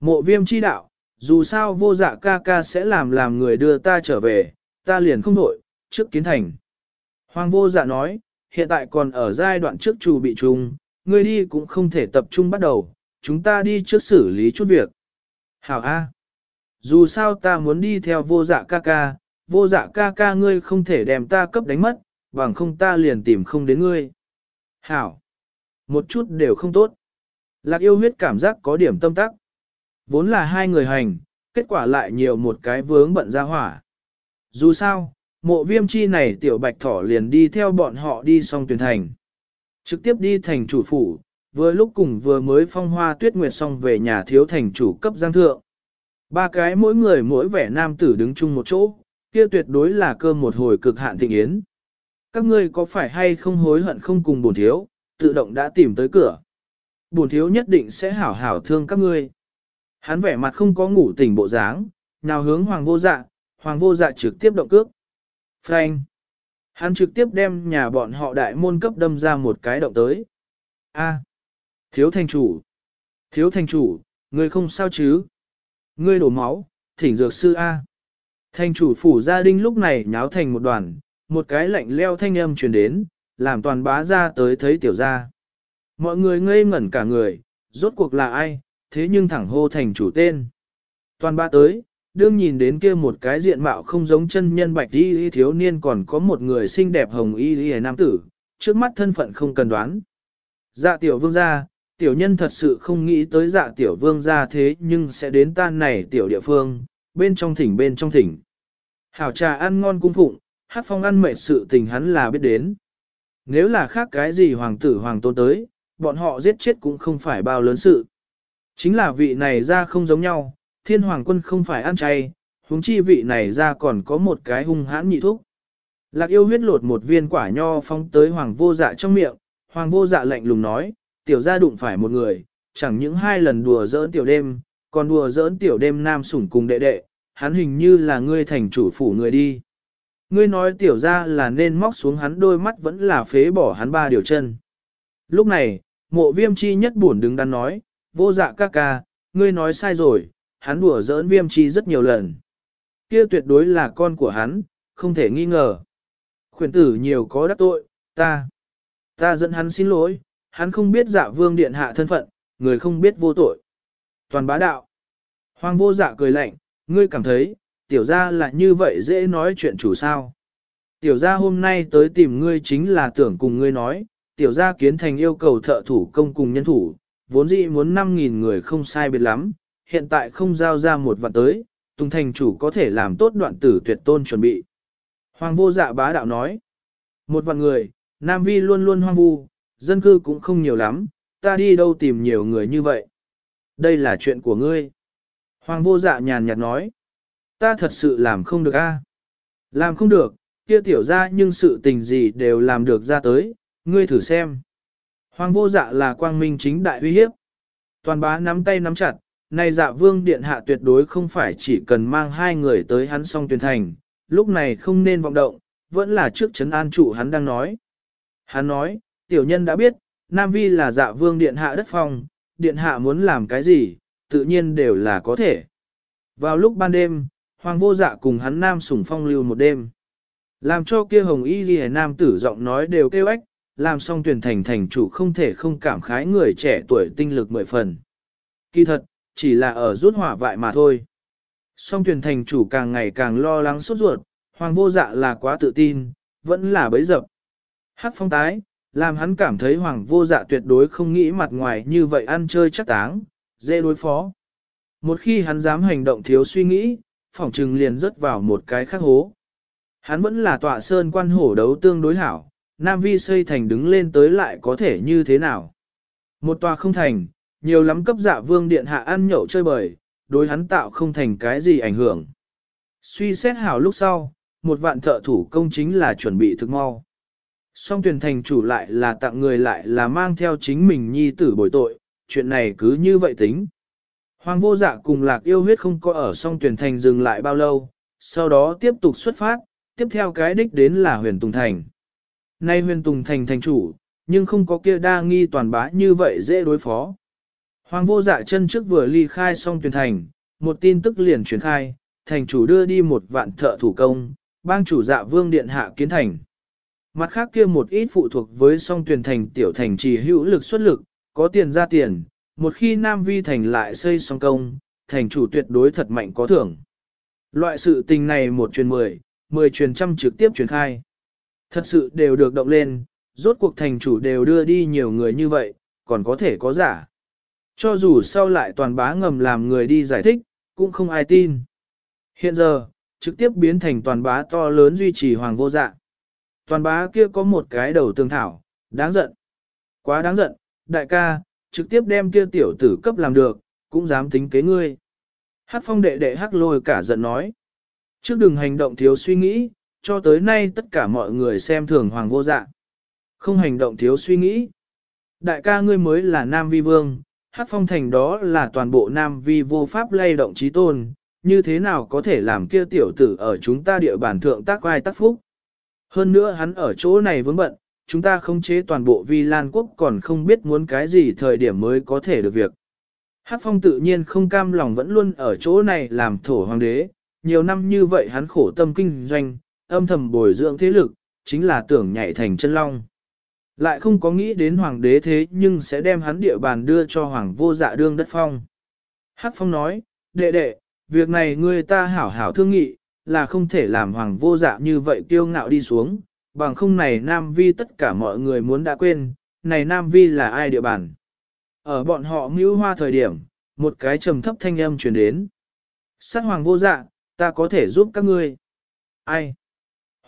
Mộ viêm chi đạo, dù sao vô dạ ca ca sẽ làm làm người đưa ta trở về, ta liền không đổi, trước kiến thành. Hoàng vô dạ nói, hiện tại còn ở giai đoạn trước chủ bị trùng, ngươi đi cũng không thể tập trung bắt đầu, chúng ta đi trước xử lý chút việc. Hảo A. Dù sao ta muốn đi theo vô dạ ca ca, vô dạ ca ca ngươi không thể đem ta cấp đánh mất, bằng không ta liền tìm không đến ngươi. Hảo. Một chút đều không tốt. Lạc yêu huyết cảm giác có điểm tâm tắc. Vốn là hai người hành, kết quả lại nhiều một cái vướng bận ra hỏa. Dù sao, mộ viêm chi này tiểu bạch thỏ liền đi theo bọn họ đi xong tuyển thành. Trực tiếp đi thành chủ phủ, vừa lúc cùng vừa mới phong hoa tuyết nguyệt xong về nhà thiếu thành chủ cấp giang thượng. Ba cái mỗi người mỗi vẻ nam tử đứng chung một chỗ, kia tuyệt đối là cơm một hồi cực hạn thịnh yến. Các ngươi có phải hay không hối hận không cùng bổn thiếu, tự động đã tìm tới cửa. Bổn thiếu nhất định sẽ hảo hảo thương các ngươi. Hắn vẻ mặt không có ngủ tỉnh bộ dáng, nào hướng hoàng vô dạ, hoàng vô dạ trực tiếp động cước. Frank. Hắn trực tiếp đem nhà bọn họ đại môn cấp đâm ra một cái động tới. A. Thiếu thành chủ. Thiếu thành chủ, ngươi không sao chứ? Ngươi đổ máu, thỉnh dược sư A. Thành chủ phủ gia đình lúc này nháo thành một đoàn, một cái lạnh leo thanh âm truyền đến, làm toàn bá ra tới thấy tiểu gia. Mọi người ngây ngẩn cả người, rốt cuộc là ai, thế nhưng thẳng hô thành chủ tên. Toàn ba tới, đương nhìn đến kia một cái diện mạo không giống chân nhân bạch y thiếu niên còn có một người xinh đẹp hồng y y nam tử, trước mắt thân phận không cần đoán. Dạ tiểu vương gia, tiểu nhân thật sự không nghĩ tới dạ tiểu vương gia thế nhưng sẽ đến tan này tiểu địa phương, bên trong thỉnh bên trong thỉnh. Hảo trà ăn ngon cung phụng, hát phong ăn mệt sự tình hắn là biết đến. Nếu là khác cái gì hoàng tử hoàng tôn tới, bọn họ giết chết cũng không phải bao lớn sự. Chính là vị này ra không giống nhau, thiên hoàng quân không phải ăn chay, huống chi vị này ra còn có một cái hung hãn nhị thúc. Lạc yêu huyết lột một viên quả nho phong tới hoàng vô dạ trong miệng, hoàng vô dạ lạnh lùng nói, tiểu gia đụng phải một người, chẳng những hai lần đùa giỡn tiểu đêm, còn đùa giỡn tiểu đêm nam sủng cùng đệ đệ, hắn hình như là ngươi thành chủ phủ người đi. Ngươi nói tiểu gia là nên móc xuống hắn đôi mắt vẫn là phế bỏ hắn ba điều chân. Lúc này, mộ viêm chi nhất buồn đứng đắn nói, vô dạ ca ca, ngươi nói sai rồi, hắn đùa giỡn viêm chi rất nhiều lần. Kia tuyệt đối là con của hắn, không thể nghi ngờ. Khuyển tử nhiều có đắc tội, ta. Ta dẫn hắn xin lỗi, hắn không biết dạ vương điện hạ thân phận, người không biết vô tội. Toàn bá đạo. Hoàng vô dạ cười lạnh, ngươi cảm thấy, tiểu gia là như vậy dễ nói chuyện chủ sao. Tiểu gia hôm nay tới tìm ngươi chính là tưởng cùng ngươi nói, tiểu gia kiến thành yêu cầu thợ thủ công cùng nhân thủ, vốn dĩ muốn 5.000 người không sai biệt lắm, hiện tại không giao ra một vạn tới, Tùng thành chủ có thể làm tốt đoạn tử tuyệt tôn chuẩn bị. Hoàng vô dạ bá đạo nói, một vạn người, Nam Vi luôn luôn hoang vu, dân cư cũng không nhiều lắm, ta đi đâu tìm nhiều người như vậy. Đây là chuyện của ngươi. Hoàng vô dạ nhàn nhạt nói, ta thật sự làm không được a. Làm không được, kia tiểu ra nhưng sự tình gì đều làm được ra tới, ngươi thử xem. Hoàng vô dạ là quang minh chính đại uy hiếp. Toàn bá nắm tay nắm chặt, này dạ vương điện hạ tuyệt đối không phải chỉ cần mang hai người tới hắn song tuyển thành, lúc này không nên vọng động, vẫn là trước chấn an trụ hắn đang nói. Hắn nói, tiểu nhân đã biết, Nam Vi là dạ vương điện hạ đất phong, điện hạ muốn làm cái gì, tự nhiên đều là có thể. Vào lúc ban đêm, hoàng vô dạ cùng hắn nam sủng phong lưu một đêm. Làm cho kia hồng y ghi nam tử giọng nói đều kêu ếch, làm xong tuyển thành thành chủ không thể không cảm khái người trẻ tuổi tinh lực mười phần. Kỳ thật, chỉ là ở rút hỏa vại mà thôi. Song tuyển thành chủ càng ngày càng lo lắng sốt ruột, hoàng vô dạ là quá tự tin, vẫn là bấy dập. Hắc phong tái, làm hắn cảm thấy hoàng vô dạ tuyệt đối không nghĩ mặt ngoài như vậy ăn chơi chắc táng, dễ đối phó. Một khi hắn dám hành động thiếu suy nghĩ, phỏng trừng liền rớt vào một cái khắc hố. Hắn vẫn là tọa sơn quan hổ đấu tương đối hảo, Nam Vi xây thành đứng lên tới lại có thể như thế nào. Một tòa không thành, nhiều lắm cấp dạ vương điện hạ ăn nhậu chơi bời, đối hắn tạo không thành cái gì ảnh hưởng. Suy xét hảo lúc sau, một vạn thợ thủ công chính là chuẩn bị thực mau. Song tuyển thành chủ lại là tặng người lại là mang theo chính mình nhi tử bồi tội, chuyện này cứ như vậy tính. Hoàng vô dạ cùng lạc yêu huyết không có ở song tuyển thành dừng lại bao lâu, sau đó tiếp tục xuất phát, tiếp theo cái đích đến là huyền Tùng Thành. Nay huyền Tùng Thành thành chủ, nhưng không có kia đa nghi toàn bá như vậy dễ đối phó. Hoàng vô dạ chân trước vừa ly khai xong tuyển thành, một tin tức liền truyền khai, thành chủ đưa đi một vạn thợ thủ công, bang chủ dạ vương điện hạ kiến thành. Mặt khác kia một ít phụ thuộc với song tuyển thành tiểu thành trì hữu lực xuất lực, có tiền ra tiền, một khi Nam Vi thành lại xây song công, thành chủ tuyệt đối thật mạnh có thưởng. Loại sự tình này một truyền mười, mười truyền trăm trực tiếp truyền khai. Thật sự đều được động lên, rốt cuộc thành chủ đều đưa đi nhiều người như vậy, còn có thể có giả. Cho dù sau lại toàn bá ngầm làm người đi giải thích, cũng không ai tin. Hiện giờ, trực tiếp biến thành toàn bá to lớn duy trì hoàng vô dạ. Toàn bá kia có một cái đầu tương thảo, đáng giận. Quá đáng giận, đại ca, trực tiếp đem kia tiểu tử cấp làm được, cũng dám tính kế ngươi. Hát phong đệ đệ hát lôi cả giận nói. Trước đừng hành động thiếu suy nghĩ, cho tới nay tất cả mọi người xem thường hoàng vô dạ. Không hành động thiếu suy nghĩ. Đại ca ngươi mới là Nam Vi Vương, hát phong thành đó là toàn bộ Nam Vi vô pháp lay động trí tôn, như thế nào có thể làm kia tiểu tử ở chúng ta địa bàn thượng tác vai tác phúc. Hơn nữa hắn ở chỗ này vướng bận, chúng ta không chế toàn bộ Vi Lan quốc còn không biết muốn cái gì thời điểm mới có thể được việc. Hát phong tự nhiên không cam lòng vẫn luôn ở chỗ này làm thổ hoàng đế, nhiều năm như vậy hắn khổ tâm kinh doanh, âm thầm bồi dưỡng thế lực, chính là tưởng nhảy thành chân long. Lại không có nghĩ đến hoàng đế thế nhưng sẽ đem hắn địa bàn đưa cho hoàng vô dạ đương đất phong. Hắc phong nói, đệ đệ, việc này ngươi ta hảo hảo thương nghị, là không thể làm hoàng vô dạ như vậy kiêu ngạo đi xuống, bằng không này Nam Vi tất cả mọi người muốn đã quên, này Nam Vi là ai địa bàn. Ở bọn họ mưu hoa thời điểm, một cái trầm thấp thanh âm truyền đến. Sát hoàng vô dạ, ta có thể giúp các ngươi. Ai?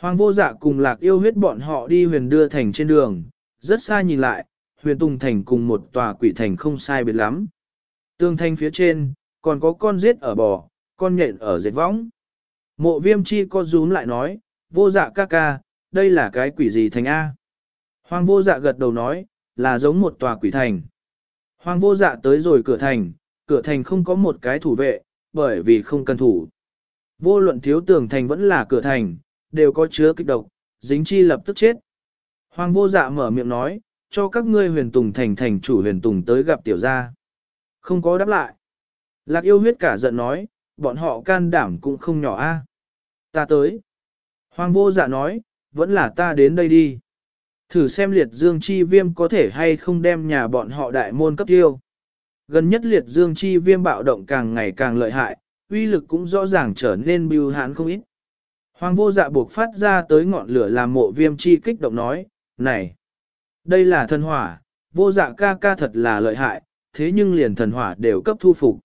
Hoàng vô dạ cùng lạc yêu huyết bọn họ đi huyền đưa thành trên đường, rất xa nhìn lại, huyền tùng thành cùng một tòa quỷ thành không sai biệt lắm. Tương thanh phía trên, còn có con giết ở bò, con nhện ở dệt võng. Mộ viêm chi co rúm lại nói, vô dạ ca ca, đây là cái quỷ gì thành A. Hoàng vô dạ gật đầu nói, là giống một tòa quỷ thành. Hoàng vô dạ tới rồi cửa thành, cửa thành không có một cái thủ vệ, bởi vì không cần thủ. Vô luận thiếu tường thành vẫn là cửa thành, đều có chứa kích độc, dính chi lập tức chết. Hoàng vô dạ mở miệng nói, cho các ngươi huyền tùng thành thành chủ huyền tùng tới gặp tiểu gia. Không có đáp lại. Lạc yêu huyết cả giận nói, bọn họ can đảm cũng không nhỏ a. Ta tới. Hoàng vô dạ nói, vẫn là ta đến đây đi. Thử xem liệt dương chi viêm có thể hay không đem nhà bọn họ đại môn cấp tiêu. Gần nhất liệt dương chi viêm bạo động càng ngày càng lợi hại, uy lực cũng rõ ràng trở nên bưu hán không ít. Hoàng vô dạ buộc phát ra tới ngọn lửa làm mộ viêm chi kích động nói, này, đây là thần hỏa, vô dạ ca ca thật là lợi hại, thế nhưng liền thần hỏa đều cấp thu phục.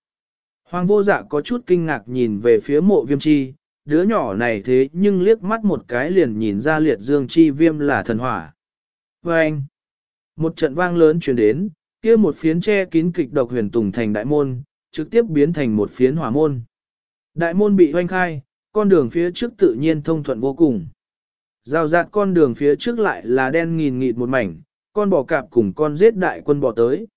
Hoàng vô dạ có chút kinh ngạc nhìn về phía mộ viêm chi, đứa nhỏ này thế nhưng liếc mắt một cái liền nhìn ra liệt dương chi viêm là thần hỏa. Và anh, một trận vang lớn truyền đến, kia một phiến che kín kịch độc huyền tùng thành đại môn, trực tiếp biến thành một phiến hỏa môn. Đại môn bị hoanh khai, con đường phía trước tự nhiên thông thuận vô cùng. Rào rạt con đường phía trước lại là đen nghìn nghịt một mảnh, con bò cạp cùng con giết đại quân bò tới.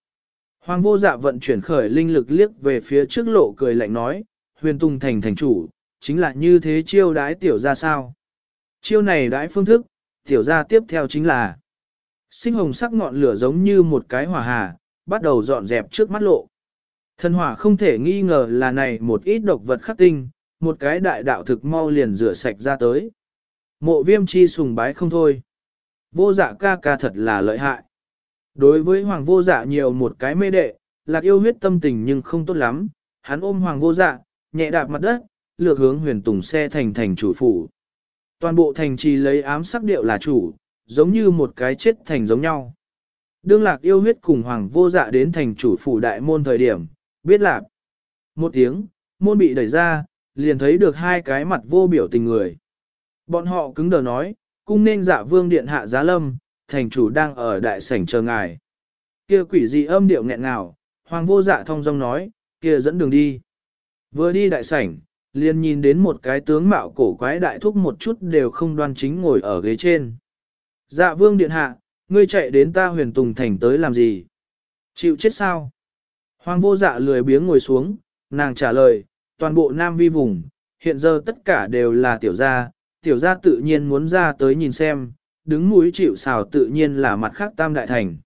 Hoàng vô dạ vận chuyển khởi linh lực liếc về phía trước lộ cười lạnh nói, huyền tung thành thành chủ, chính là như thế chiêu đái tiểu ra sao. Chiêu này đái phương thức, tiểu ra tiếp theo chính là sinh hồng sắc ngọn lửa giống như một cái hỏa hà, bắt đầu dọn dẹp trước mắt lộ. Thần hỏa không thể nghi ngờ là này một ít độc vật khắc tinh, một cái đại đạo thực mau liền rửa sạch ra tới. Mộ viêm chi sùng bái không thôi. Vô dạ ca ca thật là lợi hại. Đối với hoàng vô dạ nhiều một cái mê đệ, lạc yêu huyết tâm tình nhưng không tốt lắm, hắn ôm hoàng vô dạ, nhẹ đạp mặt đất, lược hướng huyền tùng xe thành thành chủ phủ. Toàn bộ thành trì lấy ám sắc điệu là chủ, giống như một cái chết thành giống nhau. Đương lạc yêu huyết cùng hoàng vô dạ đến thành chủ phủ đại môn thời điểm, biết lạc. Một tiếng, môn bị đẩy ra, liền thấy được hai cái mặt vô biểu tình người. Bọn họ cứng đờ nói, cung nên dạ vương điện hạ giá lâm, thành chủ đang ở đại sảnh chờ ngài. Kia quỷ dị âm điệu nghẹn ngào, hoàng vô dạ thông dong nói, kia dẫn đường đi. Vừa đi đại sảnh, liền nhìn đến một cái tướng mạo cổ quái đại thúc một chút đều không đoan chính ngồi ở ghế trên. Dạ vương điện hạ, ngươi chạy đến ta huyền tùng thành tới làm gì? Chịu chết sao? Hoàng vô dạ lười biếng ngồi xuống, nàng trả lời, toàn bộ nam vi vùng, hiện giờ tất cả đều là tiểu gia, tiểu gia tự nhiên muốn ra tới nhìn xem, đứng mũi chịu xào tự nhiên là mặt khác tam đại thành.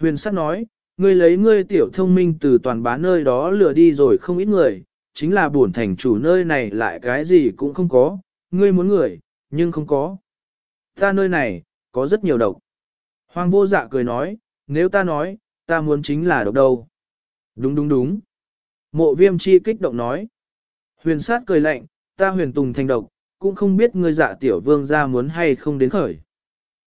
Huyền sắt nói, Ngươi lấy ngươi tiểu thông minh từ toàn bá nơi đó lừa đi rồi không ít người, chính là buồn thành chủ nơi này lại cái gì cũng không có, ngươi muốn người, nhưng không có. Ta nơi này, có rất nhiều độc. Hoàng vô dạ cười nói, nếu ta nói, ta muốn chính là độc đâu. Đúng đúng đúng. Mộ viêm chi kích động nói. Huyền sát cười lạnh, ta huyền tùng thành độc, cũng không biết ngươi dạ tiểu vương ra muốn hay không đến khởi.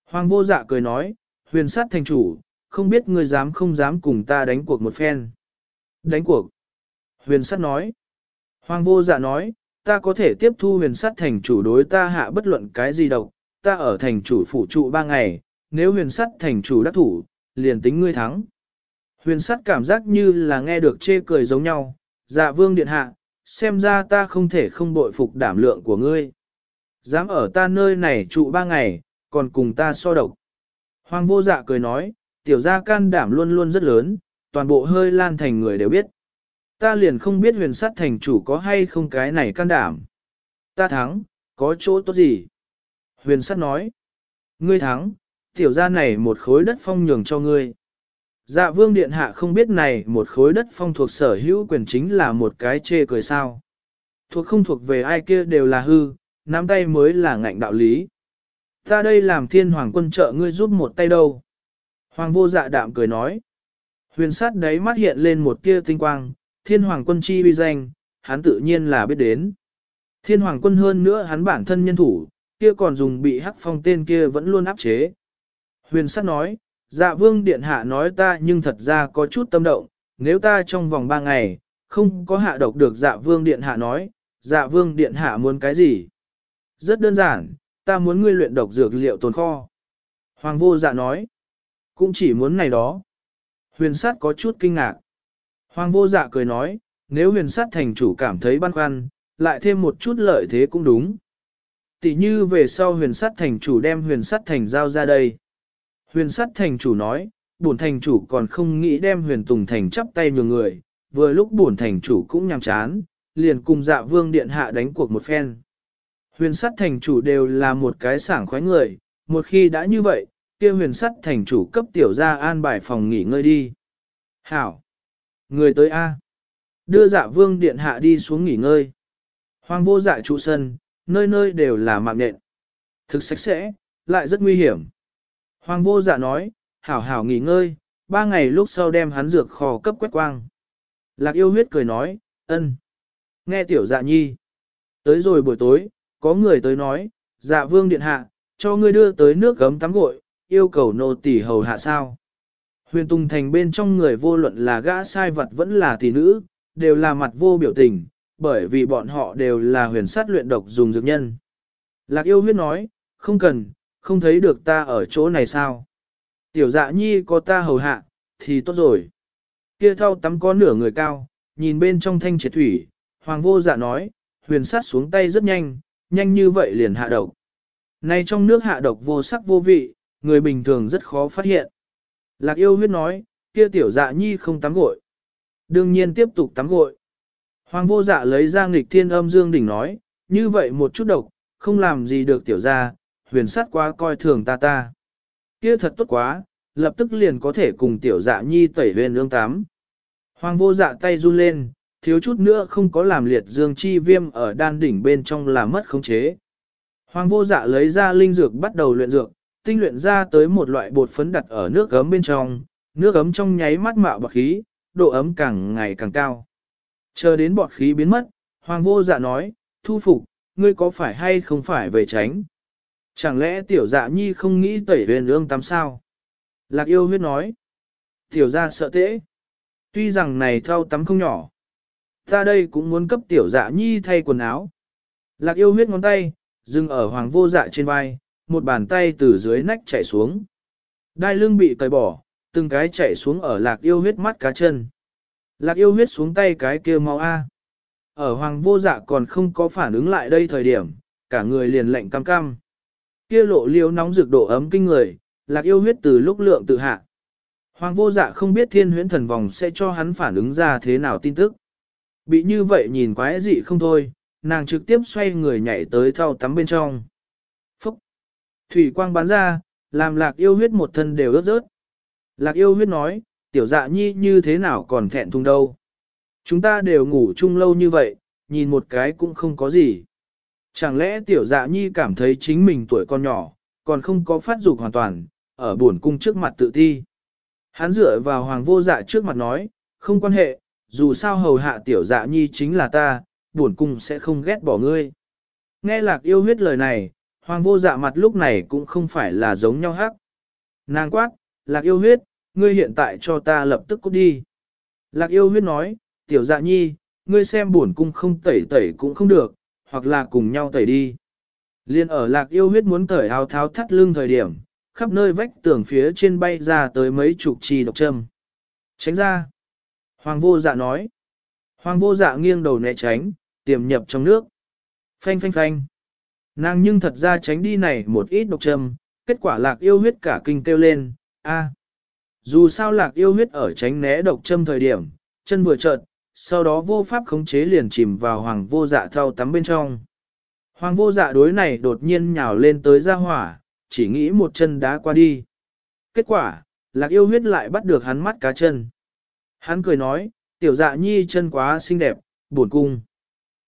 Hoàng vô dạ cười nói, huyền sát thành chủ, không biết ngươi dám không dám cùng ta đánh cuộc một phen. Đánh cuộc. Huyền sát nói. Hoàng vô dạ nói, ta có thể tiếp thu huyền sát thành chủ đối ta hạ bất luận cái gì độc, ta ở thành chủ phủ trụ ba ngày, nếu huyền sát thành chủ đắc thủ, liền tính ngươi thắng. Huyền Sắt cảm giác như là nghe được chê cười giống nhau, dạ vương điện hạ, xem ra ta không thể không bội phục đảm lượng của ngươi. Dám ở ta nơi này trụ ba ngày, còn cùng ta so độc. Hoàng vô dạ cười nói, tiểu gia can đảm luôn luôn rất lớn, toàn bộ hơi lan thành người đều biết. Ta liền không biết huyền Sắt thành chủ có hay không cái này can đảm. Ta thắng, có chỗ tốt gì? Huyền Sắt nói, ngươi thắng, tiểu gia này một khối đất phong nhường cho ngươi. Dạ vương điện hạ không biết này một khối đất phong thuộc sở hữu quyền chính là một cái chê cười sao. Thuộc không thuộc về ai kia đều là hư, nắm tay mới là ngạnh đạo lý. Ta đây làm thiên hoàng quân trợ ngươi giúp một tay đâu. Hoàng vô dạ đạm cười nói. Huyền sát đấy mắt hiện lên một tia tinh quang, thiên hoàng quân chi uy danh, hắn tự nhiên là biết đến. Thiên hoàng quân hơn nữa hắn bản thân nhân thủ, kia còn dùng bị hắc phong tên kia vẫn luôn áp chế. Huyền sát nói, dạ vương điện hạ nói ta nhưng thật ra có chút tâm động, nếu ta trong vòng ba ngày, không có hạ độc được dạ vương điện hạ nói, dạ vương điện hạ muốn cái gì? Rất đơn giản, ta muốn ngươi luyện độc dược liệu tồn kho. Hoàng vô dạ nói, cũng chỉ muốn này đó. Huyền sát có chút kinh ngạc. Hoàng vô dạ cười nói, nếu huyền sát thành chủ cảm thấy băn khoăn, lại thêm một chút lợi thế cũng đúng. Tỷ như về sau huyền sát thành chủ đem huyền sát thành giao ra đây. Huyền sát thành chủ nói, bổn thành chủ còn không nghĩ đem huyền tùng thành chắp tay nhường người, vừa lúc bổn thành chủ cũng nhằm chán, liền cùng dạ vương điện hạ đánh cuộc một phen. Huyền sát thành chủ đều là một cái sảng khoái người, một khi đã như vậy, kia huyền sát thành chủ cấp tiểu ra an bài phòng nghỉ ngơi đi. Hảo! Người tới A. Đưa dạ vương điện hạ đi xuống nghỉ ngơi. Hoàng vô dạ trụ sân, nơi nơi đều là mạng nện. Thực sạch sẽ, lại rất nguy hiểm. Hoàng vô dạ nói, hảo hảo nghỉ ngơi, ba ngày lúc sau đem hắn dược kho cấp quét quang. Lạc yêu huyết cười nói, ân. Nghe tiểu dạ nhi. Tới rồi buổi tối, có người tới nói, dạ vương điện hạ, cho ngươi đưa tới nước gấm tắm gội, yêu cầu nô tỳ hầu hạ sao. Huyền Tùng Thành bên trong người vô luận là gã sai vật vẫn là tỷ nữ, đều là mặt vô biểu tình, bởi vì bọn họ đều là huyền sát luyện độc dùng dược nhân. Lạc yêu huyết nói, không cần, không thấy được ta ở chỗ này sao. Tiểu dạ nhi có ta hầu hạ, thì tốt rồi. Kia thau tắm có nửa người cao, nhìn bên trong thanh triệt thủy, hoàng vô dạ nói, huyền sát xuống tay rất nhanh, nhanh như vậy liền hạ độc. Này trong nước hạ độc vô sắc vô vị, người bình thường rất khó phát hiện. Lạc yêu huyết nói, kia tiểu dạ nhi không tắm gội. Đương nhiên tiếp tục tắm gội. Hoàng vô dạ lấy ra nghịch thiên âm dương đỉnh nói, như vậy một chút độc, không làm gì được tiểu gia, huyền sát quá coi thường ta ta. Kia thật tốt quá, lập tức liền có thể cùng tiểu dạ nhi tẩy huyền ương tám. Hoàng vô dạ tay run lên, thiếu chút nữa không có làm liệt dương chi viêm ở đan đỉnh bên trong là mất khống chế. Hoàng vô dạ lấy ra linh dược bắt đầu luyện dược, tinh luyện ra tới một loại bột phấn đặt ở nước gấm bên trong, nước gấm trong nháy mắt mạo bọt khí, độ ấm càng ngày càng cao. Chờ đến bọt khí biến mất, hoàng vô dạ nói, thu phục, ngươi có phải hay không phải về tránh? Chẳng lẽ tiểu dạ nhi không nghĩ tẩy huyền ương tắm sao? Lạc yêu huyết nói, tiểu ra sợ tễ. Tuy rằng này thao tắm không nhỏ, ta đây cũng muốn cấp tiểu dạ nhi thay quần áo. Lạc yêu huyết ngón tay, dừng ở hoàng vô dạ trên vai, một bàn tay từ dưới nách chảy xuống. Đai lưng bị cởi bỏ, từng cái chảy xuống ở lạc yêu huyết mắt cá chân. Lạc yêu huyết xuống tay cái kia mau A. Ở hoàng vô dạ còn không có phản ứng lại đây thời điểm, cả người liền lạnh cam cam. Kia lộ liêu nóng rực độ ấm kinh người, lạc yêu huyết từ lúc lượng tự hạ. Hoàng vô dạ không biết thiên huyễn thần vòng sẽ cho hắn phản ứng ra thế nào tin tức. Bị như vậy nhìn quái dị không thôi, nàng trực tiếp xoay người nhảy tới thau tắm bên trong. Phúc! Thủy quang bắn ra, làm lạc yêu huyết một thân đều ướt rớt. Lạc yêu huyết nói, tiểu dạ nhi như thế nào còn thẹn thùng đâu. Chúng ta đều ngủ chung lâu như vậy, nhìn một cái cũng không có gì. Chẳng lẽ tiểu dạ nhi cảm thấy chính mình tuổi con nhỏ, còn không có phát dục hoàn toàn, ở buồn cung trước mặt tự thi. Hắn dựa vào hoàng vô dạ trước mặt nói, không quan hệ, dù sao hầu hạ tiểu dạ nhi chính là ta, buồn cung sẽ không ghét bỏ ngươi. Nghe lạc yêu huyết lời này, hoàng vô dạ mặt lúc này cũng không phải là giống nhau hắc. Nàng quát, lạc yêu huyết, ngươi hiện tại cho ta lập tức cút đi. Lạc yêu huyết nói, tiểu dạ nhi, ngươi xem buồn cung không tẩy tẩy cũng không được, hoặc là cùng nhau tẩy đi. Liên ở lạc yêu huyết muốn tẩy áo tháo thắt lưng thời điểm, khắp nơi vách tường phía trên bay ra tới mấy chục chi độc châm. Tránh ra. Hoàng vô dạ nói. Hoàng vô dạ nghiêng đầu né tránh, tiềm nhập trong nước. Phanh phanh phanh. Nàng nhưng thật ra tránh đi này một ít độc châm, kết quả lạc yêu huyết cả kinh kêu lên, a. Dù sao lạc yêu huyết ở tránh né độc châm thời điểm, chân vừa chợt sau đó vô pháp khống chế liền chìm vào hoàng vô dạ thao tắm bên trong. Hoàng vô dạ đối này đột nhiên nhào lên tới ra hỏa, chỉ nghĩ một chân đá qua đi. Kết quả, lạc yêu huyết lại bắt được hắn mắt cá chân. Hắn cười nói, tiểu dạ nhi chân quá xinh đẹp, buồn cung.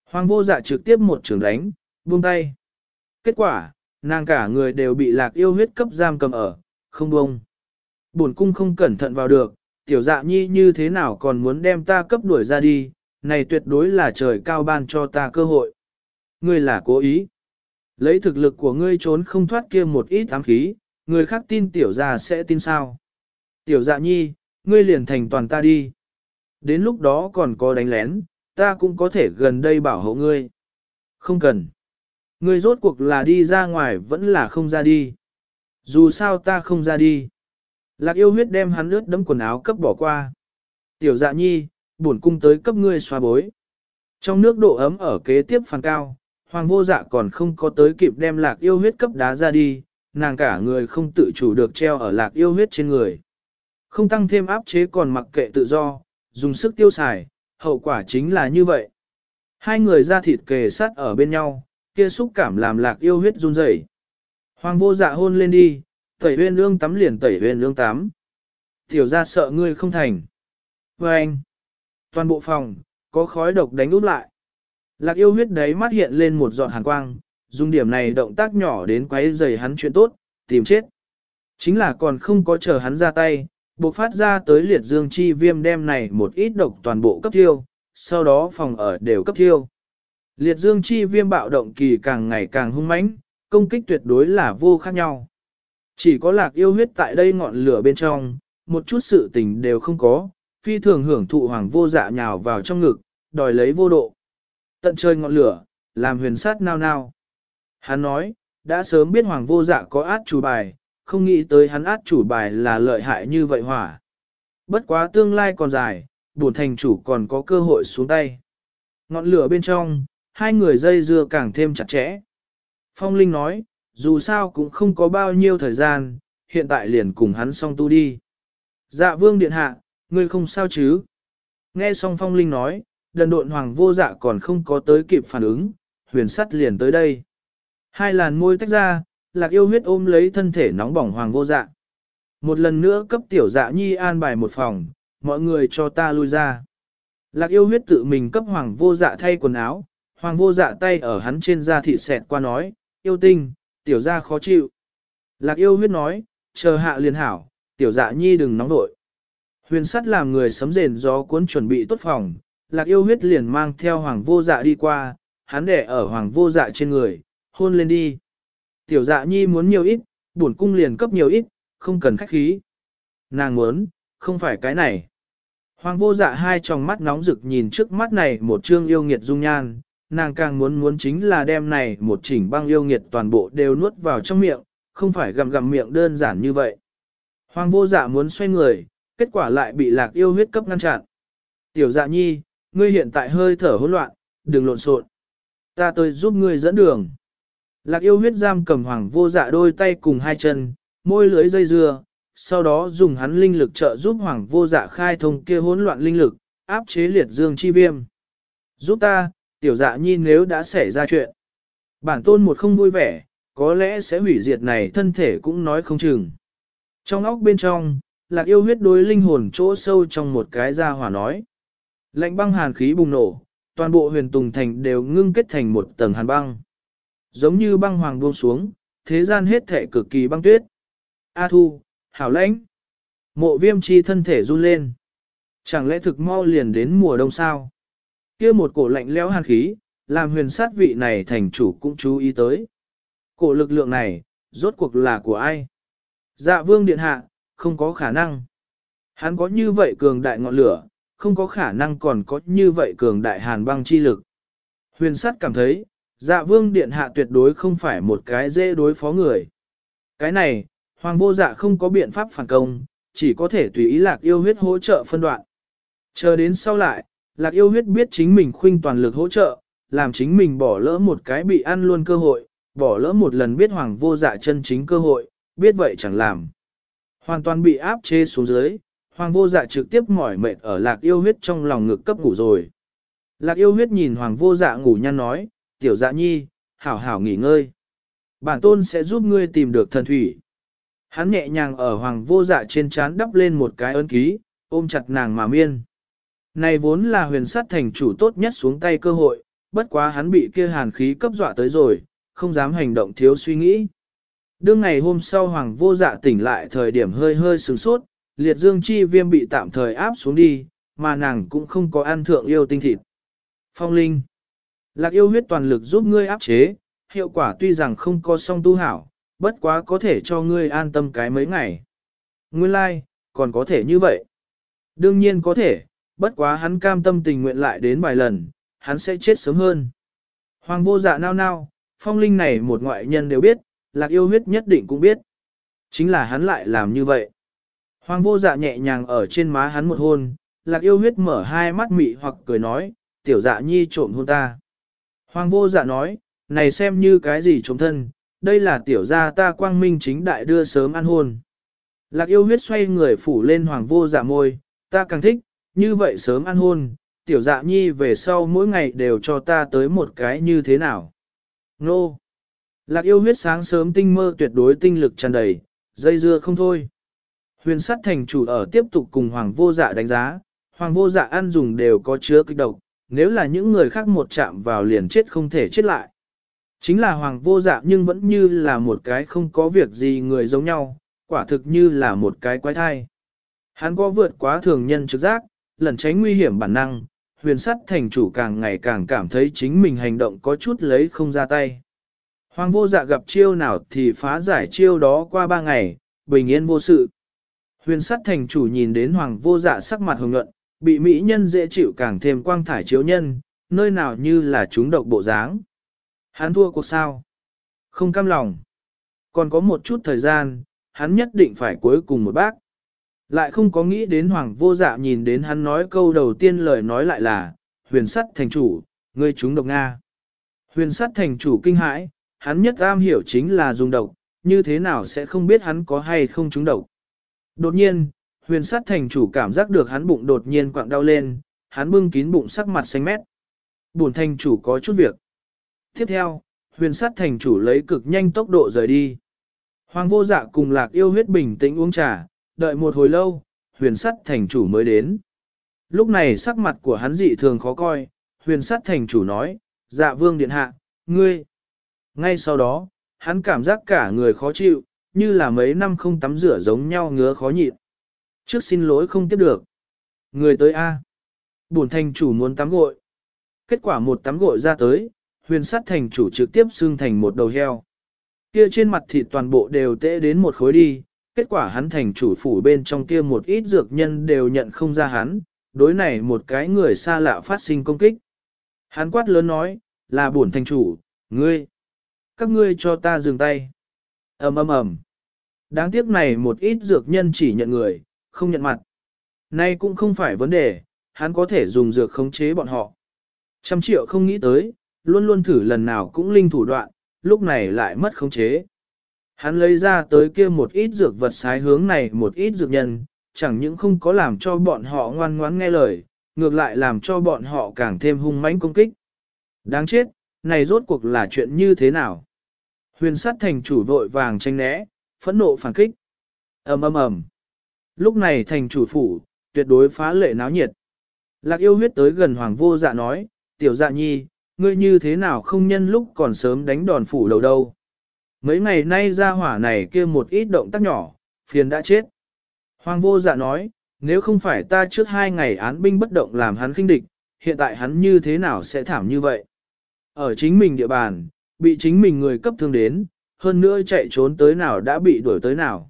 Hoàng vô dạ trực tiếp một trường đánh, buông tay. Kết quả, nàng cả người đều bị lạc yêu huyết cấp giam cầm ở, không buông. Buồn cung không cẩn thận vào được, tiểu dạ nhi như thế nào còn muốn đem ta cấp đuổi ra đi, này tuyệt đối là trời cao ban cho ta cơ hội. Ngươi là cố ý. Lấy thực lực của ngươi trốn không thoát kia một ít ám khí, người khác tin tiểu dạ sẽ tin sao. Tiểu dạ nhi, ngươi liền thành toàn ta đi. Đến lúc đó còn có đánh lén, ta cũng có thể gần đây bảo hộ ngươi. Không cần. Ngươi rốt cuộc là đi ra ngoài vẫn là không ra đi. Dù sao ta không ra đi. Lạc yêu huyết đem hắn ướt đấm quần áo cấp bỏ qua. Tiểu dạ nhi, bổn cung tới cấp ngươi xoa bối. Trong nước độ ấm ở kế tiếp phàn cao, hoàng vô dạ còn không có tới kịp đem lạc yêu huyết cấp đá ra đi, nàng cả người không tự chủ được treo ở lạc yêu huyết trên người. Không tăng thêm áp chế còn mặc kệ tự do, dùng sức tiêu xài, hậu quả chính là như vậy. Hai người ra thịt kề sát ở bên nhau, kia xúc cảm làm lạc yêu huyết run rẩy. Hoàng vô dạ hôn lên đi, tẩy huyên ương tắm liền tẩy huyên ương tắm. Tiểu ra sợ ngươi không thành. Và anh, toàn bộ phòng, có khói độc đánh út lại. Lạc yêu huyết đấy mắt hiện lên một giọt hàn quang, dùng điểm này động tác nhỏ đến quấy rầy hắn chuyện tốt, tìm chết. Chính là còn không có chờ hắn ra tay, buộc phát ra tới liệt dương chi viêm đem này một ít độc toàn bộ cấp thiêu, sau đó phòng ở đều cấp thiêu. Liệt dương chi viêm bạo động kỳ càng ngày càng hung mãnh, công kích tuyệt đối là vô khác nhau. Chỉ có lạc yêu huyết tại đây ngọn lửa bên trong, một chút sự tình đều không có, phi thường hưởng thụ hoàng vô dạ nhào vào trong ngực, đòi lấy vô độ. Tận chơi ngọn lửa, làm huyền sát nao nao. Hắn nói, đã sớm biết hoàng vô dạ có át chủ bài, không nghĩ tới hắn át chủ bài là lợi hại như vậy hỏa. Bất quá tương lai còn dài, buồn thành chủ còn có cơ hội xuống tay. Ngọn lửa bên trong, hai người dây dưa càng thêm chặt chẽ. Phong Linh nói, dù sao cũng không có bao nhiêu thời gian, hiện tại liền cùng hắn song tu đi. Dạ vương điện hạ, ngươi không sao chứ? Nghe song Phong Linh nói, đần độn hoàng vô dạ còn không có tới kịp phản ứng, huyền sắt liền tới đây. Hai làn môi tách ra, lạc yêu huyết ôm lấy thân thể nóng bỏng hoàng vô dạ. Một lần nữa cấp tiểu dạ nhi an bài một phòng, mọi người cho ta lui ra. Lạc yêu huyết tự mình cấp hoàng vô dạ thay quần áo, hoàng vô dạ tay ở hắn trên da thịt xẹt qua nói, yêu tinh, tiểu gia khó chịu. Lạc yêu huyết nói, chờ hạ liền hảo, tiểu dạ nhi đừng nóng vội. Huyền sắt làm người sấm rền gió cuốn chuẩn bị tốt phòng, lạc yêu huyết liền mang theo hoàng vô dạ đi qua, hắn đẻ ở hoàng vô dạ trên người, hôn lên đi. Tiểu dạ nhi muốn nhiều ít, bổn cung liền cấp nhiều ít, không cần khách khí. Nàng muốn, không phải cái này. Hoàng vô dạ hai tròng mắt nóng rực nhìn trước mắt này một trương yêu nghiệt dung nhan, nàng càng muốn muốn chính là đem này một chỉnh băng yêu nghiệt toàn bộ đều nuốt vào trong miệng, không phải gặm gặm miệng đơn giản như vậy. Hoàng vô dạ muốn xoay người, kết quả lại bị lạc yêu huyết cấp ngăn chặn. Tiểu dạ nhi, ngươi hiện tại hơi thở hỗn loạn, đừng lộn xộn. Ta tới giúp ngươi dẫn đường. Lạc yêu huyết giam cầm hoàng vô dạ đôi tay cùng hai chân, môi lưới dây dưa, sau đó dùng hắn linh lực trợ giúp hoàng vô dạ khai thông kia hỗn loạn linh lực, áp chế liệt dương chi viêm. Giúp ta, tiểu dạ nhi nếu đã xảy ra chuyện. Bản tôn một không vui vẻ, có lẽ sẽ hủy diệt này thân thể cũng nói không chừng. Trong óc bên trong, lạc yêu huyết đối linh hồn chỗ sâu trong một cái ra hỏa nói. Lạnh băng hàn khí bùng nổ, toàn bộ huyền tùng thành đều ngưng kết thành một tầng hàn băng. Giống như băng hoàng buông xuống, thế gian hết thể cực kỳ băng tuyết. A thu, hảo lãnh. Mộ viêm chi thân thể run lên. Chẳng lẽ thực mau liền đến mùa đông sao? Kia một cổ lạnh lẽo hàn khí, làm huyền sát vị này thành chủ cũng chú ý tới. Cổ lực lượng này, rốt cuộc là của ai? Dạ vương điện hạ, không có khả năng. Hắn có như vậy cường đại ngọn lửa, không có khả năng còn có như vậy cường đại hàn băng chi lực. Huyền sát cảm thấy, dạ vương điện hạ tuyệt đối không phải một cái dễ đối phó người. Cái này, hoàng vô dạ không có biện pháp phản công, chỉ có thể tùy ý lạc yêu huyết hỗ trợ phân đoạn. Chờ đến sau lại, lạc yêu huyết biết chính mình khuynh toàn lực hỗ trợ, làm chính mình bỏ lỡ một cái bị ăn luôn cơ hội, bỏ lỡ một lần biết hoàng vô dạ chân chính cơ hội, biết vậy chẳng làm. Hoàn toàn bị áp chế xuống dưới, hoàng vô dạ trực tiếp mỏi mệt ở lạc yêu huyết trong lòng ngực cấp ngủ rồi. Lạc yêu huyết nhìn hoàng vô dạ ngủ nhăn nói, tiểu dạ nhi, hảo hảo nghỉ ngơi. Bản tôn sẽ giúp ngươi tìm được thần thủy. Hắn nhẹ nhàng ở hoàng vô dạ trên trán đắp lên một cái ấn ký, ôm chặt nàng mà miên. Này vốn là huyền sát thành chủ tốt nhất xuống tay cơ hội, bất quá hắn bị kia hàn khí cấp dọa tới rồi, không dám hành động thiếu suy nghĩ. Đương ngày hôm sau hoàng vô dạ tỉnh lại thời điểm hơi hơi sừng sốt, liệt dương chi viêm bị tạm thời áp xuống đi, mà nàng cũng không có ăn thượng yêu tinh thịt. Phong linh. Lạc yêu huyết toàn lực giúp ngươi áp chế, hiệu quả tuy rằng không có song tu hảo, bất quá có thể cho ngươi an tâm cái mấy ngày. Nguyên lai, like, còn có thể như vậy. Đương nhiên có thể, bất quá hắn cam tâm tình nguyện lại đến vài lần, hắn sẽ chết sớm hơn. Hoàng vô dạ nao nao, phong linh này một ngoại nhân đều biết, lạc yêu huyết nhất định cũng biết. Chính là hắn lại làm như vậy. Hoàng vô dạ nhẹ nhàng ở trên má hắn một hôn, lạc yêu huyết mở hai mắt mị hoặc cười nói, tiểu dạ nhi trộm hôn ta. Hoàng vô dạ nói, này xem như cái gì trộm thân, đây là tiểu gia ta quang minh chính đại đưa sớm ăn hôn. Lạc yêu huyết xoay người phủ lên hoàng vô dạ môi, ta càng thích, như vậy sớm ăn hôn, tiểu dạ nhi về sau mỗi ngày đều cho ta tới một cái như thế nào. Nô! Lạc yêu huyết sáng sớm tinh mơ tuyệt đối tinh lực tràn đầy, dây dưa không thôi. Huyền sắt thành chủ ở tiếp tục cùng hoàng vô dạ đánh giá, hoàng vô dạ ăn dùng đều có chứa kích độc, nếu là những người khác một chạm vào liền chết không thể chết lại. Chính là hoàng vô dạ nhưng vẫn như là một cái không có việc gì người giống nhau, quả thực như là một cái quái thai. Hắn có vượt quá thường nhân trực giác, lẩn tránh nguy hiểm bản năng, huyền sắt thành chủ càng ngày càng cảm thấy chính mình hành động có chút lấy không ra tay. Hoàng vô dạ gặp chiêu nào thì phá giải chiêu đó qua ba ngày, bình yên vô sự. Huyền sắt thành chủ nhìn đến hoàng vô dạ sắc mặt hồng nhuận, bị mỹ nhân dễ chịu càng thêm quang thải chiếu nhân, nơi nào như là chúng độc bộ dáng. Hắn thua cuộc sao? Không cam lòng. Còn có một chút thời gian, hắn nhất định phải cuối cùng một bác. Lại không có nghĩ đến hoàng vô dạ nhìn đến hắn nói câu đầu tiên lời nói lại là, huyền sắt thành chủ, ngươi chúng độc Nga. Huyền sắt thành chủ kinh hãi, hắn nhất am hiểu chính là dùng độc, như thế nào sẽ không biết hắn có hay không trúng độc. Đột nhiên, huyền sát thành chủ cảm giác được hắn bụng đột nhiên quặng đau lên, hắn bưng kín bụng sắc mặt xanh mét. Bổn thành chủ có chút việc. Tiếp theo, huyền sát thành chủ lấy cực nhanh tốc độ rời đi. Hoàng vô dạ cùng lạc yêu huyết bình tĩnh uống trà, đợi một hồi lâu, huyền Sắt thành chủ mới đến. Lúc này sắc mặt của hắn dị thường khó coi, huyền Sắt thành chủ nói, dạ vương điện hạ, ngươi. Ngay sau đó, hắn cảm giác cả người khó chịu, như là mấy năm không tắm rửa giống nhau ngứa khó nhịn. Trước xin lỗi không tiếp được. Người tới A. Bổn thành chủ muốn tắm gội. Kết quả một tắm gội ra tới, huyền Sắt thành chủ trực tiếp xương thành một đầu heo. Kia trên mặt thịt toàn bộ đều tễ đến một khối đi, kết quả hắn thành chủ phủ bên trong kia một ít dược nhân đều nhận không ra hắn, đối này một cái người xa lạ phát sinh công kích. Hắn quát lớn nói, là bổn thành chủ, ngươi. Các ngươi cho ta dừng tay. ầm ầm ầm. Đáng tiếc này một ít dược nhân chỉ nhận người, không nhận mặt. Nay cũng không phải vấn đề, hắn có thể dùng dược khống chế bọn họ. Trăm triệu không nghĩ tới, luôn luôn thử lần nào cũng linh thủ đoạn, lúc này lại mất khống chế. Hắn lấy ra tới kia một ít dược vật sái hướng này một ít dược nhân, chẳng những không có làm cho bọn họ ngoan ngoãn nghe lời, ngược lại làm cho bọn họ càng thêm hung mãnh công kích. Đáng chết, này rốt cuộc là chuyện như thế nào? Huyền sát thành chủ vội vàng tranh né, phẫn nộ phản kích. ầm ầm ầm. Lúc này thành chủ phủ, tuyệt đối phá lệ náo nhiệt. Lạc yêu huyết tới gần hoàng vô dạ nói, tiểu dạ nhi, ngươi như thế nào không nhân lúc còn sớm đánh đòn phủ đầu đâu. Mấy ngày nay ra hỏa này kia một ít động tác nhỏ, phiền đã chết. Hoàng vô dạ nói, nếu không phải ta trước hai ngày án binh bất động làm hắn khinh địch, hiện tại hắn như thế nào sẽ thảm như vậy? Ở chính mình địa bàn, bị chính mình người cấp thương đến, hơn nữa chạy trốn tới nào đã bị đuổi tới nào.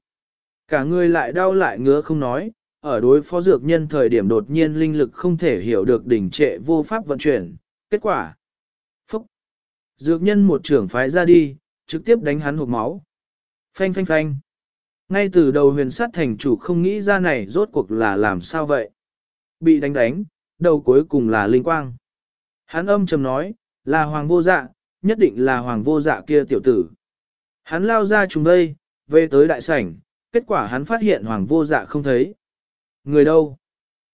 Cả người lại đau lại ngứa không nói, ở đối phó dược nhân thời điểm đột nhiên linh lực không thể hiểu được đỉnh trệ vô pháp vận chuyển, kết quả. Phúc! Dược nhân một trưởng phái ra đi, trực tiếp đánh hắn hộp máu. Phanh phanh phanh! Ngay từ đầu huyền sát thành chủ không nghĩ ra này rốt cuộc là làm sao vậy. Bị đánh đánh, đầu cuối cùng là linh quang. Hắn âm trầm nói, là hoàng vô dạ, nhất định là hoàng vô dạ kia tiểu tử. Hắn lao ra trùng đây, về tới đại sảnh, kết quả hắn phát hiện hoàng vô dạ không thấy. Người đâu?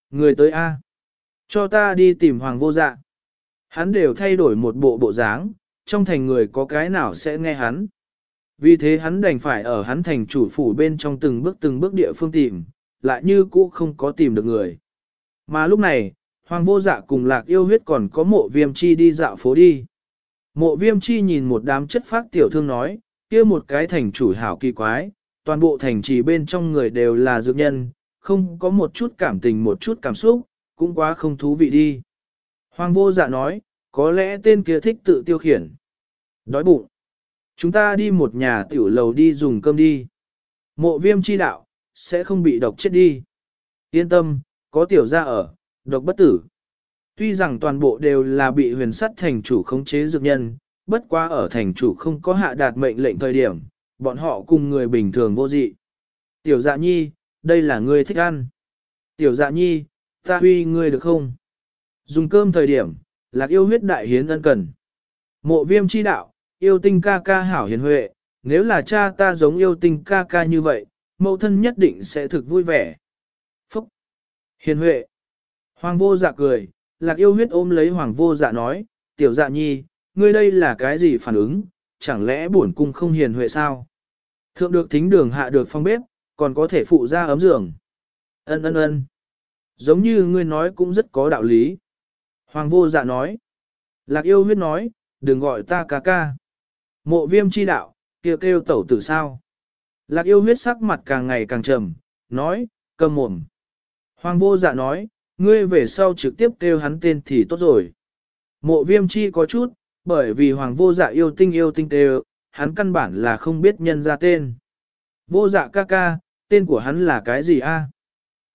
Người tới A. Cho ta đi tìm hoàng vô dạ. Hắn đều thay đổi một bộ bộ dáng, trong thành người có cái nào sẽ nghe hắn. Vì thế hắn đành phải ở hắn thành chủ phủ bên trong từng bước từng bước địa phương tìm, lại như cũ không có tìm được người. Mà lúc này, hoàng vô dạ cùng lạc yêu huyết còn có mộ viêm chi đi dạo phố đi. Mộ viêm chi nhìn một đám chất phác tiểu thương nói, kia một cái thành chủ hảo kỳ quái, toàn bộ thành trì bên trong người đều là dược nhân, không có một chút cảm tình một chút cảm xúc, cũng quá không thú vị đi. Hoàng vô dạ nói, có lẽ tên kia thích tự tiêu khiển. Đói bụng. Chúng ta đi một nhà tiểu lầu đi dùng cơm đi. Mộ viêm chi đạo, sẽ không bị độc chết đi. Yên tâm, có tiểu gia ở, độc bất tử. Tuy rằng toàn bộ đều là bị huyền sắt thành chủ khống chế dược nhân, bất quá ở thành chủ không có hạ đạt mệnh lệnh thời điểm, bọn họ cùng người bình thường vô dị. Tiểu dạ nhi, đây là ngươi thích ăn. Tiểu dạ nhi, ta huy ngươi được không? Dùng cơm thời điểm, lạc yêu huyết đại hiến ân cần. Mộ viêm chi đạo, yêu tinh ca ca hảo hiền huệ, nếu là cha ta giống yêu tinh ca ca như vậy, mẫu thân nhất định sẽ thực vui vẻ. Phúc! Hiền huệ! Hoàng vô dạ cười, lạc yêu huyết ôm lấy hoàng vô dạ nói, tiểu dạ nhi, ngươi đây là cái gì phản ứng, chẳng lẽ bổn cung không hiền huệ sao? Thượng được thính đường hạ được phong bếp, còn có thể phụ ra ấm giường. Ân ân ân. Giống như ngươi nói cũng rất có đạo lý. Hoàng vô dạ nói. Lạc yêu huyết nói, đừng gọi ta ca ca. Mộ viêm chi đạo, kêu kêu tẩu tử sao. Lạc yêu huyết sắc mặt càng ngày càng trầm, nói, cầm mồm. Hoàng vô dạ nói, ngươi về sau trực tiếp kêu hắn tên thì tốt rồi. Mộ viêm chi có chút, bởi vì hoàng vô dạ yêu tinh yêu tinh kêu, hắn căn bản là không biết nhân ra tên. Vô dạ ca ca, tên của hắn là cái gì a?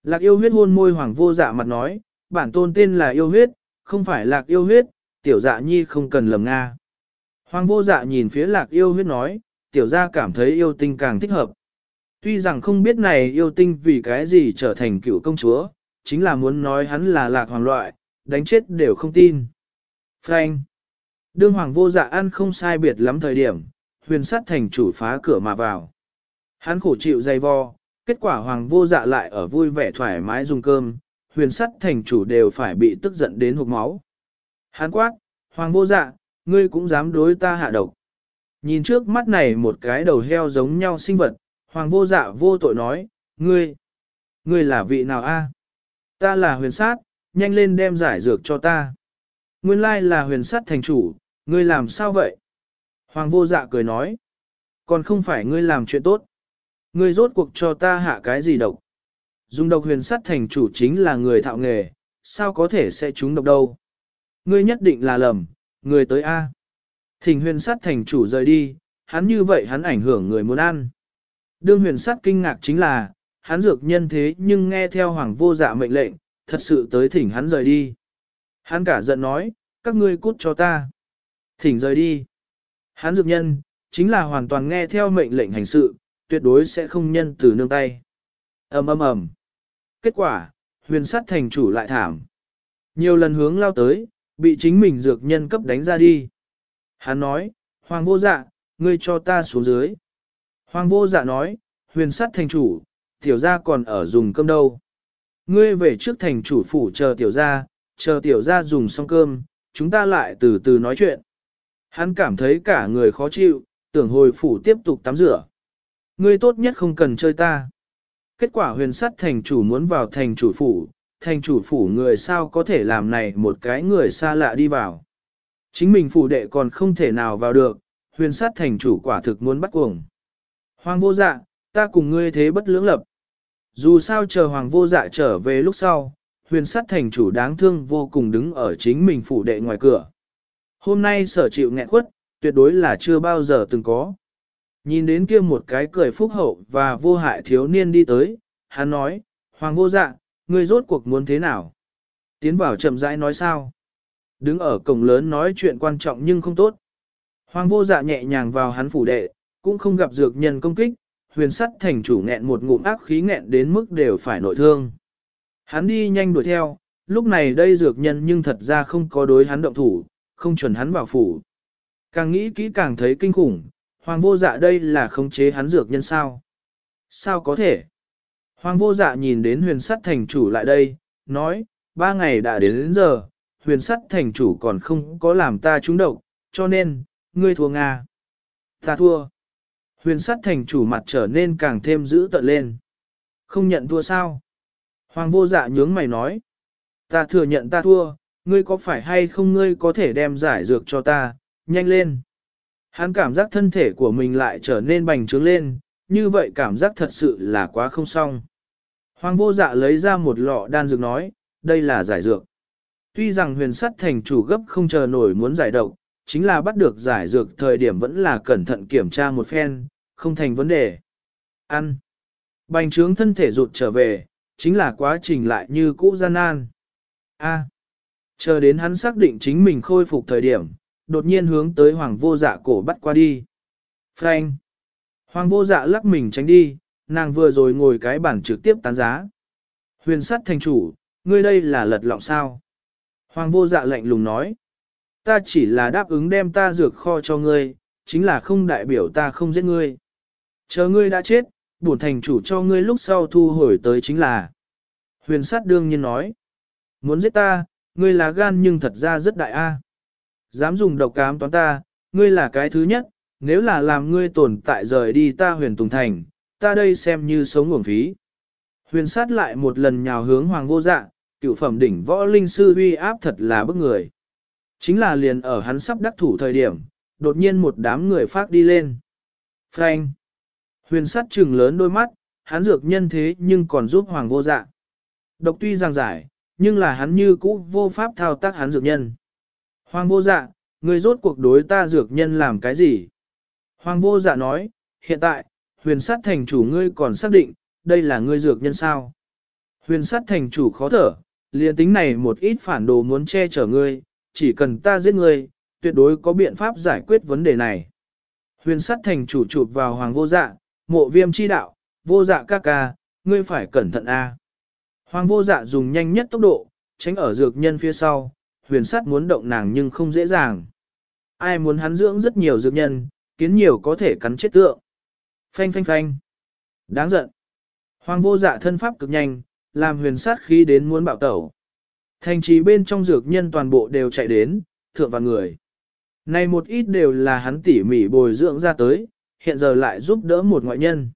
Lạc yêu huyết hôn môi hoàng vô dạ mặt nói, bản tôn tên là yêu huyết, không phải lạc yêu huyết, tiểu dạ nhi không cần lầm Nga. Hoàng vô dạ nhìn phía lạc yêu huyết nói, tiểu gia cảm thấy yêu tinh càng thích hợp. Tuy rằng không biết này yêu tinh vì cái gì trở thành cựu công chúa, chính là muốn nói hắn là lạc hoàng loại, đánh chết đều không tin. Frank. Đương hoàng vô dạ ăn không sai biệt lắm thời điểm, huyền sát thành chủ phá cửa mà vào. Hắn khổ chịu dày vo, kết quả hoàng vô dạ lại ở vui vẻ thoải mái dùng cơm, huyền sắt thành chủ đều phải bị tức giận đến hụt máu. Hắn quát, hoàng vô dạ, ngươi cũng dám đối ta hạ độc. Nhìn trước mắt này một cái đầu heo giống nhau sinh vật, hoàng vô dạ vô tội nói, ngươi, ngươi là vị nào a? Ta là huyền sát, nhanh lên đem giải dược cho ta. Nguyên lai là huyền sát thành chủ, ngươi làm sao vậy? Hoàng vô dạ cười nói, còn không phải ngươi làm chuyện tốt. Ngươi rốt cuộc cho ta hạ cái gì độc? Dùng độc huyền Sát thành chủ chính là người thạo nghề, sao có thể sẽ trúng độc đâu? Ngươi nhất định là lầm, người tới A. Thỉnh huyền sát thành chủ rời đi, hắn như vậy hắn ảnh hưởng người muốn ăn. Đương huyền sát kinh ngạc chính là, hắn dược nhân thế nhưng nghe theo hoàng vô dạ mệnh lệnh, thật sự tới thỉnh hắn rời đi. Hắn cả giận nói, các ngươi cút cho ta. Thỉnh rời đi. Hắn dược nhân, chính là hoàn toàn nghe theo mệnh lệnh hành sự, tuyệt đối sẽ không nhân từ nương tay. ầm ầm ầm. Kết quả, huyền sát thành chủ lại thảm. Nhiều lần hướng lao tới, bị chính mình dược nhân cấp đánh ra đi. Hắn nói, Hoàng vô dạ, ngươi cho ta xuống dưới. Hoàng vô dạ nói, huyền sát thành chủ, tiểu gia còn ở dùng cơm đâu. Ngươi về trước thành chủ phủ chờ tiểu gia, chờ tiểu gia dùng xong cơm, chúng ta lại từ từ nói chuyện. Hắn cảm thấy cả người khó chịu, tưởng hồi phủ tiếp tục tắm rửa. Ngươi tốt nhất không cần chơi ta. Kết quả huyền sắt thành chủ muốn vào thành chủ phủ, thành chủ phủ người sao có thể làm này một cái người xa lạ đi vào. Chính mình phủ đệ còn không thể nào vào được, huyền sát thành chủ quả thực muốn bắt cuồng. Hoàng vô dạ, ta cùng ngươi thế bất lưỡng lập. Dù sao chờ hoàng vô dạ trở về lúc sau, huyền sát thành chủ đáng thương vô cùng đứng ở chính mình phủ đệ ngoài cửa. Hôm nay sở chịu nghẹn quất, tuyệt đối là chưa bao giờ từng có. Nhìn đến kia một cái cười phúc hậu và vô hại thiếu niên đi tới, hắn nói, Hoàng vô dạ, ngươi rốt cuộc muốn thế nào? Tiến vào chậm rãi nói sao? Đứng ở cổng lớn nói chuyện quan trọng nhưng không tốt. Hoàng vô dạ nhẹ nhàng vào hắn phủ đệ, cũng không gặp dược nhân công kích, huyền sắt thành chủ nghẹn một ngụm ác khí nghẹn đến mức đều phải nội thương. Hắn đi nhanh đuổi theo, lúc này đây dược nhân nhưng thật ra không có đối hắn động thủ, không chuẩn hắn vào phủ. Càng nghĩ kỹ càng thấy kinh khủng, hoàng vô dạ đây là khống chế hắn dược nhân sao? Sao có thể? Hoàng vô dạ nhìn đến huyền sắt thành chủ lại đây, nói, ba ngày đã đến, đến giờ, huyền sắt thành chủ còn không có làm ta trúng độc, cho nên, ngươi thua Nga. Ta thua. Huyền sắt thành chủ mặt trở nên càng thêm dữ tợn lên. Không nhận thua sao? Hoàng vô dạ nhướng mày nói. Ta thừa nhận ta thua, ngươi có phải hay không ngươi có thể đem giải dược cho ta, nhanh lên. Hắn cảm giác thân thể của mình lại trở nên bành trướng lên, như vậy cảm giác thật sự là quá không xong. Hoàng vô dạ lấy ra một lọ đan dược nói, đây là giải dược. Tuy rằng huyền sắt thành chủ gấp không chờ nổi muốn giải độc, chính là bắt được giải dược thời điểm vẫn là cẩn thận kiểm tra một phen, không thành vấn đề. Ăn. Bành trướng thân thể rụt trở về, chính là quá trình lại như cũ gian nan. A. Chờ đến hắn xác định chính mình khôi phục thời điểm, đột nhiên hướng tới hoàng vô dạ cổ bắt qua đi. Frank. Hoàng vô dạ lắc mình tránh đi, nàng vừa rồi ngồi cái bản trực tiếp tán giá. Huyền sát thành chủ, ngươi đây là lật lọng sao? Hoàng vô dạ lạnh lùng nói. Ta chỉ là đáp ứng đem ta dược kho cho ngươi, chính là không đại biểu ta không giết ngươi. Chờ ngươi đã chết, bổn thành chủ cho ngươi lúc sau thu hồi tới chính là. Huyền sát đương nhiên nói. Muốn giết ta, ngươi là gan nhưng thật ra rất đại a. À. Dám dùng độc cám toán ta, ngươi là cái thứ nhất, nếu là làm ngươi tồn tại rời đi ta huyền tùng thành, ta đây xem như sống nguồn phí. Huyền sát lại một lần nhào hướng hoàng vô dạ, cựu phẩm đỉnh võ linh sư uy áp thật là bức người. Chính là liền ở hắn sắp đắc thủ thời điểm, đột nhiên một đám người phát đi lên. Frank! Huyền sát trừng lớn đôi mắt, hắn dược nhân thế nhưng còn giúp hoàng vô dạ. Độc tuy giảng giải, nhưng là hắn như cũ vô pháp thao tác hắn dược nhân. Hoàng vô dạ, người rốt cuộc đối ta dược nhân làm cái gì? Hoàng vô dạ nói, hiện tại, huyền sát thành chủ ngươi còn xác định, đây là ngươi dược nhân sao? Huyền sát thành chủ khó thở, liền tính này một ít phản đồ muốn che chở ngươi, chỉ cần ta giết ngươi, tuyệt đối có biện pháp giải quyết vấn đề này. Huyền sát thành chủ chụp vào hoàng vô dạ, mộ viêm chi đạo, vô dạ ca ca, ngươi phải cẩn thận a. Hoàng vô dạ dùng nhanh nhất tốc độ, tránh ở dược nhân phía sau, huyền sát muốn động nàng nhưng không dễ dàng. Ai muốn hắn dưỡng rất nhiều dược nhân, kiến nhiều có thể cắn chết tượng. Phanh phanh phanh. Đáng giận. Hoàng vô dạ thân pháp cực nhanh, làm huyền sát khí đến muốn bạo tẩu. Thành trì bên trong dược nhân toàn bộ đều chạy đến, thượng và người. Này một ít đều là hắn tỉ mỉ bồi dưỡng ra tới, hiện giờ lại giúp đỡ một ngoại nhân.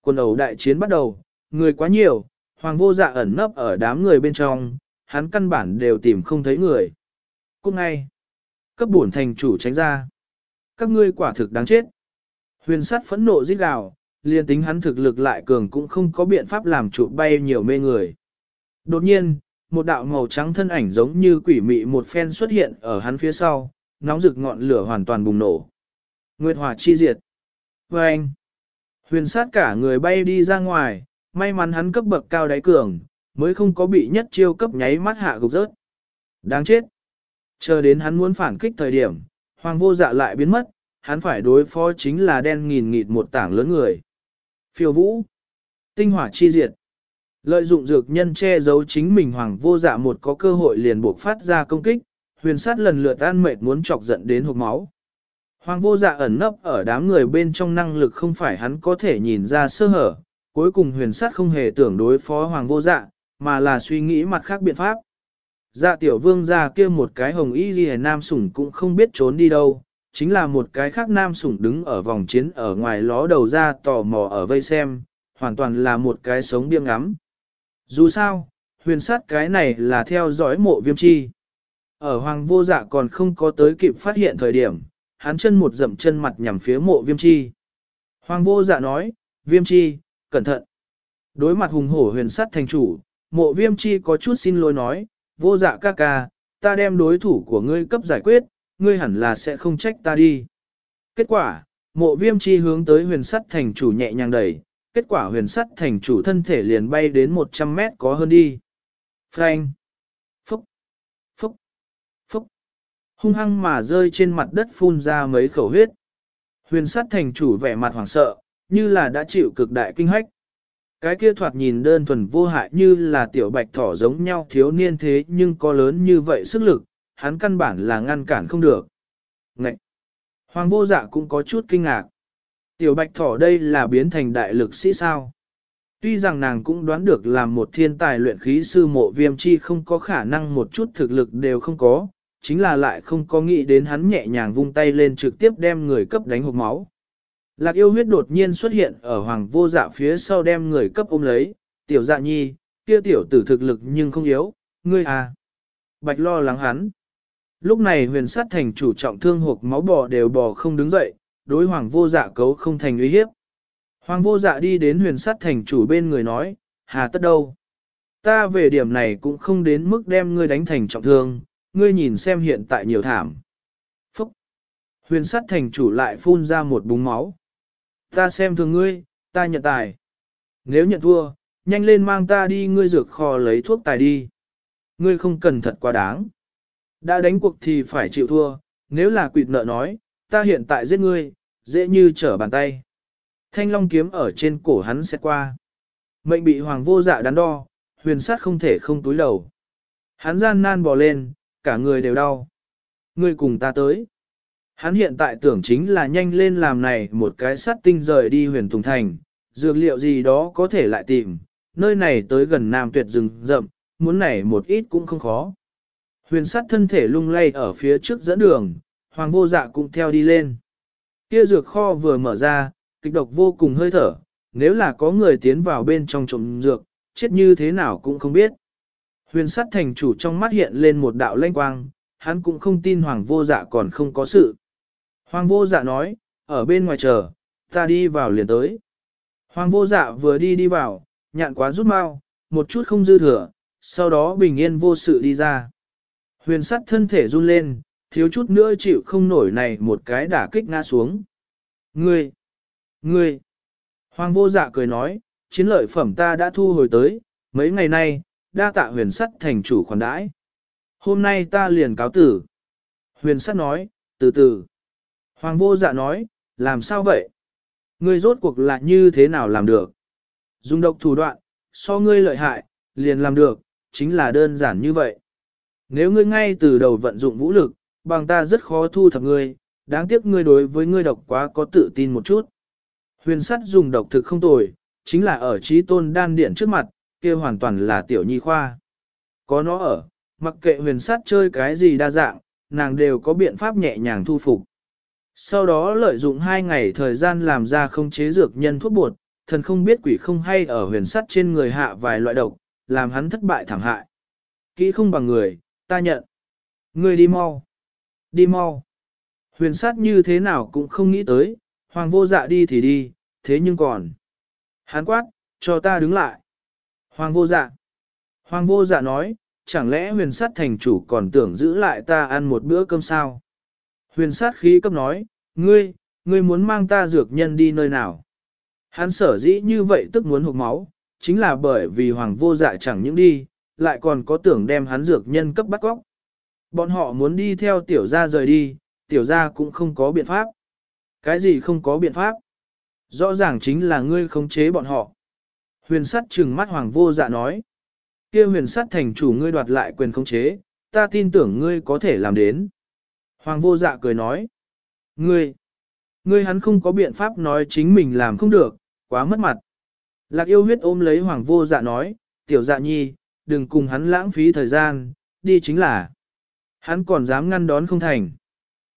Quân ẩu đại chiến bắt đầu, người quá nhiều, hoàng vô dạ ẩn nấp ở đám người bên trong, hắn căn bản đều tìm không thấy người. cút ngay, cấp bổn thành chủ tránh ra. Các ngươi quả thực đáng chết. Huyền sát phẫn nộ giết gào, liền tính hắn thực lực lại cường cũng không có biện pháp làm trụ bay nhiều mê người. Đột nhiên, một đạo màu trắng thân ảnh giống như quỷ mị một phen xuất hiện ở hắn phía sau, nóng rực ngọn lửa hoàn toàn bùng nổ. Nguyệt hỏa chi diệt. Và anh, huyền sát cả người bay đi ra ngoài, may mắn hắn cấp bậc cao đáy cường, mới không có bị nhất chiêu cấp nháy mắt hạ gục rớt. Đáng chết. Chờ đến hắn muốn phản kích thời điểm, hoàng vô dạ lại biến mất, hắn phải đối phó chính là đen nghìn nghịt một tảng lớn người. Phiêu vũ. Tinh hỏa chi diệt. Lợi dụng dược nhân che giấu chính mình hoàng vô dạ một có cơ hội liền buộc phát ra công kích, huyền sát lần lượt tan mệt muốn chọc giận đến hộp máu. Hoàng vô dạ ẩn nấp ở đám người bên trong năng lực không phải hắn có thể nhìn ra sơ hở, cuối cùng huyền sát không hề tưởng đối phó hoàng vô dạ, mà là suy nghĩ mặt khác biện pháp. Dạ tiểu vương ra kia một cái hồng y ghi nam sủng cũng không biết trốn đi đâu, chính là một cái khác nam sủng đứng ở vòng chiến ở ngoài ló đầu ra tò mò ở vây xem, hoàn toàn là một cái sống biếng ngắm. Dù sao, huyền sát cái này là theo dõi mộ viêm chi. Ở hoàng vô dạ còn không có tới kịp phát hiện thời điểm, hắn chân một dậm chân mặt nhằm phía mộ viêm chi. Hoàng vô dạ nói, viêm chi, cẩn thận. Đối mặt hùng hổ huyền sát thành chủ, mộ viêm chi có chút xin lỗi nói, vô dạ ca ca, ta đem đối thủ của ngươi cấp giải quyết, ngươi hẳn là sẽ không trách ta đi. Kết quả, mộ viêm chi hướng tới huyền sắt thành chủ nhẹ nhàng đẩy, kết quả huyền sắt thành chủ thân thể liền bay đến 100 mét có hơn đi. Frank! Phúc! Phúc! Phúc! Hung hăng mà rơi trên mặt đất phun ra mấy khẩu huyết. Huyền sắt thành chủ vẻ mặt hoảng sợ, như là đã chịu cực đại kinh hách. Cái kia thoạt nhìn đơn thuần vô hại như là tiểu bạch thỏ giống nhau thiếu niên thế nhưng có lớn như vậy sức lực, hắn căn bản là ngăn cản không được. Ngậy! Hoàng vô dạ cũng có chút kinh ngạc. Tiểu bạch thỏ đây là biến thành đại lực sĩ sao? Tuy rằng nàng cũng đoán được làm một thiên tài luyện khí sư mộ viêm chi không có khả năng một chút thực lực đều không có, chính là lại không có nghĩ đến hắn nhẹ nhàng vung tay lên trực tiếp đem người cấp đánh hộp máu. Lạc yêu huyết đột nhiên xuất hiện ở hoàng vô dạ phía sau đem người cấp ôm lấy, tiểu dạ nhi, kia tiểu tử thực lực nhưng không yếu, ngươi à. Bạch lo lắng hắn. Lúc này huyền sát thành chủ trọng thương hộp máu bò đều bò không đứng dậy, đối hoàng vô dạ cấu không thành uy hiếp. Hoàng vô dạ đi đến huyền sát thành chủ bên người nói, hà tất đâu. Ta về điểm này cũng không đến mức đem ngươi đánh thành trọng thương, ngươi nhìn xem hiện tại nhiều thảm. Phúc! Huyền sát thành chủ lại phun ra một búng máu. Ta xem thường ngươi, ta nhận tài. Nếu nhận thua, nhanh lên mang ta đi ngươi dược kho lấy thuốc tài đi. Ngươi không cần thật quá đáng. Đã đánh cuộc thì phải chịu thua, nếu là quỵt nợ nói, ta hiện tại giết ngươi, dễ như trở bàn tay. Thanh long kiếm ở trên cổ hắn sẽ qua. Mệnh bị hoàng vô dạ đắn đo, huyền sát không thể không túi đầu. Hắn gian nan bò lên, cả người đều đau. Ngươi cùng ta tới. Hắn hiện tại tưởng chính là nhanh lên làm này một cái sát tinh rời đi huyền Tùng Thành, dược liệu gì đó có thể lại tìm, nơi này tới gần Nam Tuyệt rừng rậm, muốn này một ít cũng không khó. Huyền sát thân thể lung lay ở phía trước dẫn đường, hoàng vô dạ cũng theo đi lên. Kia dược kho vừa mở ra, kịch độc vô cùng hơi thở, nếu là có người tiến vào bên trong trộm dược, chết như thế nào cũng không biết. Huyền sát thành chủ trong mắt hiện lên một đạo lanh quang, hắn cũng không tin hoàng vô dạ còn không có sự. Hoàng vô dạ nói, ở bên ngoài chờ, ta đi vào liền tới. Hoàng vô dạ vừa đi đi vào, nhạn quá rút mau, một chút không dư thừa, sau đó bình yên vô sự đi ra. Huyền sắt thân thể run lên, thiếu chút nữa chịu không nổi này một cái đả kích ngã xuống. Ngươi! Ngươi! Hoàng vô dạ cười nói, chiến lợi phẩm ta đã thu hồi tới, mấy ngày nay, đa tạ huyền sắt thành chủ khoản đãi. Hôm nay ta liền cáo tử. Huyền sắt nói, từ từ. Hoàng vô dạ nói, làm sao vậy? Ngươi rốt cuộc là như thế nào làm được? Dùng độc thủ đoạn, so ngươi lợi hại, liền làm được, chính là đơn giản như vậy. Nếu ngươi ngay từ đầu vận dụng vũ lực, bằng ta rất khó thu thập ngươi, đáng tiếc ngươi đối với ngươi độc quá có tự tin một chút. Huyền sắt dùng độc thực không tồi, chính là ở trí tôn đan điện trước mặt, kia hoàn toàn là tiểu nhi khoa. Có nó ở, mặc kệ huyền sắt chơi cái gì đa dạng, nàng đều có biện pháp nhẹ nhàng thu phục. Sau đó lợi dụng hai ngày thời gian làm ra không chế dược nhân thuốc bột, thần không biết quỷ không hay ở huyền sắt trên người hạ vài loại độc, làm hắn thất bại thảm hại. Kỹ không bằng người, ta nhận. ngươi đi mau. Đi mau. Huyền sát như thế nào cũng không nghĩ tới, hoàng vô dạ đi thì đi, thế nhưng còn. Hán quát, cho ta đứng lại. Hoàng vô dạ. Hoàng vô dạ nói, chẳng lẽ huyền sát thành chủ còn tưởng giữ lại ta ăn một bữa cơm sao? Huyền sát khí cấp nói, ngươi, ngươi muốn mang ta dược nhân đi nơi nào? Hắn sở dĩ như vậy tức muốn hụt máu, chính là bởi vì hoàng vô dạ chẳng những đi, lại còn có tưởng đem hắn dược nhân cấp bắt góc. Bọn họ muốn đi theo tiểu gia rời đi, tiểu gia cũng không có biện pháp. Cái gì không có biện pháp? Rõ ràng chính là ngươi khống chế bọn họ. Huyền sắt trừng mắt hoàng vô dạ nói. kia huyền sắt thành chủ ngươi đoạt lại quyền khống chế, ta tin tưởng ngươi có thể làm đến. Hoàng vô dạ cười nói. Ngươi, ngươi hắn không có biện pháp nói chính mình làm không được, quá mất mặt. Lạc yêu huyết ôm lấy hoàng vô dạ nói, tiểu dạ nhi, đừng cùng hắn lãng phí thời gian, đi chính là. Hắn còn dám ngăn đón không thành.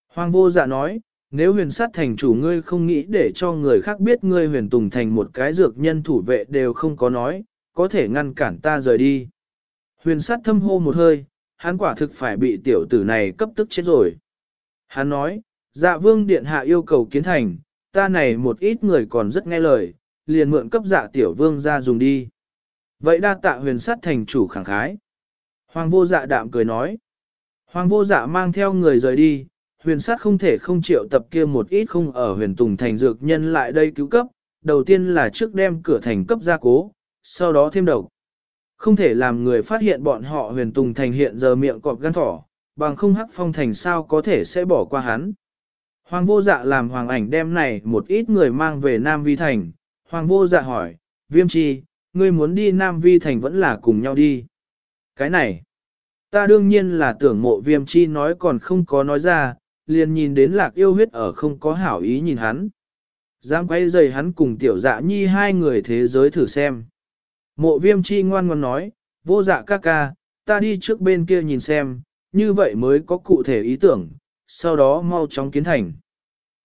Hoàng vô dạ nói, nếu huyền sát thành chủ ngươi không nghĩ để cho người khác biết ngươi huyền tùng thành một cái dược nhân thủ vệ đều không có nói, có thể ngăn cản ta rời đi. Huyền sát thâm hô một hơi, hắn quả thực phải bị tiểu tử này cấp tức chết rồi. Hắn nói, dạ vương điện hạ yêu cầu kiến thành, ta này một ít người còn rất nghe lời, liền mượn cấp dạ tiểu vương ra dùng đi. Vậy đa tạ huyền sát thành chủ khẳng khái. Hoàng vô dạ đạm cười nói. Hoàng vô dạ mang theo người rời đi, huyền sát không thể không chịu tập kia một ít không ở huyền tùng thành dược nhân lại đây cứu cấp, đầu tiên là trước đem cửa thành cấp gia cố, sau đó thêm đầu. Không thể làm người phát hiện bọn họ huyền tùng thành hiện giờ miệng cọp gan thỏ, bằng không hắc phong thành sao có thể sẽ bỏ qua hắn. Hoàng vô dạ làm hoàng ảnh đem này một ít người mang về Nam Vi Thành. Hoàng vô dạ hỏi, viêm chi, ngươi muốn đi Nam Vi Thành vẫn là cùng nhau đi. Cái này, ta đương nhiên là tưởng mộ viêm chi nói còn không có nói ra, liền nhìn đến lạc yêu huyết ở không có hảo ý nhìn hắn. Dám quay dày hắn cùng tiểu dạ nhi hai người thế giới thử xem. Mộ viêm chi ngoan ngoan nói, vô dạ ca ca, ta đi trước bên kia nhìn xem, như vậy mới có cụ thể ý tưởng, sau đó mau chóng kiến thành.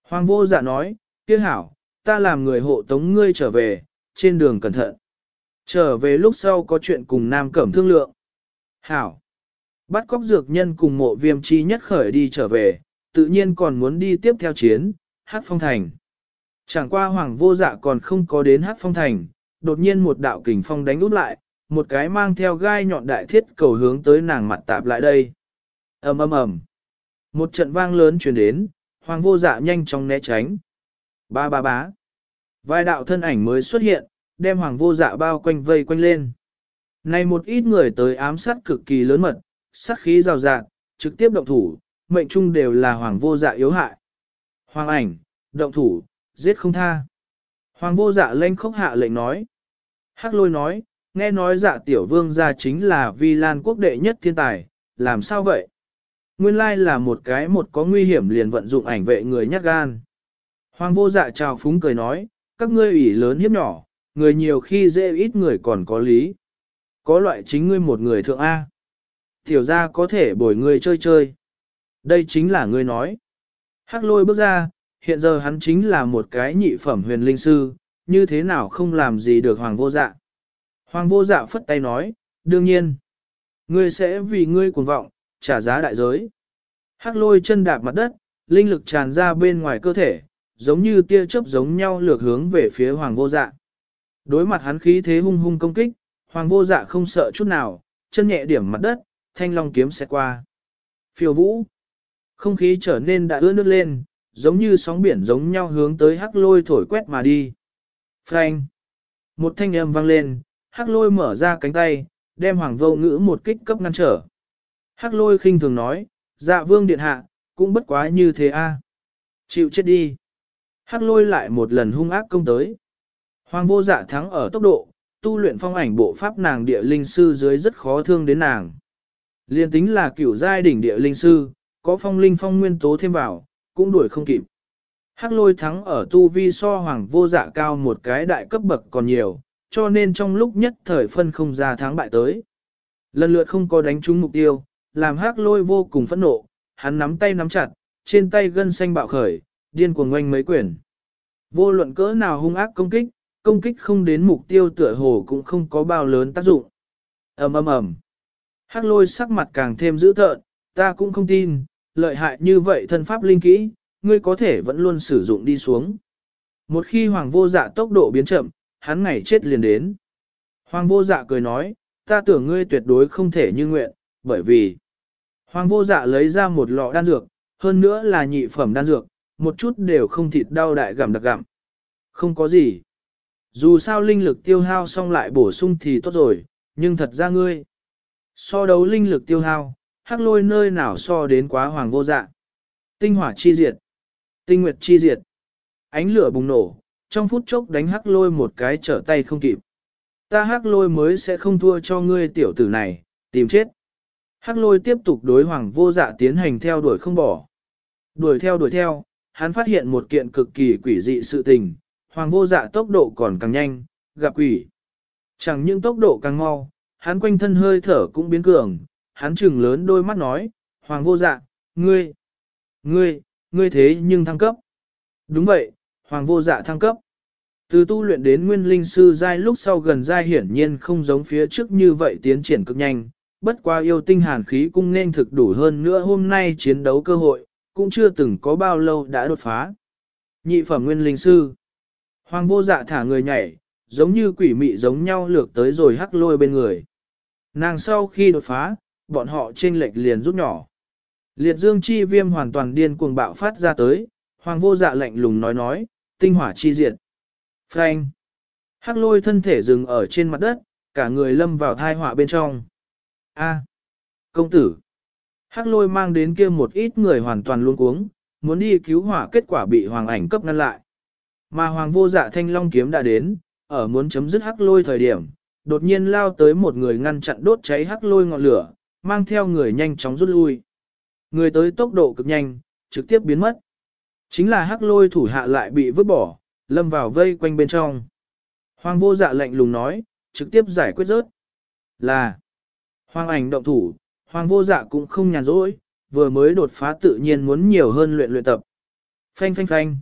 Hoàng vô dạ nói, kia hảo, ta làm người hộ tống ngươi trở về, trên đường cẩn thận. Trở về lúc sau có chuyện cùng Nam Cẩm thương lượng. Hảo, bắt cóc dược nhân cùng mộ viêm chi nhất khởi đi trở về, tự nhiên còn muốn đi tiếp theo chiến, hát phong thành. Chẳng qua hoàng vô dạ còn không có đến hát phong thành, đột nhiên một đạo kình phong đánh út lại, một cái mang theo gai nhọn đại thiết cầu hướng tới nàng mặt tạp lại đây. ầm ầm ầm, Một trận vang lớn truyền đến, hoàng vô dạ nhanh chóng né tránh. Ba ba bá. Vài đạo thân ảnh mới xuất hiện, đem hoàng vô dạ bao quanh vây quanh lên. Này một ít người tới ám sát cực kỳ lớn mật, sát khí rào rạt, trực tiếp động thủ, mệnh chung đều là hoàng vô dạ yếu hại. Hoàng ảnh, động thủ, giết không tha. Hoàng vô dạ lên khốc hạ lệnh nói. Hắc lôi nói, nghe nói dạ tiểu vương gia chính là vi lan quốc đệ nhất thiên tài, làm sao vậy? Nguyên lai là một cái một có nguy hiểm liền vận dụng ảnh vệ người nhát gan. Hoàng vô dạ chào phúng cười nói, các ngươi ủy lớn hiếp nhỏ, người nhiều khi dễ ít người còn có lý. Có loại chính ngươi một người thượng A. Tiểu ra có thể bồi người chơi chơi. Đây chính là ngươi nói. Hắc lôi bước ra, hiện giờ hắn chính là một cái nhị phẩm huyền linh sư, như thế nào không làm gì được hoàng vô dạ. Hoàng vô dạ phất tay nói, đương nhiên, ngươi sẽ vì ngươi cuồng vọng, trả giá đại giới. Hắc lôi chân đạp mặt đất, linh lực tràn ra bên ngoài cơ thể, giống như tia chớp giống nhau lược hướng về phía hoàng vô dạ. Đối mặt hắn khí thế hung hung công kích, hoàng vô dạ không sợ chút nào, chân nhẹ điểm mặt đất, thanh long kiếm sẽ qua. Phiêu vũ, không khí trở nên đã ướt nước lên, giống như sóng biển giống nhau hướng tới hắc lôi thổi quét mà đi. Phanh! Một thanh âm vang lên, hắc lôi mở ra cánh tay, đem hoàng vô ngữ một kích cấp ngăn trở. Hắc lôi khinh thường nói, dạ vương điện hạ, cũng bất quá như thế a. Chịu chết đi. Hắc lôi lại một lần hung ác công tới. Hoàng vô dạ thắng ở tốc độ, tu luyện phong ảnh bộ pháp nàng địa linh sư dưới rất khó thương đến nàng. Liên tính là cửu giai đỉnh địa linh sư, có phong linh phong nguyên tố thêm vào, cũng đuổi không kịp. Hắc lôi thắng ở tu vi so hoàng vô dạ cao một cái đại cấp bậc còn nhiều, cho nên trong lúc nhất thời phân không ra thắng bại tới. Lần lượt không có đánh trúng mục tiêu, làm hắc lôi vô cùng phẫn nộ, hắn nắm tay nắm chặt, trên tay gân xanh bạo khởi, điên cuồng ngoanh mấy quyển. Vô luận cỡ nào hung ác công kích, công kích không đến mục tiêu tựa hồ cũng không có bao lớn tác dụng. ầm ầm ầm. Hắc lôi sắc mặt càng thêm dữ tợn, ta cũng không tin, lợi hại như vậy thân pháp linh kỹ, ngươi có thể vẫn luôn sử dụng đi xuống. Một khi hoàng vô dạ tốc độ biến chậm, hắn ngày chết liền đến. Hoàng vô dạ cười nói, ta tưởng ngươi tuyệt đối không thể như nguyện, bởi vì Hoàng vô dạ lấy ra một lọ đan dược, hơn nữa là nhị phẩm đan dược, một chút đều không thịt đau đại gặm đặc gặm. Không có gì. Dù sao linh lực tiêu hao xong lại bổ sung thì tốt rồi, nhưng thật ra ngươi. So đấu linh lực tiêu hao, hắc lôi nơi nào so đến quá hoàng vô dạ. Tinh hỏa chi diệt. Tinh nguyệt chi diệt. Ánh lửa bùng nổ, trong phút chốc đánh hắc lôi một cái trở tay không kịp. Ta hắc lôi mới sẽ không thua cho ngươi tiểu tử này, tìm chết. Hắc lôi tiếp tục đối hoàng vô dạ tiến hành theo đuổi không bỏ. Đuổi theo đuổi theo, hắn phát hiện một kiện cực kỳ quỷ dị sự tình, hoàng vô dạ tốc độ còn càng nhanh, gặp quỷ. Chẳng những tốc độ càng mau, hắn quanh thân hơi thở cũng biến cường, hắn trừng lớn đôi mắt nói, hoàng vô dạ, ngươi, ngươi, ngươi thế nhưng thăng cấp. Đúng vậy, hoàng vô dạ thăng cấp. Từ tu luyện đến nguyên linh sư giai lúc sau gần giai hiển nhiên không giống phía trước như vậy tiến triển cực nhanh, bất qua yêu tinh hàn khí cung nên thực đủ hơn nữa hôm nay chiến đấu cơ hội, cũng chưa từng có bao lâu đã đột phá. Nhị phẩm nguyên linh sư. Hoàng vô dạ thả người nhảy, giống như quỷ mị giống nhau lược tới rồi hắc lôi bên người. Nàng sau khi đột phá, bọn họ trên lệch liền rút nhỏ. Liệt dương chi viêm hoàn toàn điên cuồng bạo phát ra tới, hoàng vô dạ lạnh lùng nói nói, tinh hỏa chi diệt. Frank. Hắc lôi thân thể dừng ở trên mặt đất, cả người lâm vào thai họa bên trong. A. Công tử. Hắc lôi mang đến kia một ít người hoàn toàn luôn cuống, muốn đi cứu hỏa kết quả bị hoàng ảnh cấp ngăn lại. Mà hoàng vô dạ thanh long kiếm đã đến, ở muốn chấm dứt hắc lôi thời điểm, đột nhiên lao tới một người ngăn chặn đốt cháy hắc lôi ngọn lửa, mang theo người nhanh chóng rút lui. Người tới tốc độ cực nhanh, trực tiếp biến mất. Chính là hắc lôi thủ hạ lại bị vứt bỏ, lâm vào vây quanh bên trong. Hoàng vô dạ lệnh lùng nói, trực tiếp giải quyết rớt. Là, hoàng ảnh động thủ, hoàng vô dạ cũng không nhàn rỗi, vừa mới đột phá tự nhiên muốn nhiều hơn luyện luyện tập. Phanh phanh phanh.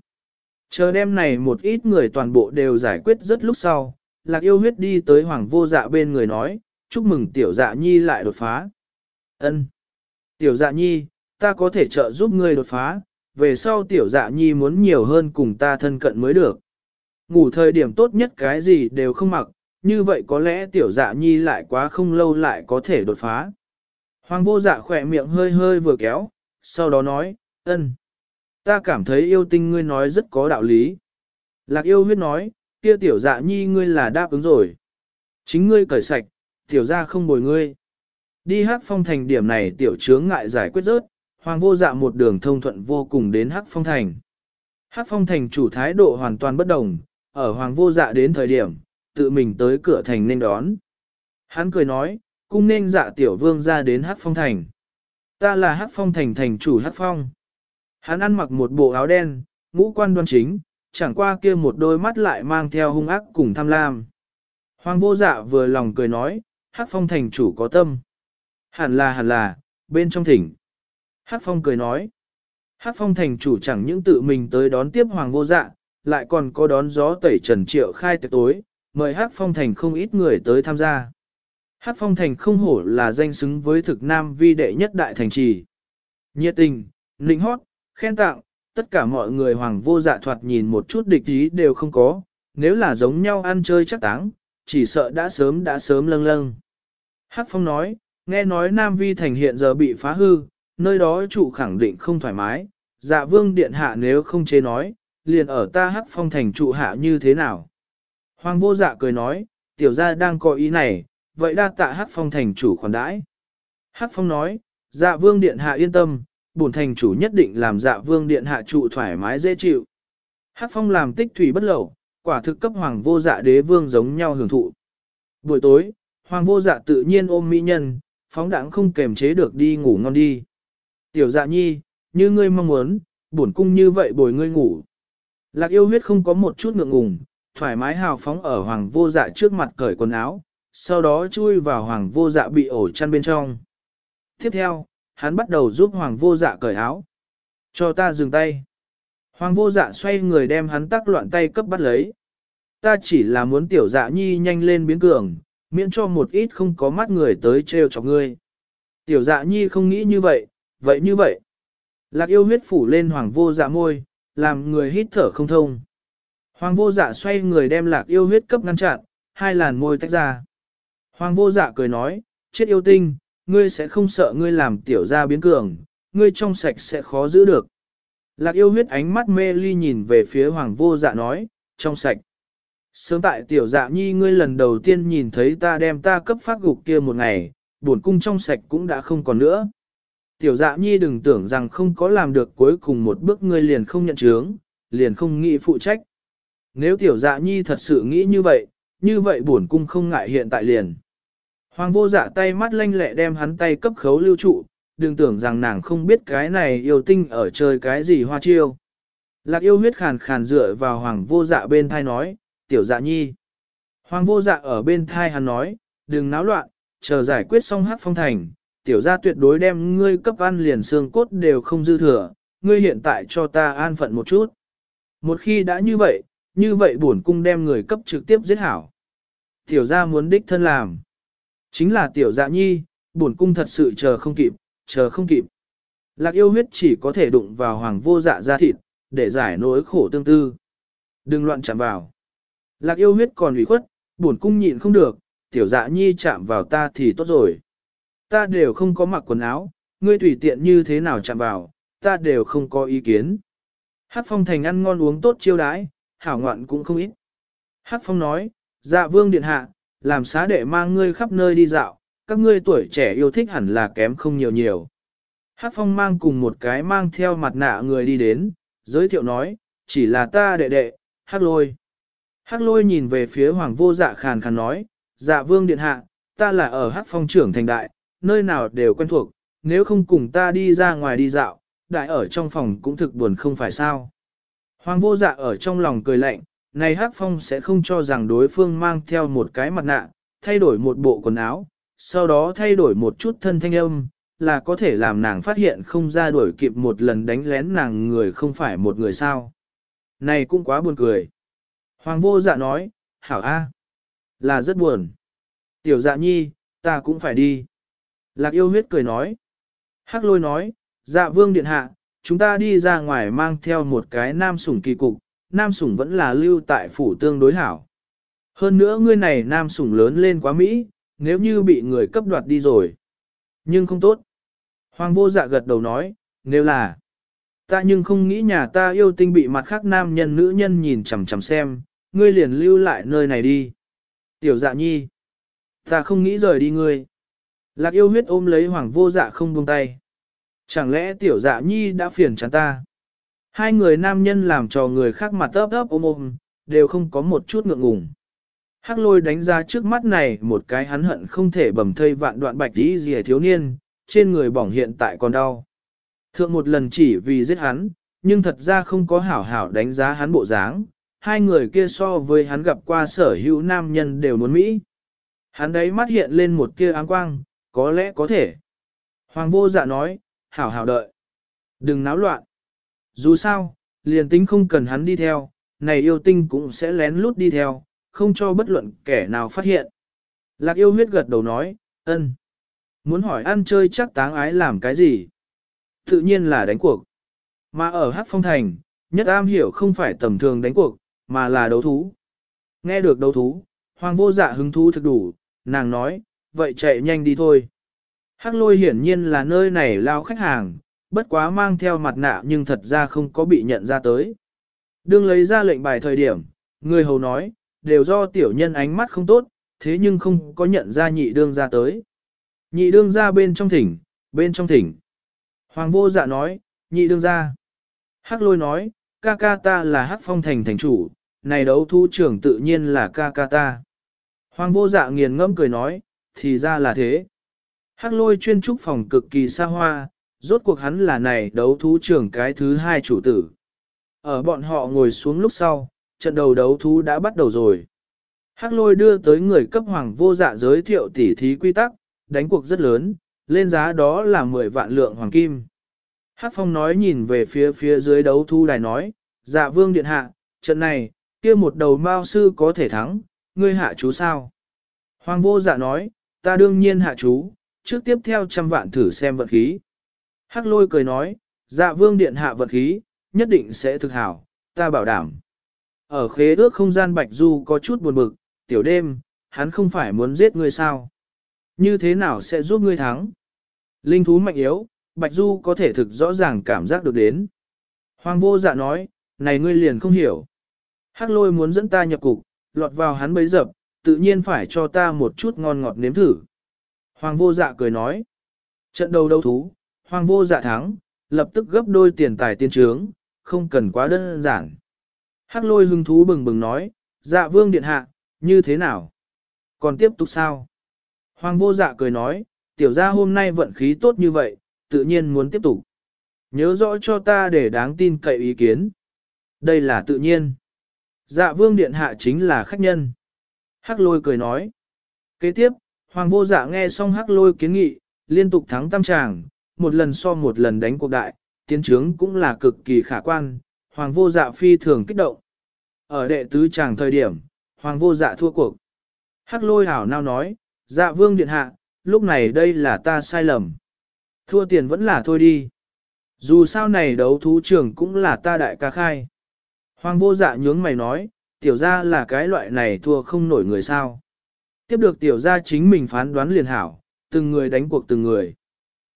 Chờ đêm này một ít người toàn bộ đều giải quyết rất lúc sau, lạc yêu huyết đi tới hoàng vô dạ bên người nói, chúc mừng tiểu dạ nhi lại đột phá. ân Tiểu dạ nhi, ta có thể trợ giúp ngươi đột phá, về sau tiểu dạ nhi muốn nhiều hơn cùng ta thân cận mới được. Ngủ thời điểm tốt nhất cái gì đều không mặc, như vậy có lẽ tiểu dạ nhi lại quá không lâu lại có thể đột phá. Hoàng vô dạ khỏe miệng hơi hơi vừa kéo, sau đó nói, ân. Ta cảm thấy yêu tinh ngươi nói rất có đạo lý. Lạc yêu huyết nói, kia tiểu dạ nhi ngươi là đáp ứng rồi. Chính ngươi cởi sạch, tiểu ra không bồi ngươi. Đi hát phong thành điểm này tiểu chướng ngại giải quyết rớt, hoàng vô dạ một đường thông thuận vô cùng đến hát phong thành. Hát phong thành chủ thái độ hoàn toàn bất đồng, ở hoàng vô dạ đến thời điểm, tự mình tới cửa thành nên đón. Hắn cười nói, cung nên dạ tiểu vương ra đến hát phong thành. Ta là hát phong thành thành chủ hát phong. Hắn ăn mặc một bộ áo đen, ngũ quan đoan chính, chẳng qua kia một đôi mắt lại mang theo hung ác cùng tham lam. Hoàng vô dạ vừa lòng cười nói, hát phong thành chủ có tâm. Hẳn là hẳn là, bên trong thỉnh. Hát phong cười nói, hát phong thành chủ chẳng những tự mình tới đón tiếp hoàng vô dạ, lại còn có đón gió tẩy trần triệu khai tiệc tối, mời hát phong thành không ít người tới tham gia. Hát phong thành không hổ là danh xứng với thực nam vi đệ nhất đại thành trì. Nhiệt tình, nịnh hót, khen tặng, tất cả mọi người hoàng vô dạ thoạt nhìn một chút địch ý đều không có, nếu là giống nhau ăn chơi chắc táng, chỉ sợ đã sớm đã sớm lâng lâng. Hắc Phong nói, nghe nói Nam Vi Thành hiện giờ bị phá hư, nơi đó trụ khẳng định không thoải mái, dạ vương điện hạ nếu không chế nói, liền ở ta Hắc Phong Thành trụ hạ như thế nào. Hoàng vô dạ cười nói, tiểu gia đang có ý này, vậy đa tạ Hắc Phong Thành chủ khoản đãi. Hắc Phong nói, dạ vương điện hạ yên tâm, bổn thành chủ nhất định làm dạ vương điện hạ trụ thoải mái dễ chịu. Hắc phong làm tích thủy bất lậu, quả thực cấp hoàng vô dạ đế vương giống nhau hưởng thụ. Buổi tối, hoàng vô dạ tự nhiên ôm mỹ nhân, phóng đẳng không kềm chế được đi ngủ ngon đi. Tiểu dạ nhi, như ngươi mong muốn, bổn cung như vậy bồi ngươi ngủ. Lạc yêu huyết không có một chút ngượng ngùng, thoải mái hào phóng ở hoàng vô dạ trước mặt cởi quần áo, sau đó chui vào hoàng vô dạ bị ổ chăn bên trong. Tiếp theo, hắn bắt đầu giúp hoàng vô dạ cởi áo. Cho ta dừng tay. Hoàng vô dạ xoay người đem hắn tắc loạn tay cấp bắt lấy. Ta chỉ là muốn tiểu dạ nhi nhanh lên biến cường, miễn cho một ít không có mắt người tới trêu cho ngươi. Tiểu dạ nhi không nghĩ như vậy, vậy như vậy. Lạc yêu huyết phủ lên hoàng vô dạ môi, làm người hít thở không thông. Hoàng vô dạ xoay người đem lạc yêu huyết cấp ngăn chặn, hai làn môi tách ra. Hoàng vô dạ cười nói, chết yêu tinh, ngươi sẽ không sợ ngươi làm tiểu gia biến cường, ngươi trong sạch sẽ khó giữ được. Lạc yêu huyết ánh mắt mê ly nhìn về phía hoàng vô dạ nói, trong sạch. Sớm tại tiểu dạ nhi ngươi lần đầu tiên nhìn thấy ta đem ta cấp phát gục kia một ngày, buồn cung trong sạch cũng đã không còn nữa. Tiểu dạ nhi đừng tưởng rằng không có làm được cuối cùng một bước ngươi liền không nhận chướng, liền không nghĩ phụ trách. Nếu tiểu dạ nhi thật sự nghĩ như vậy, như vậy buồn cung không ngại hiện tại liền. Hoàng vô dạ tay mắt lanh lẹ đem hắn tay cấp khấu lưu trụ, đừng tưởng rằng nàng không biết cái này yêu tinh ở chơi cái gì hoa chiêu. Lạc yêu huyết khàn khàn dựa vào hoàng vô dạ bên thai nói, tiểu dạ nhi. Hoàng vô dạ ở bên thai hắn nói, đừng náo loạn, chờ giải quyết xong hát phong thành, tiểu gia tuyệt đối đem ngươi cấp ăn liền xương cốt đều không dư thừa, ngươi hiện tại cho ta an phận một chút. Một khi đã như vậy, như vậy bổn cung đem người cấp trực tiếp giết hảo. Tiểu gia muốn đích thân làm. Chính là tiểu dạ nhi, bổn cung thật sự chờ không kịp, chờ không kịp. Lạc yêu huyết chỉ có thể đụng vào hoàng vô dạ ra thịt, để giải nỗi khổ tương tư. Đừng loạn chạm vào. Lạc yêu huyết còn ủy khuất, bổn cung nhịn không được, tiểu dạ nhi chạm vào ta thì tốt rồi. Ta đều không có mặc quần áo, ngươi tùy tiện như thế nào chạm vào, ta đều không có ý kiến. Hát phong thành ăn ngon uống tốt chiêu đãi, hảo ngoạn cũng không ít. Hát phong nói, dạ vương điện hạ, làm xá đệ mang ngươi khắp nơi đi dạo, các ngươi tuổi trẻ yêu thích hẳn là kém không nhiều nhiều. Hát phong mang cùng một cái mang theo mặt nạ người đi đến, giới thiệu nói, chỉ là ta đệ đệ, hát lôi. Hát lôi nhìn về phía hoàng vô dạ khàn khàn nói, dạ vương điện hạ, ta là ở hát phong trưởng thành đại, nơi nào đều quen thuộc, nếu không cùng ta đi ra ngoài đi dạo, đại ở trong phòng cũng thực buồn không phải sao. Hoàng vô dạ ở trong lòng cười lạnh, này Hắc phong sẽ không cho rằng đối phương mang theo một cái mặt nạ, thay đổi một bộ quần áo, sau đó thay đổi một chút thân thanh âm, là có thể làm nàng phát hiện không ra đuổi kịp một lần đánh lén nàng người không phải một người sao. Này cũng quá buồn cười. Hoàng vô dạ nói, hảo a, là rất buồn. Tiểu dạ nhi, ta cũng phải đi. Lạc yêu huyết cười nói. Hắc lôi nói, dạ vương điện hạ, chúng ta đi ra ngoài mang theo một cái nam sủng kỳ cục, nam sủng vẫn là lưu tại phủ tương đối hảo. Hơn nữa ngươi này nam sủng lớn lên quá Mỹ, nếu như bị người cấp đoạt đi rồi. Nhưng không tốt. Hoàng vô dạ gật đầu nói, nếu là, ta nhưng không nghĩ nhà ta yêu tinh bị mặt khác nam nhân nữ nhân nhìn chằm chằm xem, ngươi liền lưu lại nơi này đi. Tiểu dạ nhi, ta không nghĩ rời đi ngươi. Lạc yêu huyết ôm lấy hoàng vô dạ không buông tay. Chẳng lẽ tiểu dạ nhi đã phiền chán ta? Hai người nam nhân làm cho người khác mặt ấp ấp ôm ôm, đều không có một chút ngượng ngùng. Hắc lôi đánh ra trước mắt này một cái hắn hận không thể bầm thây vạn đoạn bạch tí dìa thiếu niên, trên người bỏng hiện tại còn đau. Thượng một lần chỉ vì giết hắn, nhưng thật ra không có hảo hảo đánh giá hắn bộ dáng, hai người kia so với hắn gặp qua sở hữu nam nhân đều muốn Mỹ. Hắn đấy mắt hiện lên một tia áng quang, có lẽ có thể. Hoàng vô dạ nói, hảo hảo đợi. Đừng náo loạn. Dù sao, liền tính không cần hắn đi theo, này yêu tinh cũng sẽ lén lút đi theo, không cho bất luận kẻ nào phát hiện. Lạc yêu huyết gật đầu nói, ân. Muốn hỏi ăn chơi chắc táng ái làm cái gì? Tự nhiên là đánh cuộc. Mà ở Hắc Phong Thành, nhất am hiểu không phải tầm thường đánh cuộc, mà là đấu thú. Nghe được đấu thú, hoàng vô dạ hứng thú thực đủ, nàng nói, vậy chạy nhanh đi thôi. Hắc lôi hiển nhiên là nơi này lao khách hàng, bất quá mang theo mặt nạ nhưng thật ra không có bị nhận ra tới. Đương lấy ra lệnh bài thời điểm, người hầu nói, đều do tiểu nhân ánh mắt không tốt, thế nhưng không có nhận ra nhị đương ra tới. Nhị đương ra bên trong thỉnh, bên trong thỉnh. Hoàng vô dạ nói, nhị đương ra. Hắc lôi nói, ca ca ta là hắc phong thành thành chủ, này đấu thu trưởng tự nhiên là ca ca ta. Hoàng vô dạ nghiền ngẫm cười nói, thì ra là thế. Hắc lôi chuyên trúc phòng cực kỳ xa hoa, rốt cuộc hắn là này đấu thú trưởng cái thứ hai chủ tử. Ở bọn họ ngồi xuống lúc sau, trận đầu đấu thú đã bắt đầu rồi. Hắc lôi đưa tới người cấp hoàng vô dạ giới thiệu tỉ thí quy tắc, đánh cuộc rất lớn, lên giá đó là 10 vạn lượng hoàng kim. Hắc phong nói nhìn về phía phía dưới đấu thú đài nói, dạ vương điện hạ, trận này, kia một đầu mao sư có thể thắng, ngươi hạ chú sao? Hoàng vô dạ nói, ta đương nhiên hạ chú, trước tiếp theo trăm vạn thử xem vận khí. Hắc lôi cười nói, dạ vương điện hạ vận khí, nhất định sẽ thực hảo, ta bảo đảm. Ở khế ước không gian Bạch Du có chút buồn bực, tiểu đêm, hắn không phải muốn giết ngươi sao? Như thế nào sẽ giúp ngươi thắng? Linh thú mạnh yếu, Bạch Du có thể thực rõ ràng cảm giác được đến. Hoàng vô dạ nói, này ngươi liền không hiểu. Hắc lôi muốn dẫn ta nhập cục, lọt vào hắn bấy dập, tự nhiên phải cho ta một chút ngon ngọt nếm thử. Hoàng vô dạ cười nói. Trận đầu đấu thú, hoàng vô dạ thắng, lập tức gấp đôi tiền tài tiên trướng, không cần quá đơn giản. Hắc lôi hưng thú bừng bừng nói, dạ vương điện hạ, như thế nào? Còn tiếp tục sao? Hoàng vô dạ cười nói, tiểu gia hôm nay vận khí tốt như vậy, tự nhiên muốn tiếp tục. Nhớ rõ cho ta để đáng tin cậy ý kiến. Đây là tự nhiên. Dạ vương điện hạ chính là khách nhân. Hắc lôi cười nói. Kế tiếp, Hoàng vô dạ nghe xong hắc lôi kiến nghị, liên tục thắng tam tràng, một lần so một lần đánh cuộc đại, tiến trướng cũng là cực kỳ khả quan, hoàng vô dạ phi thường kích động. Ở đệ tứ tràng thời điểm, hoàng vô dạ thua cuộc. Hắc lôi hảo nao nói, dạ vương điện hạ, lúc này đây là ta sai lầm. Thua tiền vẫn là thôi đi. Dù sao này đấu thú trường cũng là ta đại ca khai. Hoàng vô dạ nhướng mày nói, tiểu gia là cái loại này thua không nổi người sao. Tiếp được tiểu gia chính mình phán đoán liền hảo, từng người đánh cuộc từng người.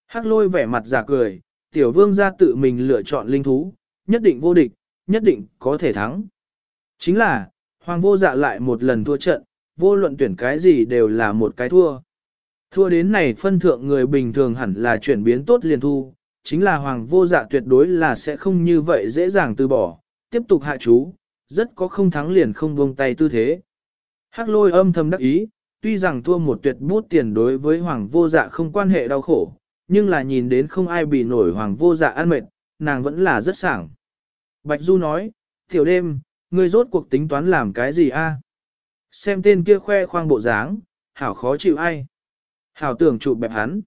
Hắc lôi vẻ mặt giả cười, tiểu vương gia tự mình lựa chọn linh thú, nhất định vô địch, nhất định có thể thắng. Chính là, hoàng vô dạ lại một lần thua trận, vô luận tuyển cái gì đều là một cái thua. Thua đến này phân thượng người bình thường hẳn là chuyển biến tốt liền thu, chính là hoàng vô dạ tuyệt đối là sẽ không như vậy dễ dàng từ bỏ, tiếp tục hạ chú, rất có không thắng liền không buông tay tư thế. Hắc lôi âm thầm đắc ý, tuy rằng thua một tuyệt bút tiền đối với hoàng vô dạ không quan hệ đau khổ, nhưng là nhìn đến không ai bị nổi hoàng vô dạ ăn mệt, nàng vẫn là rất sảng. Bạch Du nói, tiểu đêm, ngươi rốt cuộc tính toán làm cái gì a? Xem tên kia khoe khoang bộ dáng, hảo khó chịu ai. Hảo tưởng trụ bẹp hắn.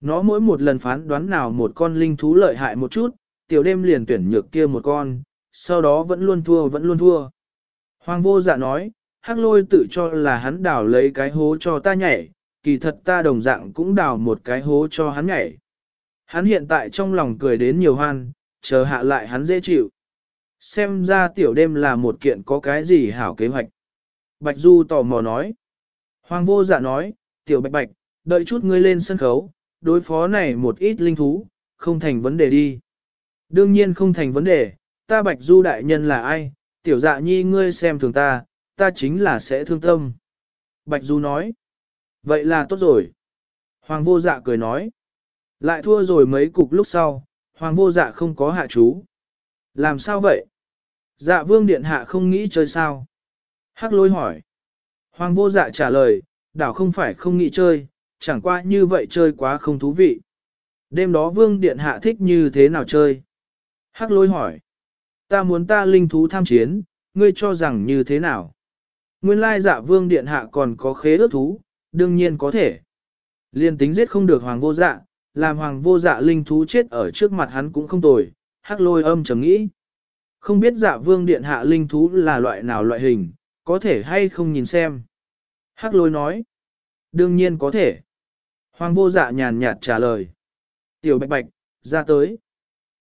Nó mỗi một lần phán đoán nào một con linh thú lợi hại một chút, tiểu đêm liền tuyển nhược kia một con, sau đó vẫn luôn thua vẫn luôn thua. Hoàng vô dạ nói, hắc lôi tự cho là hắn đảo lấy cái hố cho ta nhảy, kỳ thật ta đồng dạng cũng đào một cái hố cho hắn nhảy. Hắn hiện tại trong lòng cười đến nhiều hoan, chờ hạ lại hắn dễ chịu. Xem ra tiểu đêm là một kiện có cái gì hảo kế hoạch. Bạch Du tò mò nói. Hoàng vô dạ nói, tiểu bạch bạch, đợi chút ngươi lên sân khấu, đối phó này một ít linh thú, không thành vấn đề đi. Đương nhiên không thành vấn đề, ta bạch du đại nhân là ai, tiểu dạ nhi ngươi xem thường ta, ta chính là sẽ thương tâm. Bạch du nói, vậy là tốt rồi. Hoàng vô dạ cười nói, lại thua rồi mấy cục lúc sau, hoàng vô dạ không có hạ chú. Làm sao vậy? Dạ vương điện hạ không nghĩ chơi sao? Hắc lôi hỏi. Hoàng vô dạ trả lời, đảo không phải không nghĩ chơi, chẳng qua như vậy chơi quá không thú vị. Đêm đó vương điện hạ thích như thế nào chơi? Hắc lôi hỏi. Ta muốn ta linh thú tham chiến, ngươi cho rằng như thế nào? Nguyên lai dạ vương điện hạ còn có khế ước thú, đương nhiên có thể. Liên tính giết không được hoàng vô dạ, làm hoàng vô dạ linh thú chết ở trước mặt hắn cũng không tồi, hắc lôi âm chấm nghĩ. Không biết dạ vương điện hạ linh thú là loại nào loại hình, có thể hay không nhìn xem. Hắc lôi nói. Đương nhiên có thể. Hoàng vô dạ nhàn nhạt trả lời. Tiểu bạch bạch, ra tới.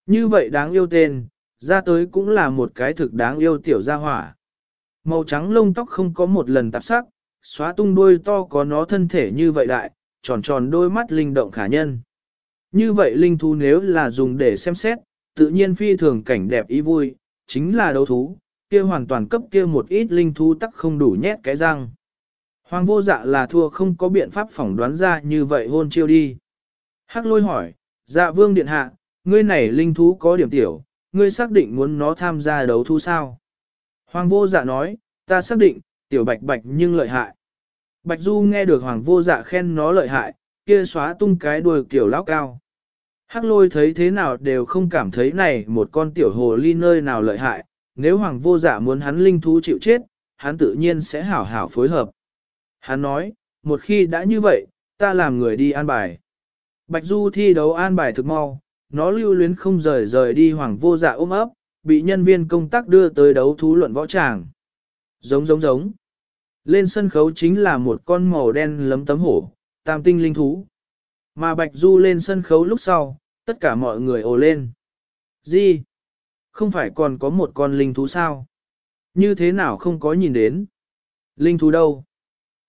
Như vậy đáng yêu tên, ra tới cũng là một cái thực đáng yêu tiểu gia hỏa. Màu trắng lông tóc không có một lần tạp sắc, xóa tung đôi to có nó thân thể như vậy đại, tròn tròn đôi mắt linh động khả nhân. Như vậy linh thú nếu là dùng để xem xét, tự nhiên phi thường cảnh đẹp ý vui, chính là đấu thú, kia hoàn toàn cấp kia một ít linh thú tắc không đủ nhét cái răng. Hoàng vô dạ là thua không có biện pháp phỏng đoán ra như vậy hôn chiêu đi. Hắc lôi hỏi, dạ vương điện hạ, ngươi này linh thú có điểm tiểu, ngươi xác định muốn nó tham gia đấu thú sao? Hoàng vô dạ nói, ta xác định, tiểu bạch bạch nhưng lợi hại. Bạch Du nghe được hoàng vô dạ khen nó lợi hại, kia xóa tung cái đuôi kiểu lão cao. Hắc lôi thấy thế nào đều không cảm thấy này một con tiểu hồ ly nơi nào lợi hại, nếu hoàng vô dạ muốn hắn linh thú chịu chết, hắn tự nhiên sẽ hảo hảo phối hợp. Hắn nói, một khi đã như vậy, ta làm người đi an bài. Bạch Du thi đấu an bài thực mau, nó lưu luyến không rời rời đi hoàng vô dạ ôm ấp, bị nhân viên công tác đưa tới đấu thú luận võ tràng. Giống giống giống. Lên sân khấu chính là một con màu đen lấm tấm hổ, tam tinh linh thú. Mà Bạch Du lên sân khấu lúc sau, tất cả mọi người ồ lên. Gì? Không phải còn có một con linh thú sao? Như thế nào không có nhìn đến? Linh thú đâu?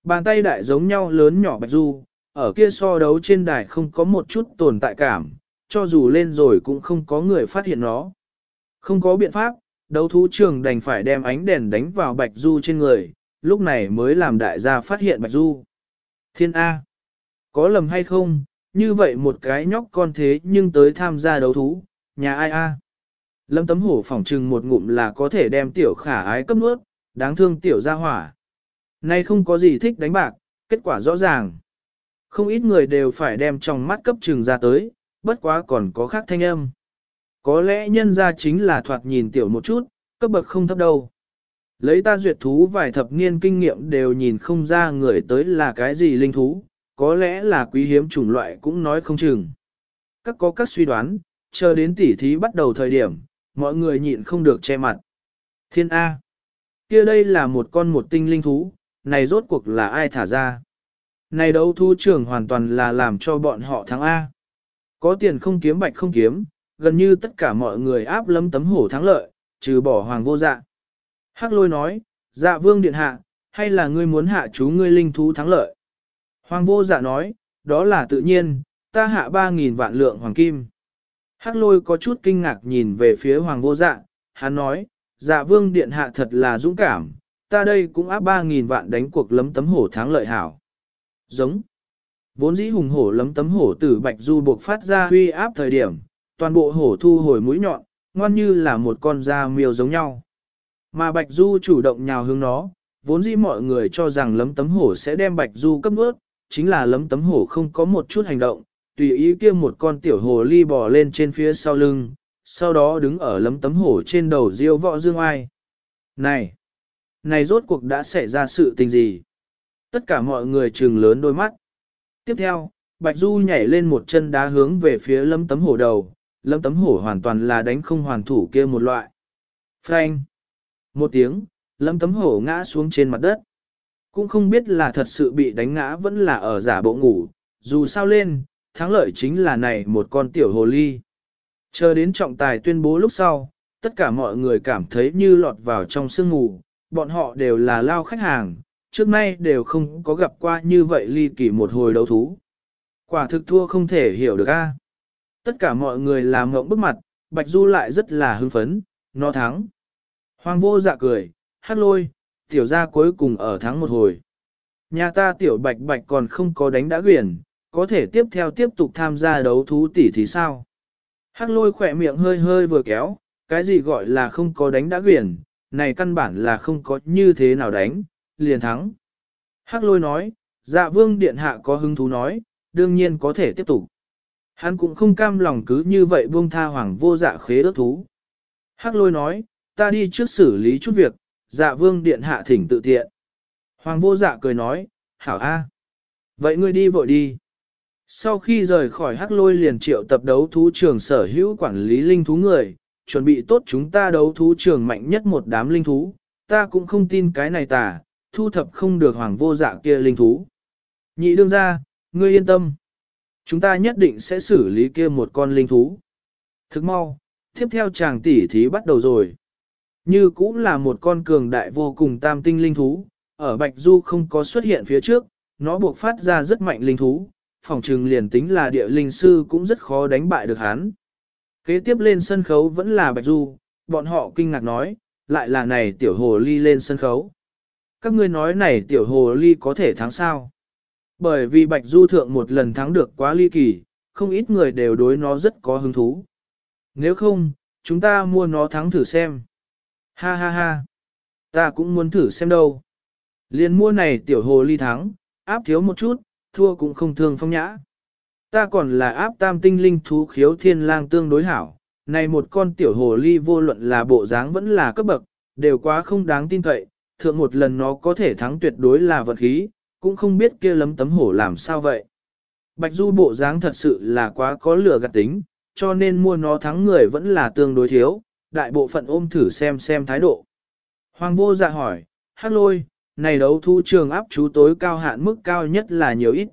Bàn tay đại giống nhau lớn nhỏ Bạch Du, ở kia so đấu trên đài không có một chút tồn tại cảm, cho dù lên rồi cũng không có người phát hiện nó. Không có biện pháp, đấu thú trường đành phải đem ánh đèn đánh vào Bạch Du trên người, lúc này mới làm đại gia phát hiện Bạch Du. Thiên A. Có lầm hay không, như vậy một cái nhóc con thế nhưng tới tham gia đấu thú, nhà ai A. Lâm tấm hổ phỏng trừng một ngụm là có thể đem tiểu khả ái cấp nuốt, đáng thương tiểu gia hỏa. Nay không có gì thích đánh bạc, kết quả rõ ràng. Không ít người đều phải đem trong mắt cấp trừng ra tới, bất quá còn có khác thanh âm. Có lẽ nhân ra chính là thoạt nhìn tiểu một chút, cấp bậc không thấp đâu. Lấy ta duyệt thú vài thập niên kinh nghiệm đều nhìn không ra người tới là cái gì linh thú, có lẽ là quý hiếm chủng loại cũng nói không chừng. Các có các suy đoán, chờ đến tỉ thí bắt đầu thời điểm, mọi người nhịn không được che mặt. Thiên A. kia đây là một con một tinh linh thú, này rốt cuộc là ai thả ra. Này đấu thu trưởng hoàn toàn là làm cho bọn họ thắng A. Có tiền không kiếm bạch không kiếm, gần như tất cả mọi người áp lâm tấm hổ thắng lợi, trừ bỏ hoàng vô dạ. Hắc lôi nói, dạ vương điện hạ, hay là ngươi muốn hạ chú ngươi linh thú thắng lợi? Hoàng vô dạ nói, đó là tự nhiên, ta hạ 3.000 vạn lượng hoàng kim. Hắc lôi có chút kinh ngạc nhìn về phía hoàng vô dạ, hắn nói, dạ vương điện hạ thật là dũng cảm, ta đây cũng áp 3.000 vạn đánh cuộc lấm tấm hổ thắng lợi hảo. Giống. Vốn dĩ hùng hổ lấm tấm hổ tử bạch du buộc phát ra huy áp thời điểm, toàn bộ hổ thu hồi mũi nhọn, ngoan như là một con da miêu giống nhau. Mà bạch du chủ động nhào hướng nó, vốn dĩ mọi người cho rằng lấm tấm hổ sẽ đem bạch du cấp ướt, chính là lấm tấm hổ không có một chút hành động, tùy ý kia một con tiểu hồ ly bò lên trên phía sau lưng, sau đó đứng ở lấm tấm hổ trên đầu diêu võ dương ai. Này! Này rốt cuộc đã xảy ra sự tình gì? Tất cả mọi người trừng lớn đôi mắt. Tiếp theo, Bạch Du nhảy lên một chân đá hướng về phía lâm tấm hổ đầu, lâm tấm hổ hoàn toàn là đánh không hoàn thủ kia một loại. Frank! Một tiếng, lâm tấm hổ ngã xuống trên mặt đất. Cũng không biết là thật sự bị đánh ngã vẫn là ở giả bộ ngủ, dù sao lên, thắng lợi chính là này một con tiểu hồ ly. Chờ đến trọng tài tuyên bố lúc sau, tất cả mọi người cảm thấy như lọt vào trong sương ngủ, bọn họ đều là lao khách hàng, trước nay đều không có gặp qua như vậy ly kỳ một hồi đấu thú. Quả thực thua không thể hiểu được a. Tất cả mọi người làm ngộng bức mặt, Bạch Du lại rất là hưng phấn, nó thắng. Hoàng vô dạ cười, hát lôi, tiểu gia cuối cùng ở thắng một hồi. Nhà ta tiểu bạch bạch còn không có đánh đã quyển, có thể tiếp theo tiếp tục tham gia đấu thú tỷ thì sao? Hắc lôi khỏe miệng hơi hơi vừa kéo, cái gì gọi là không có đánh đã quyển, này căn bản là không có như thế nào đánh, liền thắng. Hắc lôi nói, dạ vương điện hạ có hứng thú nói, đương nhiên có thể tiếp tục. Hắn cũng không cam lòng cứ như vậy buông tha hoàng vô dạ khế ước thú. Hắc lôi nói, ta đi trước xử lý chút việc, dạ vương điện hạ thỉnh tự tiện. Hoàng vô dạ cười nói, hảo a, Vậy ngươi đi vội đi. Sau khi rời khỏi hắc lôi liền triệu tập đấu thú trường sở hữu quản lý linh thú người, chuẩn bị tốt chúng ta đấu thú trường mạnh nhất một đám linh thú, ta cũng không tin cái này tà, thu thập không được hoàng vô dạ kia linh thú. Nhị đương ra, ngươi yên tâm. Chúng ta nhất định sẽ xử lý kia một con linh thú. Thức mau, tiếp theo chàng tỷ thí bắt đầu rồi. Như cũng là một con cường đại vô cùng tam tinh linh thú, ở Bạch Du không có xuất hiện phía trước, nó buộc phát ra rất mạnh linh thú, phòng trừng liền tính là địa linh sư cũng rất khó đánh bại được hắn. Kế tiếp lên sân khấu vẫn là Bạch Du, bọn họ kinh ngạc nói, lại là này tiểu hồ ly lên sân khấu. Các ngươi nói này tiểu hồ ly có thể thắng sao? Bởi vì Bạch Du thượng một lần thắng được quá ly kỳ, không ít người đều đối nó rất có hứng thú. Nếu không, chúng ta mua nó thắng thử xem. Ha ha ha. Ta cũng muốn thử xem đâu. Liên mua này tiểu hồ ly thắng, áp thiếu một chút, thua cũng không thương phong nhã. Ta còn là áp tam tinh linh thú khiếu thiên lang tương đối hảo. Này một con tiểu hồ ly vô luận là bộ dáng vẫn là cấp bậc, đều quá không đáng tin cậy. Thượng một lần nó có thể thắng tuyệt đối là vật khí, cũng không biết kia lấm tấm hổ làm sao vậy. Bạch Du bộ dáng thật sự là quá có lửa gạt tính, cho nên mua nó thắng người vẫn là tương đối thiếu, đại bộ phận ôm thử xem xem thái độ. Hoàng vô dạ hỏi, hắc lôi, này đấu thu trường áp chú tối cao hạn mức cao nhất là nhiều ít.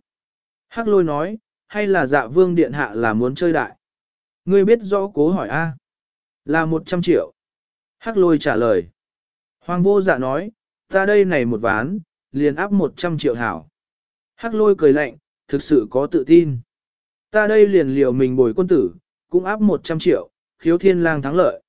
Hắc lôi nói, hay là dạ vương điện hạ là muốn chơi đại? Ngươi biết rõ cố hỏi A. Là 100 triệu. Hắc lôi trả lời. Hoàng vô dạ nói, ta đây này một ván, liền áp 100 triệu hảo. Hắc lôi cười lạnh, thực sự có tự tin. Ta đây liền liều mình bồi quân tử, cũng áp 100 triệu, khiếu thiên lang thắng lợi.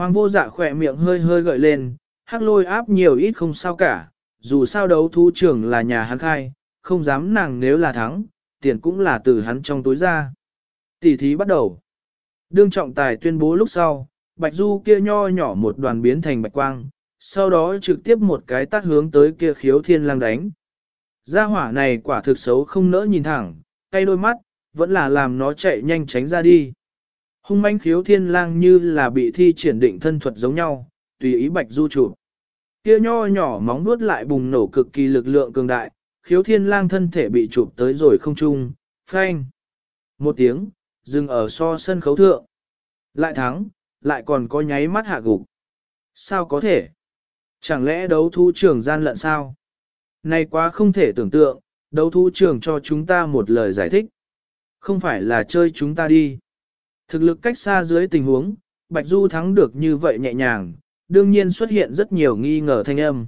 Hoàng vô dạ khỏe miệng hơi hơi gợi lên, hắc lôi áp nhiều ít không sao cả, dù sao đấu thú trưởng là nhà hắn khai, không dám nàng nếu là thắng, tiền cũng là từ hắn trong túi ra. Tỷ thí bắt đầu. Đương trọng tài tuyên bố lúc sau, bạch du kia nho nhỏ một đoàn biến thành bạch quang, sau đó trực tiếp một cái tắt hướng tới kia khiếu thiên lang đánh. Gia hỏa này quả thực xấu không nỡ nhìn thẳng, cay đôi mắt, vẫn là làm nó chạy nhanh tránh ra đi. Hung manh khiếu thiên lang như là bị thi triển định thân thuật giống nhau, tùy ý bạch du chụp. Kia nho nhỏ móng vuốt lại bùng nổ cực kỳ lực lượng cường đại, khiếu thiên lang thân thể bị chụp tới rồi không trung, phanh. Một tiếng, dừng ở so sân khấu thượng. Lại thắng, lại còn có nháy mắt hạ gục. Sao có thể? Chẳng lẽ đấu thú trưởng gian lận sao? Này quá không thể tưởng tượng, đấu thú trưởng cho chúng ta một lời giải thích. Không phải là chơi chúng ta đi. Thực lực cách xa dưới tình huống, Bạch Du thắng được như vậy nhẹ nhàng, đương nhiên xuất hiện rất nhiều nghi ngờ thanh âm.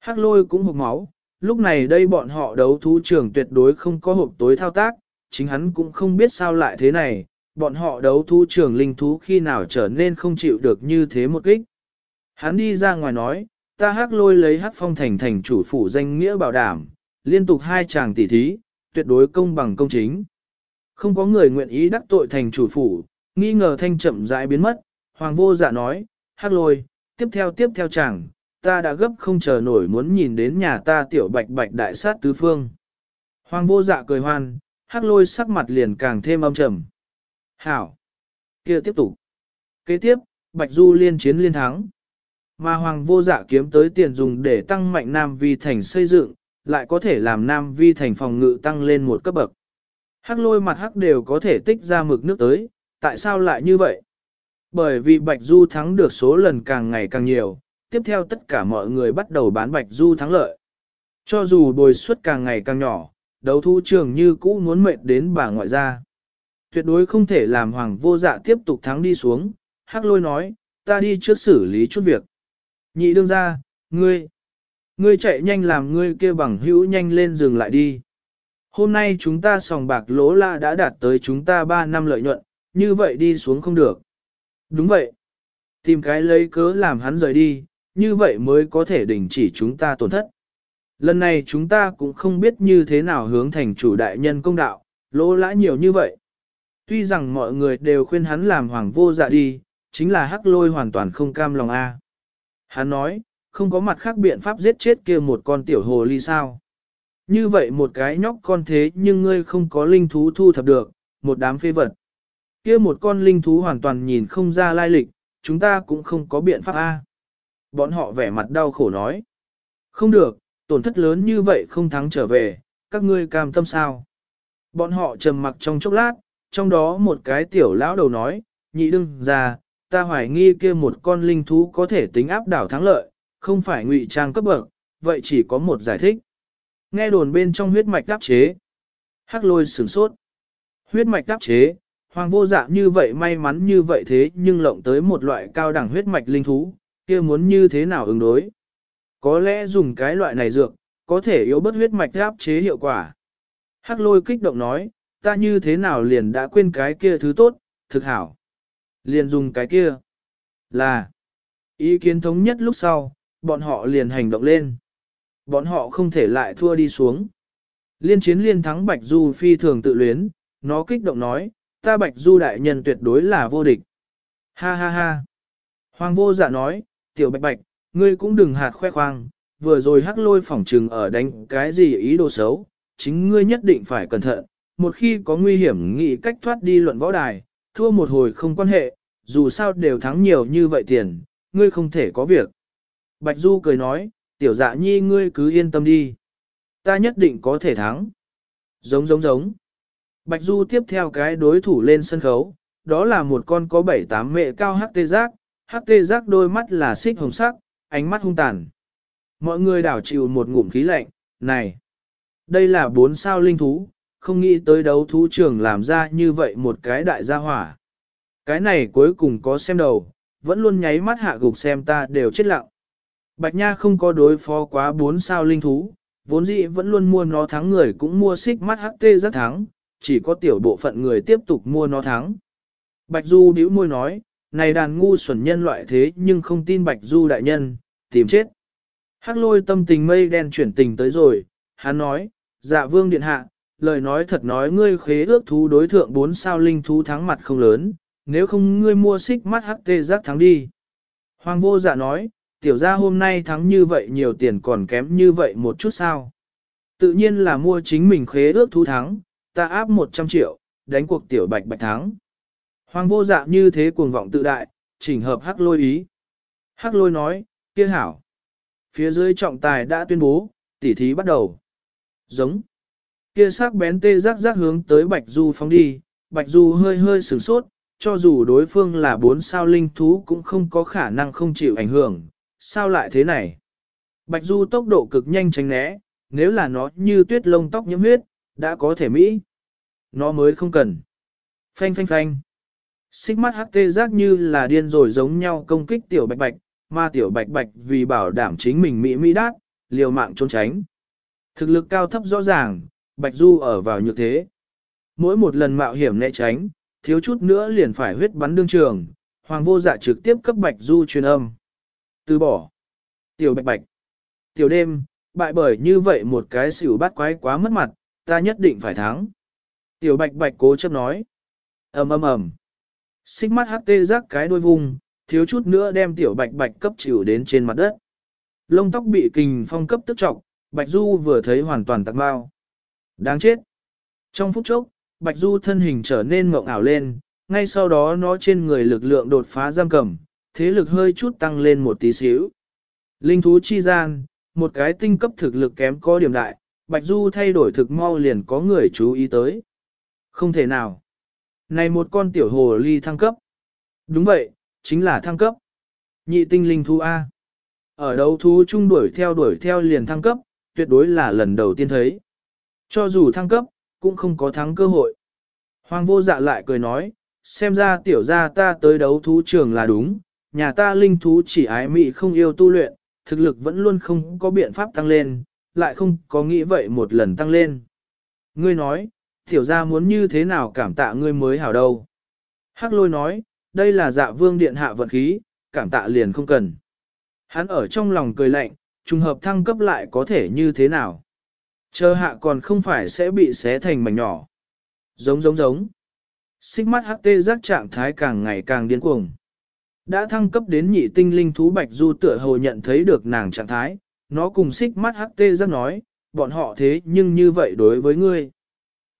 Hắc lôi cũng hộp máu, lúc này đây bọn họ đấu thú trường tuyệt đối không có hộp tối thao tác, chính hắn cũng không biết sao lại thế này, bọn họ đấu thú trường linh thú khi nào trở nên không chịu được như thế một kích. Hắn đi ra ngoài nói, ta hắc lôi lấy hắc phong thành thành chủ phủ danh nghĩa bảo đảm, liên tục hai chàng tỉ thí, tuyệt đối công bằng công chính. Không có người nguyện ý đắc tội thành chủ phủ, nghi ngờ thanh chậm rãi biến mất, hoàng vô dạ nói, hắc lôi, tiếp theo tiếp theo chẳng ta đã gấp không chờ nổi muốn nhìn đến nhà ta tiểu bạch bạch đại sát tứ phương. Hoàng vô dạ cười hoan, hắc lôi sắc mặt liền càng thêm âm trầm. Hảo! kia tiếp tục. Kế tiếp, bạch du liên chiến liên thắng. Mà hoàng vô dạ kiếm tới tiền dùng để tăng mạnh Nam Vi thành xây dựng, lại có thể làm Nam Vi thành phòng ngự tăng lên một cấp bậc. Hắc lôi mặt hắc đều có thể tích ra mực nước tới, tại sao lại như vậy? Bởi vì Bạch Du thắng được số lần càng ngày càng nhiều, tiếp theo tất cả mọi người bắt đầu bán Bạch Du thắng lợi. Cho dù bồi suất càng ngày càng nhỏ, đấu thu trường như cũ muốn mệt đến bà ngoại gia. Tuyệt đối không thể làm hoàng vô dạ tiếp tục thắng đi xuống, hắc lôi nói, ta đi trước xử lý chút việc. Nhị đương ra, ngươi, ngươi chạy nhanh làm ngươi kia bằng hữu nhanh lên dừng lại đi. Hôm nay chúng ta sòng bạc lỗ la đã đạt tới chúng ta 3 năm lợi nhuận, như vậy đi xuống không được. Đúng vậy. Tìm cái lấy cớ làm hắn rời đi, như vậy mới có thể đình chỉ chúng ta tổn thất. Lần này chúng ta cũng không biết như thế nào hướng thành chủ đại nhân công đạo, lỗ lã nhiều như vậy. Tuy rằng mọi người đều khuyên hắn làm hoàng vô dạ đi, chính là hắc lôi hoàn toàn không cam lòng a. Hắn nói, không có mặt khác biện pháp giết chết kia một con tiểu hồ ly sao. Như vậy một cái nhóc con thế nhưng ngươi không có linh thú thu thập được, một đám phê vật. Kia một con linh thú hoàn toàn nhìn không ra lai lịch, chúng ta cũng không có biện pháp A. Bọn họ vẻ mặt đau khổ nói. Không được, tổn thất lớn như vậy không thắng trở về, các ngươi cam tâm sao. Bọn họ trầm mặc trong chốc lát, trong đó một cái tiểu lão đầu nói, nhị đương ra, ta hoài nghi kia một con linh thú có thể tính áp đảo thắng lợi, không phải ngụy trang cấp bậc, vậy chỉ có một giải thích. Nghe đồn bên trong huyết mạch đáp chế. Hắc lôi sửng sốt. Huyết mạch đáp chế, hoàng vô dạ như vậy may mắn như vậy thế nhưng lộng tới một loại cao đẳng huyết mạch linh thú, kia muốn như thế nào ứng đối. Có lẽ dùng cái loại này dược, có thể yếu bớt huyết mạch áp chế hiệu quả. Hắc lôi kích động nói, ta như thế nào liền đã quên cái kia thứ tốt, thực hảo. Liền dùng cái kia. Là. Ý kiến thống nhất lúc sau, bọn họ liền hành động lên. Bọn họ không thể lại thua đi xuống. Liên chiến liên thắng Bạch Du phi thường tự luyến, nó kích động nói, ta Bạch Du đại nhân tuyệt đối là vô địch. Ha ha ha. Hoàng vô dạ nói, tiểu Bạch Bạch, ngươi cũng đừng hạt khoe khoang, vừa rồi hắc lôi phỏng trừng ở đánh cái gì ý đồ xấu, chính ngươi nhất định phải cẩn thận, một khi có nguy hiểm nghĩ cách thoát đi luận võ đài, thua một hồi không quan hệ, dù sao đều thắng nhiều như vậy tiền, ngươi không thể có việc. Bạch Du cười nói, tiểu dạ nhi ngươi cứ yên tâm đi. Ta nhất định có thể thắng. Giống giống giống. Bạch Du tiếp theo cái đối thủ lên sân khấu, đó là một con có bảy tám mẹ cao hắc tê giác, hắc tê giác đôi mắt là xích hồng sắc, ánh mắt hung tàn. Mọi người đảo chịu một ngụm khí lạnh, này, đây là bốn sao linh thú, không nghĩ tới đấu thú trường làm ra như vậy một cái đại gia hỏa. Cái này cuối cùng có xem đầu, vẫn luôn nháy mắt hạ gục xem ta đều chết lặng. Bạch Nha không có đối phó quá bốn sao linh thú, vốn dĩ vẫn luôn mua nó thắng người cũng mua xích mắt HT rất thắng, chỉ có tiểu bộ phận người tiếp tục mua nó thắng. Bạch Du bĩu môi nói, này đàn ngu xuẩn nhân loại thế nhưng không tin Bạch Du đại nhân, tìm chết. Hắc lôi tâm tình mây đen chuyển tình tới rồi, hắn nói, dạ vương điện hạ, lời nói thật nói ngươi khế ước thú đối thượng bốn sao linh thú thắng mặt không lớn, nếu không ngươi mua xích mắt HT giác thắng đi. Hoàng vô dạ nói, tiểu gia hôm nay thắng như vậy nhiều tiền còn kém như vậy một chút sao. Tự nhiên là mua chính mình khế ước thú thắng, ta áp 100 triệu, đánh cuộc tiểu bạch bạch thắng. Hoàng vô dạ như thế cuồng vọng tự đại, chỉnh hợp hắc lôi ý. Hắc lôi nói, kia hảo. Phía dưới trọng tài đã tuyên bố, tỉ thí bắt đầu. Giống. Kia sắc bén tê rắc rắc hướng tới Bạch Du phóng đi, Bạch Du hơi hơi sửng sốt, cho dù đối phương là bốn sao linh thú cũng không có khả năng không chịu ảnh hưởng, sao lại thế này? Bạch Du tốc độ cực nhanh tránh né, nếu là nó như tuyết lông tóc nhiễm huyết, đã có thể Mỹ. Nó mới không cần. Phanh phanh phanh. Xích mắt hắc tê giác như là điên rồi giống nhau công kích tiểu bạch bạch, mà tiểu bạch bạch vì bảo đảm chính mình Mỹ Mỹ đát, liều mạng trốn tránh. Thực lực cao thấp rõ ràng, bạch du ở vào như thế. Mỗi một lần mạo hiểm né tránh, thiếu chút nữa liền phải huyết bắn đương trường, hoàng vô dạ trực tiếp cấp bạch du truyền âm. Từ bỏ. Tiểu bạch bạch. Tiểu đêm, bại bởi như vậy một cái xỉu bắt quái quá mất mặt, ta nhất định phải thắng. Tiểu bạch bạch cố chấp nói. ầm ầm ầm. Xích mắt hát tê rắc cái đôi vùng, thiếu chút nữa đem tiểu bạch bạch cấp chịu đến trên mặt đất. Lông tóc bị kình phong cấp tức trọng, bạch du vừa thấy hoàn toàn tạc bao. Đáng chết. Trong phút chốc, bạch du thân hình trở nên mộng ảo lên, ngay sau đó nó trên người lực lượng đột phá giam cầm, thế lực hơi chút tăng lên một tí xíu. Linh thú chi gian, một cái tinh cấp thực lực kém có điểm đại, Bạch Du thay đổi thực mau liền có người chú ý tới. Không thể nào. Này một con tiểu hồ ly thăng cấp. Đúng vậy, chính là thăng cấp. Nhị tinh linh thú A. Ở đấu thú chung đuổi theo đuổi theo liền thăng cấp, tuyệt đối là lần đầu tiên thấy. Cho dù thăng cấp, cũng không có thắng cơ hội. Hoàng vô dạ lại cười nói, xem ra tiểu gia ta tới đấu thú trường là đúng, nhà ta linh thú chỉ ái mị không yêu tu luyện, thực lực vẫn luôn không có biện pháp tăng lên, lại không có nghĩ vậy một lần tăng lên. Ngươi nói, tiểu gia muốn như thế nào cảm tạ ngươi mới hảo đâu. Hắc lôi nói, đây là dạ vương điện hạ vận khí, cảm tạ liền không cần. Hắn ở trong lòng cười lạnh, trùng hợp thăng cấp lại có thể như thế nào. Chờ hạ còn không phải sẽ bị xé thành mảnh nhỏ. Giống giống giống. Xích mắt hắc tê giác trạng thái càng ngày càng điên cuồng. Đã thăng cấp đến nhị tinh linh thú Bạch Du tựa hồ nhận thấy được nàng trạng thái, nó cùng xích mắt hắc tê giác nói, bọn họ thế nhưng như vậy đối với ngươi.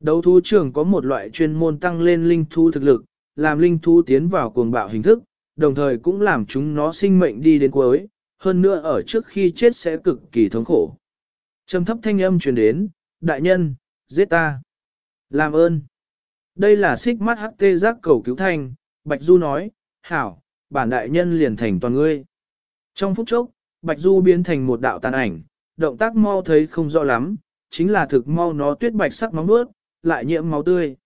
Đấu thú trưởng có một loại chuyên môn tăng lên linh thú thực lực, làm linh thú tiến vào cuồng bạo hình thức, đồng thời cũng làm chúng nó sinh mệnh đi đến cuối, hơn nữa ở trước khi chết sẽ cực kỳ thống khổ. Trầm thấp thanh âm truyền đến, đại nhân, giết ta. Làm ơn. Đây là xích mắt hắc tê giác cầu cứu thanh, Bạch Du nói, hảo, bản đại nhân liền thành toàn ngươi. Trong phút chốc, Bạch Du biến thành một đạo tàn ảnh, động tác mau thấy không rõ lắm, chính là thực mau nó tuyết bạch sắc móng nuốt, lại nhiễm máu tươi.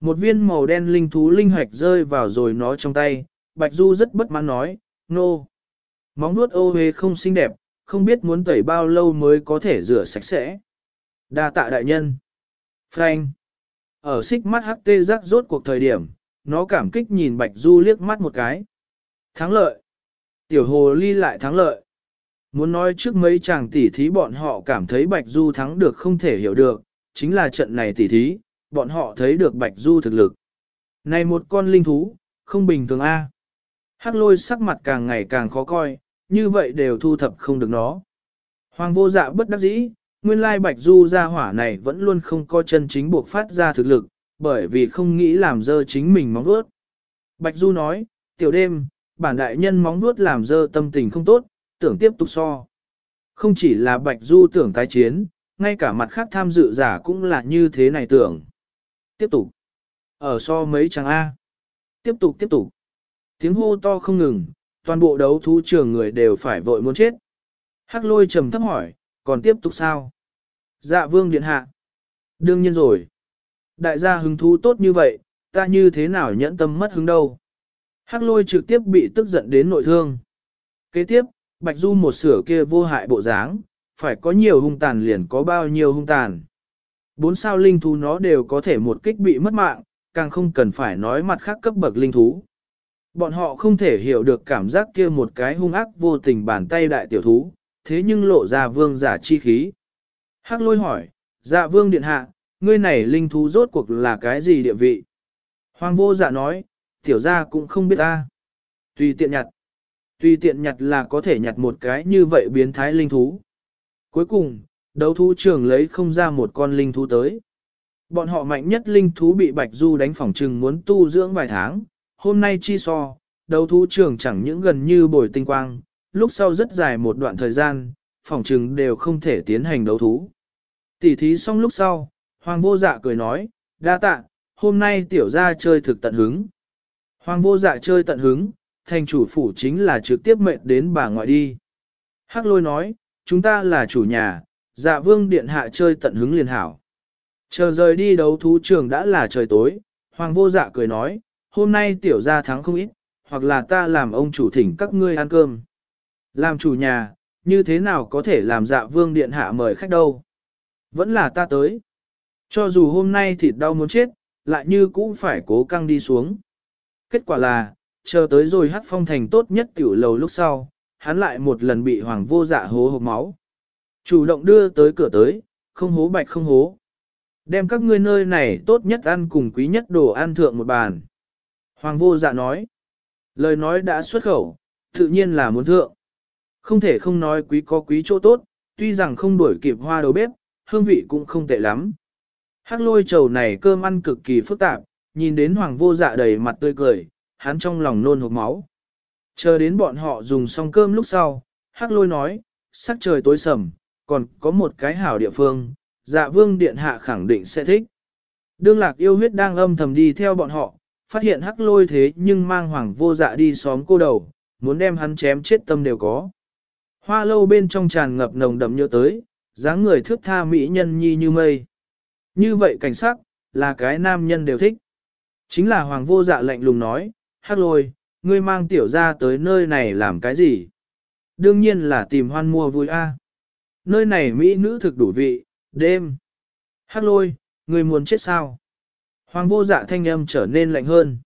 Một viên màu đen linh thú linh hoạch rơi vào rồi nó trong tay, Bạch Du rất bất mãn nói, nô. No. Móng nuốt ô hề không xinh đẹp, không biết muốn tẩy bao lâu mới có thể rửa sạch sẽ. đa tạ đại nhân. Frank. Ở xích mắt hắc tê giác rốt cuộc thời điểm, nó cảm kích nhìn Bạch Du liếc mắt một cái. Thắng lợi. Tiểu hồ ly lại thắng lợi. Muốn nói trước mấy chàng tỉ thí bọn họ cảm thấy Bạch Du thắng được không thể hiểu được, chính là trận này tỉ thí, bọn họ thấy được Bạch Du thực lực. Này một con linh thú, không bình thường a. Hắc lôi sắc mặt càng ngày càng khó coi, như vậy đều thu thập không được nó. Hoàng vô dạ bất đắc dĩ, nguyên lai Bạch Du ra hỏa này vẫn luôn không có chân chính buộc phát ra thực lực, bởi vì không nghĩ làm dơ chính mình móng vuốt. Bạch Du nói, tiểu đêm, bản đại nhân móng vuốt làm dơ tâm tình không tốt, tưởng tiếp tục so. Không chỉ là Bạch Du tưởng tái chiến, ngay cả mặt khác tham dự giả cũng là như thế này tưởng. Tiếp tục. Ở so mấy chàng A. Tiếp tục tiếp tục. Tiếng hô to không ngừng, toàn bộ đấu thú trường người đều phải vội muốn chết. Hắc lôi trầm thấp hỏi, còn tiếp tục sao? Dạ vương điện hạ. Đương nhiên rồi. Đại gia hứng thú tốt như vậy, ta như thế nào nhẫn tâm mất hứng đâu. Hắc lôi trực tiếp bị tức giận đến nội thương. Kế tiếp, Bạch Du một sửa kia vô hại bộ dáng, phải có nhiều hung tàn liền có bao nhiêu hung tàn. Bốn sao linh thú nó đều có thể một kích bị mất mạng, càng không cần phải nói mặt khác cấp bậc linh thú. Bọn họ không thể hiểu được cảm giác kia một cái hung ác vô tình bàn tay đại tiểu thú, thế nhưng lộ ra vương giả chi khí. Hắc lôi hỏi, dạ vương điện hạ, ngươi này linh thú rốt cuộc là cái gì địa vị? Hoàng vô dạ nói, tiểu gia cũng không biết ta. Tùy tiện nhặt. Tùy tiện nhặt là có thể nhặt một cái như vậy biến thái linh thú. Cuối cùng, đấu thú trường lấy không ra một con linh thú tới. Bọn họ mạnh nhất linh thú bị Bạch Du đánh phỏng trừng muốn tu dưỡng vài tháng. Hôm nay chi so, đấu thú trường chẳng những gần như bồi tinh quang, lúc sau rất dài một đoạn thời gian, phỏng trừng đều không thể tiến hành đấu thú. Tỉ thí xong lúc sau, Hoàng vô dạ cười nói, đa tạ, hôm nay tiểu gia chơi thực tận hứng. Hoàng vô dạ chơi tận hứng, thành chủ phủ chính là trực tiếp mệnh đến bà ngoại đi. Hắc lôi nói, chúng ta là chủ nhà, dạ vương điện hạ chơi tận hứng liền hảo. Chờ rời đi đấu thú trường đã là trời tối, hoàng vô dạ cười nói, hôm nay tiểu gia thắng không ít, hoặc là ta làm ông chủ thỉnh các ngươi ăn cơm. Làm chủ nhà, như thế nào có thể làm dạ vương điện hạ mời khách đâu. Vẫn là ta tới. Cho dù hôm nay thịt đau muốn chết, lại như cũng phải cố căng đi xuống. Kết quả là, chờ tới rồi hát phong thành tốt nhất tiểu lầu lúc sau, hắn lại một lần bị hoàng vô dạ hố hộp máu. Chủ động đưa tới cửa tới, không hố bạch không hố. Đem các ngươi nơi này tốt nhất ăn cùng quý nhất đồ ăn thượng một bàn. Hoàng vô dạ nói. Lời nói đã xuất khẩu, tự nhiên là muốn thượng. Không thể không nói quý có quý chỗ tốt, tuy rằng không đuổi kịp hoa đầu bếp, hương vị cũng không tệ lắm. Hắc lôi trầu này cơm ăn cực kỳ phức tạp, nhìn đến hoàng vô dạ đầy mặt tươi cười, hắn trong lòng nôn hộp máu. Chờ đến bọn họ dùng xong cơm lúc sau, hắc lôi nói, sắc trời tối sầm, còn có một cái hảo địa phương, dạ vương điện hạ khẳng định sẽ thích. Đương lạc yêu huyết đang âm thầm đi theo bọn họ, phát hiện hắc lôi thế nhưng mang hoàng vô dạ đi xóm cô đầu, muốn đem hắn chém chết tâm đều có. Hoa lâu bên trong tràn ngập nồng đậm nhớ tới, dáng người thước tha mỹ nhân nhi như mây. Như vậy cảnh sắc, là cái nam nhân đều thích. Chính là hoàng vô dạ lạnh lùng nói, hắc lôi, ngươi mang tiểu ra tới nơi này làm cái gì? Đương nhiên là tìm hoan mua vui a. Nơi này mỹ nữ thực đủ vị, đêm. Hắc lôi, ngươi muốn chết sao? Hoàng vô dạ thanh âm trở nên lạnh hơn.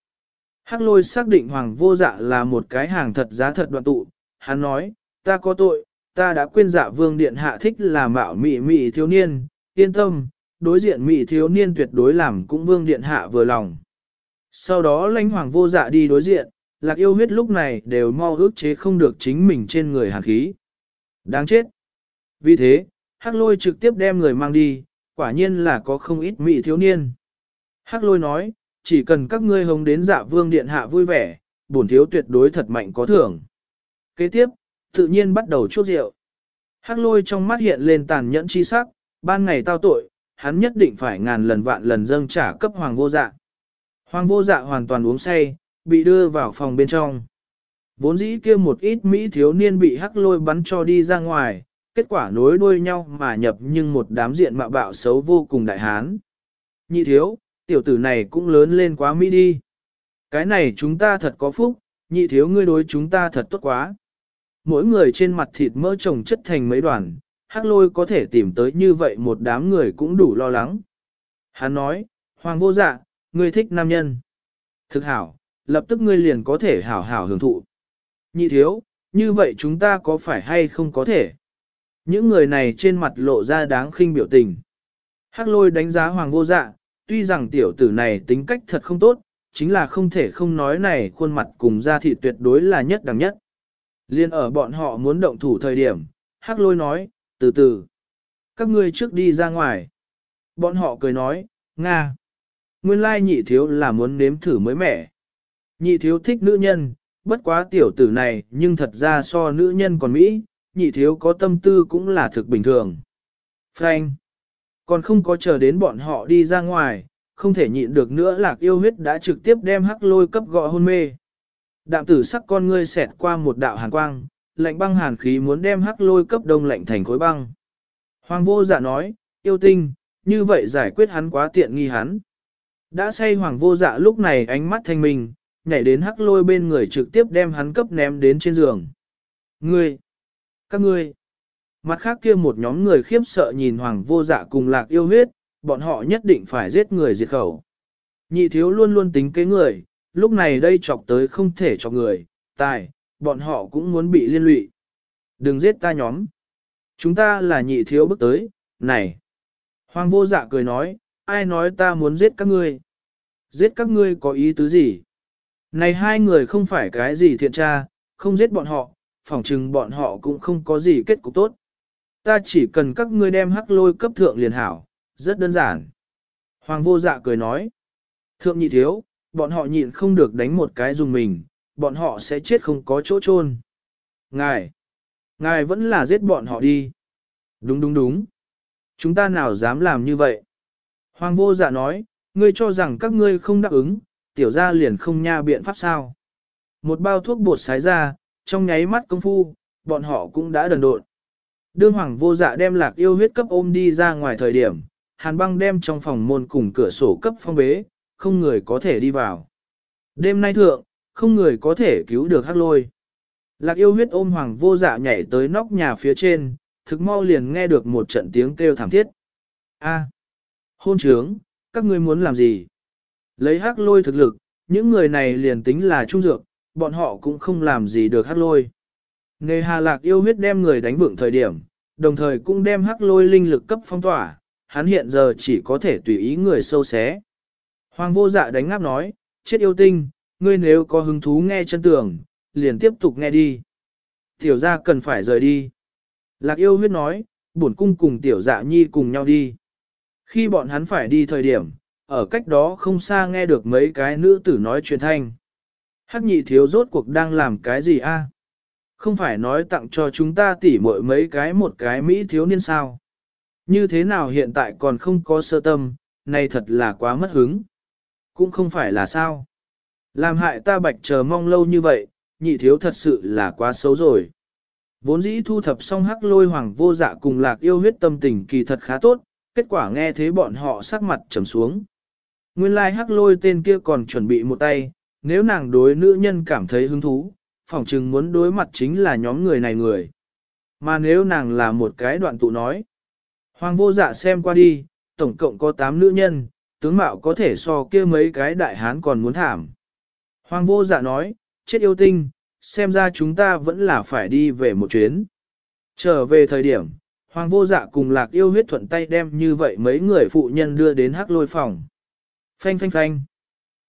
Hắc lôi xác định hoàng vô dạ là một cái hàng thật giá thật đoạn tụ. Hắn nói, ta có tội, ta đã quên dạ vương điện hạ thích là mạo mị mị thiếu niên, yên tâm, đối diện mị thiếu niên tuyệt đối làm cũng vương điện hạ vừa lòng. Sau đó lãnh hoàng vô dạ đi đối diện, lạc yêu huyết lúc này đều mau ước chế không được chính mình trên người hàn khí. Đáng chết. Vì thế, hắc lôi trực tiếp đem người mang đi, quả nhiên là có không ít mị thiếu niên. Hắc lôi nói, chỉ cần các ngươi hống đến dạ vương điện hạ vui vẻ, bổn thiếu tuyệt đối thật mạnh có thưởng. Kế tiếp, tự nhiên bắt đầu chuốc rượu. Hắc lôi trong mắt hiện lên tàn nhẫn chi sắc, ban ngày tao tội, hắn nhất định phải ngàn lần vạn lần dâng trả cấp hoàng vô dạ. Hoàng vô dạ hoàn toàn uống say, bị đưa vào phòng bên trong. Vốn dĩ kia một ít Mỹ thiếu niên bị hắc lôi bắn cho đi ra ngoài, kết quả nối đuôi nhau mà nhập nhưng một đám diện mạo bạo xấu vô cùng đại hán. Nhị thiếu, tiểu tử này cũng lớn lên quá Mỹ đi. Cái này chúng ta thật có phúc, nhị thiếu ngươi đối chúng ta thật tốt quá. Mỗi người trên mặt thịt mỡ trồng chất thành mấy đoàn, hắc lôi có thể tìm tới như vậy một đám người cũng đủ lo lắng. Hắn nói, Hoàng vô dạ, ngươi thích nam nhân. Thực hảo, lập tức ngươi liền có thể hảo hảo hưởng thụ. Nhị thiếu, như vậy chúng ta có phải hay không có thể? Những người này trên mặt lộ ra đáng khinh biểu tình. Hắc lôi đánh giá hoàng vô dạ, tuy rằng tiểu tử này tính cách thật không tốt, chính là không thể không nói này khuôn mặt cùng da thị tuyệt đối là nhất đẳng nhất. Liên ở bọn họ muốn động thủ thời điểm, Hắc lôi nói, từ từ. Các ngươi trước đi ra ngoài. Bọn họ cười nói, Nga. Nguyên lai nhị thiếu là muốn nếm thử mới mẻ. Nhị thiếu thích nữ nhân, bất quá tiểu tử này nhưng thật ra so nữ nhân còn Mỹ, nhị thiếu có tâm tư cũng là thực bình thường. Frank, còn không có chờ đến bọn họ đi ra ngoài, không thể nhịn được nữa lạc yêu huyết đã trực tiếp đem hắc lôi cấp gọi hôn mê. Đạm tử sắc con ngươi xẹt qua một đạo hàn quang, lạnh băng hàn khí muốn đem hắc lôi cấp đông lạnh thành khối băng. Hoàng vô dạ nói, yêu tinh, như vậy giải quyết hắn quá tiện nghi hắn. Đã say hoàng vô dạ lúc này ánh mắt thanh minh, nhảy đến hắc lôi bên người trực tiếp đem hắn cấp ném đến trên giường. Ngươi! Các ngươi! Mặt khác kia một nhóm người khiếp sợ nhìn hoàng vô dạ cùng lạc yêu huyết, bọn họ nhất định phải giết người diệt khẩu. Nhị thiếu luôn luôn tính kế người, lúc này đây chọc tới không thể chọc người, tài, bọn họ cũng muốn bị liên lụy. Đừng giết ta nhóm. Chúng ta là nhị thiếu bước tới, này. Hoàng vô dạ cười nói, ai nói ta muốn giết các ngươi? Giết các ngươi có ý tứ gì? Này hai người không phải cái gì thiện tra, không giết bọn họ, phỏng chừng bọn họ cũng không có gì kết cục tốt. Ta chỉ cần các ngươi đem hắc lôi cấp thượng liền hảo, rất đơn giản. Hoàng vô dạ cười nói. Thượng nhị thiếu, bọn họ nhịn không được đánh một cái dùng mình, bọn họ sẽ chết không có chỗ chôn. Ngài, ngài vẫn là giết bọn họ đi. Đúng đúng đúng. Chúng ta nào dám làm như vậy? Hoàng vô dạ nói, ngươi cho rằng các ngươi không đáp ứng, tiểu ra liền không nha biện pháp sao. Một bao thuốc bột sái ra, trong nháy mắt công phu, bọn họ cũng đã đần độn. Đương hoàng vô dạ đem lạc yêu huyết cấp ôm đi ra ngoài thời điểm, hàn băng đem trong phòng môn cùng cửa sổ cấp phong bế, không người có thể đi vào. Đêm nay thượng, không người có thể cứu được hắc lôi. Lạc yêu huyết ôm hoàng vô dạ nhảy tới nóc nhà phía trên, thực mau liền nghe được một trận tiếng kêu thảm thiết. A, hôn trướng, các ngươi muốn làm gì? Lấy hắc lôi thực lực, những người này liền tính là trung dược, bọn họ cũng không làm gì được hắc lôi. Nghề hà lạc yêu huyết đem người đánh vượng thời điểm, đồng thời cũng đem hắc lôi linh lực cấp phong tỏa, hắn hiện giờ chỉ có thể tùy ý người sâu xé. Hoàng vô dạ đánh ngáp nói, chết yêu tinh, ngươi nếu có hứng thú nghe chân tường, liền tiếp tục nghe đi. Tiểu gia cần phải rời đi. Lạc yêu huyết nói, bổn cung cùng tiểu dạ nhi cùng nhau đi. Khi bọn hắn phải đi thời điểm, ở cách đó không xa nghe được mấy cái nữ tử nói chuyện thanh. Hắc nhị thiếu rốt cuộc đang làm cái gì a? Không phải nói tặng cho chúng ta tỉ muội mấy cái một cái Mỹ thiếu niên sao? Như thế nào hiện tại còn không có sơ tâm, này thật là quá mất hứng. Cũng không phải là sao. Làm hại ta bạch chờ mong lâu như vậy, nhị thiếu thật sự là quá xấu rồi. Vốn dĩ thu thập xong hắc lôi hoàng vô dạ cùng lạc yêu huyết tâm tình kỳ thật khá tốt, kết quả nghe thế bọn họ sắc mặt trầm xuống. Nguyên lai like hắc lôi tên kia còn chuẩn bị một tay, nếu nàng đối nữ nhân cảm thấy hứng thú, phỏng chừng muốn đối mặt chính là nhóm người này người. Mà nếu nàng là một cái đoạn tụ nói, hoàng vô dạ xem qua đi, tổng cộng có 8 nữ nhân, tướng mạo có thể so kia mấy cái đại hán còn muốn thảm. Hoàng vô dạ nói, chết yêu tinh, xem ra chúng ta vẫn là phải đi về một chuyến. Trở về thời điểm, Hoàng vô dạ cùng lạc yêu huyết thuận tay đem như vậy mấy người phụ nhân đưa đến hắc lôi phòng. Phanh phanh phanh.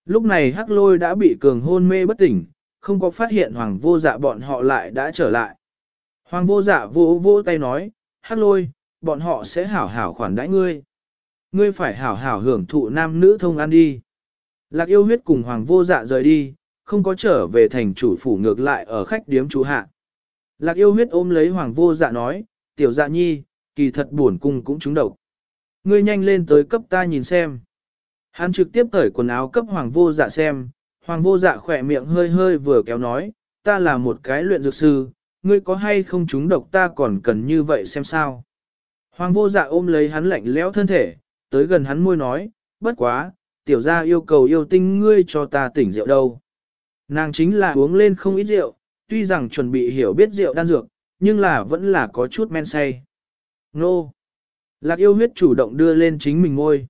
Lúc này hắc lôi đã bị cường hôn mê bất tỉnh, không có phát hiện hoàng vô dạ bọn họ lại đã trở lại. Hoàng vô dạ vỗ vỗ tay nói, hắc lôi, bọn họ sẽ hảo hảo khoản đãi ngươi. Ngươi phải hảo hảo hưởng thụ nam nữ thông ăn đi. Lạc yêu huyết cùng hoàng vô dạ rời đi, không có trở về thành chủ phủ ngược lại ở khách điếm chủ hạ. Lạc yêu huyết ôm lấy hoàng vô dạ nói, tiểu dạ nhi, kỳ thật buồn cung cũng trúng độc. Ngươi nhanh lên tới cấp ta nhìn xem. Hắn trực tiếp cởi quần áo cấp hoàng vô dạ xem, hoàng vô dạ khỏe miệng hơi hơi vừa kéo nói, ta là một cái luyện dược sư, ngươi có hay không trúng độc ta còn cần như vậy xem sao. Hoàng vô dạ ôm lấy hắn lạnh lẽo thân thể, tới gần hắn môi nói, bất quá, tiểu gia yêu cầu yêu tinh ngươi cho ta tỉnh rượu đâu. Nàng chính là uống lên không ít rượu, tuy rằng chuẩn bị hiểu biết rượu đan dược, nhưng là vẫn là có chút men say. Nô! Lạc yêu huyết chủ động đưa lên chính mình ngôi.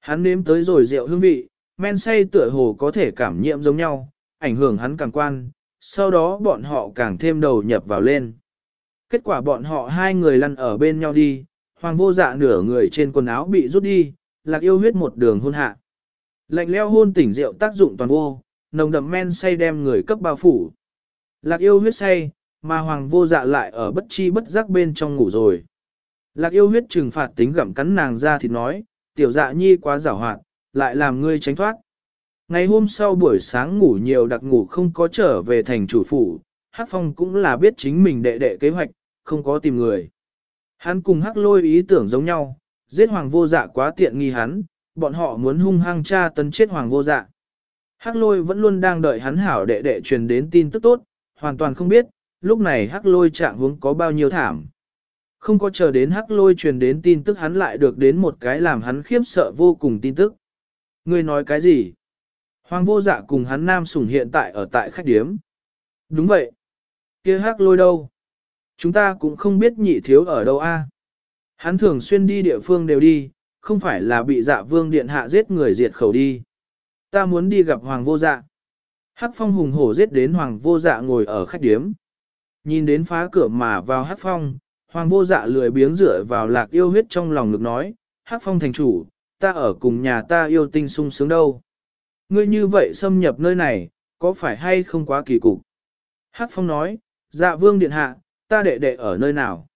Hắn nếm tới rồi rượu hương vị, men say tựa hồ có thể cảm nhiễm giống nhau, ảnh hưởng hắn càng quan, sau đó bọn họ càng thêm đầu nhập vào lên. Kết quả bọn họ hai người lăn ở bên nhau đi, hoàng vô dạ nửa người trên quần áo bị rút đi, lạc yêu huyết một đường hôn hạ. Lạnh leo hôn tỉnh rượu tác dụng toàn vô, nồng đậm men say đem người cấp bao phủ. Lạc yêu huyết say, mà hoàng vô dạ lại ở bất chi bất giác bên trong ngủ rồi. Lạc yêu huyết trừng phạt tính gặm cắn nàng ra thì nói, tiểu dạ nhi quá giảo hoạt, lại làm ngươi tránh thoát. Ngày hôm sau buổi sáng ngủ nhiều đặc ngủ không có trở về thành chủ phủ, Hắc Phong cũng là biết chính mình đệ đệ kế hoạch, không có tìm người. Hắn cùng Hắc lôi ý tưởng giống nhau, giết hoàng vô dạ quá tiện nghi hắn, bọn họ muốn hung hăng tra tấn chết hoàng vô dạ. Hắc lôi vẫn luôn đang đợi hắn hảo đệ đệ truyền đến tin tức tốt, hoàn toàn không biết, lúc này hắc lôi trạng hướng có bao nhiêu thảm. Không có chờ đến hắc lôi truyền đến tin tức hắn lại được đến một cái làm hắn khiếp sợ vô cùng tin tức. Ngươi nói cái gì? Hoàng vô dạ cùng hắn nam sủng hiện tại ở tại khách điếm. Đúng vậy. kia hắc lôi đâu? Chúng ta cũng không biết nhị thiếu ở đâu a. Hắn thường xuyên đi địa phương đều đi, không phải là bị dạ vương điện hạ giết người diệt khẩu đi. Ta muốn đi gặp hoàng vô dạ. Hắc phong hùng hổ giết đến hoàng vô dạ ngồi ở khách điếm. Nhìn đến phá cửa mà vào hắc phong, hoàng vô dạ lười biếng dựa vào lạc yêu huyết trong lòng ngực nói, hắc phong thành chủ, ta ở cùng nhà ta yêu tinh sung sướng đâu. Ngươi như vậy xâm nhập nơi này, có phải hay không quá kỳ cục? Hắc phong nói, dạ vương điện hạ, ta đệ đệ ở nơi nào?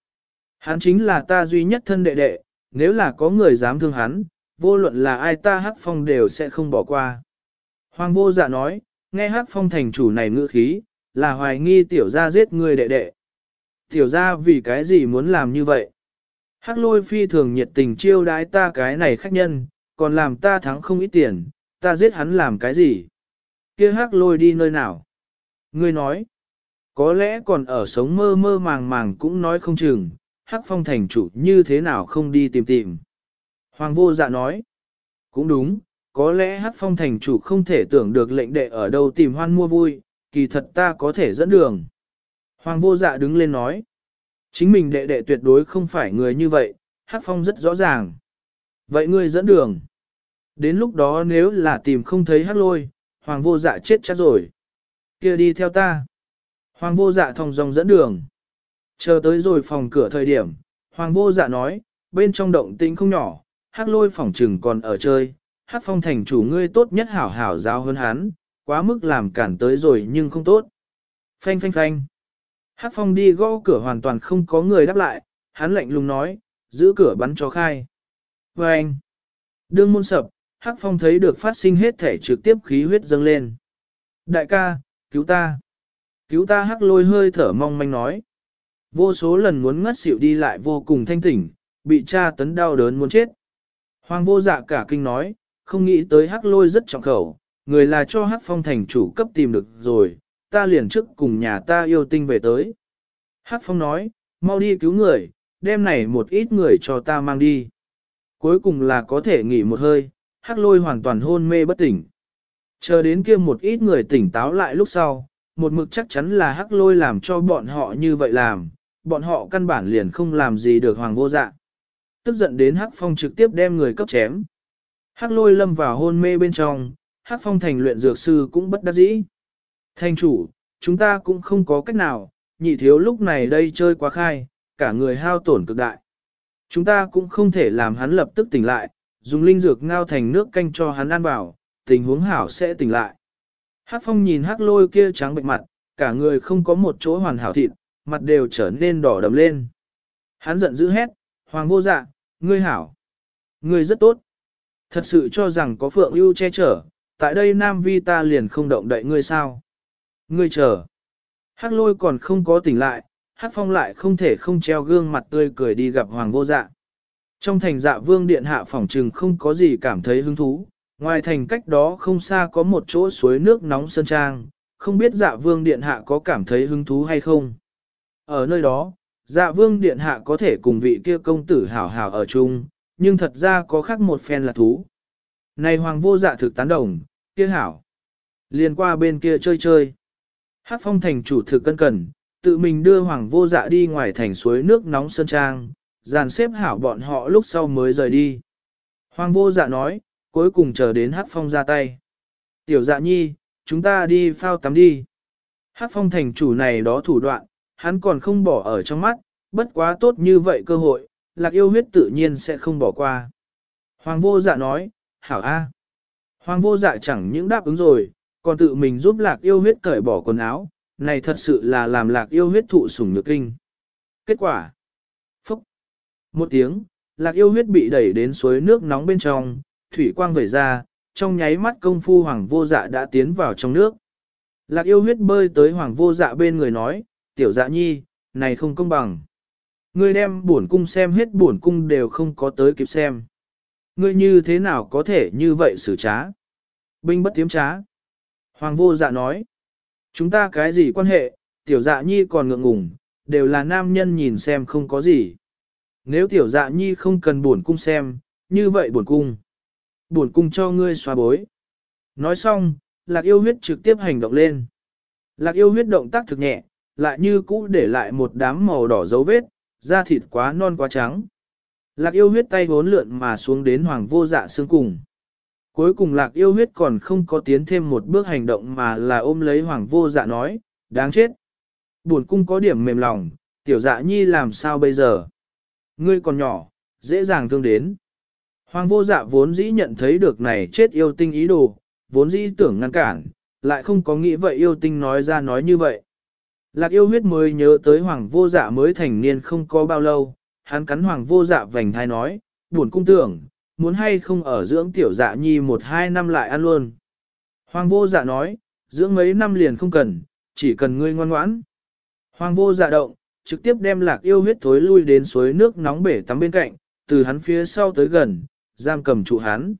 Hắn chính là ta duy nhất thân đệ đệ, nếu là có người dám thương hắn, vô luận là ai ta hắc phong đều sẽ không bỏ qua. Hoàng vô dạ nói, nghe hắc phong thành chủ này ngữ khí, là hoài nghi tiểu gia giết người đệ đệ. Tiểu gia vì cái gì muốn làm như vậy? Hắc lôi phi thường nhiệt tình chiêu đái ta cái này khách nhân, còn làm ta thắng không ít tiền, ta giết hắn làm cái gì? Kia hắc lôi đi nơi nào? Ngươi nói, có lẽ còn ở sống mơ mơ màng màng cũng nói không chừng, hắc phong thành chủ như thế nào không đi tìm tìm. Hoàng vô dạ nói, cũng đúng, có lẽ hắc phong thành chủ không thể tưởng được lệnh đệ ở đâu tìm hoan mua vui, kỳ thật ta có thể dẫn đường. Hoàng vô dạ đứng lên nói, chính mình đệ đệ tuyệt đối không phải người như vậy, hắc phong rất rõ ràng. Vậy ngươi dẫn đường. Đến lúc đó nếu là tìm không thấy hắc lôi, hoàng vô dạ chết chắc rồi. kia đi theo ta. Hoàng vô dạ thong dòng dẫn đường. Chờ tới rồi phòng cửa thời điểm, hoàng vô dạ nói, bên trong động tĩnh không nhỏ, hắc lôi phòng trừng còn ở chơi, hắc phong thành chủ ngươi tốt nhất hảo hảo giáo hơn hắn, quá mức làm cản tới rồi nhưng không tốt. Phanh phanh phanh. Hắc phong đi gõ cửa hoàn toàn không có người đáp lại, hắn lạnh lùng nói, giữ cửa bắn cho khai. Và anh. Đương môn sập, Hắc phong thấy được phát sinh hết thể trực tiếp khí huyết dâng lên. Đại ca, cứu ta. Cứu ta hắc lôi hơi thở mong manh nói. Vô số lần muốn ngất xỉu đi lại vô cùng thanh tỉnh, bị cha tấn đau đớn muốn chết. Hoàng vô dạ cả kinh nói, không nghĩ tới hắc lôi rất trọng khẩu, người là cho hắc phong thành chủ cấp tìm được rồi, ta liền trước cùng nhà ta yêu tinh về tới. Hắc phong nói, mau đi cứu người, đem này một ít người cho ta mang đi. Cuối cùng là có thể nghỉ một hơi, hắc lôi hoàn toàn hôn mê bất tỉnh. Chờ đến kia một ít người tỉnh táo lại lúc sau, một mực chắc chắn là hắc lôi làm cho bọn họ như vậy làm, bọn họ căn bản liền không làm gì được hoàng vô dạ. Tức giận đến hắc phong trực tiếp đem người cấp chém. Hắc lôi lâm vào hôn mê bên trong, hắc phong thành luyện dược sư cũng bất đắc dĩ. Thành chủ, chúng ta cũng không có cách nào, nhị thiếu lúc này đây chơi quá khai, cả người hao tổn cực đại. Chúng ta cũng không thể làm hắn lập tức tỉnh lại, dùng linh dược ngao thành nước canh cho hắn ăn vào, tình huống hảo sẽ tỉnh lại. Hắc phong nhìn hắc lôi kia trắng bệnh mặt, cả người không có một chỗ hoàn hảo thịt, mặt đều trở nên đỏ đầm lên. Hắn giận dữ hét, hoàng vô dạ, ngươi hảo. Ngươi rất tốt. Thật sự cho rằng có phượng ưu che chở, tại đây Nam Vi ta liền không động đậy ngươi sao. Ngươi chờ. Hắc lôi còn không có tỉnh lại, Hắc phong lại không thể không treo gương mặt tươi cười đi gặp hoàng vô dạ. Trong thành dạ vương điện hạ phòng trừng không có gì cảm thấy hứng thú, ngoài thành cách đó không xa có một chỗ suối nước nóng sơn trang, không biết dạ vương điện hạ có cảm thấy hứng thú hay không. Ở nơi đó, dạ vương điện hạ có thể cùng vị kia công tử hảo hảo ở chung, nhưng thật ra có khác một phen là thú. Này hoàng vô dạ thực tán đồng, kia hảo. Liên qua bên kia chơi chơi. Hát phong thành chủ thực cân cần, tự mình đưa hoàng vô dạ đi ngoài thành suối nước nóng sơn trang, dàn xếp hảo bọn họ lúc sau mới rời đi. Hoàng vô dạ nói, cuối cùng chờ đến hát phong ra tay. Tiểu dạ nhi, chúng ta đi phao tắm đi. Hát phong thành chủ này đó thủ đoạn, hắn còn không bỏ ở trong mắt, bất quá tốt như vậy cơ hội, lạc yêu huyết tự nhiên sẽ không bỏ qua. Hoàng vô dạ nói, hảo a. Hoàng vô dạ chẳng những đáp ứng rồi, còn tự mình giúp lạc yêu huyết cởi bỏ quần áo, này thật sự là làm lạc yêu huyết thụ sủng nhược kinh. Kết quả, phúc, một tiếng, lạc yêu huyết bị đẩy đến suối nước nóng bên trong, thủy quang vẩy ra, trong nháy mắt công phu hoàng vô dạ đã tiến vào trong nước. Lạc yêu huyết bơi tới hoàng vô dạ bên người nói, tiểu dạ nhi, này không công bằng. Ngươi đem buồn cung xem hết buồn cung đều không có tới kịp xem. Ngươi như thế nào có thể như vậy xử trá? Binh bất tiếm trá. Hoàng vô dạ nói. Chúng ta cái gì quan hệ, tiểu dạ nhi còn ngượng ngùng, đều là nam nhân nhìn xem không có gì. Nếu tiểu dạ nhi không cần buồn cung xem, như vậy buồn cung. Buồn cung cho ngươi xóa bối. Nói xong, lạc yêu huyết trực tiếp hành động lên. Lạc yêu huyết động tác thực nhẹ, lại như cũ để lại một đám màu đỏ dấu vết, da thịt quá non quá trắng. Lạc yêu huyết tay vốn lượn mà xuống đến hoàng vô dạ xương cùng. Cuối cùng lạc yêu huyết còn không có tiến thêm một bước hành động mà là ôm lấy hoàng vô dạ nói, đáng chết. Buồn cung có điểm mềm lòng, tiểu dạ nhi làm sao bây giờ? Ngươi còn nhỏ, dễ dàng thương đến. Hoàng vô dạ vốn dĩ nhận thấy được này chết yêu tinh ý đồ, vốn dĩ tưởng ngăn cản, lại không có nghĩ vậy yêu tinh nói ra nói như vậy. Lạc yêu huyết mới nhớ tới hoàng vô dạ mới thành niên không có bao lâu, hắn cắn hoàng vô dạ vành thai nói, buồn cung tưởng, muốn hay không ở dưỡng tiểu dạ nhi một hai năm lại ăn luôn. Hoàng vô dạ nói, dưỡng mấy năm liền không cần, chỉ cần ngươi ngoan ngoãn. Hoàng vô dạ động, trực tiếp đem lạc yêu huyết thối lui đến suối nước nóng bể tắm bên cạnh, từ hắn phía sau tới gần, giam cầm trụ hắn.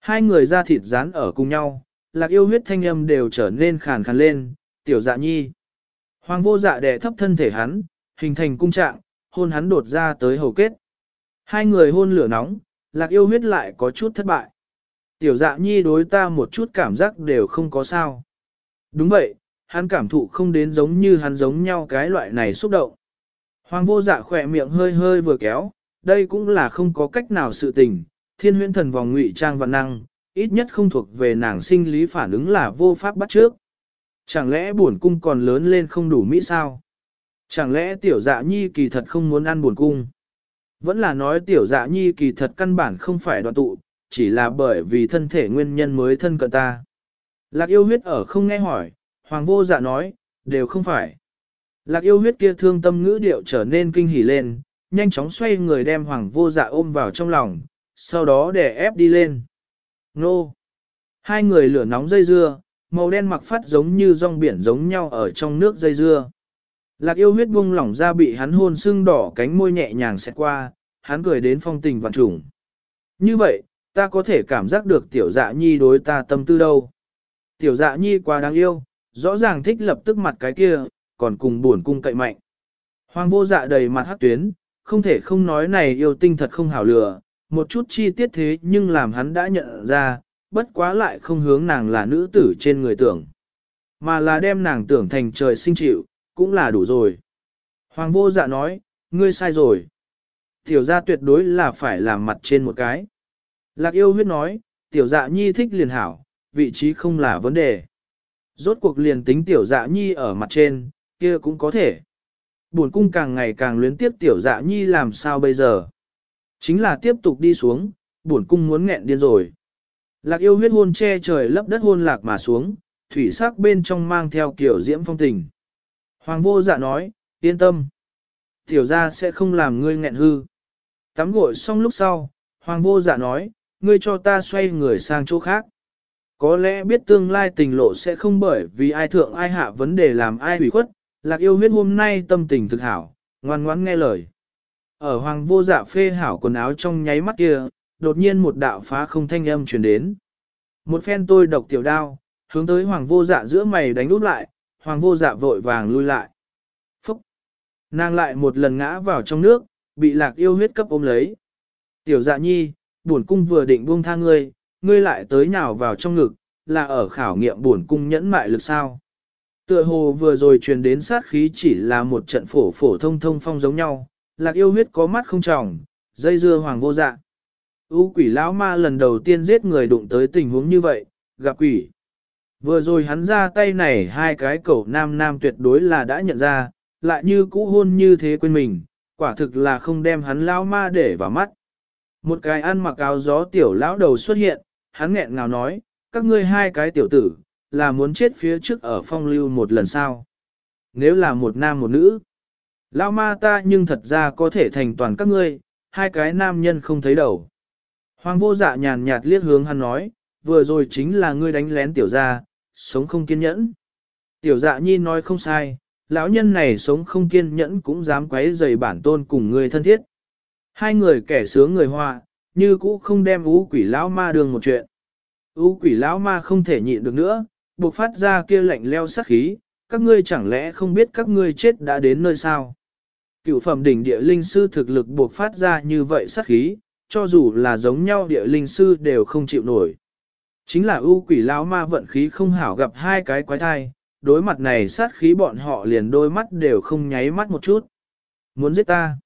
Hai người ra thịt dán ở cùng nhau, lạc yêu huyết thanh âm đều trở nên khàn khàn lên, tiểu dạ nhi. Hoàng vô dạ đè thấp thân thể hắn, hình thành cung trạng, hôn hắn đột ra tới hầu kết. Hai người hôn lửa nóng, lạc yêu huyết lại có chút thất bại. Tiểu dạ nhi đối ta một chút cảm giác đều không có sao. Đúng vậy, hắn cảm thụ không đến giống như hắn giống nhau cái loại này xúc động. Hoàng vô dạ khỏe miệng hơi hơi vừa kéo, đây cũng là không có cách nào sự tình, thiên huyễn thần vòng ngụy trang và năng, ít nhất không thuộc về nàng sinh lý phản ứng là vô pháp bắt trước. Chẳng lẽ buồn cung còn lớn lên không đủ mỹ sao? Chẳng lẽ tiểu dạ nhi kỳ thật không muốn ăn buồn cung? Vẫn là nói tiểu dạ nhi kỳ thật căn bản không phải đoàn tụ, chỉ là bởi vì thân thể nguyên nhân mới thân cận ta. Lạc yêu huyết ở không nghe hỏi, hoàng vô dạ nói, đều không phải. Lạc yêu huyết kia thương tâm ngữ điệu trở nên kinh hỉ lên, nhanh chóng xoay người đem hoàng vô dạ ôm vào trong lòng, sau đó để ép đi lên. Nô! Hai người lửa nóng dây dưa, màu đen mặc phát giống như rong biển giống nhau ở trong nước dây dưa. Lạc yêu huyết buông lỏng ra bị hắn hôn sưng đỏ cánh môi nhẹ nhàng xẹt qua, hắn cười đến phong tình vạn trùng. Như vậy, ta có thể cảm giác được tiểu dạ nhi đối ta tâm tư đâu. Tiểu dạ nhi quá đáng yêu, rõ ràng thích lập tức mặt cái kia, còn cùng buồn cung cậy mạnh. Hoàng vô dạ đầy mặt hát tuyến, không thể không nói này yêu tinh thật không hảo lừa, một chút chi tiết thế nhưng làm hắn đã nhận ra, bất quá lại không hướng nàng là nữ tử trên người tưởng. Mà là đem nàng tưởng thành trời sinh chịu, cũng là đủ rồi. Hoàng vô dạ nói, ngươi sai rồi. Tiểu gia tuyệt đối là phải làm mặt trên một cái. Lạc yêu huyết nói, tiểu dạ nhi thích liền hảo, vị trí không là vấn đề. Rốt cuộc liền tính tiểu dạ nhi ở mặt trên, kia cũng có thể. Buồn cung càng ngày càng luyến tiếp tiểu dạ nhi làm sao bây giờ. Chính là tiếp tục đi xuống, buồn cung muốn nghẹn điên rồi. Lạc yêu huyết hôn che trời lấp đất hôn lạc mà xuống, thủy sắc bên trong mang theo kiểu diễm phong tình. Hoàng vô dạ nói, yên tâm. Tiểu ra sẽ không làm ngươi nghẹn hư. Tắm gội xong lúc sau, Hoàng vô dạ nói, ngươi cho ta xoay người sang chỗ khác. Có lẽ biết tương lai tình lộ sẽ không bởi vì ai thượng ai hạ vấn đề làm ai hủy khuất, lạc yêu huyết hôm nay tâm tình thực hảo, ngoan ngoãn nghe lời. Ở hoàng vô dạ phê hảo quần áo trong nháy mắt kia, đột nhiên một đạo phá không thanh âm truyền đến. Một phen tôi độc tiểu đao, hướng tới hoàng vô dạ giữa mày đánh úp lại, hoàng vô dạ vội vàng lui lại. Phúc! Nàng lại một lần ngã vào trong nước, bị lạc yêu huyết cấp ôm lấy. Tiểu dạ nhi, bổn cung vừa định buông tha ngươi, ngươi lại tới nhào vào trong ngực, là ở khảo nghiệm bổn cung nhẫn mại lực sao. Tựa hồ vừa rồi truyền đến sát khí chỉ là một trận phổ phổ thông thông phong giống nhau, lạc yêu huyết có mắt không tròng, dây dưa hoàng vô dạ. U quỷ lão ma lần đầu tiên giết người đụng tới tình huống như vậy, gặp quỷ. Vừa rồi hắn ra tay này hai cái cẩu nam nam tuyệt đối là đã nhận ra, lại như cũ hôn như thế quên mình, quả thực là không đem hắn lão ma để vào mắt. Một cái ăn mặc áo gió tiểu lão đầu xuất hiện, hắn nghẹn ngào nói, các ngươi hai cái tiểu tử, là muốn chết phía trước ở phong lưu một lần sao. Nếu là một nam một nữ, lão ma ta nhưng thật ra có thể thành toàn các ngươi, hai cái nam nhân không thấy đầu. Hoàng vô dạ nhàn nhạt liếc hướng hắn nói, vừa rồi chính là ngươi đánh lén tiểu gia, sống không kiên nhẫn. Tiểu dạ nhi nói không sai, lão nhân này sống không kiên nhẫn cũng dám quấy rầy bản tôn cùng người thân thiết. Hai người kẻ sướng người hòa, như cũ không đem ú quỷ lão ma đường một chuyện. Ú quỷ lão ma không thể nhịn được nữa, buộc phát ra kia lạnh leo sát khí, các ngươi chẳng lẽ không biết các ngươi chết đã đến nơi sao? Cựu phẩm đỉnh địa linh sư thực lực buộc phát ra như vậy sát khí, cho dù là giống nhau địa linh sư đều không chịu nổi. Chính là ưu quỷ lão ma vận khí không hảo gặp hai cái quái thai, đối mặt này sát khí bọn họ liền đôi mắt đều không nháy mắt một chút. Muốn giết ta?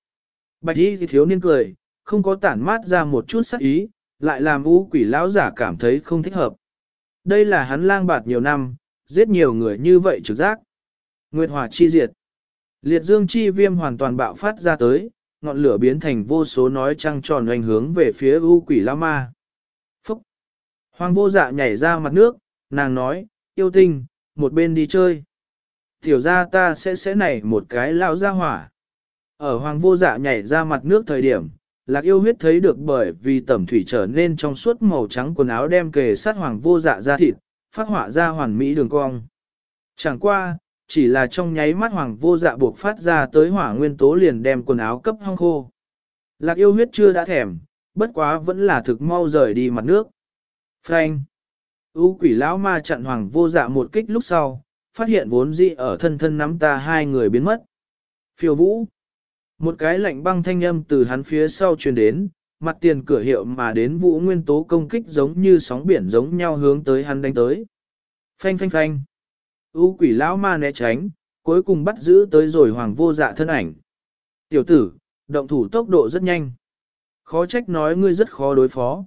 Bạch y thì thiếu niên cười, không có tản mát ra một chút sát ý, lại làm ưu quỷ lão giả cảm thấy không thích hợp. Đây là hắn lang bạt nhiều năm, giết nhiều người như vậy trực giác. Nguyệt hỏa chi diệt. Liệt dương chi viêm hoàn toàn bạo phát ra tới, ngọn lửa biến thành vô số nói trăng tròn hoành hướng về phía ưu quỷ lão ma. Hoàng vô dạ nhảy ra mặt nước, nàng nói, yêu tinh, một bên đi chơi. Tiểu ra ta sẽ sẽ nảy một cái lão ra hỏa. Ở hoàng vô dạ nhảy ra mặt nước thời điểm, lạc yêu huyết thấy được bởi vì tẩm thủy trở nên trong suốt màu trắng quần áo đem kề sát hoàng vô dạ ra thịt, phát họa ra hoàn mỹ đường cong. Chẳng qua, chỉ là trong nháy mắt hoàng vô dạ buộc phát ra tới hỏa nguyên tố liền đem quần áo cấp hong khô. Lạc yêu huyết chưa đã thèm, bất quá vẫn là thực mau rời đi mặt nước. Frank. U quỷ lão ma chặn hoàng vô dạ một kích lúc sau, phát hiện vốn dĩ ở thân thân nắm ta hai người biến mất. Phiêu vũ. Một cái lạnh băng thanh âm từ hắn phía sau truyền đến, mặt tiền cửa hiệu mà đến vũ nguyên tố công kích giống như sóng biển giống nhau hướng tới hắn đánh tới. Phanh phanh phanh. U quỷ lão ma né tránh, cuối cùng bắt giữ tới rồi hoàng vô dạ thân ảnh. Tiểu tử, động thủ tốc độ rất nhanh. Khó trách nói ngươi rất khó đối phó.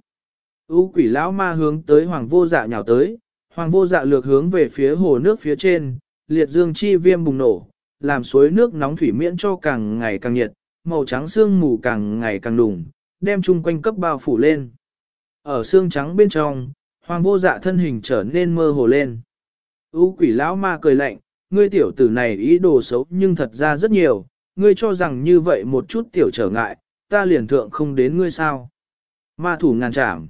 U quỷ lão ma hướng tới hoàng vô dạ nhào tới, hoàng vô dạ lược hướng về phía hồ nước phía trên, liệt dương chi viêm bùng nổ, làm suối nước nóng thủy miễn cho càng ngày càng nhiệt, màu trắng xương mù càng ngày càng đùng, đem chung quanh cấp bao phủ lên. Ở xương trắng bên trong, hoàng vô dạ thân hình trở nên mơ hồ lên. U quỷ lão ma cười lạnh, ngươi tiểu tử này ý đồ xấu nhưng thật ra rất nhiều, ngươi cho rằng như vậy một chút tiểu trở ngại, ta liền thượng không đến ngươi sao. Ma thủ ngàn trảm.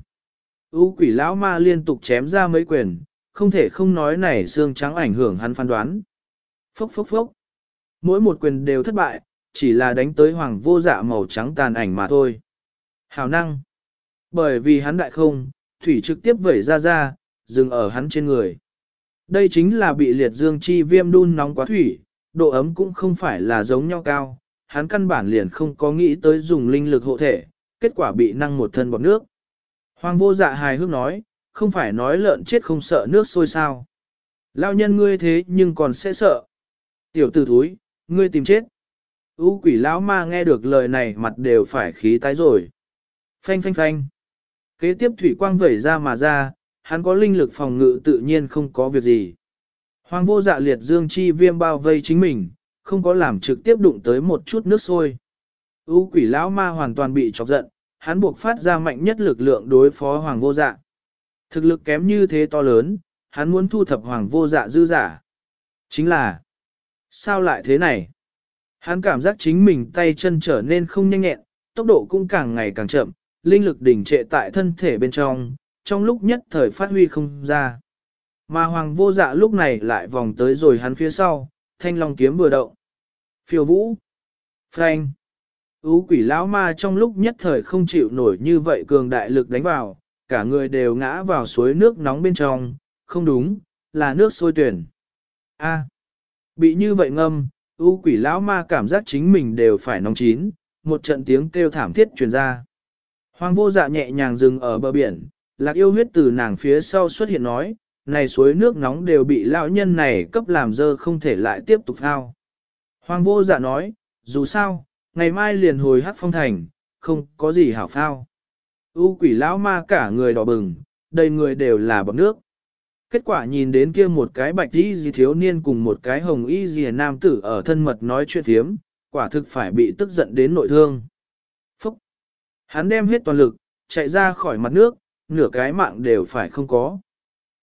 U quỷ lão ma liên tục chém ra mấy quyền, không thể không nói này xương trắng ảnh hưởng hắn phán đoán. Phốc phốc phốc. Mỗi một quyền đều thất bại, chỉ là đánh tới hoàng vô dạ màu trắng tàn ảnh mà thôi. Hào năng. Bởi vì hắn đại không, thủy trực tiếp vẩy ra ra, dừng ở hắn trên người. Đây chính là bị liệt dương chi viêm đun nóng quá thủy, độ ấm cũng không phải là giống nhau cao, hắn căn bản liền không có nghĩ tới dùng linh lực hộ thể, kết quả bị năng một thân bọt nước. Hoàng vô dạ hài hước nói, không phải nói lợn chết không sợ nước sôi sao. Lao nhân ngươi thế nhưng còn sẽ sợ. Tiểu tử thúi, ngươi tìm chết. U quỷ lão ma nghe được lời này mặt đều phải khí tái rồi. Phanh phanh phanh. Kế tiếp thủy quang vẩy ra mà ra, hắn có linh lực phòng ngự tự nhiên không có việc gì. Hoàng vô dạ liệt dương chi viêm bao vây chính mình, không có làm trực tiếp đụng tới một chút nước sôi. U quỷ lão ma hoàn toàn bị chọc giận, hắn buộc phát ra mạnh nhất lực lượng đối phó hoàng vô dạ. Thực lực kém như thế to lớn, hắn muốn thu thập hoàng vô dạ dư giả. Chính là, sao lại thế này? Hắn cảm giác chính mình tay chân trở nên không nhanh nhẹn, tốc độ cũng càng ngày càng chậm, linh lực đỉnh trệ tại thân thể bên trong, trong lúc nhất thời phát huy không ra. Mà hoàng vô dạ lúc này lại vòng tới rồi hắn phía sau, thanh long kiếm vừa động. Phiêu vũ. Frank. Ú quỷ lão ma trong lúc nhất thời không chịu nổi như vậy cường đại lực đánh vào, cả người đều ngã vào suối nước nóng bên trong, không đúng, là nước sôi tuyển. A. Bị như vậy ngâm, Ú quỷ lão ma cảm giác chính mình đều phải nóng chín, một trận tiếng kêu thảm thiết truyền ra. Hoàng vô dạ nhẹ nhàng dừng ở bờ biển, lạc yêu huyết từ nàng phía sau xuất hiện nói, này suối nước nóng đều bị lão nhân này cấp làm dơ không thể lại tiếp tục thao. Hoàng vô dạ nói, dù sao, ngày mai liền hồi hát phong thành, không có gì hảo phao. U quỷ lão ma cả người đỏ bừng, đầy người đều là bọc nước. Kết quả nhìn đến kia một cái bạch y gì thiếu niên cùng một cái hồng y gì nam tử ở thân mật nói chuyện thiếm, quả thực phải bị tức giận đến nội thương. Phúc! Hắn đem hết toàn lực, chạy ra khỏi mặt nước, nửa cái mạng đều phải không có.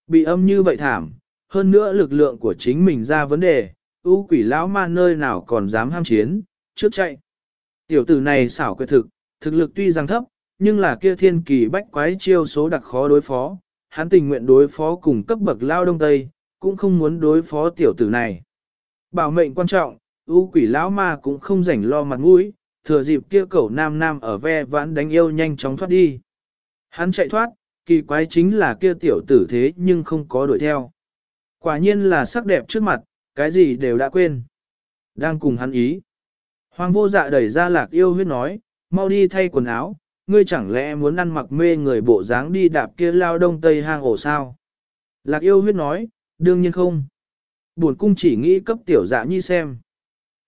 Bị âm như vậy thảm, hơn nữa lực lượng của chính mình ra vấn đề, ưu quỷ lão ma nơi nào còn dám ham chiến, trước chạy. Tiểu tử này xảo quyệt thực, thực lực tuy rằng thấp, nhưng là kia thiên kỳ bách quái chiêu số đặc khó đối phó, hắn tình nguyện đối phó cùng cấp bậc lao đông tây, cũng không muốn đối phó tiểu tử này. Bảo mệnh quan trọng, u quỷ lão ma cũng không rảnh lo mặt mũi, thừa dịp kia cẩu nam nam ở ve vãn đánh yêu nhanh chóng thoát đi. Hắn chạy thoát, kỳ quái chính là kia tiểu tử thế nhưng không có đuổi theo. Quả nhiên là sắc đẹp trước mặt, cái gì đều đã quên. Đang cùng hắn ý. Hoàng vô dạ đẩy ra lạc yêu huyết nói, mau đi thay quần áo, ngươi chẳng lẽ muốn ăn mặc mê người bộ dáng đi đạp kia lao đông tây hang ổ sao? Lạc yêu huyết nói, đương nhiên không. Buồn cung chỉ nghĩ cấp tiểu dạ nhi xem.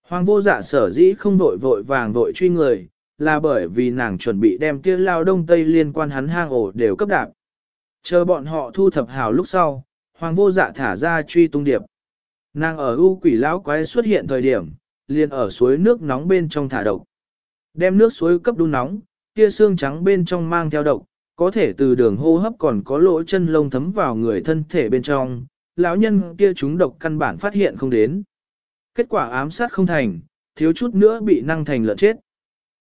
Hoàng vô dạ sở dĩ không vội vội vàng vội truy người, là bởi vì nàng chuẩn bị đem kia lao đông tây liên quan hắn hang ổ đều cấp đạp. Chờ bọn họ thu thập hào lúc sau, hoàng vô dạ thả ra truy tung điệp. Nàng ở u quỷ lão quái xuất hiện thời điểm, liền ở suối nước nóng bên trong thả độc. Đem nước suối cấp đun nóng, kia xương trắng bên trong mang theo độc, có thể từ đường hô hấp còn có lỗ chân lông thấm vào người thân thể bên trong, lão nhân kia chúng độc căn bản phát hiện không đến. Kết quả ám sát không thành, thiếu chút nữa bị năng thành lợn chết.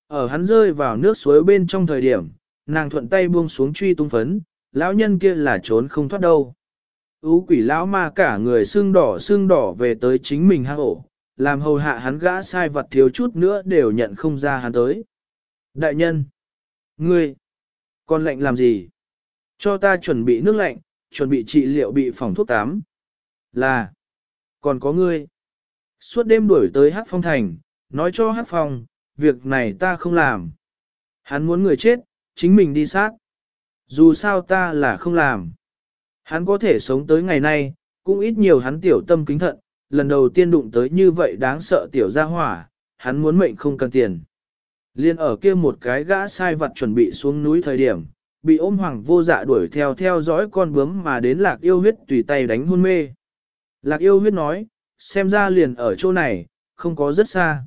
Ở hắn rơi vào nước suối bên trong thời điểm, nàng thuận tay buông xuống truy tung phấn, lão nhân kia là trốn không thoát đâu. Ú quỷ lão ma cả người xương đỏ xương đỏ về tới chính mình hang ổ, làm hầu hạ hắn gã sai vật thiếu chút nữa đều nhận không ra hắn tới. Đại nhân! Ngươi! Con lệnh làm gì? Cho ta chuẩn bị nước lạnh, chuẩn bị trị liệu bị phòng thuốc tám. Là, còn có ngươi. Suốt đêm đuổi tới Hát Phong Thành, nói cho Hát Phong, việc này ta không làm. Hắn muốn người chết, chính mình đi sát. Dù sao ta là không làm. Hắn có thể sống tới ngày nay, cũng ít nhiều hắn tiểu tâm kính thận, lần đầu tiên đụng tới như vậy đáng sợ tiểu gia hỏa, hắn muốn mệnh không cần tiền. Liên ở kia một cái gã sai vật chuẩn bị xuống núi thời điểm, bị ôm hoàng vô dạ đuổi theo theo dõi con bướm mà đến lạc yêu huyết tùy tay đánh hôn mê. Lạc yêu huyết nói, xem ra liền ở chỗ này, không có rất xa.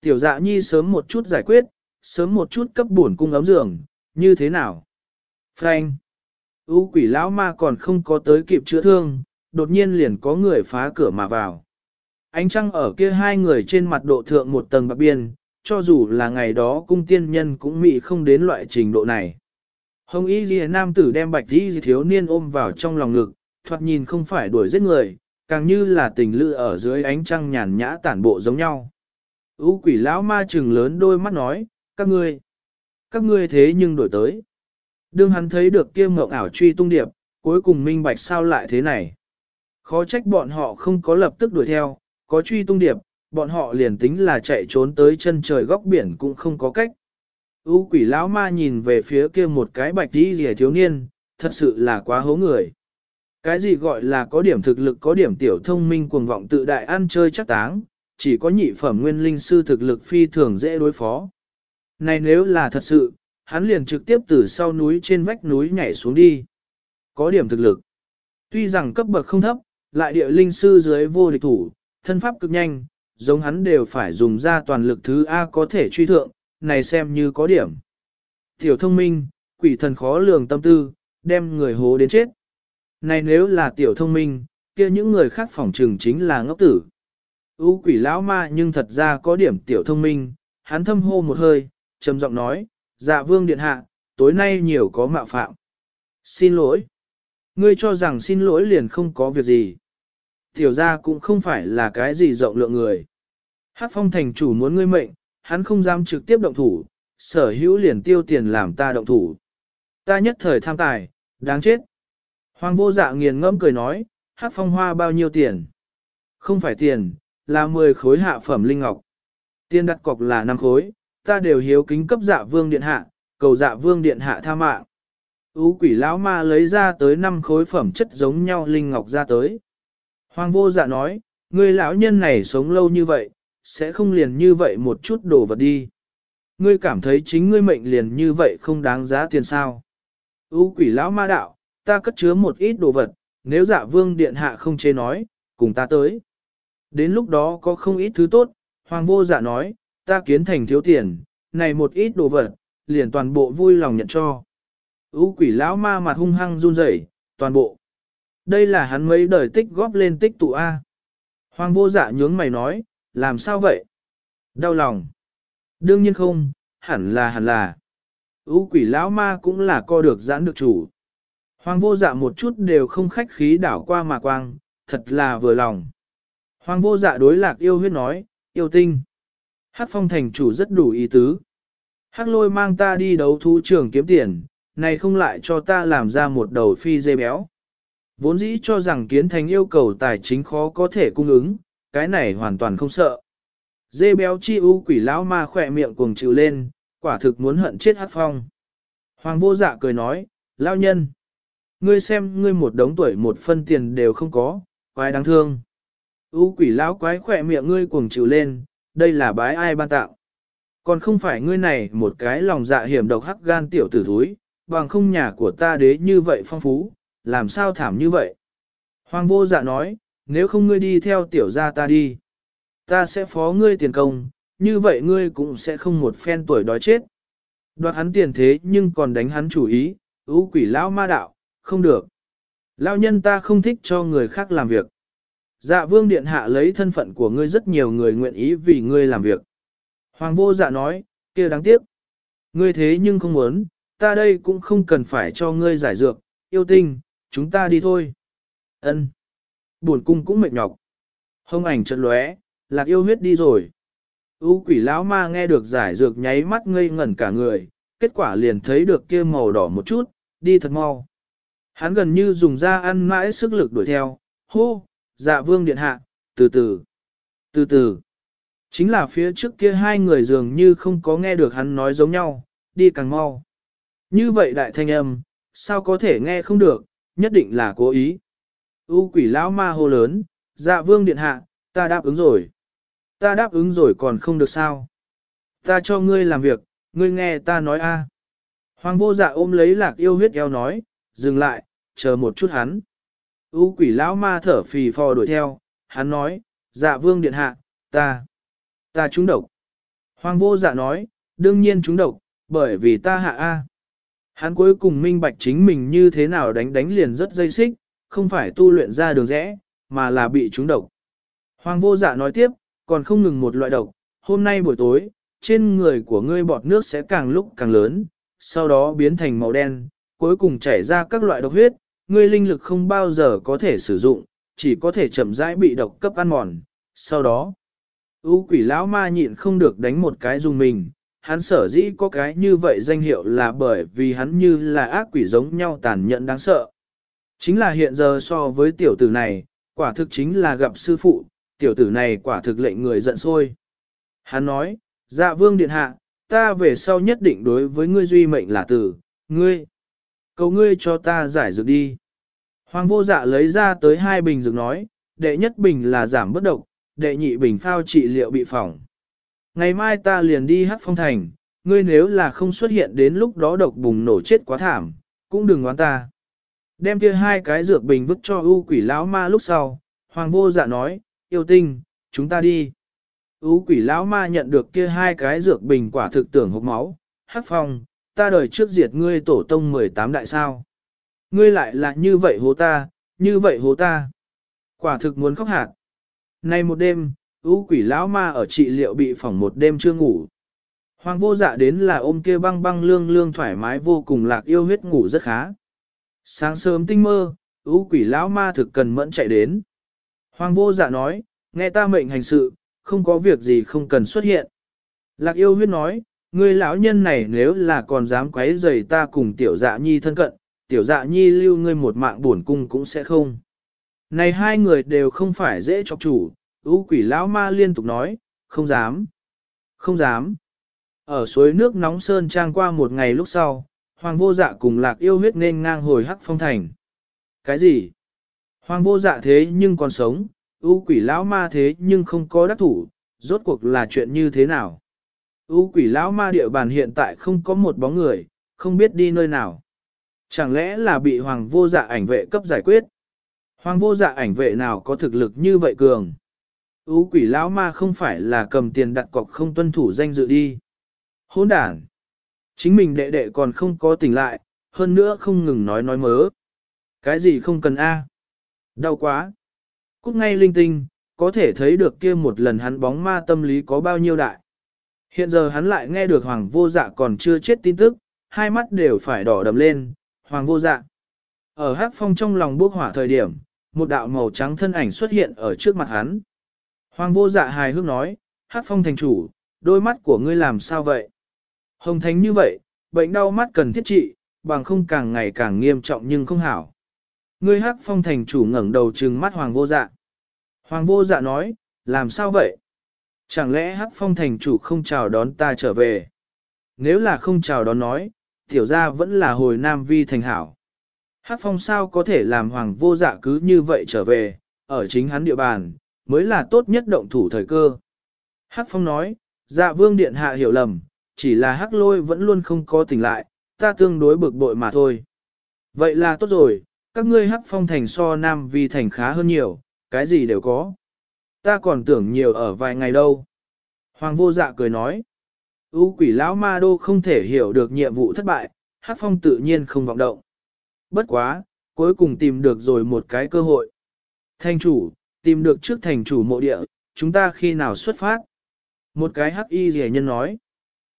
Tiểu dạ nhi sớm một chút giải quyết, sớm một chút cấp bổn cung ấm giường, như thế nào? Frank! U quỷ lão ma còn không có tới kịp chữa thương, đột nhiên liền có người phá cửa mà vào. Ánh trăng ở kia hai người trên mặt độ thượng một tầng bạc biên, cho dù là ngày đó cung tiên nhân cũng mị không đến loại trình độ này. Hồng y ghi nam tử đem bạch y thiếu niên ôm vào trong lòng ngực, thoạt nhìn không phải đuổi giết người, càng như là tình lự ở dưới ánh trăng nhàn nhã tản bộ giống nhau. U quỷ lão ma trừng lớn đôi mắt nói, các ngươi, các ngươi thế nhưng đổi tới. Đương hắn thấy được kia mộng ảo truy tung điệp, cuối cùng minh bạch sao lại thế này. Khó trách bọn họ không có lập tức đuổi theo, có truy tung điệp, bọn họ liền tính là chạy trốn tới chân trời góc biển cũng không có cách. U quỷ lão ma nhìn về phía kia một cái bạch đi rìa thiếu niên, thật sự là quá hố người. Cái gì gọi là có điểm thực lực có điểm tiểu thông minh cuồng vọng tự đại ăn chơi chắc táng, chỉ có nhị phẩm nguyên linh sư thực lực phi thường dễ đối phó. Này nếu là thật sự, hắn liền trực tiếp từ sau núi trên vách núi nhảy xuống đi. Có điểm thực lực. Tuy rằng cấp bậc không thấp, lại địa linh sư dưới vô địch thủ, thân pháp cực nhanh, giống hắn đều phải dùng ra toàn lực thứ A có thể truy thượng, này xem như có điểm. Tiểu thông minh, quỷ thần khó lường tâm tư, đem người hố đến chết. Này nếu là tiểu thông minh, kia những người khác phỏng trừng chính là ngốc tử. U quỷ lão ma nhưng thật ra có điểm tiểu thông minh, hắn thâm hô một hơi, trầm giọng nói, dạ vương điện hạ, tối nay nhiều có mạo phạm. Xin lỗi. Ngươi cho rằng xin lỗi liền không có việc gì. Tiểu gia cũng không phải là cái gì rộng lượng người. Hát phong thành chủ muốn ngươi mệnh, hắn không dám trực tiếp động thủ, sở hữu liền tiêu tiền làm ta động thủ. Ta nhất thời tham tài, đáng chết. Hoàng vô dạ nghiền ngẫm cười nói, hát phong hoa bao nhiêu tiền? Không phải tiền, là 10 khối hạ phẩm linh ngọc. Tiền đặt cọc là 5 khối, ta đều hiếu kính cấp dạ vương điện hạ, cầu dạ vương điện hạ tha mạng. Ú quỷ lão ma lấy ra tới 5 khối phẩm chất giống nhau linh ngọc ra tới. Hoàng vô dạ nói, người lão nhân này sống lâu như vậy, sẽ không liền như vậy một chút đồ vật đi. Ngươi cảm thấy chính ngươi mệnh liền như vậy không đáng giá tiền sao. Ú quỷ lão ma đạo, ta cất chứa một ít đồ vật, nếu dạ vương điện hạ không chê nói, cùng ta tới. Đến lúc đó có không ít thứ tốt, hoàng vô dạ nói, ta kiến thành thiếu tiền, này một ít đồ vật, liền toàn bộ vui lòng nhận cho. Ú quỷ lão ma mặt hung hăng run rẩy, toàn bộ. Đây là hắn mấy đời tích góp lên tích tụ A. Hoàng vô dạ nhướng mày nói, làm sao vậy? Đau lòng. Đương nhiên không, hẳn là hẳn là. Ú quỷ lão ma cũng là co được giãn được chủ. Hoàng vô dạ một chút đều không khách khí đảo qua mà quang, thật là vừa lòng. Hoàng vô dạ đối lạc yêu huyết nói, yêu tinh. Hắc phong thành chủ rất đủ ý tứ. Hắc lôi mang ta đi đấu thú trường kiếm tiền, này không lại cho ta làm ra một đầu phi dê béo. Vốn dĩ cho rằng kiến thành yêu cầu tài chính khó có thể cung ứng, cái này hoàn toàn không sợ. Dê béo chi u quỷ lão ma khỏe miệng cuồng chịu lên, quả thực muốn hận chết hát phong. Hoàng vô dạ cười nói, lao nhân. Ngươi xem ngươi một đống tuổi một phân tiền đều không có, quái đáng thương. U quỷ lão quái khỏe miệng ngươi cuồng chịu lên, đây là bái ai ban tạo. Còn không phải ngươi này một cái lòng dạ hiểm độc hắc gan tiểu tử thúi, bằng không nhà của ta đế như vậy phong phú, làm sao thảm như vậy. Hoàng vô dạ nói, nếu không ngươi đi theo tiểu gia ta đi. Ta sẽ phó ngươi tiền công, như vậy ngươi cũng sẽ không một phen tuổi đói chết. Đoạt hắn tiền thế nhưng còn đánh hắn chủ ý, ưu quỷ lão ma đạo, không được. Lão nhân ta không thích cho người khác làm việc. Dạ vương điện hạ lấy thân phận của ngươi rất nhiều người nguyện ý vì ngươi làm việc. Hoàng vô dạ nói, kia đáng tiếc. Ngươi thế nhưng không muốn, ta đây cũng không cần phải cho ngươi giải dược, yêu tinh, chúng ta đi thôi. Ân. Buồn cung cũng mệt nhọc. Hông ảnh chợt lóe, lạc yêu huyết đi rồi. U quỷ lão ma nghe được giải dược nháy mắt ngây ngẩn cả người, kết quả liền thấy được kia màu đỏ một chút, đi thật mau. Hắn gần như dùng ra ăn mãi sức lực đuổi theo, hô, dạ vương điện hạ, từ từ, từ từ. Chính là phía trước kia hai người dường như không có nghe được hắn nói giống nhau, đi càng mau. Như vậy đại thanh âm, sao có thể nghe không được, nhất định là cố ý. U quỷ lão ma hô lớn, dạ vương điện hạ, ta đáp ứng rồi. Ta đáp ứng rồi còn không được sao. Ta cho ngươi làm việc, ngươi nghe ta nói a. Hoàng vô dạ ôm lấy lạc yêu huyết eo nói, dừng lại, chờ một chút hắn. U quỷ lão ma thở phì phò đuổi theo, hắn nói, dạ vương điện hạ, ta, ta trúng độc. Hoàng vô dạ nói, đương nhiên trúng độc, bởi vì ta hạ A. Hắn cuối cùng minh bạch chính mình như thế nào đánh đánh liền rất dây xích, không phải tu luyện ra đường rẽ, mà là bị trúng độc. Hoàng vô dạ nói tiếp, còn không ngừng một loại độc, hôm nay buổi tối, trên người của ngươi bọt nước sẽ càng lúc càng lớn, sau đó biến thành màu đen, cuối cùng chảy ra các loại độc huyết, ngươi linh lực không bao giờ có thể sử dụng, chỉ có thể chậm rãi bị độc cấp ăn mòn. Sau đó, ưu quỷ lão ma nhịn không được đánh một cái dùng mình, hắn sở dĩ có cái như vậy danh hiệu là bởi vì hắn như là ác quỷ giống nhau tàn nhẫn đáng sợ. Chính là hiện giờ so với tiểu tử này, quả thực chính là gặp sư phụ, tiểu tử này quả thực lệnh người giận sôi. Hắn nói, dạ vương điện hạ, ta về sau nhất định đối với ngươi duy mệnh là tử, ngươi. Cầu ngươi cho ta giải dược đi. Hoàng vô dạ lấy ra tới hai bình dược nói, đệ nhất bình là giảm bất độc, đệ nhị bình phao trị liệu bị phỏng. Ngày mai ta liền đi hát phong thành, ngươi nếu là không xuất hiện đến lúc đó độc bùng nổ chết quá thảm, cũng đừng oán ta. Đem kia hai cái dược bình vứt cho ưu quỷ lão ma lúc sau, hoàng vô dạ nói, yêu tinh, chúng ta đi. Ú quỷ lão ma nhận được kia hai cái dược bình quả thực tưởng hộp máu, hát phong, ta đời trước diệt ngươi tổ tông 18 đại sao. Ngươi lại là như vậy hố ta, như vậy hố ta. Quả thực muốn khóc hạt. Nay một đêm, ưu quỷ lão ma ở trị liệu bị phỏng một đêm chưa ngủ. Hoàng vô dạ đến là ôm kia băng băng lương lương thoải mái vô cùng lạc yêu huyết ngủ rất khá. Sáng sớm tinh mơ, ưu quỷ lão ma thực cần mẫn chạy đến. Hoàng vô dạ nói, nghe ta mệnh hành sự, không có việc gì không cần xuất hiện. Lạc yêu huyết nói, Người lão nhân này nếu là còn dám quấy rầy ta cùng tiểu dạ nhi thân cận, tiểu dạ nhi lưu ngươi một mạng buồn cung cũng sẽ không. Này hai người đều không phải dễ chọc chủ, ú quỷ lão ma liên tục nói, không dám, không dám. Ở suối nước nóng sơn trang qua một ngày lúc sau, hoàng vô dạ cùng lạc yêu huyết nên ngang hồi hắc phong thành. Cái gì? Hoàng vô dạ thế nhưng còn sống, ú quỷ lão ma thế nhưng không có đắc thủ, rốt cuộc là chuyện như thế nào? U quỷ lão ma địa bàn hiện tại không có một bóng người, không biết đi nơi nào. Chẳng lẽ là bị hoàng vô dạ ảnh vệ cấp giải quyết? Hoàng vô dạ ảnh vệ nào có thực lực như vậy cường? Ú quỷ lão ma không phải là cầm tiền đặt cọc không tuân thủ danh dự đi. Hỗn đản! Chính mình đệ đệ còn không có tỉnh lại, hơn nữa không ngừng nói nói mớ. Cái gì không cần a? Đau quá! Cút ngay linh tinh, có thể thấy được kia một lần hắn bóng ma tâm lý có bao nhiêu đại. Hiện giờ hắn lại nghe được hoàng vô dạ còn chưa chết tin tức, hai mắt đều phải đỏ đầm lên, hoàng vô dạ. Ở hát phong trong lòng bốc hỏa thời điểm, một đạo màu trắng thân ảnh xuất hiện ở trước mặt hắn. Hoàng vô dạ hài hước nói, hát phong thành chủ, đôi mắt của ngươi làm sao vậy? Hồng thánh như vậy, bệnh đau mắt cần thiết trị, bằng không càng ngày càng nghiêm trọng nhưng không hảo. Ngươi hát phong thành chủ ngẩng đầu trừng mắt hoàng vô dạ. Hoàng vô dạ nói, làm sao vậy? Chẳng lẽ Hắc Phong thành chủ không chào đón ta trở về? Nếu là không chào đón nói, tiểu gia vẫn là hồi Nam Vi thành hảo. Hắc Phong sao có thể làm hoàng vô dạ cứ như vậy trở về, ở chính hắn địa bàn, mới là tốt nhất động thủ thời cơ. Hắc Phong nói, dạ vương điện hạ hiểu lầm, chỉ là Hắc lôi vẫn luôn không có tỉnh lại, ta tương đối bực bội mà thôi. Vậy là tốt rồi, các ngươi Hắc Phong thành so Nam Vi thành khá hơn nhiều, cái gì đều có. Ta còn tưởng nhiều ở vài ngày đâu. Hoàng vô dạ cười nói. U quỷ lão ma đô không thể hiểu được nhiệm vụ thất bại, Hắc phong tự nhiên không vọng động. Bất quá, cuối cùng tìm được rồi một cái cơ hội. Thanh chủ, tìm được trước thành chủ mộ địa, chúng ta khi nào xuất phát? Một cái hắc y rẻ nhân nói.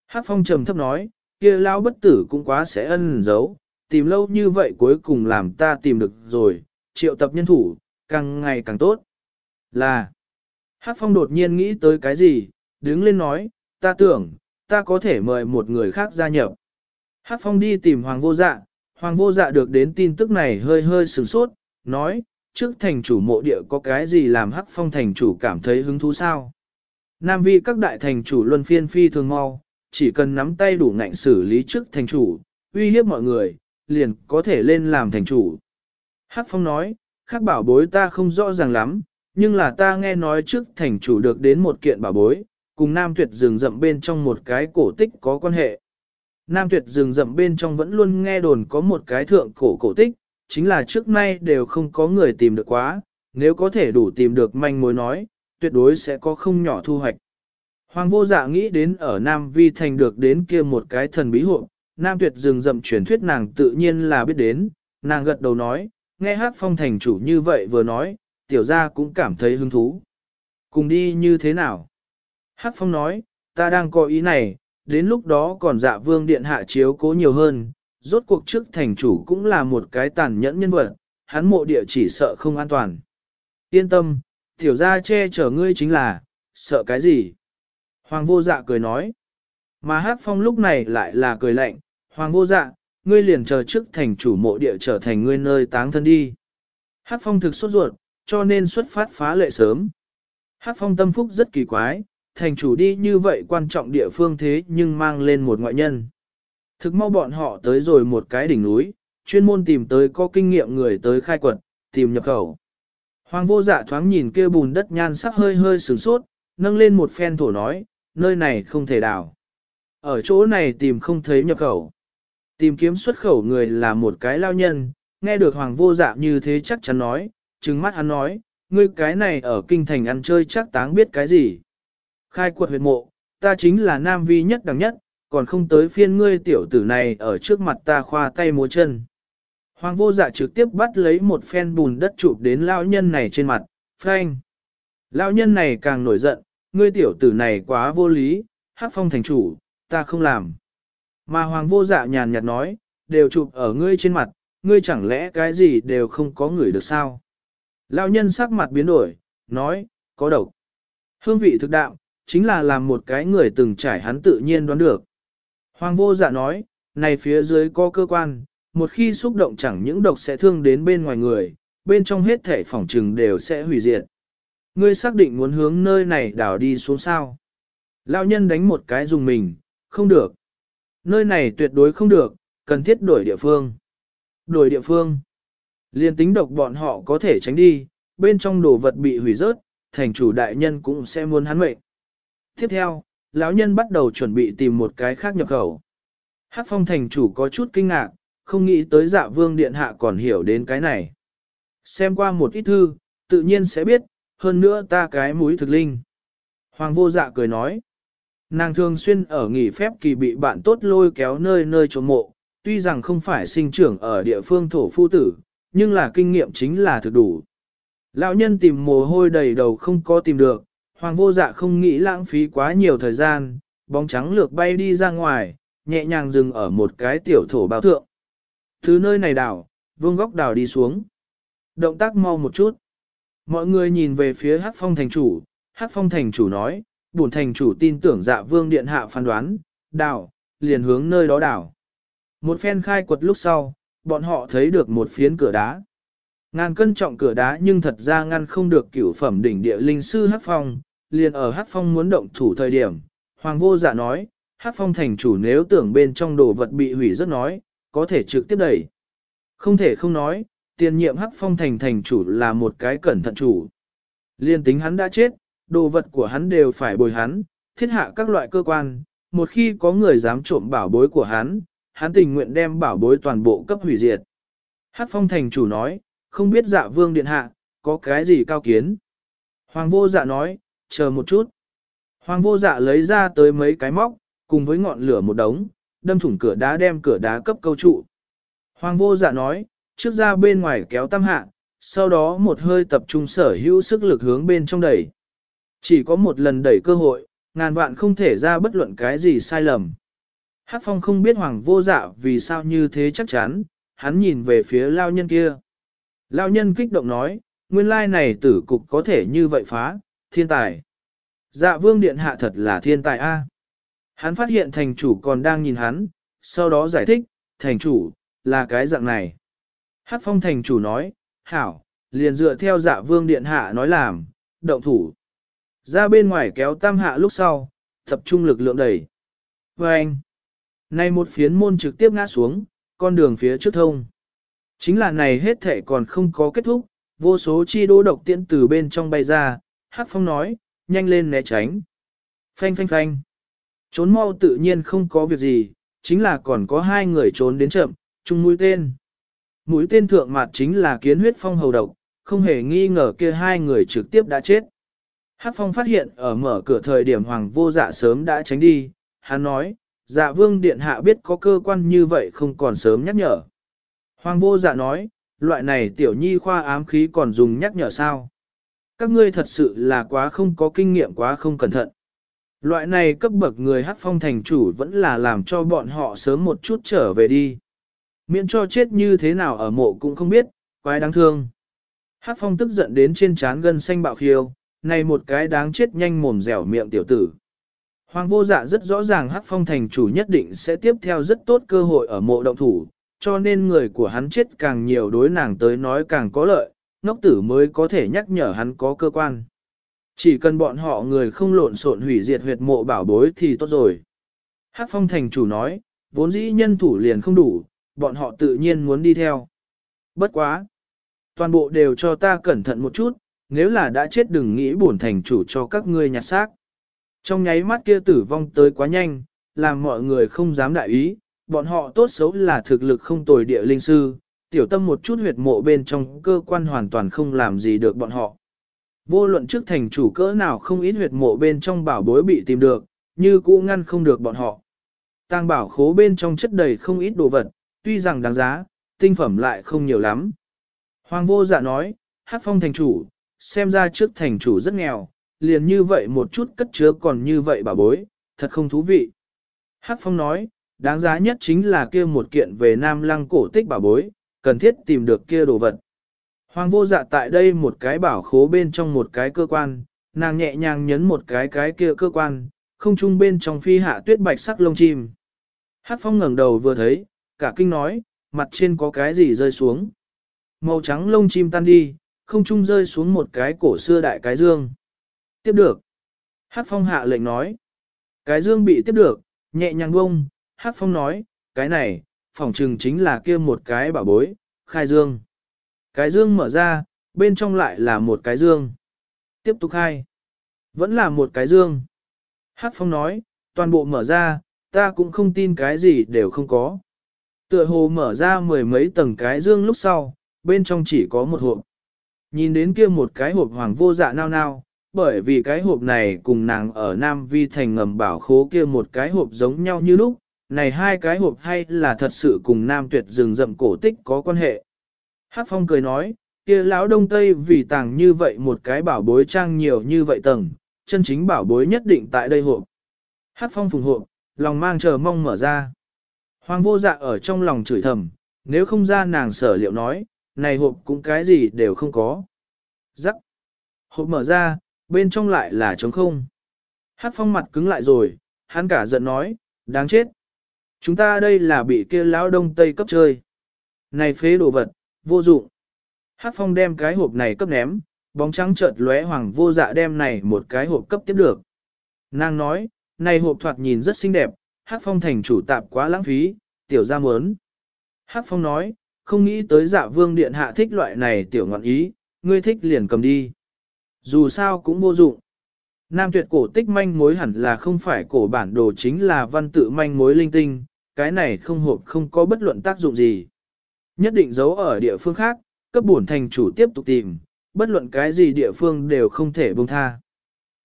Hắc phong trầm thấp nói, kia lão bất tử cũng quá sẽ ân giấu, tìm lâu như vậy cuối cùng làm ta tìm được rồi, triệu tập nhân thủ, càng ngày càng tốt. Là, Hắc Phong đột nhiên nghĩ tới cái gì, đứng lên nói, ta tưởng, ta có thể mời một người khác gia nhập. Hắc Phong đi tìm Hoàng vô dạ, Hoàng vô dạ được đến tin tức này hơi hơi sửng sốt, nói, trước thành chủ mộ địa có cái gì làm hắc phong thành chủ cảm thấy hứng thú sao? Nam vi các đại thành chủ luân phiên phi thường mau, chỉ cần nắm tay đủ ngạnh xử lý trước thành chủ, uy hiếp mọi người, liền có thể lên làm thành chủ. Hắc phong nói, khác bảo bối ta không rõ ràng lắm, nhưng là ta nghe nói trước thành chủ được đến một kiện bảo bối, cùng nam tuyệt rừng rậm bên trong một cái cổ tích có quan hệ. Nam tuyệt rừng rậm bên trong vẫn luôn nghe đồn có một cái thượng cổ cổ tích, chính là trước nay đều không có người tìm được quá, nếu có thể đủ tìm được manh mối nói, tuyệt đối sẽ có không nhỏ thu hoạch. Hoàng vô dạ nghĩ đến ở Nam Vi Thành được đến kia một cái thần bí hộ, Nam tuyệt rừng rậm truyền thuyết nàng tự nhiên là biết đến, nàng gật đầu nói, nghe hát phong thành chủ như vậy vừa nói, tiểu gia cũng cảm thấy hứng thú. Cùng đi như thế nào? Hát phong nói, ta đang có ý này, đến lúc đó còn dạ vương điện hạ chiếu cố nhiều hơn, rốt cuộc trước thành chủ cũng là một cái tàn nhẫn nhân vật, hắn mộ địa chỉ sợ không an toàn. Yên tâm, tiểu gia che chở ngươi chính là, sợ cái gì? Hoàng vô dạ cười nói. Mà hát phong lúc này lại là cười lạnh, hoàng vô dạ, ngươi liền chờ trước thành chủ mộ địa trở thành ngươi nơi táng thân đi. Hát phong thực sốt ruột, cho nên xuất phát phá lệ sớm. Hát phong tâm phúc rất kỳ quái, thành chủ đi như vậy quan trọng địa phương thế nhưng mang lên một ngoại nhân. Thực mau bọn họ tới rồi một cái đỉnh núi, chuyên môn tìm tới có kinh nghiệm người tới khai quật, tìm nhập khẩu. Hoàng vô dạ thoáng nhìn kia bùn đất nhan sắc hơi hơi sửng sốt, nâng lên một phen thổ nói, nơi này không thể đào. Ở chỗ này tìm không thấy nhập khẩu. Tìm kiếm xuất khẩu người là một cái lao nhân, nghe được hoàng vô dạ như thế chắc chắn nói, trừng mắt hắn nói, ngươi cái này ở kinh thành ăn chơi chắc táng biết cái gì. Khai quật huyệt mộ, ta chính là nam vi nhất đẳng nhất, còn không tới phiên ngươi tiểu tử này ở trước mặt ta khoa tay múa chân. Hoàng vô dạ trực tiếp bắt lấy một phen bùn đất chụp đến lao nhân này trên mặt, phanh. Lao nhân này càng nổi giận, ngươi tiểu tử này quá vô lý, hát phong thành chủ, ta không làm. Mà hoàng vô dạ nhàn nhạt nói, đều chụp ở ngươi trên mặt, ngươi chẳng lẽ cái gì đều không có người được sao? Lão nhân sắc mặt biến đổi, nói, có độc. Hương vị thực đạo, chính là làm một cái người từng trải hắn tự nhiên đoán được. Hoàng vô dạ nói, này phía dưới có cơ quan, một khi xúc động chẳng những độc sẽ thương đến bên ngoài người, bên trong hết thể phòng trừng đều sẽ hủy diệt. Ngươi xác định muốn hướng nơi này đảo đi xuống sao. Lão nhân đánh một cái dùng mình, không được. Nơi này tuyệt đối không được, cần thiết đổi địa phương. Đổi địa phương. Liên tính độc bọn họ có thể tránh đi, bên trong đồ vật bị hủy rớt, thành chủ đại nhân cũng sẽ muốn hắn mệnh. Tiếp theo, lão nhân bắt đầu chuẩn bị tìm một cái khác nhập khẩu. Hắc phong thành chủ có chút kinh ngạc, không nghĩ tới dạ vương điện hạ còn hiểu đến cái này. Xem qua một ít thư, tự nhiên sẽ biết, hơn nữa ta cái mũi thực linh. Hoàng vô dạ cười nói. Nàng thường xuyên ở nghỉ phép kỳ bị bạn tốt lôi kéo nơi nơi trốn mộ, tuy rằng không phải sinh trưởng ở địa phương thổ phu tử, nhưng là kinh nghiệm chính là thực đủ. Lão nhân tìm mồ hôi đầy đầu không có tìm được, hoàng vô dạ không nghĩ lãng phí quá nhiều thời gian, bóng trắng lược bay đi ra ngoài, nhẹ nhàng dừng ở một cái tiểu thổ bao thượng. Thứ nơi này đảo, vương góc đảo đi xuống. Động tác mau một chút. Mọi người nhìn về phía hát phong thành chủ, hát phong thành chủ nói, bổn thành chủ tin tưởng dạ vương điện hạ phán đoán, đảo, liền hướng nơi đó đảo. Một phen khai quật lúc sau, bọn họ thấy được một phiến cửa đá. Ngàn cân trọng cửa đá nhưng thật ra ngăn không được cửu phẩm đỉnh địa linh sư hát phong, liền ở Hắc phong muốn động thủ thời điểm. Hoàng vô dạ nói, Hắc phong thành chủ nếu tưởng bên trong đồ vật bị hủy rất nói, có thể trực tiếp đẩy. Không thể không nói, tiền nhiệm Hắc phong thành thành chủ là một cái cẩn thận chủ. Liên tính hắn đã chết, đồ vật của hắn đều phải bồi hắn, thiết hạ các loại cơ quan, một khi có người dám trộm bảo bối của hắn, hắn tình nguyện đem bảo bối toàn bộ cấp hủy diệt. Hắc phong thành chủ nói, không biết dạ vương điện hạ, có cái gì cao kiến. Hoàng vô dạ nói, chờ một chút. Hoàng vô dạ lấy ra tới mấy cái móc, cùng với ngọn lửa một đống, đâm thủng cửa đá đem cửa đá cấp câu trụ. Hoàng vô dạ nói, trước ra bên ngoài kéo tam hạ, sau đó một hơi tập trung sở hữu sức lực hướng bên trong đẩy. Chỉ có một lần đẩy cơ hội, ngàn vạn không thể ra bất luận cái gì sai lầm. Hát phong không biết hoàng vô dạ vì sao như thế chắc chắn, hắn nhìn về phía lao nhân kia. Lao nhân kích động nói, nguyên lai này tử cục có thể như vậy phá, thiên tài. Dạ vương điện hạ thật là thiên tài a. Hắn phát hiện thành chủ còn đang nhìn hắn, sau đó giải thích, thành chủ, là cái dạng này. Hát phong thành chủ nói, hảo, liền dựa theo dạ vương điện hạ nói làm, động thủ. Ra bên ngoài kéo tam hạ lúc sau, tập trung lực lượng đẩy. Và anh, nay một phiến môn trực tiếp ngã xuống, con đường phía trước thông. Chính là này hết thể còn không có kết thúc, vô số chi đô độc tiễn từ bên trong bay ra, hát phong nói, nhanh lên né tránh. Phanh phanh phanh. Trốn mau tự nhiên không có việc gì, chính là còn có hai người trốn đến chậm, chung mũi tên. Mũi tên thượng mặt chính là kiến huyết phong hầu độc, không hề nghi ngờ kia hai người trực tiếp đã chết. Hát phong phát hiện ở mở cửa thời điểm hoàng vô dạ sớm đã tránh đi, hắn nói, dạ vương điện hạ biết có cơ quan như vậy không còn sớm nhắc nhở. Hoàng vô dạ nói, loại này tiểu nhi khoa ám khí còn dùng nhắc nhở sao? Các ngươi thật sự là quá không có kinh nghiệm quá không cẩn thận. Loại này cấp bậc người hát phong thành chủ vẫn là làm cho bọn họ sớm một chút trở về đi. Miễn cho chết như thế nào ở mộ cũng không biết, quái đáng thương. Hát phong tức giận đến trên trán gân xanh bạo khiêu, này một cái đáng chết nhanh mồm dẻo miệng tiểu tử. Hoàng vô dạ rất rõ ràng hát phong thành chủ nhất định sẽ tiếp theo rất tốt cơ hội ở mộ động thủ, cho nên người của hắn chết càng nhiều đối nàng tới nói càng có lợi, ngốc tử mới có thể nhắc nhở hắn có cơ quan. Chỉ cần bọn họ người không lộn xộn hủy diệt huyệt mộ bảo bối thì tốt rồi. Hắc phong thành chủ nói, vốn dĩ nhân thủ liền không đủ, bọn họ tự nhiên muốn đi theo. Bất quá. Toàn bộ đều cho ta cẩn thận một chút, nếu là đã chết đừng nghĩ bổn thành chủ cho các ngươi nhặt xác. Trong nháy mắt kia tử vong tới quá nhanh, làm mọi người không dám đại ý, bọn họ tốt xấu là thực lực không tồi địa linh sư, tiểu tâm một chút huyệt mộ bên trong cơ quan hoàn toàn không làm gì được bọn họ. Vô luận trước thành chủ cỡ nào không ít huyệt mộ bên trong bảo bối bị tìm được, như cũ ngăn không được bọn họ. Tàng bảo khố bên trong chất đầy không ít đồ vật, tuy rằng đáng giá, tinh phẩm lại không nhiều lắm. Hoàng vô dạ nói, hát phong thành chủ, xem ra trước thành chủ rất nghèo, liền như vậy một chút cất chứa còn như vậy bảo bối, thật không thú vị. Hát phong nói, đáng giá nhất chính là kia một kiện về nam lăng cổ tích bảo bối, cần thiết tìm được kia đồ vật. Hoàng vô dạ tại đây một cái bảo khố bên trong một cái cơ quan, nàng nhẹ nhàng nhấn một cái cái kia cơ quan, không trung bên trong phi hạ tuyết bạch sắc lông chim. Hát phong ngẩng đầu vừa thấy, cả kinh nói, mặt trên có cái gì rơi xuống. Màu trắng lông chim tan đi, không trung rơi xuống một cái cổ xưa đại cái dương. Tiếp được. Hát phong hạ lệnh nói. Cái dương bị tiếp được, nhẹ nhàng bông, hát phong nói, cái này, phòng trừng chính là kia một cái bảo bối, khai dương. Cái dương mở ra, bên trong lại là một cái dương. Tiếp tục khai. Vẫn là một cái dương. Hát phong nói, toàn bộ mở ra, ta cũng không tin cái gì đều không có. Tựa hồ mở ra mười mấy tầng cái dương lúc sau, bên trong chỉ có một hộp. Nhìn đến kia một cái hộp hoàng vô dạ nao nao, bởi vì cái hộp này cùng nàng ở Nam Vi Thành ngầm bảo khố kia một cái hộp giống nhau như lúc, này hai cái hộp hay là thật sự cùng Nam Tuyệt rừng rậm cổ tích có quan hệ. Hát Phong cười nói, kia lão đông tây vì tàng như vậy một cái bảo bối trang nhiều như vậy tầng, chân chính bảo bối nhất định tại đây hộp. Hát Phong phùng hộp, lòng mang chờ mong mở ra. Hoàng vô dạ ở trong lòng chửi thầm, nếu không ra nàng sở liệu nói, này hộp cũng cái gì đều không có. Rắc. Hộp mở ra, bên trong lại là trống không. Hát phong mặt cứng lại rồi, hắn cả giận nói, đáng chết. Chúng ta đây là bị kia lão đông tây cấp chơi. Này phế đồ vật, vô dụng. Hát phong đem cái hộp này cấp ném, bóng trắng chợt lóe hoàng vô dạ đem này một cái hộp cấp tiếp được. Nàng nói, này hộp thoạt nhìn rất xinh đẹp, hát phong thành chủ tạp quá lãng phí, tiểu ra mớn. Hát phong nói, không nghĩ tới dạ vương điện hạ thích loại này tiểu ngọn ý, ngươi thích liền cầm đi. Dù sao cũng vô dụng. Nam tuyệt cổ tích manh mối hẳn là không phải cổ bản đồ chính là văn tự manh mối linh tinh, cái này không hộp không có bất luận tác dụng gì. Nhất định giấu ở địa phương khác, cấp bổn thành chủ tiếp tục tìm, bất luận cái gì địa phương đều không thể buông tha.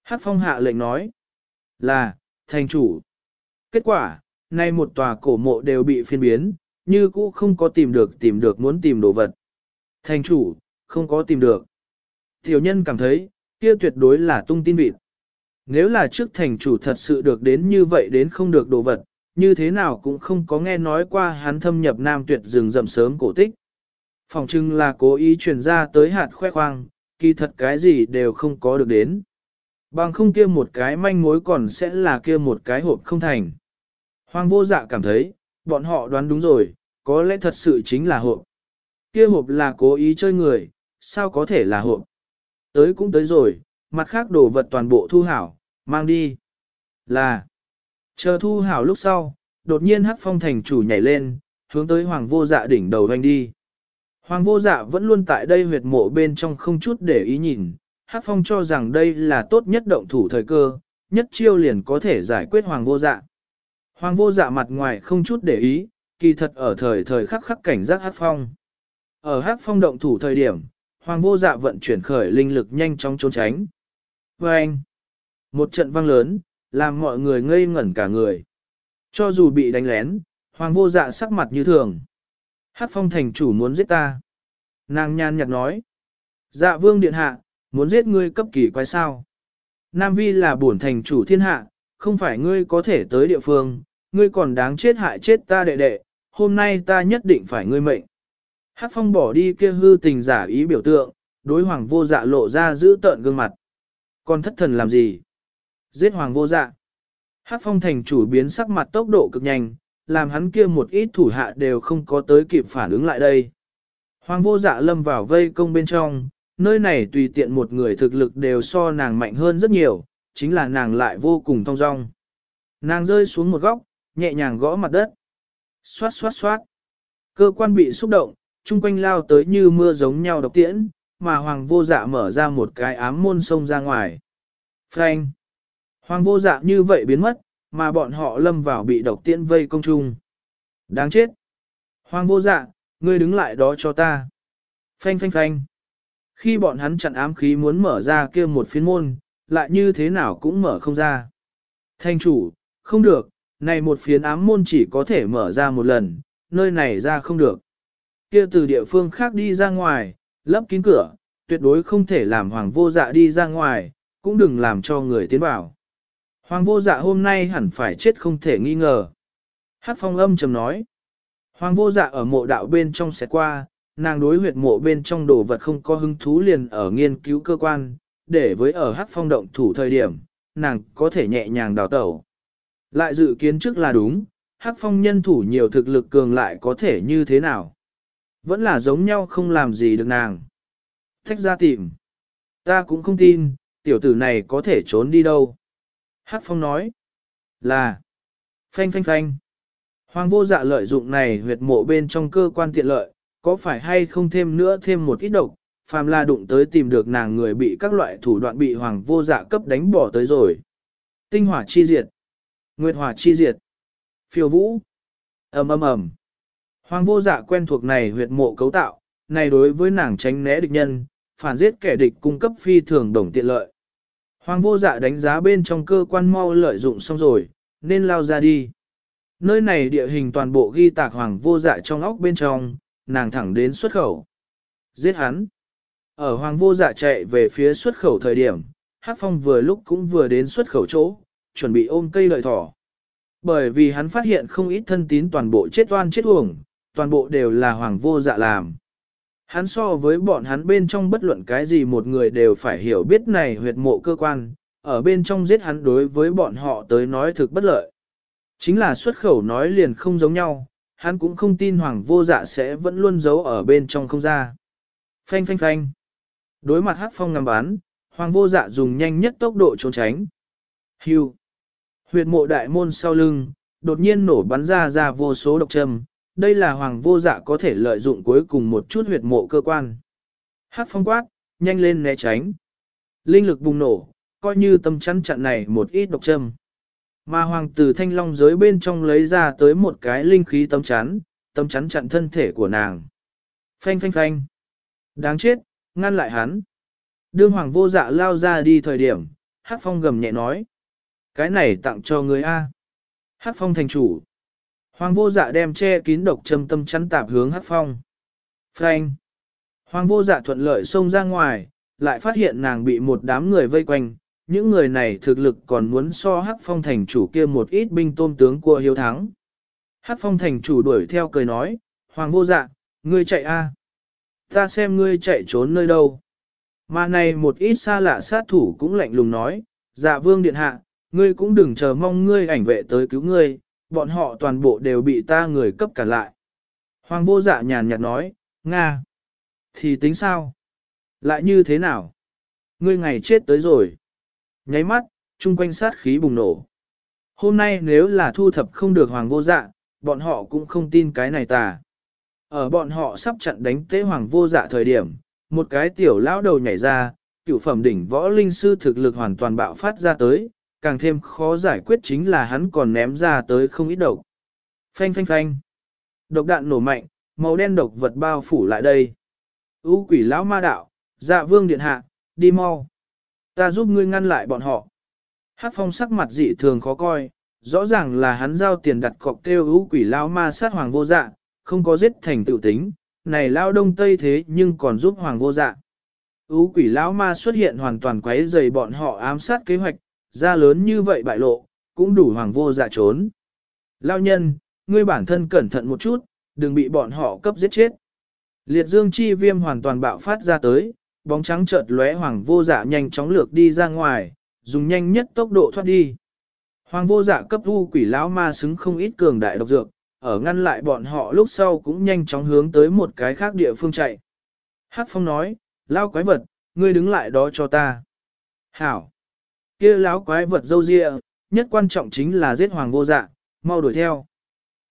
Hát phong hạ lệnh nói là, thành chủ. Kết quả, nay một tòa cổ mộ đều bị phiên biến, như cũ không có tìm được tìm được muốn tìm đồ vật. Thành chủ, không có tìm được. Tiểu nhân cảm thấy, kia tuyệt đối là tung tin vịt. Nếu là trước thành chủ thật sự được đến như vậy đến không được đồ vật, như thế nào cũng không có nghe nói qua hắn thâm nhập nam tuyệt rừng rậm sớm cổ tích. Phòng trưng là cố ý truyền ra tới hạt khoe khoang, kỳ thật cái gì đều không có được đến. Bằng không kia một cái manh mối còn sẽ là kia một cái hộp không thành. Hoàng vô dạ cảm thấy, bọn họ đoán đúng rồi, có lẽ thật sự chính là hộp. Kia hộp là cố ý chơi người, sao có thể là hộp. Tới cũng tới rồi, mặt khác đồ vật toàn bộ thu hảo, mang đi. Là, chờ thu hảo lúc sau, đột nhiên hắc phong thành chủ nhảy lên, hướng tới hoàng vô dạ đỉnh đầu doanh đi. Hoàng vô dạ vẫn luôn tại đây huyệt mộ bên trong không chút để ý nhìn, hắc phong cho rằng đây là tốt nhất động thủ thời cơ, nhất chiêu liền có thể giải quyết hoàng vô dạ. Hoàng vô dạ mặt ngoài không chút để ý, kỳ thật ở thời thời khắc khắc cảnh giác hắc phong. Ở hắc phong động thủ thời điểm, hoàng vô dạ vận chuyển khởi linh lực nhanh chóng trốn tránh. Và anh, một trận vang lớn, làm mọi người ngây ngẩn cả người. Cho dù bị đánh lén, hoàng vô dạ sắc mặt như thường. Hát phong thành chủ muốn giết ta. Nàng nhan nhạt nói. Dạ vương điện hạ, muốn giết ngươi cấp kỳ quái sao. Nam vi là bổn thành chủ thiên hạ, không phải ngươi có thể tới địa phương, ngươi còn đáng chết hại chết ta đệ đệ, hôm nay ta nhất định phải ngươi mệnh. Hát phong bỏ đi kia hư tình giả ý biểu tượng, đối hoàng vô dạ lộ ra giữ tợn gương mặt. Còn thất thần làm gì? Giết hoàng vô dạ. Hắc phong thành chủ biến sắc mặt tốc độ cực nhanh, làm hắn kia một ít thủ hạ đều không có tới kịp phản ứng lại đây. Hoàng vô dạ lâm vào vây công bên trong, nơi này tùy tiện một người thực lực đều so nàng mạnh hơn rất nhiều, chính là nàng lại vô cùng thong dong. Nàng rơi xuống một góc, nhẹ nhàng gõ mặt đất. Xoát xoát xoát. Cơ quan bị xúc động, chung quanh lao tới như mưa giống nhau độc tiễn, mà hoàng vô dạ mở ra một cái ám môn sông ra ngoài. Frank. Hoàng vô dạ như vậy biến mất, mà bọn họ lâm vào bị độc tiễn vây công chung. Đáng chết. Hoàng vô dạ, ngươi đứng lại đó cho ta. Phanh phanh phanh. Khi bọn hắn chặn ám khí muốn mở ra kia một phiến môn, lại như thế nào cũng mở không ra. Thanh chủ, không được, này một phiến ám môn chỉ có thể mở ra một lần, nơi này ra không được. Kia từ địa phương khác đi ra ngoài, lấp kín cửa, tuyệt đối không thể làm hoàng vô dạ đi ra ngoài, cũng đừng làm cho người tiến vào. Hoàng vô dạ hôm nay hẳn phải chết không thể nghi ngờ. Hát phong âm trầm nói. Hoàng vô dạ ở mộ đạo bên trong sẽ qua, nàng đối huyệt mộ bên trong đồ vật không có hứng thú liền ở nghiên cứu cơ quan, để với ở hát phong động thủ thời điểm, nàng có thể nhẹ nhàng đào tẩu. Lại dự kiến trước là đúng, hát phong nhân thủ nhiều thực lực cường lại có thể như thế nào. Vẫn là giống nhau không làm gì được nàng. Thách ra tìm. Ta cũng không tin, tiểu tử này có thể trốn đi đâu. Hát phong nói. Là. Phanh phanh phanh. Hoàng vô dạ lợi dụng này huyệt mộ bên trong cơ quan tiện lợi, có phải hay không thêm nữa thêm một ít độc, phàm là đụng tới tìm được nàng người bị các loại thủ đoạn bị hoàng vô dạ cấp đánh bỏ tới rồi. Tinh hỏa chi diệt. Nguyệt hỏa chi diệt. Phiêu vũ. ầm ầm ầm. Hoàng vô dạ quen thuộc này huyệt mộ cấu tạo, này đối với nàng tránh né địch nhân, phản giết kẻ địch cung cấp phi thường đồng tiện lợi. Hoàng vô dạ đánh giá bên trong cơ quan mau lợi dụng xong rồi, nên lao ra đi. Nơi này địa hình toàn bộ ghi tạc hoàng vô dạ trong óc bên trong, nàng thẳng đến xuất khẩu. Giết hắn. Ở hoàng vô dạ chạy về phía xuất khẩu thời điểm, Hắc Phong vừa lúc cũng vừa đến xuất khẩu chỗ, chuẩn bị ôm cây lợi thỏ. Bởi vì hắn phát hiện không ít thân tín toàn bộ chết oan chết uổng, toàn bộ đều là hoàng vô dạ làm. Hắn so với bọn hắn bên trong bất luận cái gì một người đều phải hiểu biết này huyệt mộ cơ quan, ở bên trong giết hắn đối với bọn họ tới nói thực bất lợi. Chính là xuất khẩu nói liền không giống nhau, hắn cũng không tin hoàng vô dạ sẽ vẫn luôn giấu ở bên trong không ra. Phanh phanh phanh. Đối mặt hắc phong ngắm bán, hoàng vô dạ dùng nhanh nhất tốc độ trốn tránh. Hưu. Huyệt mộ đại môn sau lưng, đột nhiên nổ bắn ra ra vô số độc châm. Đây là hoàng vô dạ có thể lợi dụng cuối cùng một chút huyệt mộ cơ quan. Hắc phong quát, nhanh lên né tránh. Linh lực bùng nổ, coi như tâm chắn chặn này một ít độc châm. Mà hoàng tử thanh long giới bên trong lấy ra tới một cái linh khí tâm chắn, tâm chắn chặn thân thể của nàng. Phanh phanh phanh. Đáng chết, ngăn lại hắn. Đương hoàng vô dạ lao ra đi thời điểm, hát phong gầm nhẹ nói. Cái này tặng cho người A. Hát phong thành chủ. Hoàng vô dạ đem che kín độc châm tâm chắn tạp hướng hát phong. Frank. Hoàng vô dạ thuận lợi xông ra ngoài, lại phát hiện nàng bị một đám người vây quanh, những người này thực lực còn muốn so hắc phong thành chủ kia một ít binh tôm tướng của hiếu thắng. Hắc phong thành chủ đuổi theo cười nói, Hoàng vô dạ, ngươi chạy a? Ta xem ngươi chạy trốn nơi đâu. Mà này một ít xa lạ sát thủ cũng lạnh lùng nói, dạ vương điện hạ, ngươi cũng đừng chờ mong ngươi ảnh vệ tới cứu ngươi, bọn họ toàn bộ đều bị ta người cấp cả lại. Hoàng vô dạ nhàn nhạt nói, Nga. Thì tính sao? Lại như thế nào? Ngươi ngày chết tới rồi. Nháy mắt, chung quanh sát khí bùng nổ. Hôm nay nếu là thu thập không được hoàng vô dạ, bọn họ cũng không tin cái này tà. Ở bọn họ sắp chặn đánh tế hoàng vô dạ thời điểm, một cái tiểu lão đầu nhảy ra, cựu phẩm đỉnh võ linh sư thực lực hoàn toàn bạo phát ra tới, càng thêm khó giải quyết chính là hắn còn ném ra tới không ít độc. Phanh phanh phanh. Độc đạn nổ mạnh, màu đen độc vật bao phủ lại đây. U quỷ lão ma đạo, dạ vương điện hạ, đi mau. Ta giúp ngươi ngăn lại bọn họ. Hát phong sắc mặt dị thường khó coi, rõ ràng là hắn giao tiền đặt cọc kêu u quỷ lão ma sát hoàng vô dạ, không có giết thành tựu tính, này lao đông tây thế nhưng còn giúp hoàng vô dạ. U quỷ lão ma xuất hiện hoàn toàn quấy rầy bọn họ ám sát kế hoạch, ra lớn như vậy bại lộ, cũng đủ hoàng vô dạ trốn. Lao nhân, ngươi bản thân cẩn thận một chút, đừng bị bọn họ cấp giết chết. Liệt dương chi viêm hoàn toàn bạo phát ra tới, bóng trắng chợt lóe hoàng vô dạ nhanh chóng lược đi ra ngoài, dùng nhanh nhất tốc độ thoát đi. Hoàng vô dạ cấp u quỷ lão ma xứng không ít cường đại độc dược, ở ngăn lại bọn họ lúc sau cũng nhanh chóng hướng tới một cái khác địa phương chạy. Hát phong nói, lao quái vật, ngươi đứng lại đó cho ta. Hảo! Kia láo quái vật dâu dịa, nhất quan trọng chính là giết hoàng vô dạ, mau đuổi theo.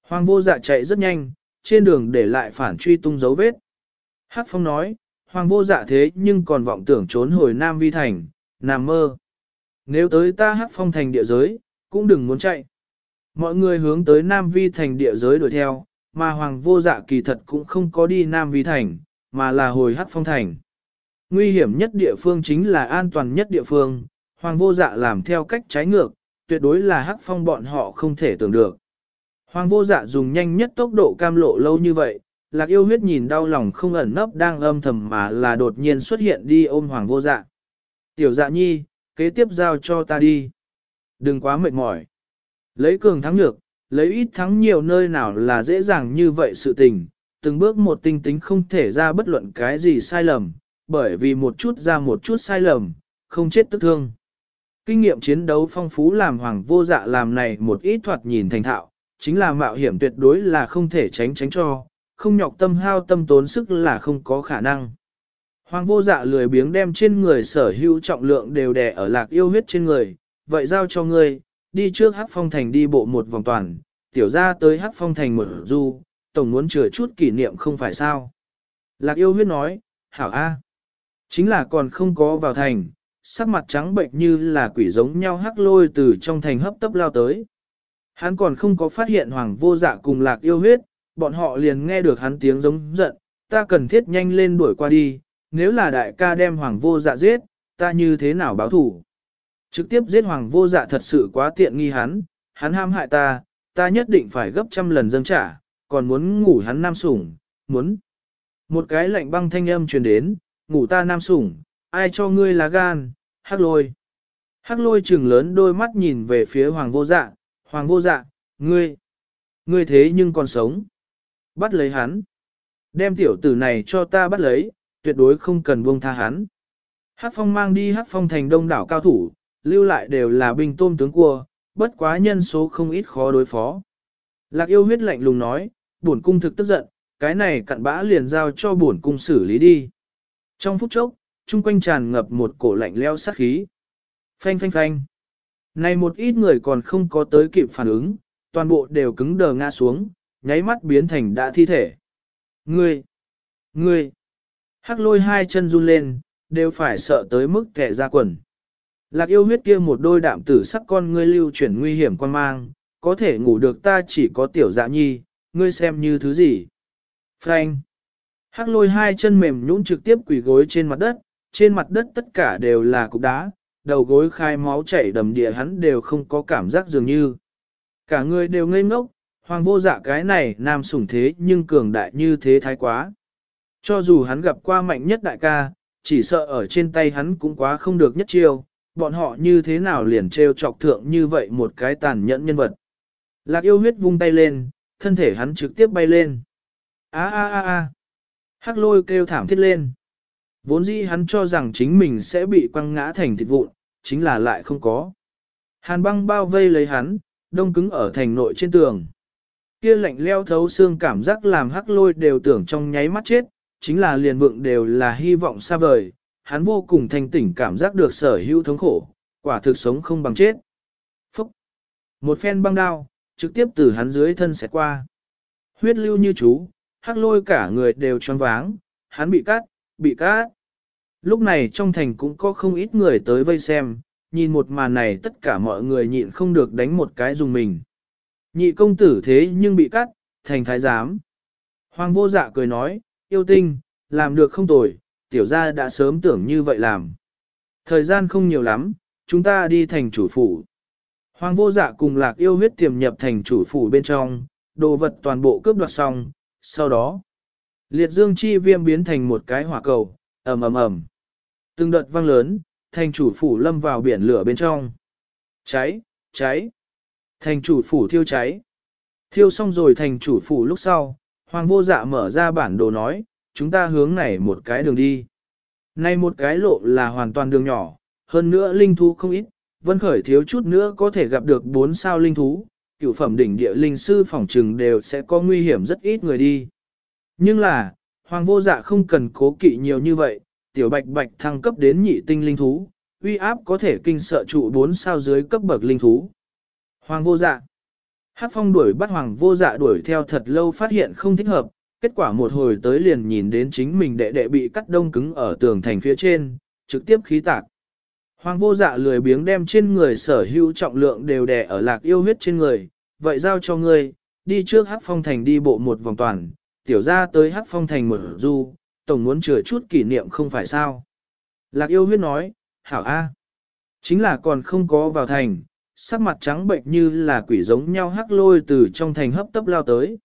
Hoàng vô dạ chạy rất nhanh, trên đường để lại phản truy tung dấu vết. Hát phong nói, hoàng vô dạ thế nhưng còn vọng tưởng trốn hồi Nam Vi Thành, nằm mơ. Nếu tới ta hát phong thành địa giới, cũng đừng muốn chạy. Mọi người hướng tới Nam Vi Thành địa giới đuổi theo, mà hoàng vô dạ kỳ thật cũng không có đi Nam Vi Thành, mà là hồi hát phong thành. Nguy hiểm nhất địa phương chính là an toàn nhất địa phương, hoàng vô dạ làm theo cách trái ngược, tuyệt đối là hắc phong bọn họ không thể tưởng được. Hoàng vô dạ dùng nhanh nhất tốc độ cam lộ lâu như vậy, lạc yêu huyết nhìn đau lòng không ẩn nấp đang âm thầm mà là đột nhiên xuất hiện đi ôm hoàng vô dạ. Tiểu dạ nhi, kế tiếp giao cho ta đi. Đừng quá mệt mỏi. Lấy cường thắng nhược, lấy ít thắng nhiều nơi nào là dễ dàng như vậy sự tình, từng bước một tinh tính không thể ra bất luận cái gì sai lầm, bởi vì một chút ra một chút sai lầm, không chết tức thương. Kinh nghiệm chiến đấu phong phú làm hoàng vô dạ làm này một ít thoạt nhìn thành thạo, chính là mạo hiểm tuyệt đối là không thể tránh tránh cho, không nhọc tâm hao tâm tốn sức là không có khả năng. Hoàng vô dạ lười biếng đem trên người sở hữu trọng lượng đều đè ở lạc yêu huyết trên người, vậy giao cho ngươi, đi trước hắc phong thành đi bộ một vòng toàn, tiểu ra tới hắc phong thành một du, tổng muốn chừa chút kỷ niệm không phải sao. Lạc yêu huyết nói, hảo a, chính là còn không có vào thành, sắc mặt trắng bệnh như là quỷ giống nhau hắc lôi từ trong thành hấp tấp lao tới. Hắn còn không có phát hiện hoàng vô dạ cùng lạc yêu huyết, bọn họ liền nghe được hắn tiếng giống giận, ta cần thiết nhanh lên đuổi qua đi, nếu là đại ca đem hoàng vô dạ giết, ta như thế nào báo thủ. Trực tiếp giết hoàng vô dạ thật sự quá tiện nghi hắn, hắn ham hại ta, ta nhất định phải gấp trăm lần dâng trả, còn muốn ngủ hắn nam sủng, muốn. Một cái lạnh băng thanh âm truyền đến, ngủ ta nam sủng, ai cho ngươi lá gan, hắc lôi. Hắc lôi trừng lớn đôi mắt nhìn về phía hoàng vô dạ, hoàng vô dạ, ngươi, ngươi thế nhưng còn sống. Bắt lấy hắn. Đem tiểu tử này cho ta bắt lấy, tuyệt đối không cần buông tha hắn. Hắc phong mang đi hắc phong thành đông đảo cao thủ, lưu lại đều là binh tôm tướng cua, bất quá nhân số không ít khó đối phó. Lạc yêu huyết lạnh lùng nói, bổn cung thực tức giận, cái này cặn bã liền giao cho bổn cung xử lý đi. Trong phút chốc, chung quanh tràn ngập một cổ lạnh leo sát khí. Phanh phanh phanh. Này một ít người còn không có tới kịp phản ứng, toàn bộ đều cứng đờ ngã xuống, nháy mắt biến thành đã thi thể. Ngươi! Ngươi! Hắc lôi hai chân run lên, đều phải sợ tới mức kẻ ra quần. Lạc yêu huyết kia một đôi đạm tử sắc con ngươi lưu chuyển nguy hiểm quan mang, có thể ngủ được ta chỉ có tiểu dạ nhi, ngươi xem như thứ gì. Frank! Hắc lôi hai chân mềm nhũn trực tiếp quỳ gối trên mặt đất, trên mặt đất tất cả đều là cục đá, đầu gối khai máu chảy đầm địa hắn đều không có cảm giác dường như. Cả người đều ngây ngốc, hoàng vô dạ cái này nam sủng thế nhưng cường đại như thế thái quá. Cho dù hắn gặp qua mạnh nhất đại ca, chỉ sợ ở trên tay hắn cũng quá không được nhất chiêu, bọn họ như thế nào liền treo chọc thượng như vậy một cái tàn nhẫn nhân vật. Lạc yêu huyết vung tay lên, thân thể hắn trực tiếp bay lên. a a a a Hắc lôi kêu thảm thiết lên. Vốn dĩ hắn cho rằng chính mình sẽ bị quăng ngã thành thịt vụn, chính là lại không có. Hàn băng bao vây lấy hắn, đông cứng ở thành nội trên tường. kia lạnh leo thấu xương cảm giác làm hắc lôi đều tưởng trong nháy mắt chết, chính là liền vượng đều là hy vọng xa vời, hắn vô cùng thanh tỉnh cảm giác được sở hữu thống khổ, quả thực sống không bằng chết. Phúc! Một phen băng đao, trực tiếp từ hắn dưới thân sẽ qua. Huyết lưu như chú, hắc lôi cả người đều choáng váng, hắn bị cắt, bị cắt. Lúc này trong thành cũng có không ít người tới vây xem, nhìn một màn này tất cả mọi người nhịn không được đánh một cái dùng mình. Nhị công tử thế nhưng bị cắt, thành thái giám. Hoàng vô dạ cười nói, yêu tinh, làm được không tồi, tiểu gia đã sớm tưởng như vậy làm. Thời gian không nhiều lắm, chúng ta đi thành chủ phủ. Hoàng vô dạ cùng lạc yêu huyết tiềm nhập thành chủ phủ bên trong, đồ vật toàn bộ cướp đoạt xong, sau đó, liệt dương chi viêm biến thành một cái hỏa cầu, ầm ầm ầm. Từng đợt vang lớn, thành chủ phủ lâm vào biển lửa bên trong. Cháy, cháy. Thành chủ phủ thiêu cháy. Thiêu xong rồi thành chủ phủ lúc sau, hoàng vô dạ mở ra bản đồ nói, chúng ta hướng này một cái đường đi. Này một cái lộ là hoàn toàn đường nhỏ, hơn nữa linh thú không ít, vân khởi thiếu chút nữa có thể gặp được bốn sao linh thú, cửu phẩm đỉnh địa linh sư phòng trừng đều sẽ có nguy hiểm rất ít người đi. Nhưng là, hoàng vô dạ không cần cố kỵ nhiều như vậy, tiểu bạch bạch thăng cấp đến nhị tinh linh thú, uy áp có thể kinh sợ trụ bốn sao dưới cấp bậc linh thú. Hoàng vô dạ. Hát phong đuổi bắt hoàng vô dạ đuổi theo thật lâu phát hiện không thích hợp, kết quả một hồi tới liền nhìn đến chính mình đệ đệ bị cắt đông cứng ở tường thành phía trên, trực tiếp khí tạc. Hoàng vô dạ lười biếng đem trên người sở hữu trọng lượng đều đè ở lạc yêu huyết trên người, vậy giao cho ngươi, đi trước hắc phong thành đi bộ một vòng toàn, tiểu ra tới hắc phong thành một du, tổng muốn chừa chút kỷ niệm không phải sao. Lạc yêu huyết nói, hảo A. Chính là còn không có vào thành, sắc mặt trắng bệnh như là quỷ giống nhau hắc lôi từ trong thành hấp tấp lao tới.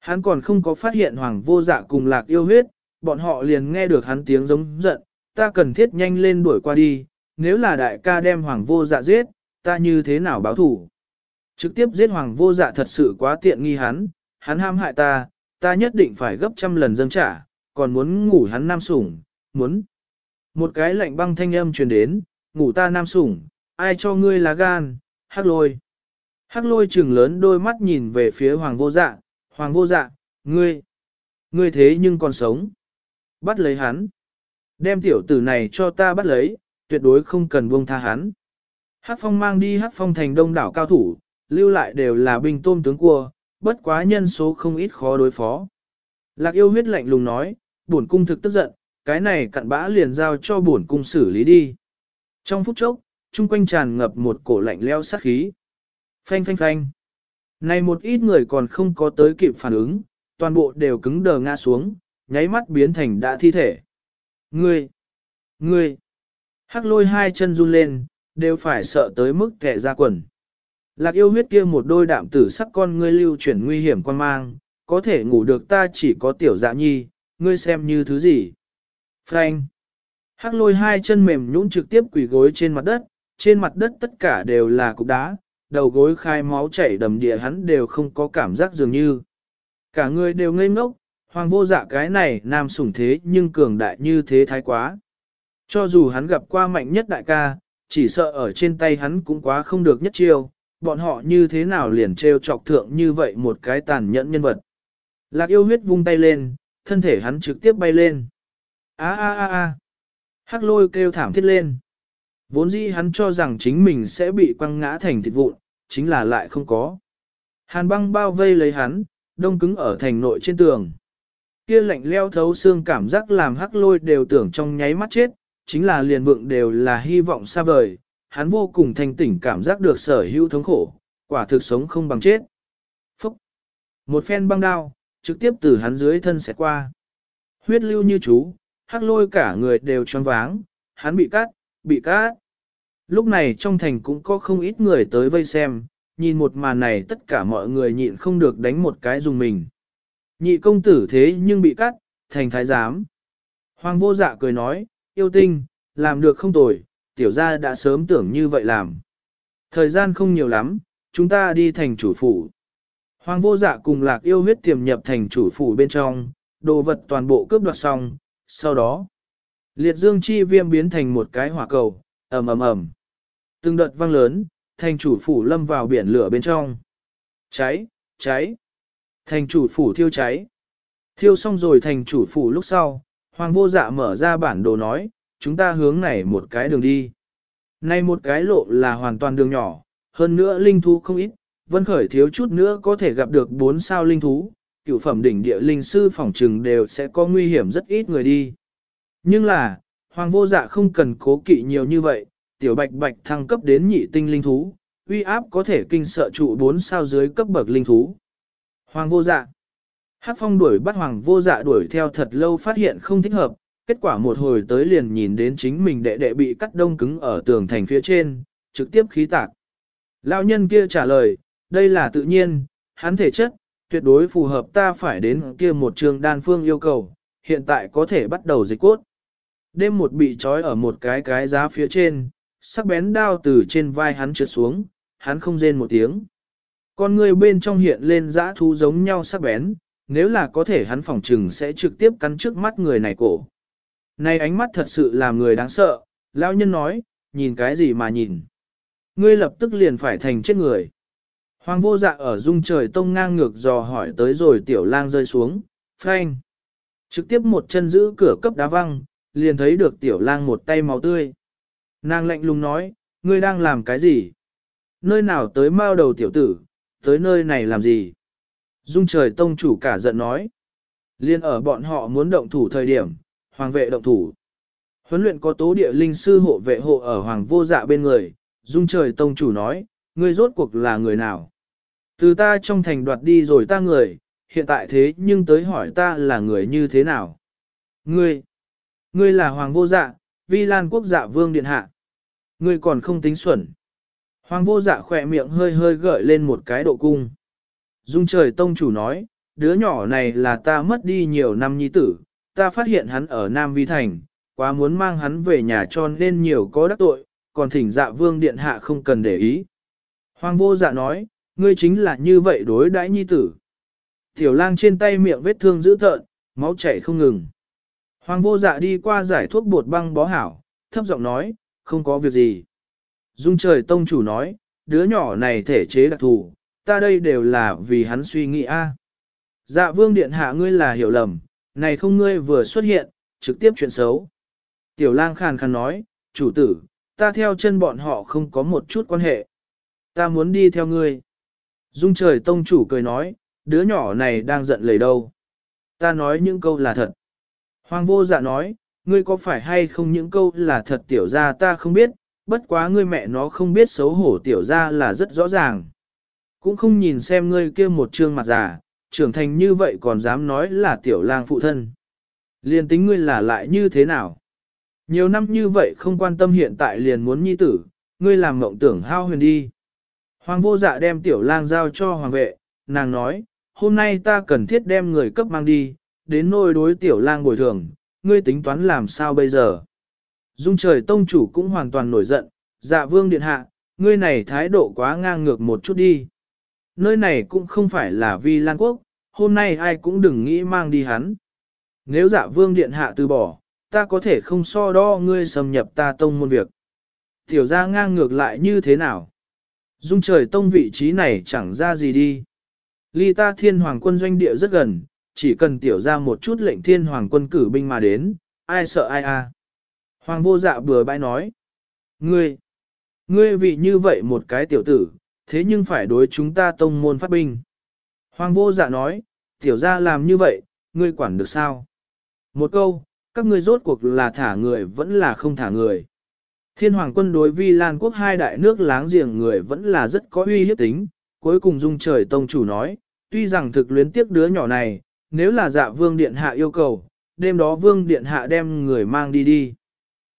Hắn còn không có phát hiện hoàng vô dạ cùng lạc yêu huyết, bọn họ liền nghe được hắn tiếng giống giận, ta cần thiết nhanh lên đuổi qua đi, nếu là đại ca đem hoàng vô dạ giết, ta như thế nào báo thủ. Trực tiếp giết hoàng vô dạ thật sự quá tiện nghi hắn, hắn ham hại ta, ta nhất định phải gấp trăm lần dâng trả, còn muốn ngủ hắn nam sủng, muốn. Một cái lạnh băng thanh âm truyền đến, ngủ ta nam sủng, ai cho ngươi lá gan, hắc lôi. Hắc lôi trừng lớn đôi mắt nhìn về phía hoàng vô dạ, hoàng vô dạ, ngươi, ngươi thế nhưng còn sống. Bắt lấy hắn. Đem tiểu tử này cho ta bắt lấy, tuyệt đối không cần buông tha hắn. Hắc phong mang đi hắc phong thành đông đảo cao thủ, lưu lại đều là binh tôm tướng cua, bất quá nhân số không ít khó đối phó. Lạc yêu huyết lạnh lùng nói, bổn cung thực tức giận, cái này cặn bã liền giao cho bổn cung xử lý đi. Trong phút chốc, chung quanh tràn ngập một cổ lạnh leo sát khí. Phanh phanh phanh. Này một ít người còn không có tới kịp phản ứng, toàn bộ đều cứng đờ ngã xuống, nháy mắt biến thành đã thi thể. Ngươi! Ngươi! Hắc lôi hai chân run lên, đều phải sợ tới mức kẻ ra quần. Lạc yêu huyết kia một đôi đạm tử sắc con ngươi lưu chuyển nguy hiểm quan mang, có thể ngủ được ta chỉ có tiểu dạ nhi, ngươi xem như thứ gì. Frank. Hắc lôi hai chân mềm nhũn trực tiếp quỳ gối trên mặt đất, trên mặt đất tất cả đều là cục đá, đầu gối khai máu chảy đầm địa hắn đều không có cảm giác dường như. Cả người đều ngây ngốc, hoàng vô dạ cái này nam sủng thế nhưng cường đại như thế thái quá. Cho dù hắn gặp qua mạnh nhất đại ca, chỉ sợ ở trên tay hắn cũng quá không được nhất chiêu, bọn họ như thế nào liền treo chọc thượng như vậy một cái tàn nhẫn nhân vật. Lạc yêu huyết vung tay lên, thân thể hắn trực tiếp bay lên. A a a a. Hắc lôi kêu thảm thiết lên. Vốn dĩ hắn cho rằng chính mình sẽ bị quăng ngã thành thịt vụn, chính là lại không có. Hàn băng bao vây lấy hắn, đông cứng ở thành nội trên tường. Kia lạnh leo thấu xương cảm giác làm hắc lôi đều tưởng trong nháy mắt chết, chính là liền vượng đều là hy vọng xa vời, hắn vô cùng thanh tỉnh cảm giác được sở hữu thống khổ, quả thực sống không bằng chết. Phúc! Một phen băng đao, trực tiếp từ hắn dưới thân sẽ qua. Huyết lưu như chú, hắc lôi cả người đều choáng váng, hắn bị cắt, bị cắt. Lúc này trong thành cũng có không ít người tới vây xem, nhìn một màn này tất cả mọi người nhịn không được đánh một cái dùng mình. Nhị công tử thế nhưng bị cắt, thành thái giám. Hoàng vô dạ cười nói, yêu tinh, làm được không tồi, tiểu gia đã sớm tưởng như vậy làm. Thời gian không nhiều lắm, chúng ta đi thành chủ phủ. Hoàng vô dạ cùng lạc yêu huyết tiềm nhập thành chủ phủ bên trong, đồ vật toàn bộ cướp đoạt xong, sau đó, liệt dương chi viêm biến thành một cái hỏa cầu, ầm ầm ầm. Từng đợt vang lớn, thành chủ phủ lâm vào biển lửa bên trong. Cháy, cháy. Thành chủ phủ thiêu cháy. Thiêu xong rồi thành chủ phủ lúc sau, hoàng vô dạ mở ra bản đồ nói, chúng ta hướng này một cái đường đi. Nay một cái lộ là hoàn toàn đường nhỏ, hơn nữa linh thú không ít, vân khởi thiếu chút nữa có thể gặp được bốn sao linh thú, cựu phẩm đỉnh địa linh sư phỏng trừng đều sẽ có nguy hiểm rất ít người đi. Nhưng là, hoàng vô dạ không cần cố kỵ nhiều như vậy, tiểu bạch bạch thăng cấp đến nhị tinh linh thú, uy áp có thể kinh sợ trụ bốn sao dưới cấp bậc linh thú. Hoàng vô dạ. Hát phong đuổi bắt hoàng vô dạ đuổi theo thật lâu phát hiện không thích hợp, kết quả một hồi tới liền nhìn đến chính mình đệ đệ bị cắt đông cứng ở tường thành phía trên, trực tiếp khí tạc. Lão nhân kia trả lời, đây là tự nhiên, hắn thể chất, tuyệt đối phù hợp ta phải đến kia một trường đan phương yêu cầu, hiện tại có thể bắt đầu dịch cốt. Đêm một bị trói ở một cái cái giá phía trên, sắc bén đao từ trên vai hắn trượt xuống, hắn không rên một tiếng. Con người bên trong hiện lên dã thú giống nhau sắc bén, nếu là có thể hắn phỏng trừng sẽ trực tiếp cắn trước mắt người này cổ. Này ánh mắt thật sự làm người đáng sợ, lão nhân nói, nhìn cái gì mà nhìn. Ngươi lập tức liền phải thành chết người. Hoàng vô dạ ở dung trời tông ngang ngược dò hỏi tới rồi tiểu lang rơi xuống, phanh. Trực tiếp một chân giữ cửa cấp đá văng, liền thấy được tiểu lang một tay máu tươi. Nàng lạnh lùng nói, ngươi đang làm cái gì? Nơi nào tới mao đầu tiểu tử, tới nơi này làm gì? Dung trời tông chủ cả giận nói. Liên ở bọn họ muốn động thủ thời điểm, hoàng vệ động thủ. Huấn luyện có tố địa linh sư hộ vệ hộ ở hoàng vô dạ bên người, dung trời tông chủ nói, ngươi rốt cuộc là người nào? Từ ta trong thành đoạt đi rồi ta người, hiện tại thế nhưng tới hỏi ta là người như thế nào? Ngươi, ngươi là hoàng vô dạ, vi lan quốc dạ vương điện hạ. Ngươi còn không tính xuẩn. Hoàng vô dạ khỏe miệng hơi hơi gợi lên một cái độ cung. Dung trời tông chủ nói, đứa nhỏ này là ta mất đi nhiều năm nhi tử, ta phát hiện hắn ở Nam Vi Thành, quá muốn mang hắn về nhà cho nên nhiều có đắc tội, còn thỉnh dạ vương điện hạ không cần để ý. Hoàng vô dạ nói, ngươi chính là như vậy đối đãi nhi tử. Tiểu lang trên tay miệng vết thương dữ tợn, máu chảy không ngừng. Hoàng vô dạ đi qua giải thuốc bột băng bó hảo, thấp giọng nói, không có việc gì. Dung trời tông chủ nói, đứa nhỏ này thể chế đặc thù, ta đây đều là vì hắn suy nghĩ a. Dạ vương điện hạ ngươi là hiểu lầm, này không ngươi vừa xuất hiện, trực tiếp chuyện xấu. Tiểu lang khàn khàn nói, chủ tử, ta theo chân bọn họ không có một chút quan hệ. Ta muốn đi theo ngươi. Dung trời tông chủ cười nói, đứa nhỏ này đang giận lời đâu. Ta nói những câu là thật. Hoàng vô dạ nói, ngươi có phải hay không những câu là thật tiểu ra ta không biết, bất quá ngươi mẹ nó không biết xấu hổ tiểu ra là rất rõ ràng. Cũng không nhìn xem ngươi kia một trương mặt già, trưởng thành như vậy còn dám nói là tiểu lang phụ thân. Liên tính ngươi là lại như thế nào? Nhiều năm như vậy không quan tâm hiện tại liền muốn nhi tử, ngươi làm mộng tưởng hao huyền đi. Hoàng vô dạ đem tiểu lang giao cho hoàng vệ, nàng nói, hôm nay ta cần thiết đem người cấp mang đi, đến nôi đối tiểu lang bồi thường, ngươi tính toán làm sao bây giờ. Dung trời tông chủ cũng hoàn toàn nổi giận, dạ vương điện hạ, ngươi này thái độ quá ngang ngược một chút đi. Nơi này cũng không phải là vi lan quốc, hôm nay ai cũng đừng nghĩ mang đi hắn. Nếu dạ vương điện hạ từ bỏ, ta có thể không so đo ngươi xâm nhập ta tông môn việc. Tiểu ra ngang ngược lại như thế nào? Dung trời tông vị trí này chẳng ra gì đi. Ly ta thiên hoàng quân doanh địa rất gần, chỉ cần tiểu ra một chút lệnh thiên hoàng quân cử binh mà đến, ai sợ ai à. Hoàng vô dạ bừa bãi nói. Ngươi, ngươi vị như vậy một cái tiểu tử, thế nhưng phải đối chúng ta tông môn phát binh. Hoàng vô dạ nói, tiểu ra làm như vậy, ngươi quản được sao? Một câu, các ngươi rốt cuộc là thả người vẫn là không thả người. Thiên hoàng quân đối vi Lan quốc hai đại nước láng giềng người vẫn là rất có uy hiếp tính, cuối cùng dung trời tông chủ nói, tuy rằng thực luyến tiếc đứa nhỏ này, nếu là dạ vương điện hạ yêu cầu, đêm đó vương điện hạ đem người mang đi đi.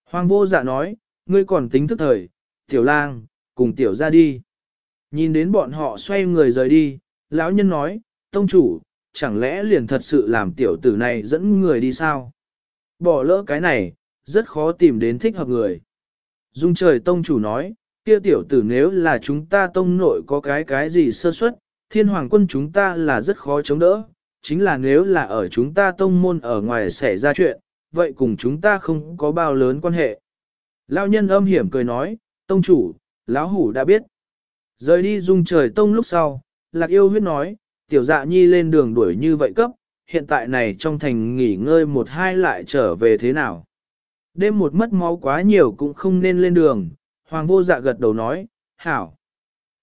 Hoàng vô dạ nói, ngươi còn tính thức thời, tiểu lang, cùng tiểu ra đi. Nhìn đến bọn họ xoay người rời đi, lão nhân nói, tông chủ, chẳng lẽ liền thật sự làm tiểu tử này dẫn người đi sao? Bỏ lỡ cái này, rất khó tìm đến thích hợp người. Dung trời tông chủ nói, kia tiểu tử nếu là chúng ta tông nội có cái cái gì sơ suất, thiên hoàng quân chúng ta là rất khó chống đỡ, chính là nếu là ở chúng ta tông môn ở ngoài xảy ra chuyện, vậy cùng chúng ta không có bao lớn quan hệ. Lão nhân âm hiểm cười nói, tông chủ, lão hủ đã biết. Rời đi dung trời tông lúc sau, lạc yêu huyết nói, tiểu dạ nhi lên đường đuổi như vậy cấp, hiện tại này trong thành nghỉ ngơi một hai lại trở về thế nào. Đêm một mất máu quá nhiều cũng không nên lên đường, hoàng vô dạ gật đầu nói, hảo.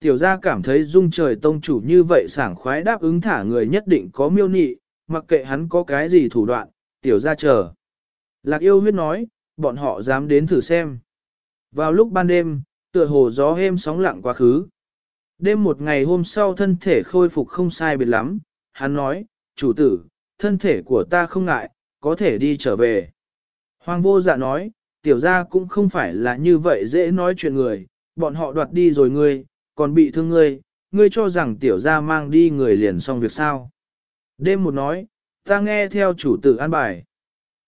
Tiểu gia cảm thấy dung trời tông chủ như vậy sảng khoái đáp ứng thả người nhất định có miêu nị, mặc kệ hắn có cái gì thủ đoạn, tiểu gia chờ. Lạc yêu huyết nói, bọn họ dám đến thử xem. Vào lúc ban đêm, tựa hồ gió êm sóng lặng quá khứ. Đêm một ngày hôm sau thân thể khôi phục không sai biệt lắm, hắn nói, chủ tử, thân thể của ta không ngại, có thể đi trở về. Hoàng vô dạ nói, tiểu gia cũng không phải là như vậy dễ nói chuyện người, bọn họ đoạt đi rồi ngươi, còn bị thương ngươi, ngươi cho rằng tiểu gia mang đi người liền xong việc sao. Đêm một nói, ta nghe theo chủ tử an bài.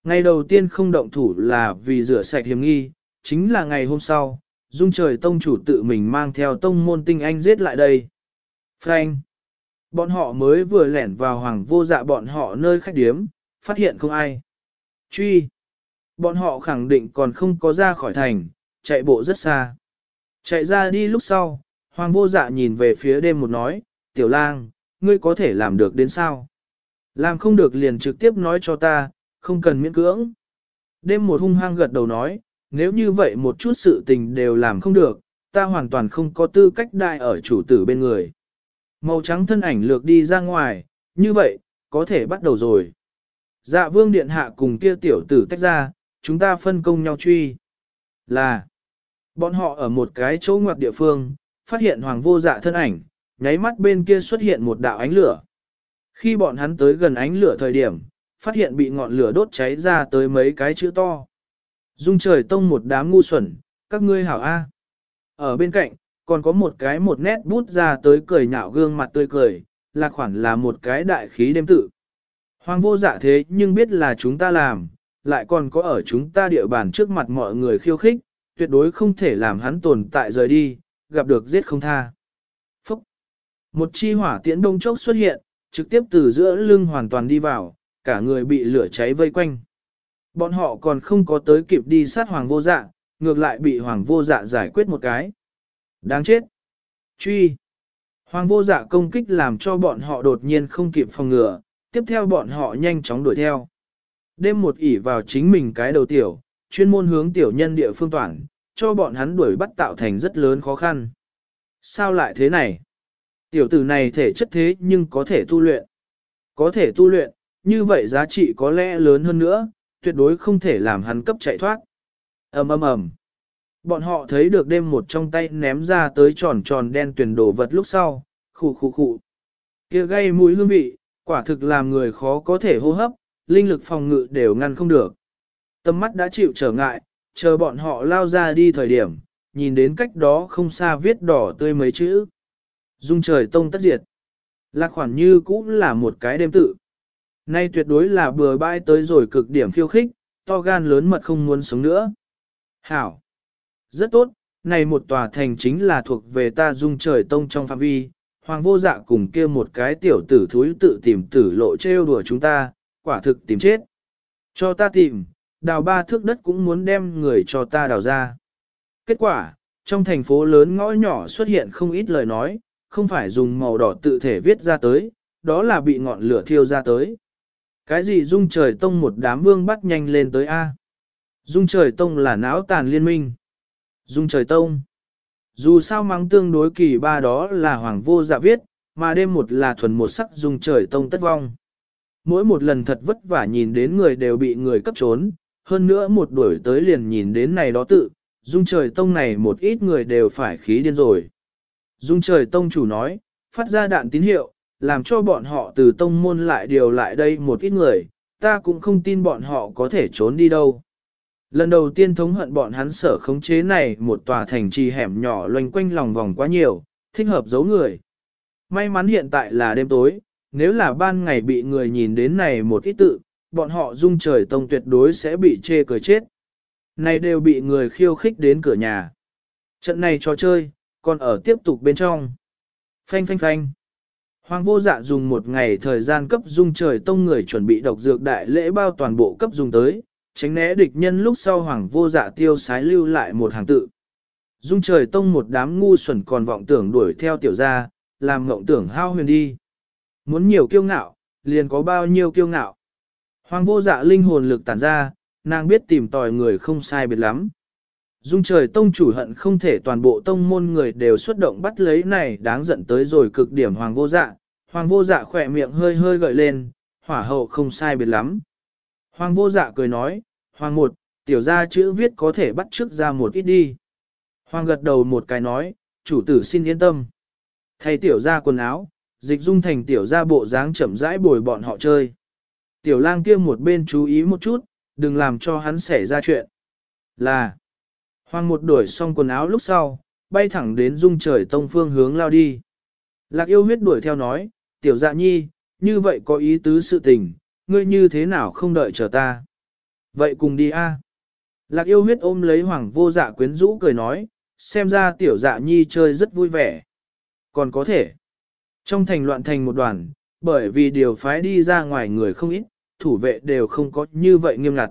Ngày đầu tiên không động thủ là vì rửa sạch hiểm nghi, chính là ngày hôm sau, dung trời tông chủ tự mình mang theo tông môn tinh anh giết lại đây. Frank! Bọn họ mới vừa lẻn vào hoàng vô dạ bọn họ nơi khách điếm, phát hiện không ai. Truy! Bọn họ khẳng định còn không có ra khỏi thành, chạy bộ rất xa. Chạy ra đi lúc sau, hoàng vô dạ nhìn về phía đêm một nói, tiểu lang, ngươi có thể làm được đến sao? Làm không được liền trực tiếp nói cho ta, không cần miễn cưỡng. Đêm một hung hăng gật đầu nói, nếu như vậy một chút sự tình đều làm không được, ta hoàn toàn không có tư cách đại ở chủ tử bên người. Màu trắng thân ảnh lược đi ra ngoài, như vậy, có thể bắt đầu rồi. Dạ vương điện hạ cùng kia tiểu tử tách ra, chúng ta phân công nhau truy. Là, bọn họ ở một cái chỗ ngoặc địa phương, phát hiện hoàng vô dạ thân ảnh, nháy mắt bên kia xuất hiện một đạo ánh lửa. Khi bọn hắn tới gần ánh lửa thời điểm, phát hiện bị ngọn lửa đốt cháy ra tới mấy cái chữ to. Dung trời tông một đám ngu xuẩn, các ngươi hảo A. Ở bên cạnh, còn có một cái một nét bút ra tới cười nhạo gương mặt tươi cười, là khoản là một cái đại khí đêm tự. Hoàng vô dạ thế nhưng biết là chúng ta làm, lại còn có ở chúng ta địa bàn trước mặt mọi người khiêu khích, tuyệt đối không thể làm hắn tồn tại rời đi, gặp được giết không tha. Phúc! Một chi hỏa tiễn đông chốc xuất hiện, trực tiếp từ giữa lưng hoàn toàn đi vào, cả người bị lửa cháy vây quanh. Bọn họ còn không có tới kịp đi sát hoàng vô dạ, ngược lại bị hoàng vô dạ giải quyết một cái. Đáng chết! Truy! Hoàng vô dạ công kích làm cho bọn họ đột nhiên không kịp phòng ngừa, tiếp theo bọn họ nhanh chóng đuổi theo. Đêm một ỉ vào chính mình cái đầu tiểu, chuyên môn hướng tiểu nhân địa phương toàn, cho bọn hắn đuổi bắt tạo thành rất lớn khó khăn. Sao lại thế này? Tiểu tử này thể chất thế nhưng có thể tu luyện. Có thể tu luyện, như vậy giá trị có lẽ lớn hơn nữa, tuyệt đối không thể làm hắn cấp chạy thoát. ầm ầm ầm. Bọn họ thấy được đêm một trong tay ném ra tới tròn tròn đen tuyển đồ vật lúc sau, khụ khụ khụ. kia gây mũi hương vị, quả thực làm người khó có thể hô hấp, linh lực phòng ngự đều ngăn không được. Tâm mắt đã chịu trở ngại, chờ bọn họ lao ra đi thời điểm, nhìn đến cách đó không xa viết đỏ tươi mấy chữ. Dung trời tông tất diệt. Lạc khoản như cũng là một cái đêm tự. Nay tuyệt đối là bừa bãi tới rồi cực điểm khiêu khích, to gan lớn mật không muốn sống nữa. Hảo. Rất tốt, này một tòa thành chính là thuộc về ta dung trời tông trong phạm vi. Hoàng vô dạ cùng kia một cái tiểu tử thúi tự tìm tử lộ trêu đùa chúng ta, quả thực tìm chết. Cho ta tìm, đào ba thước đất cũng muốn đem người cho ta đào ra. Kết quả, trong thành phố lớn ngõ nhỏ xuất hiện không ít lời nói, không phải dùng màu đỏ tự thể viết ra tới, đó là bị ngọn lửa thiêu ra tới. Cái gì dung trời tông một đám vương bắt nhanh lên tới A. Dung trời tông là não tàn liên minh. Dung trời tông. Dù sao mắng tương đối kỳ ba đó là hoàng vô dạ viết, mà đêm một là thuần một sắc dung trời tông tất vong. Mỗi một lần thật vất vả nhìn đến người đều bị người cấp trốn, hơn nữa một đuổi tới liền nhìn đến này đó tự, dung trời tông này một ít người đều phải khí điên rồi. Dung trời tông chủ nói, phát ra đạn tín hiệu, làm cho bọn họ từ tông môn lại điều lại đây một ít người, ta cũng không tin bọn họ có thể trốn đi đâu. Lần đầu tiên thống hận bọn hắn sở khống chế này một tòa thành trì hẻm nhỏ loanh quanh lòng vòng quá nhiều, thích hợp giấu người. May mắn hiện tại là đêm tối, nếu là ban ngày bị người nhìn đến này một ít tự, bọn họ dung trời tông tuyệt đối sẽ bị chê cười chết. Này đều bị người khiêu khích đến cửa nhà. Trận này trò chơi, còn ở tiếp tục bên trong. Phanh phanh phanh. Hoàng vô dạ dùng một ngày thời gian cấp dung trời tông người chuẩn bị độc dược đại lễ bao toàn bộ cấp dung tới, tránh né địch nhân lúc sau hoàng vô dạ tiêu sái lưu lại một hàng tự. Dung trời tông một đám ngu xuẩn còn vọng tưởng đuổi theo tiểu gia, làm ngộng tưởng hao huyền đi. muốn nhiều kiêu ngạo, liền có bao nhiêu kiêu ngạo. Hoàng vô dạ linh hồn lực tản ra, nàng biết tìm tòi người không sai biệt lắm. Dung trời tông chủ hận không thể toàn bộ tông môn người đều xuất động bắt lấy này đáng giận tới rồi cực điểm hoàng vô dạ. Hoàng vô dạ khỏe miệng hơi hơi gợi lên, hỏa hậu không sai biệt lắm. Hoàng vô dạ cười nói, Hoàng một, tiểu ra chữ viết có thể bắt trước ra một ít đi. Hoàng gật đầu một cái nói, chủ tử xin yên tâm. Thay tiểu ra quần áo, dịch dung thành tiểu ra bộ dáng chậm rãi bồi bọn họ chơi. Tiểu lang kia một bên chú ý một chút, đừng làm cho hắn xảy ra chuyện. Là, Hoàng một đuổi xong quần áo lúc sau, bay thẳng đến dung trời tông phương hướng lao đi. Lạc yêu huyết đuổi theo nói, tiểu dạ nhi, như vậy có ý tứ sự tình, ngươi như thế nào không đợi chờ ta. Vậy cùng đi a. Lạc yêu huyết ôm lấy hoàng vô dạ quyến rũ cười nói, xem ra tiểu dạ nhi chơi rất vui vẻ. Còn có thể, trong thành loạn thành một đoàn, bởi vì điều phái đi ra ngoài người không ít, thủ vệ đều không có như vậy nghiêm ngặt.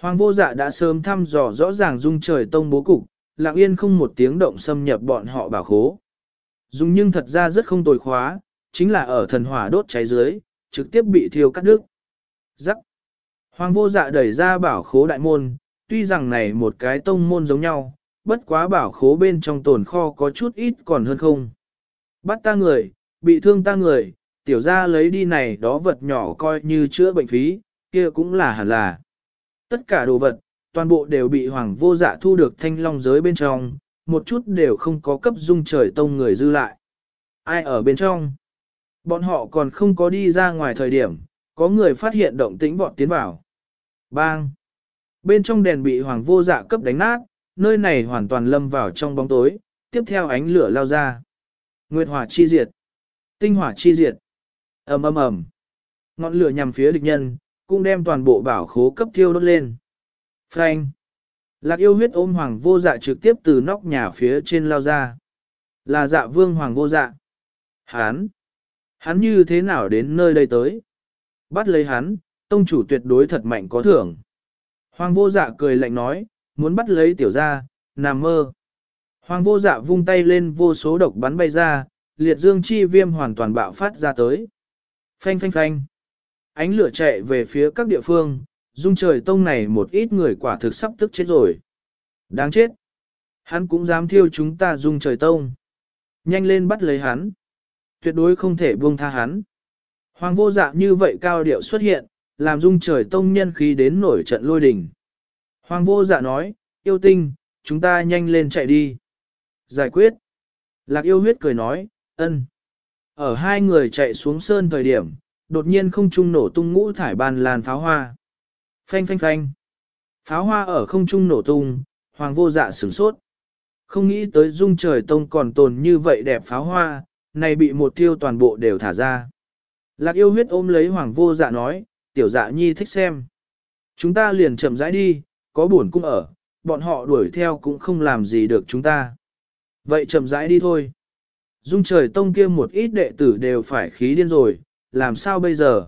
Hoàng vô dạ đã sớm thăm dò rõ ràng dung trời tông bố cục, lặng yên không một tiếng động xâm nhập bọn họ bảo khố. Dung nhưng thật ra rất không tồi khóa, chính là ở thần hỏa đốt cháy dưới, trực tiếp bị thiêu cắt đứt. Rắc. Hoàng vô dạ đẩy ra bảo khố đại môn, tuy rằng này một cái tông môn giống nhau, bất quá bảo khố bên trong tồn kho có chút ít còn hơn không. Bắt ta người, bị thương ta người, tiểu ra lấy đi này đó vật nhỏ coi như chữa bệnh phí, kia cũng là hẳn là. Tất cả đồ vật, toàn bộ đều bị hoàng vô dạ thu được thanh long giới bên trong, một chút đều không có cấp dung trời tông người dư lại. Ai ở bên trong? Bọn họ còn không có đi ra ngoài thời điểm, có người phát hiện động tĩnh vọt tiến vào. Bang! Bên trong đèn bị hoàng vô dạ cấp đánh nát, nơi này hoàn toàn lâm vào trong bóng tối, tiếp theo ánh lửa lao ra. Nguyệt hỏa chi diệt. Tinh hỏa chi diệt. ầm ầm ầm. Ngọn lửa nhằm phía địch nhân, cũng đem toàn bộ bảo khố cấp thiêu đốt lên. Phanh. Lạc yêu huyết ôm hoàng vô dạ trực tiếp từ nóc nhà phía trên lao ra. Là dạ vương hoàng vô dạ. Hán. Hắn như thế nào đến nơi đây tới? Bắt lấy hắn, tông chủ tuyệt đối thật mạnh có thưởng. Hoàng vô dạ cười lạnh nói, muốn bắt lấy tiểu gia, nằm mơ. Hoàng vô dạ vung tay lên vô số độc bắn bay ra, liệt dương chi viêm hoàn toàn bạo phát ra tới. Phanh phanh phanh. Ánh lửa chạy về phía các địa phương, dung trời tông này một ít người quả thực sắp tức chết rồi. Đáng chết. Hắn cũng dám thiêu chúng ta dung trời tông. Nhanh lên bắt lấy hắn. Tuyệt đối không thể buông tha hắn. Hoàng vô dạ như vậy cao điệu xuất hiện, làm dung trời tông nhân khí đến nổi trận lôi đình. Hoàng vô dạ nói, yêu tinh, chúng ta nhanh lên chạy đi. Giải quyết. Lạc yêu huyết cười nói, ân. Ở hai người chạy xuống sơn thời điểm, đột nhiên không trung nổ tung ngũ thải bàn làn pháo hoa. Phanh phanh phanh. Pháo hoa ở không trung nổ tung, hoàng vô dạ sửng sốt. Không nghĩ tới dung trời tông còn tồn như vậy đẹp pháo hoa, này bị một tiêu toàn bộ đều thả ra. Lạc yêu huyết ôm lấy hoàng vô dạ nói, tiểu dạ nhi thích xem. Chúng ta liền chậm rãi đi, có buồn cung ở, bọn họ đuổi theo cũng không làm gì được chúng ta. Vậy chậm rãi đi thôi. Dung trời tông kia một ít đệ tử đều phải khí điên rồi, làm sao bây giờ?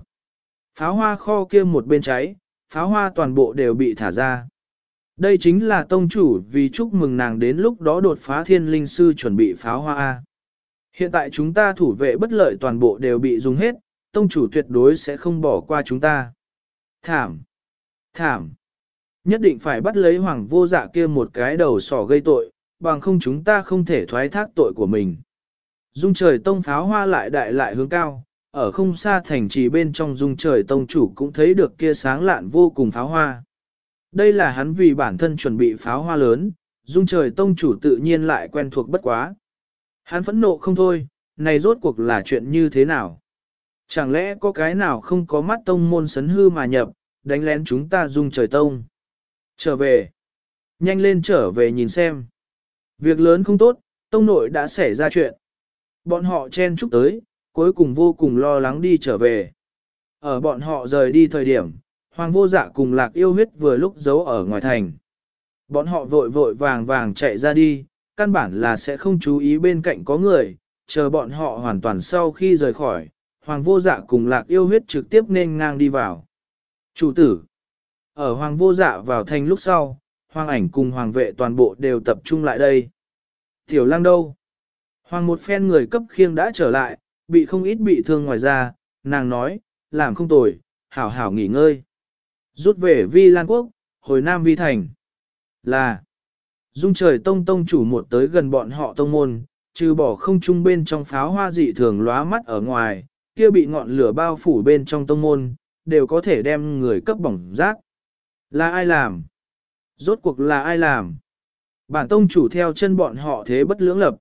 Pháo hoa kho kia một bên cháy, pháo hoa toàn bộ đều bị thả ra. Đây chính là tông chủ vì chúc mừng nàng đến lúc đó đột phá thiên linh sư chuẩn bị pháo hoa. Hiện tại chúng ta thủ vệ bất lợi toàn bộ đều bị dùng hết, tông chủ tuyệt đối sẽ không bỏ qua chúng ta. Thảm! Thảm! Nhất định phải bắt lấy hoàng vô dạ kia một cái đầu sỏ gây tội, bằng không chúng ta không thể thoái thác tội của mình. Dung trời tông pháo hoa lại đại lại hướng cao, ở không xa thành trì bên trong dung trời tông chủ cũng thấy được kia sáng lạn vô cùng pháo hoa. Đây là hắn vì bản thân chuẩn bị pháo hoa lớn, dung trời tông chủ tự nhiên lại quen thuộc bất quá. Hắn phẫn nộ không thôi, này rốt cuộc là chuyện như thế nào? Chẳng lẽ có cái nào không có mắt tông môn sấn hư mà nhập, đánh lén chúng ta dung trời tông? Trở về. Nhanh lên trở về nhìn xem. Việc lớn không tốt, tông nội đã xảy ra chuyện. Bọn họ chen chúc tới, cuối cùng vô cùng lo lắng đi trở về. Ở bọn họ rời đi thời điểm, hoàng vô dạ cùng lạc yêu huyết vừa lúc giấu ở ngoài thành. Bọn họ vội vội vàng vàng chạy ra đi, căn bản là sẽ không chú ý bên cạnh có người, chờ bọn họ hoàn toàn sau khi rời khỏi, hoàng vô dạ cùng lạc yêu huyết trực tiếp nên ngang đi vào. Chủ tử, ở hoàng vô dạ vào thành lúc sau, hoàng ảnh cùng hoàng vệ toàn bộ đều tập trung lại đây. Tiểu lang đâu? Hoàng một phen người cấp khiêng đã trở lại, bị không ít bị thương ngoài ra, nàng nói, làm không tồi, hảo hảo nghỉ ngơi. Rút về Vi Lan Quốc, hồi Nam Vi Thành. Là, dung trời tông tông chủ một tới gần bọn họ tông môn, trừ bỏ không trung bên trong pháo hoa dị thường lóa mắt ở ngoài, kia bị ngọn lửa bao phủ bên trong tông môn, đều có thể đem người cấp bỏng rác. Là ai làm? Rốt cuộc là ai làm? Bản tông chủ theo chân bọn họ thế bất lưỡng lập.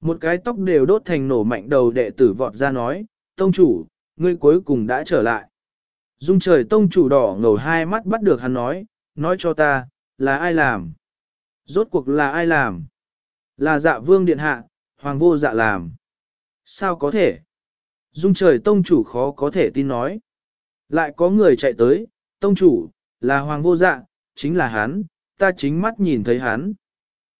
Một cái tóc đều đốt thành nổ mạnh đầu đệ tử vọt ra nói, tông chủ, ngươi cuối cùng đã trở lại. Dung trời tông chủ đỏ ngầu hai mắt bắt được hắn nói, nói cho ta, là ai làm? Rốt cuộc là ai làm? Là dạ vương điện hạ, hoàng vô dạ làm. Sao có thể? Dung trời tông chủ khó có thể tin nói. Lại có người chạy tới, tông chủ, là hoàng vô dạ, chính là hắn, ta chính mắt nhìn thấy hắn.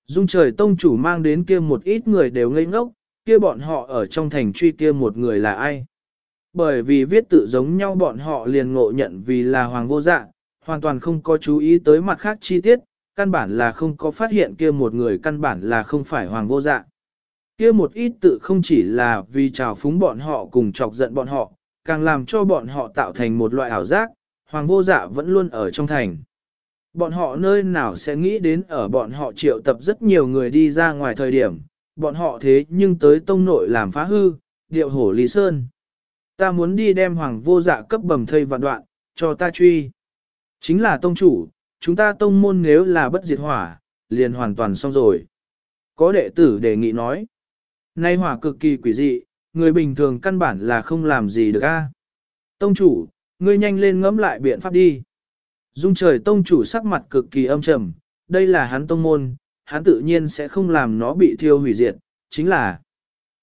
Dung trời tông chủ mang đến kia một ít người đều ngây ngốc, kia bọn họ ở trong thành truy kia một người là ai. Bởi vì viết tự giống nhau bọn họ liền ngộ nhận vì là hoàng vô dạ, hoàn toàn không có chú ý tới mặt khác chi tiết, căn bản là không có phát hiện kia một người căn bản là không phải hoàng vô dạ. Kia một ít tự không chỉ là vì trào phúng bọn họ cùng chọc giận bọn họ, càng làm cho bọn họ tạo thành một loại ảo giác, hoàng vô dạ vẫn luôn ở trong thành. Bọn họ nơi nào sẽ nghĩ đến ở bọn họ triệu tập rất nhiều người đi ra ngoài thời điểm, bọn họ thế nhưng tới tông nội làm phá hư, điệu hổ Lý Sơn. Ta muốn đi đem hoàng vô dạ cấp bầm thây vạn đoạn, cho ta truy. Chính là tông chủ, chúng ta tông môn nếu là bất diệt hỏa, liền hoàn toàn xong rồi. Có đệ tử đề nghị nói. Nay hỏa cực kỳ quỷ dị, người bình thường căn bản là không làm gì được a. Tông chủ, ngươi nhanh lên ngẫm lại biện pháp đi. Dung trời tông chủ sắc mặt cực kỳ âm trầm, đây là hắn tông môn, hắn tự nhiên sẽ không làm nó bị thiêu hủy diệt, chính là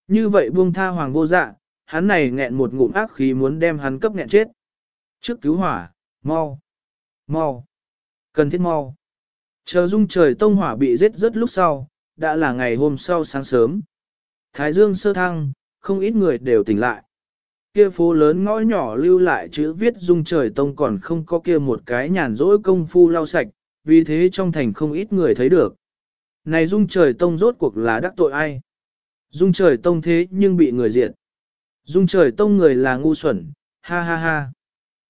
như vậy buông tha hoàng vô dạ, hắn này nghẹn một ngụm ác khí muốn đem hắn cấp nghẹn chết. Trước cứu hỏa, mau, mau, cần thiết mau. Chờ dung trời tông hỏa bị giết rất lúc sau, đã là ngày hôm sau sáng sớm. Thái dương sơ thăng, không ít người đều tỉnh lại. Kia phố lớn ngõ nhỏ lưu lại chữ viết dung trời tông còn không có kia một cái nhàn rỗi công phu lau sạch, vì thế trong thành không ít người thấy được. Này dung trời tông rốt cuộc là đắc tội ai? Dung trời tông thế nhưng bị người diện Dung trời tông người là ngu xuẩn, ha ha ha.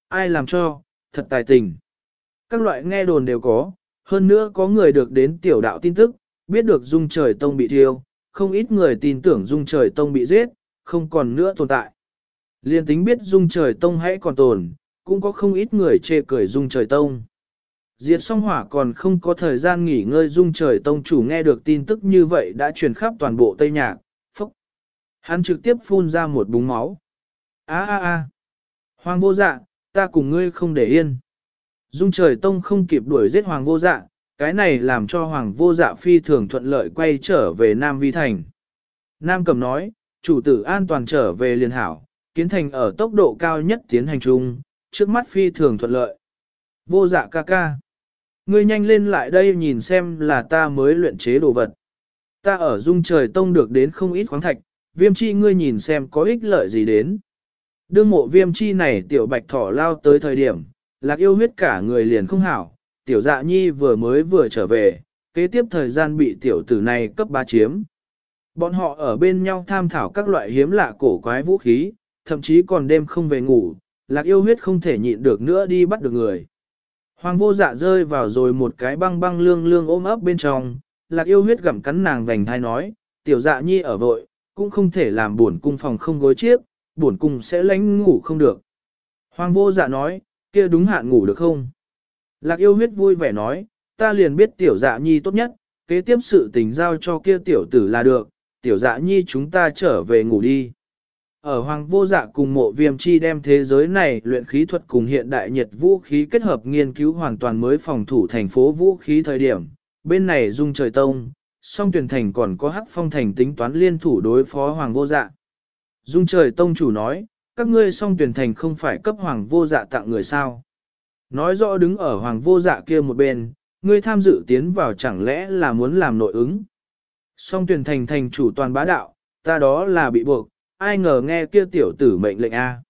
Ai làm cho, thật tài tình. Các loại nghe đồn đều có, hơn nữa có người được đến tiểu đạo tin tức, biết được dung trời tông bị thiêu, không ít người tin tưởng dung trời tông bị giết, không còn nữa tồn tại. Liên tính biết dung trời tông hãy còn tồn, cũng có không ít người chê cười dung trời tông. Diệt song hỏa còn không có thời gian nghỉ ngơi dung trời tông chủ nghe được tin tức như vậy đã truyền khắp toàn bộ Tây Nhạc, phốc. Hắn trực tiếp phun ra một búng máu. a a a Hoàng vô dạ, ta cùng ngươi không để yên. Dung trời tông không kịp đuổi giết hoàng vô dạ, cái này làm cho hoàng vô dạ phi thường thuận lợi quay trở về Nam Vi Thành. Nam cầm nói, chủ tử an toàn trở về liền hảo, kiến thành ở tốc độ cao nhất tiến hành chung, trước mắt phi thường thuận lợi. Vô dạ ca ca. Ngươi nhanh lên lại đây nhìn xem là ta mới luyện chế đồ vật. Ta ở dung trời tông được đến không ít khoáng thạch, viêm chi ngươi nhìn xem có ích lợi gì đến. Đương mộ viêm chi này tiểu bạch thỏ lao tới thời điểm, lạc yêu huyết cả người liền không hảo, tiểu dạ nhi vừa mới vừa trở về, kế tiếp thời gian bị tiểu tử này cấp ba chiếm. Bọn họ ở bên nhau tham thảo các loại hiếm lạ cổ quái vũ khí, thậm chí còn đêm không về ngủ, lạc yêu huyết không thể nhịn được nữa đi bắt được người. Hoàng vô dạ rơi vào rồi một cái băng băng lương lương ôm ấp bên trong, lạc yêu huyết gặm cắn nàng vành thai nói, tiểu dạ nhi ở vội, cũng không thể làm buồn cung phòng không gối chiếc, buồn cung sẽ lánh ngủ không được. Hoàng vô dạ nói, kia đúng hạn ngủ được không? Lạc yêu huyết vui vẻ nói, ta liền biết tiểu dạ nhi tốt nhất, kế tiếp sự tình giao cho kia tiểu tử là được, tiểu dạ nhi chúng ta trở về ngủ đi. Ở Hoàng Vô Dạ cùng mộ viêm chi đem thế giới này luyện khí thuật cùng hiện đại nhiệt vũ khí kết hợp nghiên cứu hoàn toàn mới phòng thủ thành phố vũ khí thời điểm, bên này dung trời tông, song tuyển thành còn có hắc phong thành tính toán liên thủ đối phó Hoàng Vô Dạ. Dung trời tông chủ nói, các ngươi song tuyển thành không phải cấp Hoàng Vô Dạ tặng người sao. Nói rõ đứng ở Hoàng Vô Dạ kia một bên, ngươi tham dự tiến vào chẳng lẽ là muốn làm nội ứng. Song tuyển thành thành chủ toàn bá đạo, ta đó là bị buộc, ai ngờ nghe kia tiểu tử mệnh lệnh A.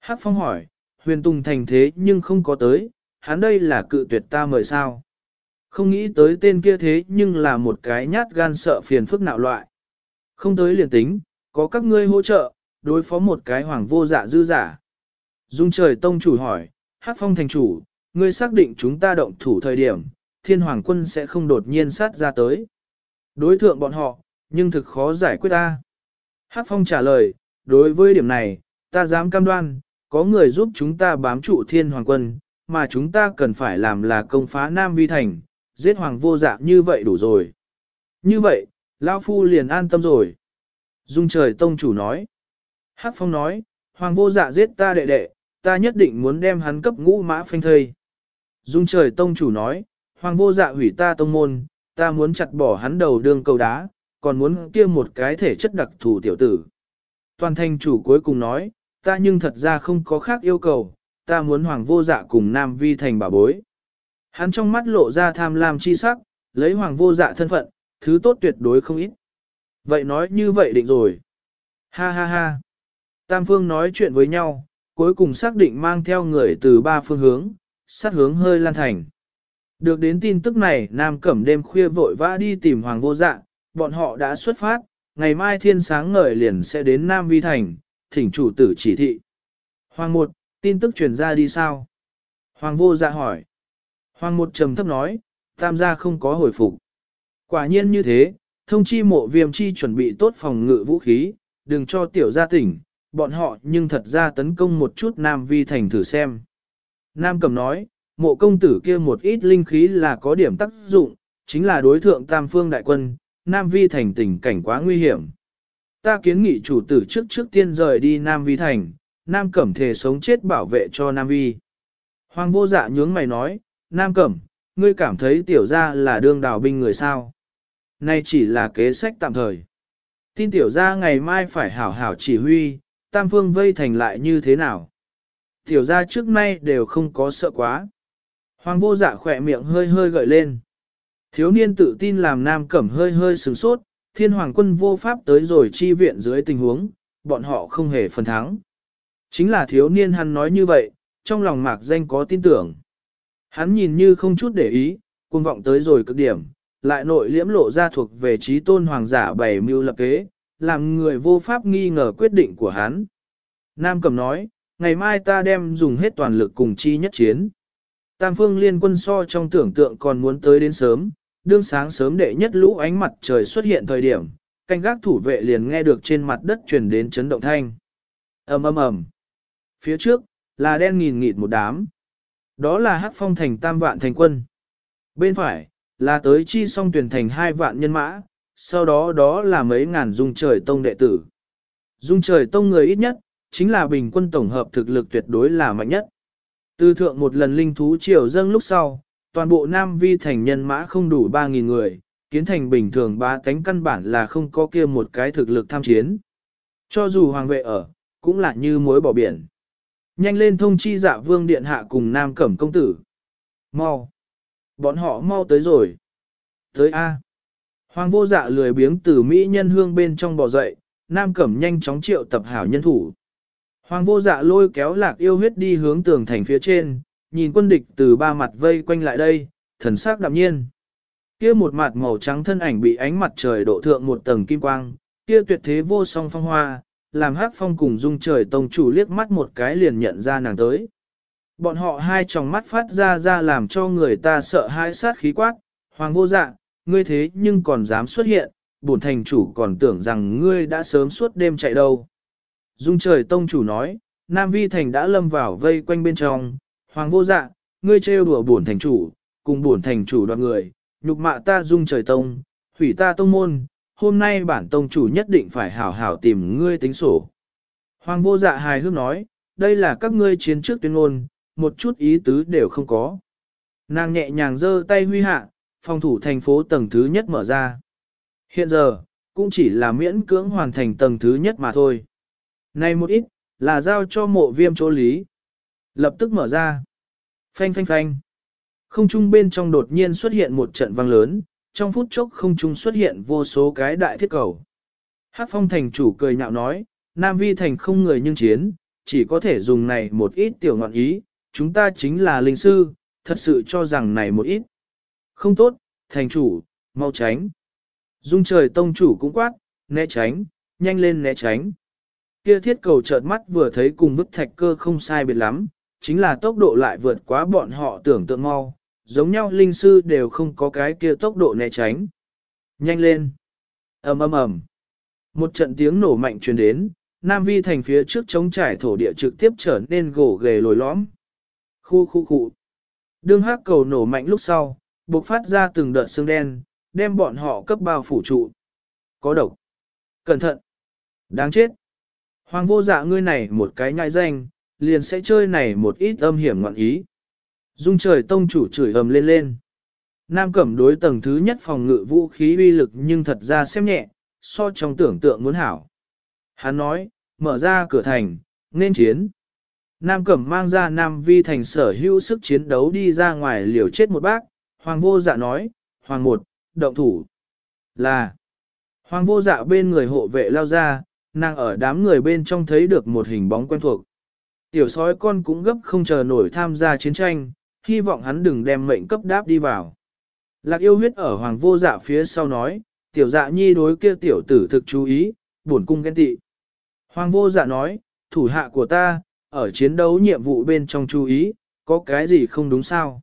Hắc Phong hỏi, huyền tùng thành thế nhưng không có tới, hắn đây là cự tuyệt ta mời sao. Không nghĩ tới tên kia thế nhưng là một cái nhát gan sợ phiền phức nạo loại. Không tới liền tính, có các ngươi hỗ trợ, đối phó một cái hoàng vô dạ dư giả. Dung trời tông chủ hỏi, hát phong thành chủ, ngươi xác định chúng ta động thủ thời điểm, thiên hoàng quân sẽ không đột nhiên sát ra tới. Đối thượng bọn họ, nhưng thực khó giải quyết ta. Hắc phong trả lời, đối với điểm này, ta dám cam đoan, có người giúp chúng ta bám trụ thiên hoàng quân, mà chúng ta cần phải làm là công phá Nam Vi Thành, giết hoàng vô dạ như vậy đủ rồi. Như vậy, Lao Phu liền an tâm rồi. Dung trời tông chủ nói. Hắc phong nói, hoàng vô dạ giết ta đệ đệ, ta nhất định muốn đem hắn cấp ngũ mã phanh thây. Dung trời tông chủ nói, hoàng vô dạ hủy ta tông môn, ta muốn chặt bỏ hắn đầu đường cầu đá, còn muốn kia một cái thể chất đặc thù tiểu tử. Toàn thành chủ cuối cùng nói, ta nhưng thật ra không có khác yêu cầu, ta muốn hoàng vô dạ cùng nam vi thành bảo bối. Hắn trong mắt lộ ra tham lam chi sắc, lấy hoàng vô dạ thân phận, thứ tốt tuyệt đối không ít. Vậy nói như vậy định rồi. Ha ha ha. Tam phương nói chuyện với nhau, cuối cùng xác định mang theo người từ ba phương hướng, sát hướng hơi lan thành. Được đến tin tức này, Nam Cẩm đêm khuya vội vã đi tìm Hoàng vô dạ, bọn họ đã xuất phát, ngày mai thiên sáng ngời liền sẽ đến Nam Vi Thành, thỉnh chủ tử chỉ thị. Hoàng một, tin tức truyền ra đi sao? Hoàng vô dạ hỏi. Hoàng một trầm thấp nói, tam gia không có hồi phục. Quả nhiên như thế, thông chi mộ viêm chi chuẩn bị tốt phòng ngự vũ khí, đừng cho tiểu gia tỉnh, bọn họ nhưng thật ra tấn công một chút Nam Vi Thành thử xem. Nam cầm nói, mộ công tử kia một ít linh khí là có điểm tác dụng, chính là đối thượng tam phương đại quân, Nam Vi Thành tình cảnh quá nguy hiểm. Ta kiến nghị chủ tử trước trước tiên rời đi Nam Vi Thành, Nam Cẩm thể sống chết bảo vệ cho Nam Vi. Hoàng vô dạ nhướng mày nói, Nam Cẩm, ngươi cảm thấy tiểu gia là đương đào binh người sao? Nay chỉ là kế sách tạm thời. Tin tiểu gia ngày mai phải hảo hảo chỉ huy, tam phương vây thành lại như thế nào? Tiểu gia trước nay đều không có sợ quá. Hoàng vô dạ khỏe miệng hơi hơi gợi lên. Thiếu niên tự tin làm nam cẩm hơi hơi sửng sốt, thiên hoàng quân vô pháp tới rồi chi viện dưới tình huống, bọn họ không hề phần thắng. Chính là thiếu niên hắn nói như vậy, trong lòng mạc danh có tin tưởng. Hắn nhìn như không chút để ý, cuồng vọng tới rồi cực điểm, lại nội liễm lộ ra thuộc về trí tôn hoàng giả bảy mưu lập kế, làm người vô pháp nghi ngờ quyết định của hắn. Nam Cẩm nói, ngày mai ta đem dùng hết toàn lực cùng chi nhất chiến. Tam phương liên quân so trong tưởng tượng còn muốn tới đến sớm, đương sáng sớm đệ nhất lũ ánh mặt trời xuất hiện thời điểm, canh gác thủ vệ liền nghe được trên mặt đất truyền đến chấn động thanh. ầm ầm ầm. Phía trước, là đen nghìn nghịt một đám. Đó là hắc phong thành tam vạn thành quân. Bên phải, là tới chi song tuyển thành hai vạn nhân mã, sau đó đó là mấy ngàn dung trời tông đệ tử. Dung trời tông người ít nhất, chính là bình quân tổng hợp thực lực tuyệt đối là mạnh nhất. tư thượng một lần linh thú triều dâng lúc sau, toàn bộ Nam Vi thành nhân mã không đủ 3.000 người, kiến thành bình thường ba cánh căn bản là không có kia một cái thực lực tham chiến. Cho dù hoàng vệ ở, cũng là như muối bỏ biển. Nhanh lên thông chi dạ vương điện hạ cùng Nam Cẩm công tử. Mau. Bọn họ mau tới rồi. Tới A. Hoàng vô dạ lười biếng từ Mỹ nhân hương bên trong bò dậy, Nam Cẩm nhanh chóng triệu tập hảo nhân thủ. Hoàng vô dạ lôi kéo lạc yêu huyết đi hướng tường thành phía trên, nhìn quân địch từ ba mặt vây quanh lại đây, thần sắc đạm nhiên. Kia một mặt màu trắng thân ảnh bị ánh mặt trời độ thượng một tầng kim quang, kia tuyệt thế vô song phong hoa, làm hát phong cùng dung trời tông chủ liếc mắt một cái liền nhận ra nàng tới. Bọn họ hai tròng mắt phát ra ra làm cho người ta sợ hãi sát khí quát, hoàng vô dạ, ngươi thế nhưng còn dám xuất hiện, bổn thành chủ còn tưởng rằng ngươi đã sớm suốt đêm chạy đâu. Dung trời tông chủ nói, Nam Vi Thành đã lâm vào vây quanh bên trong, hoàng vô dạ, ngươi trêu đùa bổn thành chủ, cùng bổn thành chủ đoạt người, nhục mạ ta dung trời tông, hủy ta tông môn, hôm nay bản tông chủ nhất định phải hảo hảo tìm ngươi tính sổ. Hoàng vô dạ hài hước nói, đây là các ngươi chiến trước tuyên ngôn, một chút ý tứ đều không có. Nàng nhẹ nhàng giơ tay huy hạ, phòng thủ thành phố tầng thứ nhất mở ra. Hiện giờ, cũng chỉ là miễn cưỡng hoàn thành tầng thứ nhất mà thôi. Này một ít, là giao cho mộ viêm chỗ lý. Lập tức mở ra. Phanh phanh phanh. Không trung bên trong đột nhiên xuất hiện một trận vang lớn, trong phút chốc không trung xuất hiện vô số cái đại thiết cầu. Hắc phong thành chủ cười nhạo nói, Nam Vi thành không người nhưng chiến, chỉ có thể dùng này một ít tiểu ngọn ý, chúng ta chính là linh sư, thật sự cho rằng này một ít. Không tốt, thành chủ, mau tránh. Dung trời tông chủ cũng quát, né tránh, nhanh lên né tránh. Kia thiết cầu chợt mắt vừa thấy cùng bức thạch cơ không sai biệt lắm, chính là tốc độ lại vượt quá bọn họ tưởng tượng mau, giống nhau linh sư đều không có cái kia tốc độ né tránh. Nhanh lên! ầm ầm ầm. Một trận tiếng nổ mạnh truyền đến, Nam Vi thành phía trước chống trải thổ địa trực tiếp trở nên gỗ ghề lồi lõm. Khu khu khu. Đương hắc cầu nổ mạnh lúc sau, bộc phát ra từng đợt xương đen, đem bọn họ cấp bao phủ trụ. Có độc. Cẩn thận. Đáng chết. Hoàng vô dạ ngươi này một cái nhai danh, liền sẽ chơi này một ít âm hiểm ngoạn ý. Dung trời tông chủ chửi ầm lên lên. Nam cẩm đối tầng thứ nhất phòng ngự vũ khí uy lực nhưng thật ra xem nhẹ, so trong tưởng tượng muốn hảo. Hắn nói, mở ra cửa thành, nên chiến. Nam cẩm mang ra Nam vi thành sở hữu sức chiến đấu đi ra ngoài liều chết một bác. Hoàng vô dạ nói, Hoàng một, động thủ. Là, Hoàng vô dạ bên người hộ vệ lao ra, nàng ở đám người bên trong thấy được một hình bóng quen thuộc. Tiểu sói con cũng gấp không chờ nổi tham gia chiến tranh, hy vọng hắn đừng đem mệnh cấp đáp đi vào. Lạc yêu huyết ở hoàng vô dạ phía sau nói, tiểu dạ nhi đối kia tiểu tử thực chú ý, buồn cung ghen tị. Hoàng vô dạ nói, thủ hạ của ta, ở chiến đấu nhiệm vụ bên trong chú ý, có cái gì không đúng sao?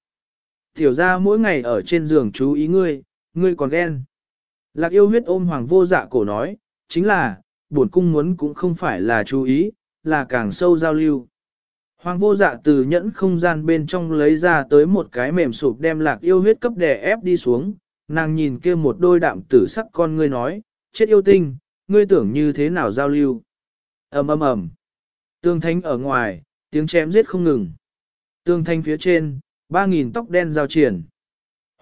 Tiểu ra mỗi ngày ở trên giường chú ý ngươi, ngươi còn ghen. Lạc yêu huyết ôm hoàng vô dạ cổ nói, chính là, buồn cung muốn cũng không phải là chú ý, là càng sâu giao lưu. Hoàng vô dạ từ nhẫn không gian bên trong lấy ra tới một cái mềm sụp đem lạc yêu huyết cấp đè ép đi xuống, nàng nhìn kia một đôi đạm tử sắc con ngươi nói, chết yêu tinh, ngươi tưởng như thế nào giao lưu. ầm ầm ầm, tương thanh ở ngoài, tiếng chém giết không ngừng. Tương thanh phía trên, ba nghìn tóc đen giao triển.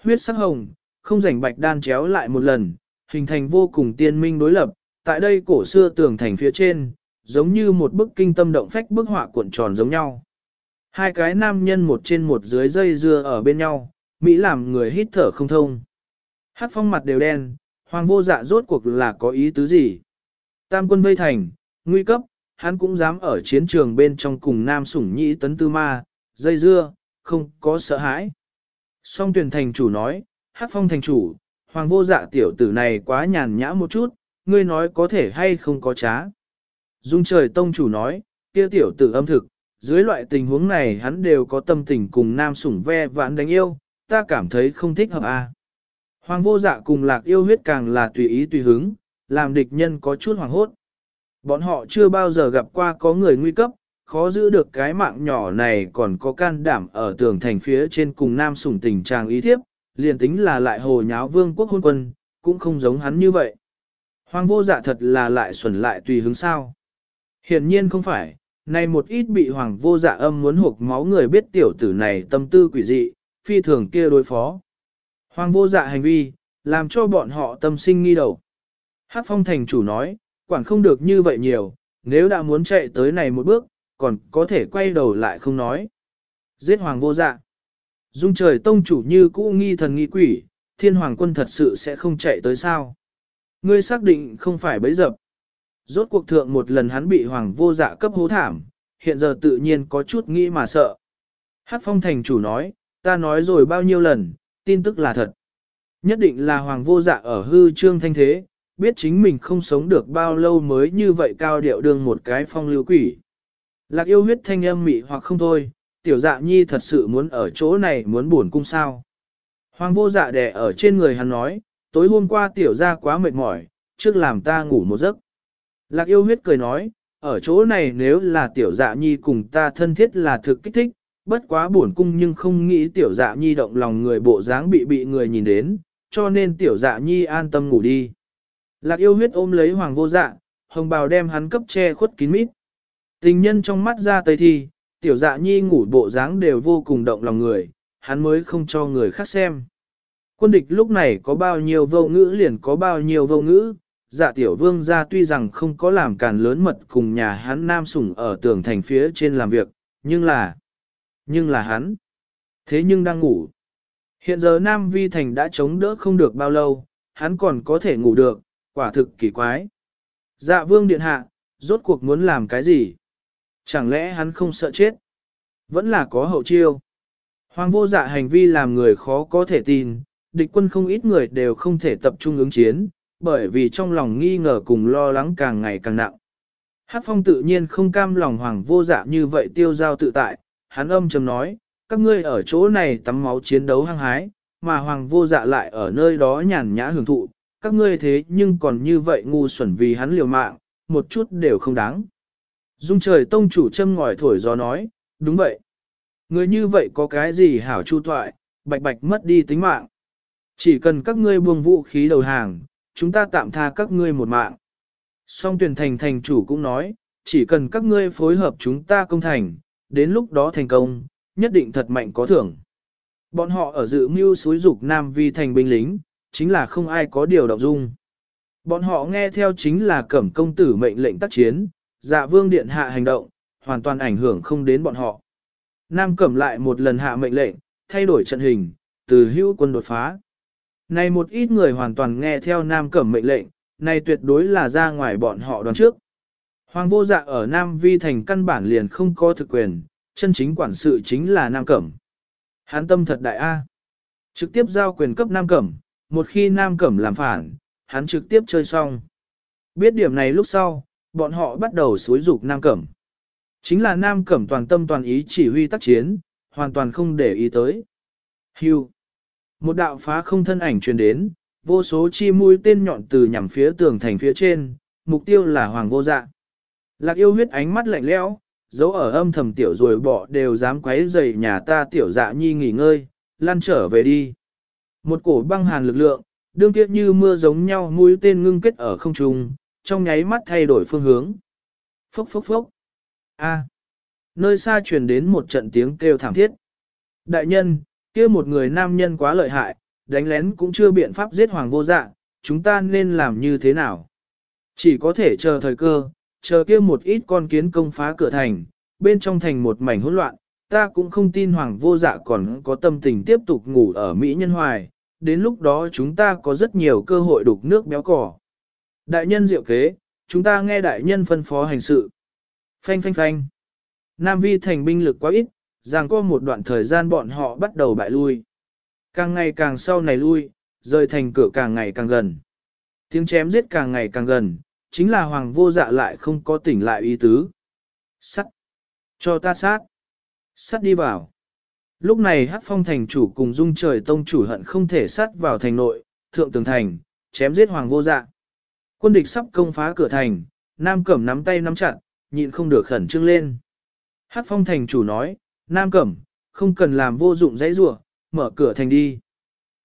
Huyết sắc hồng, không rảnh bạch đan chéo lại một lần, hình thành vô cùng tiên minh đối lập, tại đây cổ xưa tường thành phía trên, giống như một bức kinh tâm động phách bức họa cuộn tròn giống nhau. Hai cái nam nhân một trên một dưới dây dưa ở bên nhau, Mỹ làm người hít thở không thông. Hát phong mặt đều đen, hoàng vô dạ rốt cuộc là có ý tứ gì. Tam quân vây thành, nguy cấp, hắn cũng dám ở chiến trường bên trong cùng nam sủng nhĩ tấn tư ma, dây dưa, không có sợ hãi. Song tuyển thành chủ nói, hát phong thành chủ, hoàng vô dạ tiểu tử này quá nhàn nhã một chút, ngươi nói có thể hay không có trá. Dung trời tông chủ nói, kia tiểu tử âm thực, dưới loại tình huống này hắn đều có tâm tình cùng nam sủng ve vãn đánh yêu, ta cảm thấy không thích hợp a. Hoàng vô dạ cùng lạc yêu huyết càng là tùy ý tùy hứng, làm địch nhân có chút hoàng hốt. Bọn họ chưa bao giờ gặp qua có người nguy cấp, khó giữ được cái mạng nhỏ này còn có can đảm ở tường thành phía trên cùng nam sủng tình trạng ý thiếp, liền tính là lại hồ nháo vương quốc hôn quân, cũng không giống hắn như vậy. Hoàng vô dạ thật là lại xuẩn lại tùy hứng sao. Hiển nhiên không phải, này một ít bị hoàng vô dạ âm muốn hộp máu người biết tiểu tử này tâm tư quỷ dị, phi thường kia đối phó. Hoàng vô dạ hành vi, làm cho bọn họ tâm sinh nghi đầu. Hát phong thành chủ nói, quản không được như vậy nhiều, nếu đã muốn chạy tới này một bước, còn có thể quay đầu lại không nói. Giết hoàng vô dạ. Dung trời tông chủ như cũ nghi thần nghi quỷ, thiên hoàng quân thật sự sẽ không chạy tới sao. Ngươi xác định không phải bấy dập. Rốt cuộc thượng một lần hắn bị hoàng vô dạ cấp hố thảm, hiện giờ tự nhiên có chút nghĩ mà sợ. Hát phong thành chủ nói, ta nói rồi bao nhiêu lần, tin tức là thật. Nhất định là hoàng vô dạ ở hư trương thanh thế, biết chính mình không sống được bao lâu mới như vậy cao điệu đương một cái phong lưu quỷ. Lạc yêu huyết thanh âm mị hoặc không thôi, tiểu dạ nhi thật sự muốn ở chỗ này muốn buồn cung sao. Hoàng vô dạ đè ở trên người hắn nói, tối hôm qua tiểu ra quá mệt mỏi, trước làm ta ngủ một giấc. Lạc yêu huyết cười nói, ở chỗ này nếu là tiểu dạ nhi cùng ta thân thiết là thực kích thích, bất quá buồn cung nhưng không nghĩ tiểu dạ nhi động lòng người bộ dáng bị bị người nhìn đến, cho nên tiểu dạ nhi an tâm ngủ đi. Lạc yêu huyết ôm lấy hoàng vô dạ, hồng bào đem hắn cấp che khuất kín mít. Tình nhân trong mắt ra tây thì tiểu dạ nhi ngủ bộ dáng đều vô cùng động lòng người, hắn mới không cho người khác xem. Quân địch lúc này có bao nhiêu vô ngữ liền có bao nhiêu vô ngữ, dạ tiểu vương gia tuy rằng không có làm càn lớn mật cùng nhà hắn nam sủng ở tường thành phía trên làm việc, nhưng là, nhưng là hắn, thế nhưng đang ngủ. Hiện giờ Nam Vi Thành đã chống đỡ không được bao lâu, hắn còn có thể ngủ được, quả thực kỳ quái. Dạ vương điện hạ, rốt cuộc muốn làm cái gì? Chẳng lẽ hắn không sợ chết? Vẫn là có hậu chiêu. Hoàng vô dạ hành vi làm người khó có thể tin, địch quân không ít người đều không thể tập trung ứng chiến, bởi vì trong lòng nghi ngờ cùng lo lắng càng ngày càng nặng. Hát phong tự nhiên không cam lòng hoàng vô dạ như vậy tiêu giao tự tại, hắn âm trầm nói, các ngươi ở chỗ này tắm máu chiến đấu hăng hái, mà hoàng vô dạ lại ở nơi đó nhàn nhã hưởng thụ, các ngươi thế nhưng còn như vậy ngu xuẩn vì hắn liều mạng, một chút đều không đáng. Dung trời tông chủ châm ngòi thổi gió nói, đúng vậy. Người như vậy có cái gì hảo chu toại, bạch bạch mất đi tính mạng. Chỉ cần các ngươi buông vũ khí đầu hàng, chúng ta tạm tha các ngươi một mạng. Song tuyển thành thành chủ cũng nói, chỉ cần các ngươi phối hợp chúng ta công thành, đến lúc đó thành công, nhất định thật mạnh có thưởng. Bọn họ ở dự mưu suối dục Nam Vi thành binh lính, chính là không ai có điều động dung. Bọn họ nghe theo chính là cẩm công tử mệnh lệnh tác chiến, dạ vương điện hạ hành động, hoàn toàn ảnh hưởng không đến bọn họ. Nam cẩm lại một lần hạ mệnh lệnh, thay đổi trận hình, từ hữu quân đột phá. Này một ít người hoàn toàn nghe theo Nam cẩm mệnh lệnh, này tuyệt đối là ra ngoài bọn họ đoán trước. Hoàng vô dạ ở Nam Vi thành căn bản liền không có thực quyền, chân chính quản sự chính là Nam Cẩm. Hán tâm thật đại A. Trực tiếp giao quyền cấp Nam Cẩm, một khi Nam Cẩm làm phản, hắn trực tiếp chơi xong. Biết điểm này lúc sau, bọn họ bắt đầu xúi dục Nam Cẩm. Chính là Nam Cẩm toàn tâm toàn ý chỉ huy tác chiến, hoàn toàn không để ý tới. Hưu. Một đạo phá không thân ảnh truyền đến, vô số chi mũi tên nhọn từ nhằm phía tường thành phía trên, mục tiêu là Hoàng vô dạ. Lạc yêu huyết ánh mắt lạnh lẽo, dấu ở âm thầm tiểu rồi bỏ đều dám quấy rầy nhà ta tiểu dạ nhi nghỉ ngơi, lăn trở về đi. Một cổ băng hàn lực lượng, đương tiết như mưa giống nhau mũi tên ngưng kết ở không trung, trong nháy mắt thay đổi phương hướng. Phốc phốc phốc. A. Nơi xa truyền đến một trận tiếng kêu thảm thiết. Đại nhân, kia một người nam nhân quá lợi hại, đánh lén cũng chưa biện pháp giết hoàng vô dạ, chúng ta nên làm như thế nào? Chỉ có thể chờ thời cơ, chờ kia một ít con kiến công phá cửa thành, bên trong thành một mảnh hỗn loạn, ta cũng không tin hoàng vô dạ còn có tâm tình tiếp tục ngủ ở Mỹ nhân hoài, đến lúc đó chúng ta có rất nhiều cơ hội đục nước béo cỏ. Đại nhân diệu kế, chúng ta nghe đại nhân phân phó hành sự. Phanh phanh phanh. Nam vi thành binh lực quá ít, rằng có một đoạn thời gian bọn họ bắt đầu bại lui. Càng ngày càng sau này lui, rời thành cửa càng ngày càng gần. Tiếng chém giết càng ngày càng gần, chính là hoàng vô dạ lại không có tỉnh lại ý tứ. Sắt! Cho ta sát! Sắt đi vào! Lúc này Hát Phong thành chủ cùng Dung Trời Tông chủ hận không thể sát vào thành nội, thượng tường thành, chém giết hoàng vô dạ. Quân địch sắp công phá cửa thành, Nam Cẩm nắm tay nắm chặt, nhịn không được khẩn trương lên. Hát Phong thành chủ nói, Nam Cẩm, không cần làm vô dụng dãy rủa, mở cửa thành đi.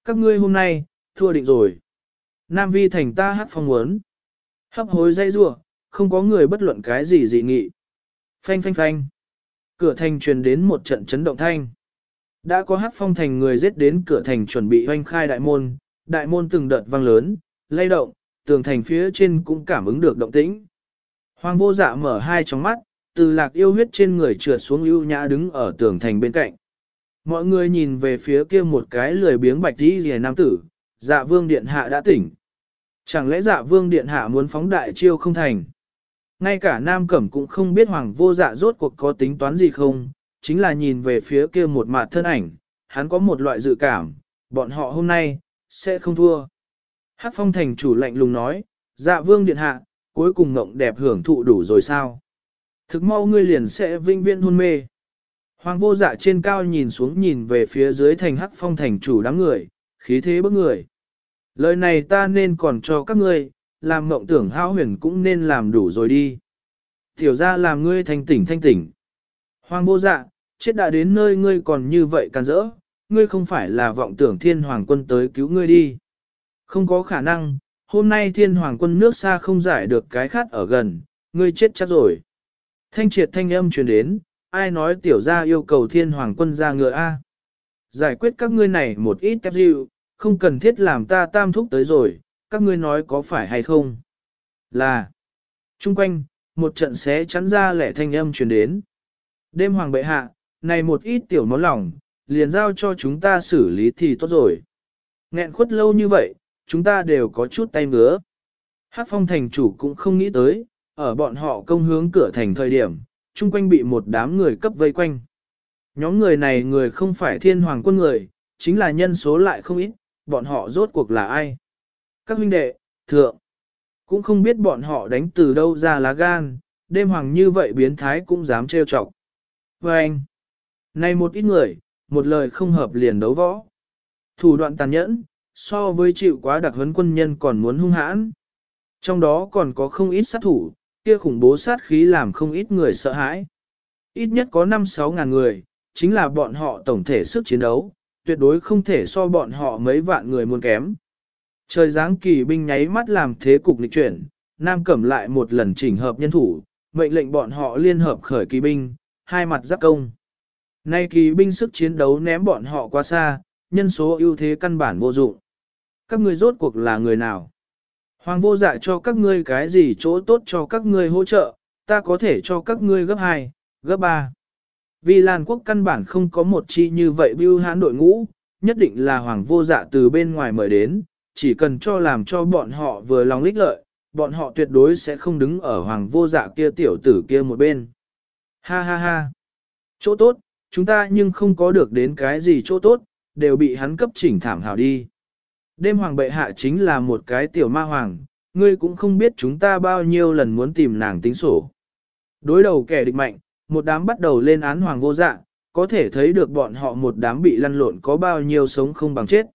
Các ngươi hôm nay, thua định rồi. Nam Vi thành ta Hắc Phong muốn. Hấp hối dãy rủa, không có người bất luận cái gì dị nghị. Phanh phanh phanh. Cửa thành truyền đến một trận chấn động thanh. Đã có hát phong thành người giết đến cửa thành chuẩn bị hoanh khai đại môn, đại môn từng đợt vang lớn, lay động, tường thành phía trên cũng cảm ứng được động tĩnh. Hoàng vô dạ mở hai tròng mắt, từ lạc yêu huyết trên người trượt xuống ưu nhã đứng ở tường thành bên cạnh. Mọi người nhìn về phía kia một cái lười biếng bạch đi rìa nam tử, dạ vương điện hạ đã tỉnh. Chẳng lẽ dạ vương điện hạ muốn phóng đại chiêu không thành? Ngay cả nam cẩm cũng không biết hoàng vô dạ rốt cuộc có tính toán gì không, chính là nhìn về phía kia một mặt thân ảnh, hắn có một loại dự cảm, bọn họ hôm nay, sẽ không thua. Hát phong thành chủ lạnh lùng nói, dạ vương điện hạ, cuối cùng ngộng đẹp hưởng thụ đủ rồi sao? Thực mau ngươi liền sẽ vinh viễn hôn mê. Hoàng vô dạ trên cao nhìn xuống nhìn về phía dưới thành hắc phong thành chủ đám người, khí thế bức người. Lời này ta nên còn cho các ngươi, làm mộng tưởng hao huyền cũng nên làm đủ rồi đi. Tiểu ra làm ngươi thanh tỉnh thanh tỉnh. Hoàng vô dạ, chết đã đến nơi ngươi còn như vậy can rỡ, ngươi không phải là vọng tưởng thiên hoàng quân tới cứu ngươi đi. Không có khả năng, hôm nay thiên hoàng quân nước xa không giải được cái khát ở gần, ngươi chết chắc rồi. Thanh triệt thanh âm truyền đến, ai nói tiểu gia yêu cầu thiên hoàng quân ra ngựa A. Giải quyết các ngươi này một ít tép dịu, không cần thiết làm ta tam thúc tới rồi, các ngươi nói có phải hay không? Là, chung quanh, một trận xé chắn ra lẻ thanh âm truyền đến. Đêm hoàng bệ hạ, này một ít tiểu món lỏng, liền giao cho chúng ta xử lý thì tốt rồi. Nghẹn khuất lâu như vậy, chúng ta đều có chút tay ngứa. Hát phong thành chủ cũng không nghĩ tới, ở bọn họ công hướng cửa thành thời điểm, chung quanh bị một đám người cấp vây quanh. Nhóm người này người không phải thiên hoàng quân người, chính là nhân số lại không ít, bọn họ rốt cuộc là ai? Các huynh đệ, thượng, cũng không biết bọn họ đánh từ đâu ra lá gan, đêm hoàng như vậy biến thái cũng dám trêu chọc. Và anh, này một ít người, một lời không hợp liền đấu võ. Thủ đoạn tàn nhẫn, so với chịu quá đặc huấn quân nhân còn muốn hung hãn. Trong đó còn có không ít sát thủ, kia khủng bố sát khí làm không ít người sợ hãi. Ít nhất có 5-6 ngàn người, chính là bọn họ tổng thể sức chiến đấu, tuyệt đối không thể so bọn họ mấy vạn người muốn kém. Trời giáng kỳ binh nháy mắt làm thế cục lịch chuyển, Nam Cẩm lại một lần chỉnh hợp nhân thủ, mệnh lệnh bọn họ liên hợp khởi kỳ binh, hai mặt giáp công. Nay kỳ binh sức chiến đấu ném bọn họ quá xa, nhân số ưu thế căn bản vô dụng. Các ngươi rốt cuộc là người nào? Hoàng vô dạ cho các ngươi cái gì chỗ tốt cho các ngươi hỗ trợ, ta có thể cho các ngươi gấp 2, gấp 3. Vì Lan quốc căn bản không có một chi như vậy bưu Hán đội ngũ, nhất định là hoàng vô dạ từ bên ngoài mời đến, chỉ cần cho làm cho bọn họ vừa lòng lích lợi, bọn họ tuyệt đối sẽ không đứng ở hoàng vô dạ kia tiểu tử kia một bên. Ha ha ha. Chỗ tốt, chúng ta nhưng không có được đến cái gì chỗ tốt, đều bị hắn cấp chỉnh thảm hảo đi. Đêm hoàng bệ hạ chính là một cái tiểu ma hoàng, ngươi cũng không biết chúng ta bao nhiêu lần muốn tìm nàng tính sổ. Đối đầu kẻ địch mạnh, một đám bắt đầu lên án hoàng vô dạ, có thể thấy được bọn họ một đám bị lăn lộn có bao nhiêu sống không bằng chết.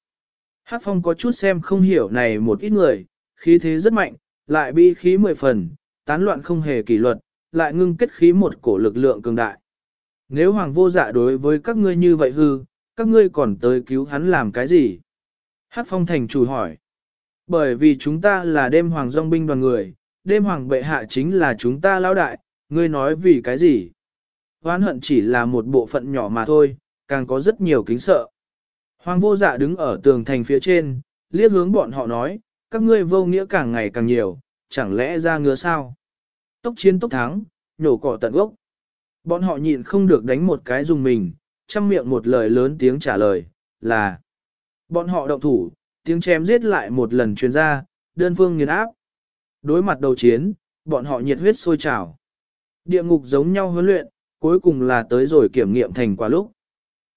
Hát phong có chút xem không hiểu này một ít người, khí thế rất mạnh, lại bị khí mười phần, tán loạn không hề kỷ luật, lại ngưng kết khí một cổ lực lượng cường đại. Nếu hoàng vô dạ đối với các ngươi như vậy hư, các ngươi còn tới cứu hắn làm cái gì? Hát phong thành chủ hỏi. Bởi vì chúng ta là đêm hoàng dòng binh đoàn người, đêm hoàng bệ hạ chính là chúng ta lão đại, ngươi nói vì cái gì? Hoán hận chỉ là một bộ phận nhỏ mà thôi, càng có rất nhiều kính sợ. Hoàng vô dạ đứng ở tường thành phía trên, liếc hướng bọn họ nói, các ngươi vô nghĩa càng ngày càng nhiều, chẳng lẽ ra ngứa sao? Tốc chiến tốc thắng, nhổ cỏ tận gốc. Bọn họ nhịn không được đánh một cái dùng mình, chăm miệng một lời lớn tiếng trả lời, là Bọn họ động thủ, tiếng chém giết lại một lần truyền ra, đơn phương nghiền áp. Đối mặt đầu chiến, bọn họ nhiệt huyết sôi trào. Địa ngục giống nhau huấn luyện, cuối cùng là tới rồi kiểm nghiệm thành quả lúc.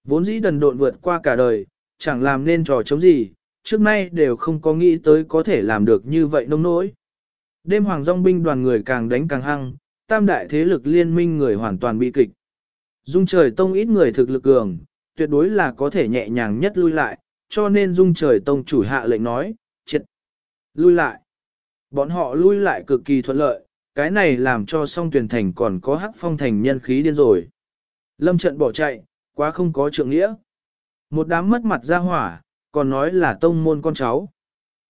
Vốn dĩ đần độn vượt qua cả đời, chẳng làm nên trò chống gì, trước nay đều không có nghĩ tới có thể làm được như vậy nông nỗi. Đêm hoàng dòng binh đoàn người càng đánh càng hăng, tam đại thế lực liên minh người hoàn toàn bị kịch. Dung trời tông ít người thực lực cường, tuyệt đối là có thể nhẹ nhàng nhất lui lại, cho nên dung trời tông chủ hạ lệnh nói, triệt, lui lại. Bọn họ lui lại cực kỳ thuận lợi, cái này làm cho song tuyển thành còn có hắc phong thành nhân khí điên rồi. Lâm trận bỏ chạy, quá không có trượng nghĩa. Một đám mất mặt ra hỏa, còn nói là tông môn con cháu.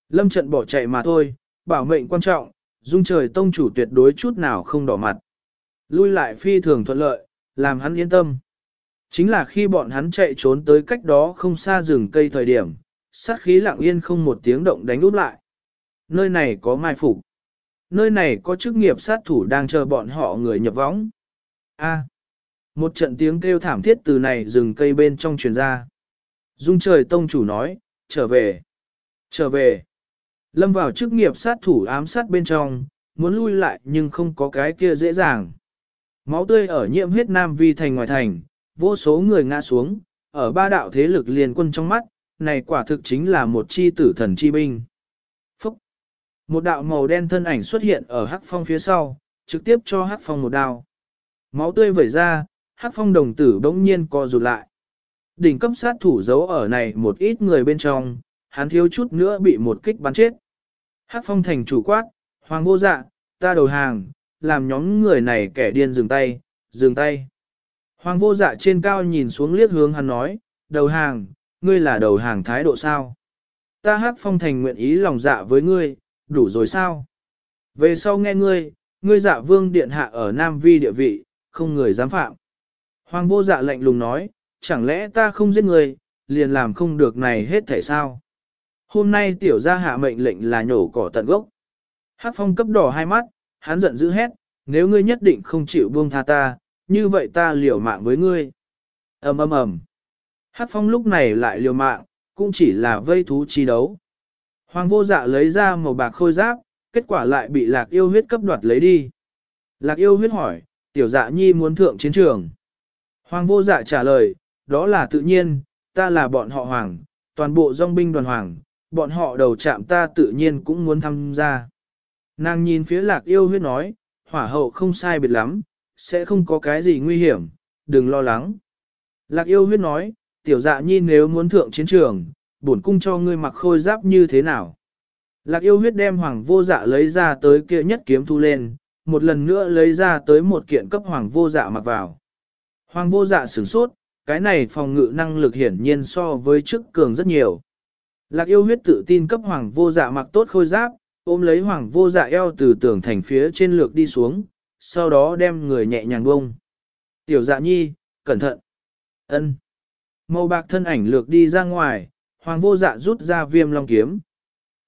Lâm trận bỏ chạy mà thôi, bảo mệnh quan trọng, dung trời tông chủ tuyệt đối chút nào không đỏ mặt. Lui lại phi thường thuận lợi, làm hắn yên tâm. Chính là khi bọn hắn chạy trốn tới cách đó không xa rừng cây thời điểm, sát khí lặng yên không một tiếng động đánh úp lại. Nơi này có mai phục. Nơi này có chức nghiệp sát thủ đang chờ bọn họ người nhập võng. A. À, một trận tiếng kêu thảm thiết từ này rừng cây bên trong truyền ra. Dung trời tông chủ nói, trở về. Trở về. Lâm vào chức nghiệp sát thủ ám sát bên trong, muốn lui lại nhưng không có cái kia dễ dàng. Máu tươi ở nhiễm huyết nam vi thành ngoài thành, vô số người ngã xuống, ở ba đạo thế lực liền quân trong mắt, này quả thực chính là một chi tử thần chi binh. Phúc! Một đạo màu đen thân ảnh xuất hiện ở hắc phong phía sau, trực tiếp cho hắc phong một đao. Máu tươi vẩy ra, hắc phong đồng tử bỗng nhiên co rụt lại. Đỉnh cấp sát thủ giấu ở này một ít người bên trong, hắn thiếu chút nữa bị một kích bắn chết. Hắc phong thành chủ quát, hoàng vô dạ, ta đầu hàng, làm nhóm người này kẻ điên dừng tay, dừng tay. Hoàng vô dạ trên cao nhìn xuống liếc hướng hắn nói, đầu hàng, ngươi là đầu hàng thái độ sao? Ta Hát phong thành nguyện ý lòng dạ với ngươi, đủ rồi sao? Về sau nghe ngươi, ngươi dạ vương điện hạ ở Nam Vi địa vị, không người dám phạm. Hoàng vô dạ lạnh lùng nói, chẳng lẽ ta không giết ngươi, liền làm không được này hết thể sao? Hôm nay tiểu gia hạ mệnh lệnh là nhổ cỏ tận gốc. Hát phong cấp đỏ hai mắt, hắn giận dữ hét, nếu ngươi nhất định không chịu buông tha ta, như vậy ta liều mạng với ngươi. ầm ầm ầm. Hát phong lúc này lại liều mạng, cũng chỉ là vây thú chi đấu. Hoàng vô dạ lấy ra màu bạc khôi giáp, kết quả lại bị lạc yêu huyết cấp đoạt lấy đi. Lạc yêu huyết hỏi, tiểu dạ nhi muốn thượng chiến trường. Hoàng vô dạ trả lời, đó là tự nhiên, ta là bọn họ hoàng, toàn bộ dòng binh đoàn hoàng, bọn họ đầu chạm ta tự nhiên cũng muốn tham gia. Nàng nhìn phía lạc yêu huyết nói, hỏa hậu không sai biệt lắm, sẽ không có cái gì nguy hiểm, đừng lo lắng. Lạc yêu huyết nói, tiểu dạ nhi nếu muốn thượng chiến trường, bổn cung cho ngươi mặc khôi giáp như thế nào. Lạc yêu huyết đem hoàng vô dạ lấy ra tới kia nhất kiếm thu lên, một lần nữa lấy ra tới một kiện cấp hoàng vô dạ mặc vào. Hoàng vô dạ sửng sốt, cái này phòng ngự năng lực hiển nhiên so với trước cường rất nhiều. Lạc yêu huyết tự tin cấp hoàng vô dạ mặc tốt khôi giáp, ôm lấy hoàng vô dạ eo từ tường thành phía trên lược đi xuống, sau đó đem người nhẹ nhàng bông. Tiểu dạ nhi, cẩn thận. ân Màu bạc thân ảnh lược đi ra ngoài, hoàng vô dạ rút ra viêm long kiếm.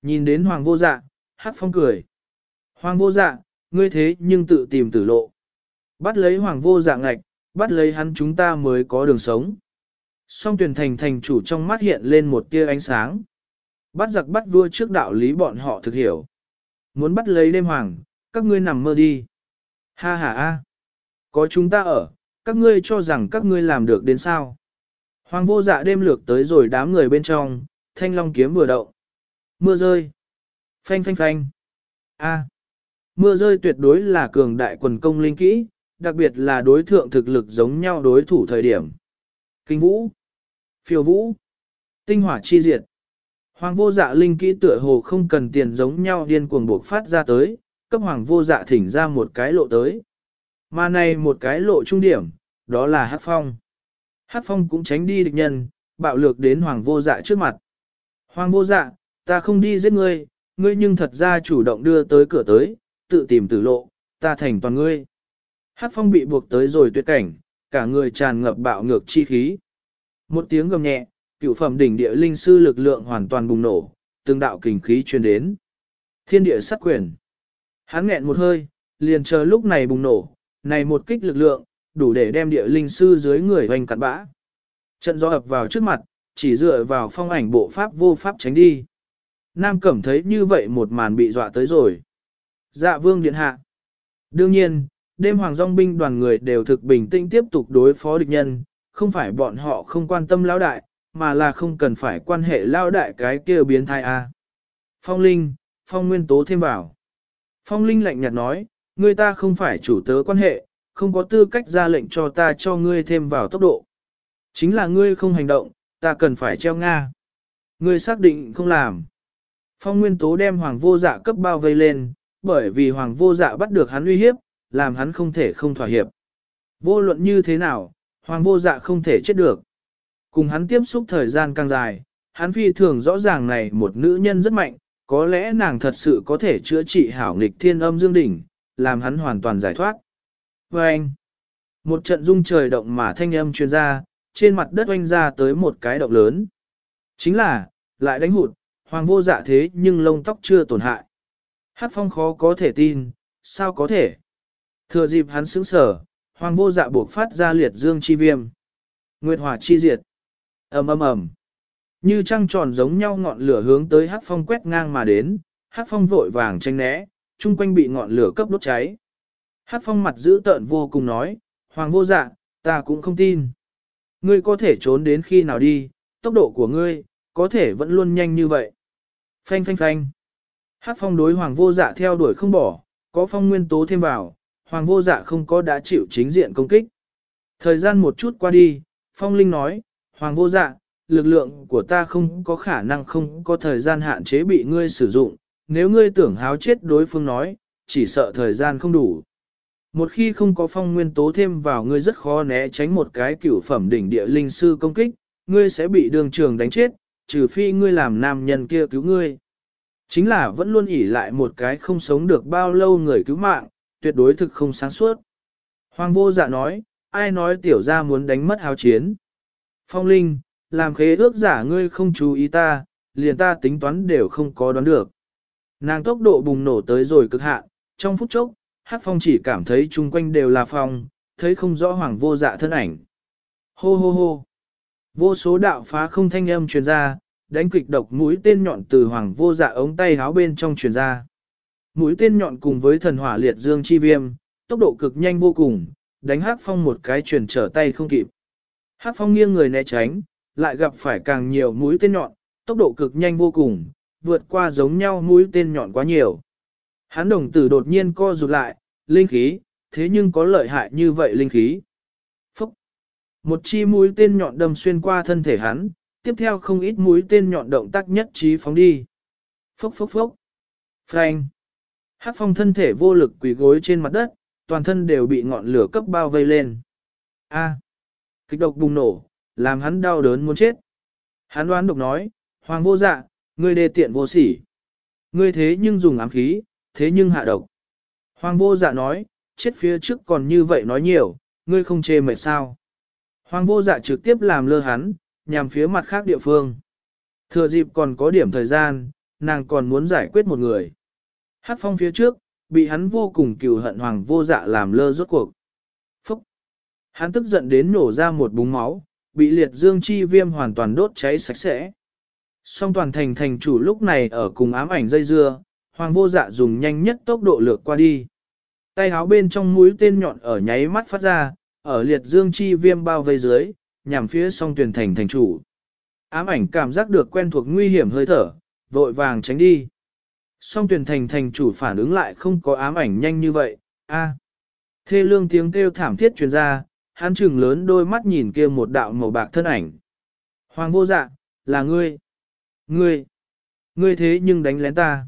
Nhìn đến hoàng vô dạ, hát phong cười. Hoàng vô dạ, ngươi thế nhưng tự tìm tử lộ. Bắt lấy hoàng vô dạ ngạch, bắt lấy hắn chúng ta mới có đường sống. Song tuyển thành thành chủ trong mắt hiện lên một tia ánh sáng. Bắt giặc bắt vua trước đạo lý bọn họ thực hiểu. Muốn bắt lấy đêm hoàng, các ngươi nằm mơ đi. Ha ha a, Có chúng ta ở, các ngươi cho rằng các ngươi làm được đến sao. Hoàng vô dạ đêm lược tới rồi đám người bên trong, thanh long kiếm vừa đậu. Mưa rơi. Phanh phanh phanh. A. Mưa rơi tuyệt đối là cường đại quần công linh kỹ, đặc biệt là đối thượng thực lực giống nhau đối thủ thời điểm. Kinh vũ. Phiêu vũ. Tinh hỏa chi diệt. Hoàng vô dạ linh kỹ tựa hồ không cần tiền giống nhau điên cuồng buộc phát ra tới, cấp hoàng vô dạ thỉnh ra một cái lộ tới. Mà này một cái lộ trung điểm, đó là hát phong. Hát phong cũng tránh đi địch nhân, bạo lược đến hoàng vô dạ trước mặt. Hoàng vô dạ, ta không đi giết ngươi, ngươi nhưng thật ra chủ động đưa tới cửa tới, tự tìm tử lộ, ta thành toàn ngươi. Hát phong bị buộc tới rồi tuyệt cảnh, cả người tràn ngập bạo ngược chi khí. Một tiếng gầm nhẹ, cựu phẩm đỉnh địa linh sư lực lượng hoàn toàn bùng nổ, từng đạo kình khí truyền đến. Thiên địa sát quyền. Hắn nghẹn một hơi, liền chờ lúc này bùng nổ, này một kích lực lượng, đủ để đem địa linh sư dưới người hoành cặn bã. Trận gió ập vào trước mặt, chỉ dựa vào phong ảnh bộ pháp vô pháp tránh đi. Nam Cẩm thấy như vậy một màn bị dọa tới rồi. Dạ vương điện hạ. Đương nhiên, đêm hoàng dòng binh đoàn người đều thực bình tĩnh tiếp tục đối phó địch nhân, không phải bọn họ không quan tâm lão đại, mà là không cần phải quan hệ lão đại cái kia biến thai a. Phong Linh, Phong Nguyên Tố thêm vào. Phong Linh lạnh nhạt nói, người ta không phải chủ tớ quan hệ, không có tư cách ra lệnh cho ta cho ngươi thêm vào tốc độ. Chính là ngươi không hành động, ta cần phải treo Nga. Ngươi xác định không làm. Phong Nguyên Tố đem Hoàng vô dạ cấp bao vây lên, bởi vì Hoàng vô dạ bắt được hắn uy hiếp, làm hắn không thể không thỏa hiệp. Vô luận như thế nào, Hoàng vô dạ không thể chết được. Cùng hắn tiếp xúc thời gian càng dài, hắn phi thường rõ ràng này một nữ nhân rất mạnh, có lẽ nàng thật sự có thể chữa trị hảo nghịch thiên âm dương đỉnh, làm hắn hoàn toàn giải thoát. Và anh, một trận rung trời động mà thanh âm truyền ra, trên mặt đất oanh ra tới một cái động lớn. Chính là, lại đánh hụt, hoàng vô dạ thế nhưng lông tóc chưa tổn hại. Hát phong khó có thể tin, sao có thể? Thừa dịp hắn sững sở, hoàng vô dạ buộc phát ra liệt dương chi viêm. Nguyệt hỏa chi diệt. ầm ầm ầm. Như trăng tròn giống nhau ngọn lửa hướng tới hát phong quét ngang mà đến, hát phong vội vàng tranh né, chung quanh bị ngọn lửa cấp đốt cháy. Hát phong mặt giữ tợn vô cùng nói, hoàng vô dạ, ta cũng không tin. Ngươi có thể trốn đến khi nào đi, tốc độ của ngươi, có thể vẫn luôn nhanh như vậy. Phanh phanh phanh. Hát phong đối hoàng vô dạ theo đuổi không bỏ, có phong nguyên tố thêm vào, hoàng vô dạ không có đã chịu chính diện công kích. Thời gian một chút qua đi, phong linh nói, hoàng vô dạ, lực lượng của ta không có khả năng không có thời gian hạn chế bị ngươi sử dụng, nếu ngươi tưởng háo chết đối phương nói, chỉ sợ thời gian không đủ. Một khi không có phong nguyên tố thêm vào ngươi rất khó né tránh một cái cửu phẩm đỉnh địa linh sư công kích, ngươi sẽ bị đường trường đánh chết, trừ phi ngươi làm nam nhân kia cứu ngươi. Chính là vẫn luôn ỉ lại một cái không sống được bao lâu người cứu mạng, tuyệt đối thực không sáng suốt. Hoàng vô dạ nói, ai nói tiểu ra muốn đánh mất hào chiến. Phong Linh, làm khế ước giả ngươi không chú ý ta, liền ta tính toán đều không có đoán được. Nàng tốc độ bùng nổ tới rồi cực hạn, trong phút chốc, hát phong chỉ cảm thấy chung quanh đều là phong, thấy không rõ hoàng vô dạ thân ảnh. Hô hô hô. Vô số đạo phá không thanh âm truyền ra, đánh kịch độc mũi tên nhọn từ hoàng vô dạ ống tay háo bên trong truyền ra. Mũi tên nhọn cùng với thần hỏa liệt dương chi viêm, tốc độ cực nhanh vô cùng, đánh hát phong một cái truyền trở tay không kịp. Hát phong nghiêng người né tránh, lại gặp phải càng nhiều mũi tên nhọn, tốc độ cực nhanh vô cùng, vượt qua giống nhau mũi tên nhọn quá nhiều. Hắn đồng tử đột nhiên co rụt lại, Linh khí, thế nhưng có lợi hại như vậy linh khí. Phúc! Một chi mũi tên nhọn đâm xuyên qua thân thể hắn, tiếp theo không ít mũi tên nhọn động tác nhất trí phóng đi. Phốc phốc phốc! Frank! Hát phong thân thể vô lực quỳ gối trên mặt đất, toàn thân đều bị ngọn lửa cấp bao vây lên. A! Kịch độc bùng nổ, làm hắn đau đớn muốn chết. Hắn đoán độc nói, Hoàng vô dạ, ngươi đề tiện vô sỉ. Ngươi thế nhưng dùng ám khí, thế nhưng hạ độc. Hoàng vô dạ nói, chết phía trước còn như vậy nói nhiều, ngươi không chê mệt sao. Hoàng vô dạ trực tiếp làm lơ hắn, nhằm phía mặt khác địa phương. Thừa dịp còn có điểm thời gian, nàng còn muốn giải quyết một người. Hát phong phía trước, bị hắn vô cùng cừu hận hoàng vô dạ làm lơ rốt cuộc. Phúc! Hắn tức giận đến nổ ra một búng máu, bị liệt dương chi viêm hoàn toàn đốt cháy sạch sẽ. Song toàn thành thành chủ lúc này ở cùng ám ảnh dây dưa, hoàng vô dạ dùng nhanh nhất tốc độ lược qua đi. Tay áo bên trong mũi tên nhọn ở nháy mắt phát ra, ở liệt dương chi viêm bao vây dưới, nhằm phía song tuyển thành thành chủ. Ám ảnh cảm giác được quen thuộc nguy hiểm hơi thở, vội vàng tránh đi. Song tuyển thành thành chủ phản ứng lại không có ám ảnh nhanh như vậy, a. Thê lương tiếng kêu thảm thiết truyền ra, hắn chừng lớn đôi mắt nhìn kia một đạo màu bạc thân ảnh. Hoàng vô dạ, là ngươi. Ngươi, ngươi thế nhưng đánh lén ta.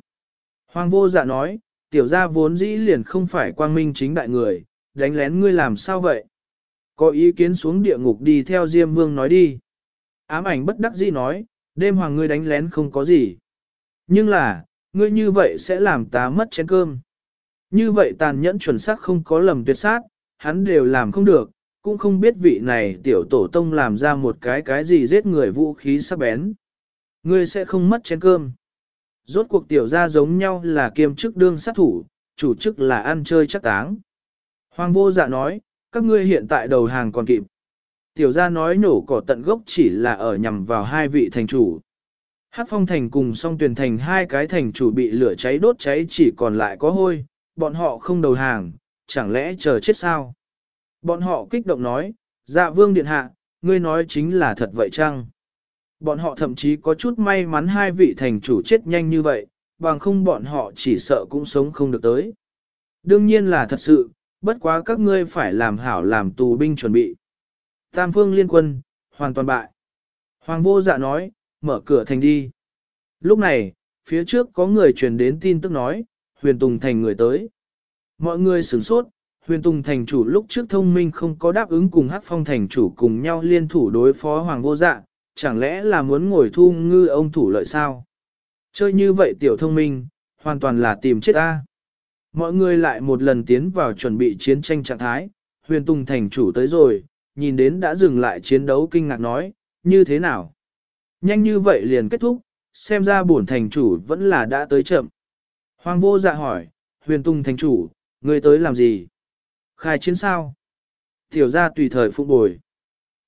Hoàng vô dạ nói, tiểu gia vốn dĩ liền không phải quang minh chính đại người, đánh lén ngươi làm sao vậy? Có ý kiến xuống địa ngục đi theo Diêm Vương nói đi. Ám ảnh bất đắc dĩ nói, đêm hoàng ngươi đánh lén không có gì. Nhưng là, ngươi như vậy sẽ làm ta mất chén cơm. Như vậy tàn nhẫn chuẩn xác không có lầm tuyệt sát, hắn đều làm không được, cũng không biết vị này tiểu tổ tông làm ra một cái cái gì giết người vũ khí sắc bén. Ngươi sẽ không mất chén cơm. Rốt cuộc tiểu gia giống nhau là kiêm chức đương sát thủ, chủ chức là ăn chơi chắc táng. Hoàng vô dạ nói, các ngươi hiện tại đầu hàng còn kịp. Tiểu gia nói nổ cỏ tận gốc chỉ là ở nhằm vào hai vị thành chủ. Hát phong thành cùng song tuyển thành hai cái thành chủ bị lửa cháy đốt cháy chỉ còn lại có hôi, bọn họ không đầu hàng, chẳng lẽ chờ chết sao? Bọn họ kích động nói, dạ vương điện hạ, ngươi nói chính là thật vậy chăng? Bọn họ thậm chí có chút may mắn hai vị thành chủ chết nhanh như vậy, bằng không bọn họ chỉ sợ cũng sống không được tới. Đương nhiên là thật sự, bất quá các ngươi phải làm hảo làm tù binh chuẩn bị. Tam phương liên quân, hoàn toàn bại. Hoàng vô dạ nói, mở cửa thành đi. Lúc này, phía trước có người truyền đến tin tức nói, huyền tùng thành người tới. Mọi người sửng sốt, huyền tùng thành chủ lúc trước thông minh không có đáp ứng cùng hắc phong thành chủ cùng nhau liên thủ đối phó hoàng vô dạ, chẳng lẽ là muốn ngồi thu ngư ông thủ lợi sao? Chơi như vậy tiểu thông minh, hoàn toàn là tìm chết ta. Mọi người lại một lần tiến vào chuẩn bị chiến tranh trạng thái, huyền tùng thành chủ tới rồi, nhìn đến đã dừng lại chiến đấu kinh ngạc nói, như thế nào? Nhanh như vậy liền kết thúc, xem ra bổn thành chủ vẫn là đã tới chậm. Hoàng vô dạ hỏi, huyền tùng thành chủ, người tới làm gì? Khai chiến sao? Tiểu ra tùy thời phụ bồi.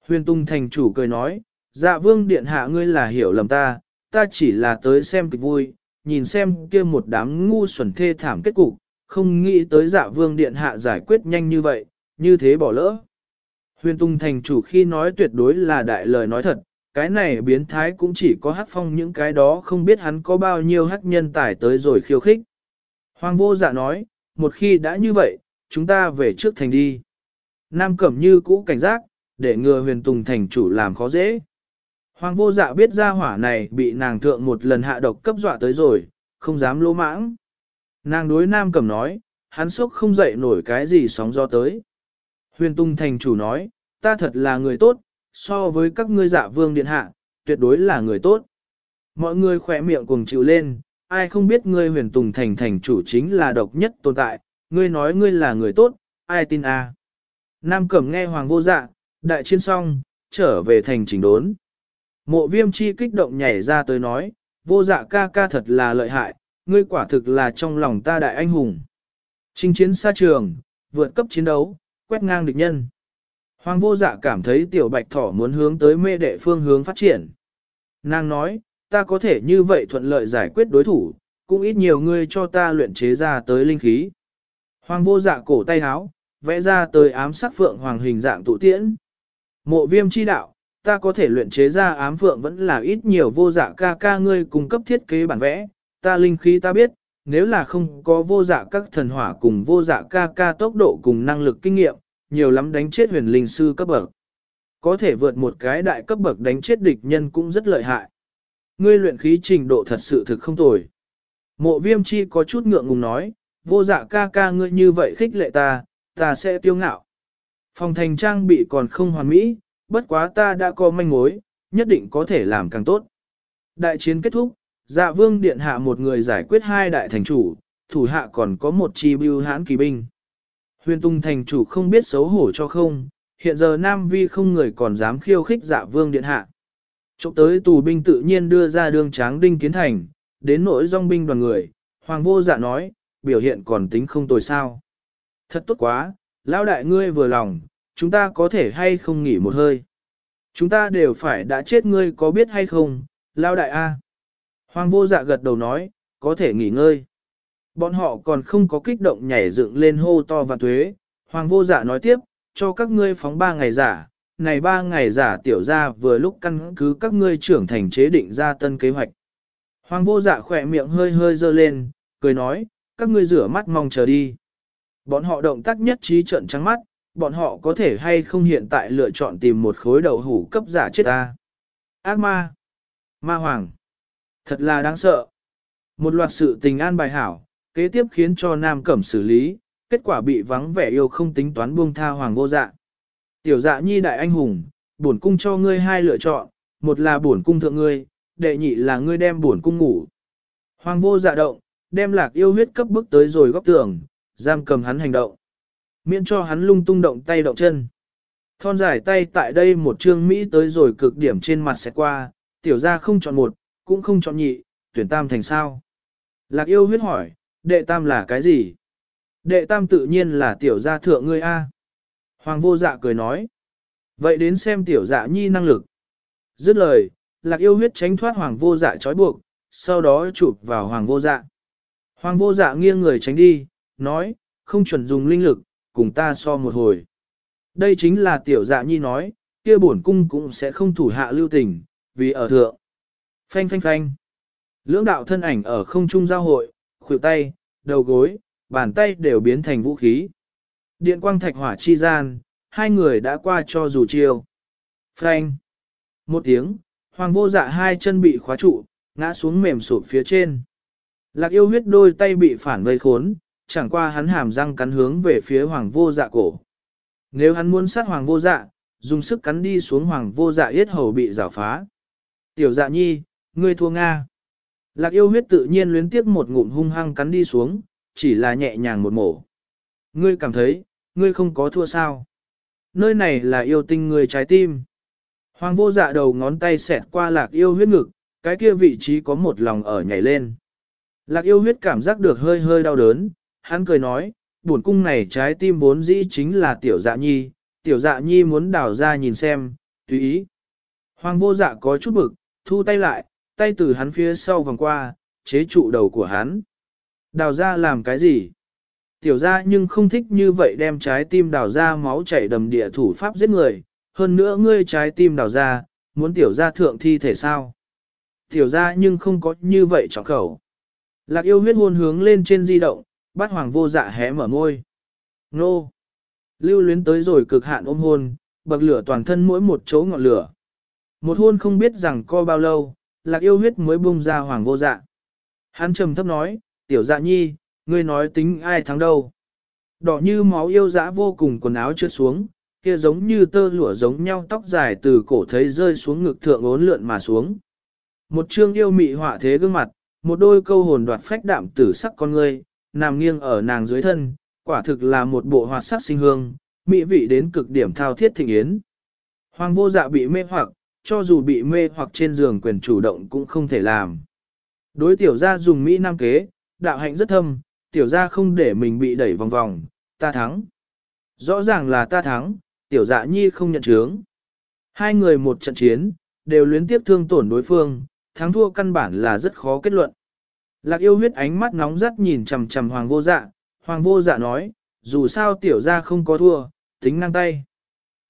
Huyền Tung thành chủ cười nói, Dạ vương điện hạ ngươi là hiểu lầm ta, ta chỉ là tới xem kịch vui, nhìn xem kia một đám ngu xuẩn thê thảm kết cục, không nghĩ tới dạ vương điện hạ giải quyết nhanh như vậy, như thế bỏ lỡ. Huyền Tung thành chủ khi nói tuyệt đối là đại lời nói thật, cái này biến thái cũng chỉ có hát phong những cái đó không biết hắn có bao nhiêu hát nhân tài tới rồi khiêu khích. Hoàng vô dạ nói, một khi đã như vậy, chúng ta về trước thành đi. Nam Cẩm như cũ cảnh giác, để ngừa huyền tùng thành chủ làm khó dễ. Hoàng vô dạ biết ra hỏa này bị nàng thượng một lần hạ độc cấp dọa tới rồi, không dám lỗ mãng. Nàng đối nam cẩm nói, hắn sốc không dậy nổi cái gì sóng do tới. Huyền tung thành chủ nói, ta thật là người tốt, so với các ngươi dạ vương điện hạ, tuyệt đối là người tốt. Mọi người khỏe miệng cùng chịu lên, ai không biết ngươi huyền tùng thành thành chủ chính là độc nhất tồn tại, ngươi nói ngươi là người tốt, ai tin à? Nam cẩm nghe hoàng vô dạ, đại chiến xong, trở về thành trình đốn. Mộ viêm chi kích động nhảy ra tới nói, vô dạ ca ca thật là lợi hại, ngươi quả thực là trong lòng ta đại anh hùng. Chinh chiến xa trường, vượt cấp chiến đấu, quét ngang địch nhân. Hoàng vô dạ cảm thấy tiểu bạch thỏ muốn hướng tới mê đệ phương hướng phát triển. Nàng nói, ta có thể như vậy thuận lợi giải quyết đối thủ, cũng ít nhiều ngươi cho ta luyện chế ra tới linh khí. Hoàng vô dạ cổ tay háo, vẽ ra tới ám sắc phượng hoàng hình dạng tụ tiễn. Mộ viêm chi đạo, ta có thể luyện chế ra ám phượng vẫn là ít nhiều vô dạ ca ca ngươi cung cấp thiết kế bản vẽ, ta linh khí ta biết, nếu là không có vô dạ các thần hỏa cùng vô dạ ca ca tốc độ cùng năng lực kinh nghiệm, nhiều lắm đánh chết huyền linh sư cấp bậc. Có thể vượt một cái đại cấp bậc đánh chết địch nhân cũng rất lợi hại. Ngươi luyện khí trình độ thật sự thực không tồi. Mộ viêm chi có chút ngượng ngùng nói, vô dạ ca ca ngươi như vậy khích lệ ta, ta sẽ tiêu ngạo. Phòng thành trang bị còn không hoàn mỹ, bất quá ta đã có manh mối, nhất định có thể làm càng tốt. Đại chiến kết thúc, dạ vương điện hạ một người giải quyết hai đại thành chủ, thủ hạ còn có một chi bưu hãn kỳ binh. Huyền tung thành chủ không biết xấu hổ cho không, hiện giờ Nam Vi không người còn dám khiêu khích dạ vương điện hạ. Trộm tới tù binh tự nhiên đưa ra đường tráng đinh kiến thành, đến nỗi dòng binh đoàn người, hoàng vô dạ nói, biểu hiện còn tính không tồi sao. Thật tốt quá, lão đại ngươi vừa lòng, chúng ta có thể hay không nghỉ một hơi. Chúng ta đều phải đã chết ngươi có biết hay không, lão đại A. Hoàng vô dạ gật đầu nói, có thể nghỉ ngơi. Bọn họ còn không có kích động nhảy dựng lên hô to và tuế. Hoàng vô dạ nói tiếp, cho các ngươi phóng ba ngày giả, này ba ngày giả tiểu ra vừa lúc căn cứ các ngươi trưởng thành chế định ra tân kế hoạch. Hoàng vô dạ khỏe miệng hơi hơi dơ lên, cười nói, các ngươi rửa mắt mong chờ đi. Bọn họ động tác nhất trí trận trắng mắt, bọn họ có thể hay không hiện tại lựa chọn tìm một khối đầu hủ cấp giả chết ta. Ác ma. Ma hoàng. Thật là đáng sợ. Một loạt sự tình an bài hảo, kế tiếp khiến cho Nam Cẩm xử lý, kết quả bị vắng vẻ yêu không tính toán buông tha hoàng vô dạ. Tiểu dạ nhi đại anh hùng, bổn cung cho ngươi hai lựa chọn, một là bổn cung thượng ngươi, đệ nhị là ngươi đem bổn cung ngủ. Hoàng vô dạ động, đem lạc yêu huyết cấp bước tới rồi góc tường, giam cầm hắn hành động. Miễn cho hắn lung tung động tay động chân. Thon dài tay tại đây một trương Mỹ tới rồi cực điểm trên mặt sẽ qua, tiểu ra không chọn một, cũng không chọn nhị, tuyển tam thành sao. Lạc yêu huyết hỏi, đệ tam là cái gì? Đệ tam tự nhiên là tiểu gia thượng ngươi A. Hoàng vô dạ cười nói. Vậy đến xem tiểu dạ nhi năng lực. Dứt lời, lạc yêu huyết tránh thoát hoàng vô dạ trói buộc, sau đó chụp vào hoàng vô dạ. Hoàng vô dạ nghiêng người tránh đi, nói, không chuẩn dùng linh lực, cùng ta so một hồi. Đây chính là tiểu dạ nhi nói, kia bổn cung cũng sẽ không thủ hạ lưu tình, vì ở thượng. Phanh phanh phanh. Lưỡng đạo thân ảnh ở không trung giao hội, khuỷu tay, đầu gối, bàn tay đều biến thành vũ khí. Điện quang thạch hỏa chi gian, hai người đã qua cho dù chiêu. Phanh. Một tiếng, hoàng vô dạ hai chân bị khóa trụ, ngã xuống mềm sụp phía trên. Lạc yêu huyết đôi tay bị phản vây khốn, chẳng qua hắn hàm răng cắn hướng về phía hoàng vô dạ cổ. Nếu hắn muốn sát hoàng vô dạ, dùng sức cắn đi xuống hoàng vô dạ yết hầu bị rào phá. Tiểu dạ nhi, ngươi thua Nga. Lạc yêu huyết tự nhiên luyến tiếc một ngụm hung hăng cắn đi xuống, chỉ là nhẹ nhàng một mổ. Ngươi cảm thấy, ngươi không có thua sao. Nơi này là yêu tinh người trái tim. Hoàng vô dạ đầu ngón tay xẹt qua lạc yêu huyết ngực, cái kia vị trí có một lòng ở nhảy lên. Lạc yêu huyết cảm giác được hơi hơi đau đớn, hắn cười nói, buồn cung này trái tim vốn dĩ chính là tiểu dạ nhi, tiểu dạ nhi muốn đào ra nhìn xem, tùy ý. Hoàng vô dạ có chút bực, thu tay lại, tay từ hắn phía sau vòng qua, chế trụ đầu của hắn. Đào ra làm cái gì? Tiểu ra nhưng không thích như vậy đem trái tim đào ra máu chảy đầm địa thủ pháp giết người, hơn nữa ngươi trái tim đào ra, muốn tiểu ra thượng thi thể sao? Tiểu ra nhưng không có như vậy trọng khẩu. Lạc yêu huyết hôn hướng lên trên di động, bắt hoàng vô dạ hé mở môi. Nô! Lưu luyến tới rồi cực hạn ôm hôn, bậc lửa toàn thân mỗi một chỗ ngọn lửa. Một hôn không biết rằng co bao lâu, lạc yêu huyết mới bung ra hoàng vô dạ. Hắn trầm thấp nói, tiểu dạ nhi, ngươi nói tính ai thắng đâu. Đỏ như máu yêu dã vô cùng quần áo trượt xuống, kia giống như tơ lụa giống nhau tóc dài từ cổ thấy rơi xuống ngực thượng ốn lượn mà xuống. Một chương yêu mị họa thế gương mặt, một đôi câu hồn đoạt phách đạm tử sắc con ngươi, nằm nghiêng ở nàng dưới thân, quả thực là một bộ hoạt sắc sinh hương, mỹ vị đến cực điểm thao thiết thịnh yến. Hoàng vô dạ bị mê hoặc, cho dù bị mê hoặc trên giường quyền chủ động cũng không thể làm. Đối tiểu gia dùng Mỹ Nam kế, đạo hạnh rất thâm, tiểu gia không để mình bị đẩy vòng vòng, ta thắng. Rõ ràng là ta thắng, tiểu dạ nhi không nhận chướng. Hai người một trận chiến, đều luyến tiếp thương tổn đối phương, thắng thua căn bản là rất khó kết luận. Lạc yêu huyết ánh mắt nóng rất nhìn chằm chằm hoàng vô dạ, hoàng vô dạ nói, dù sao tiểu gia không có thua, tính ngang tay.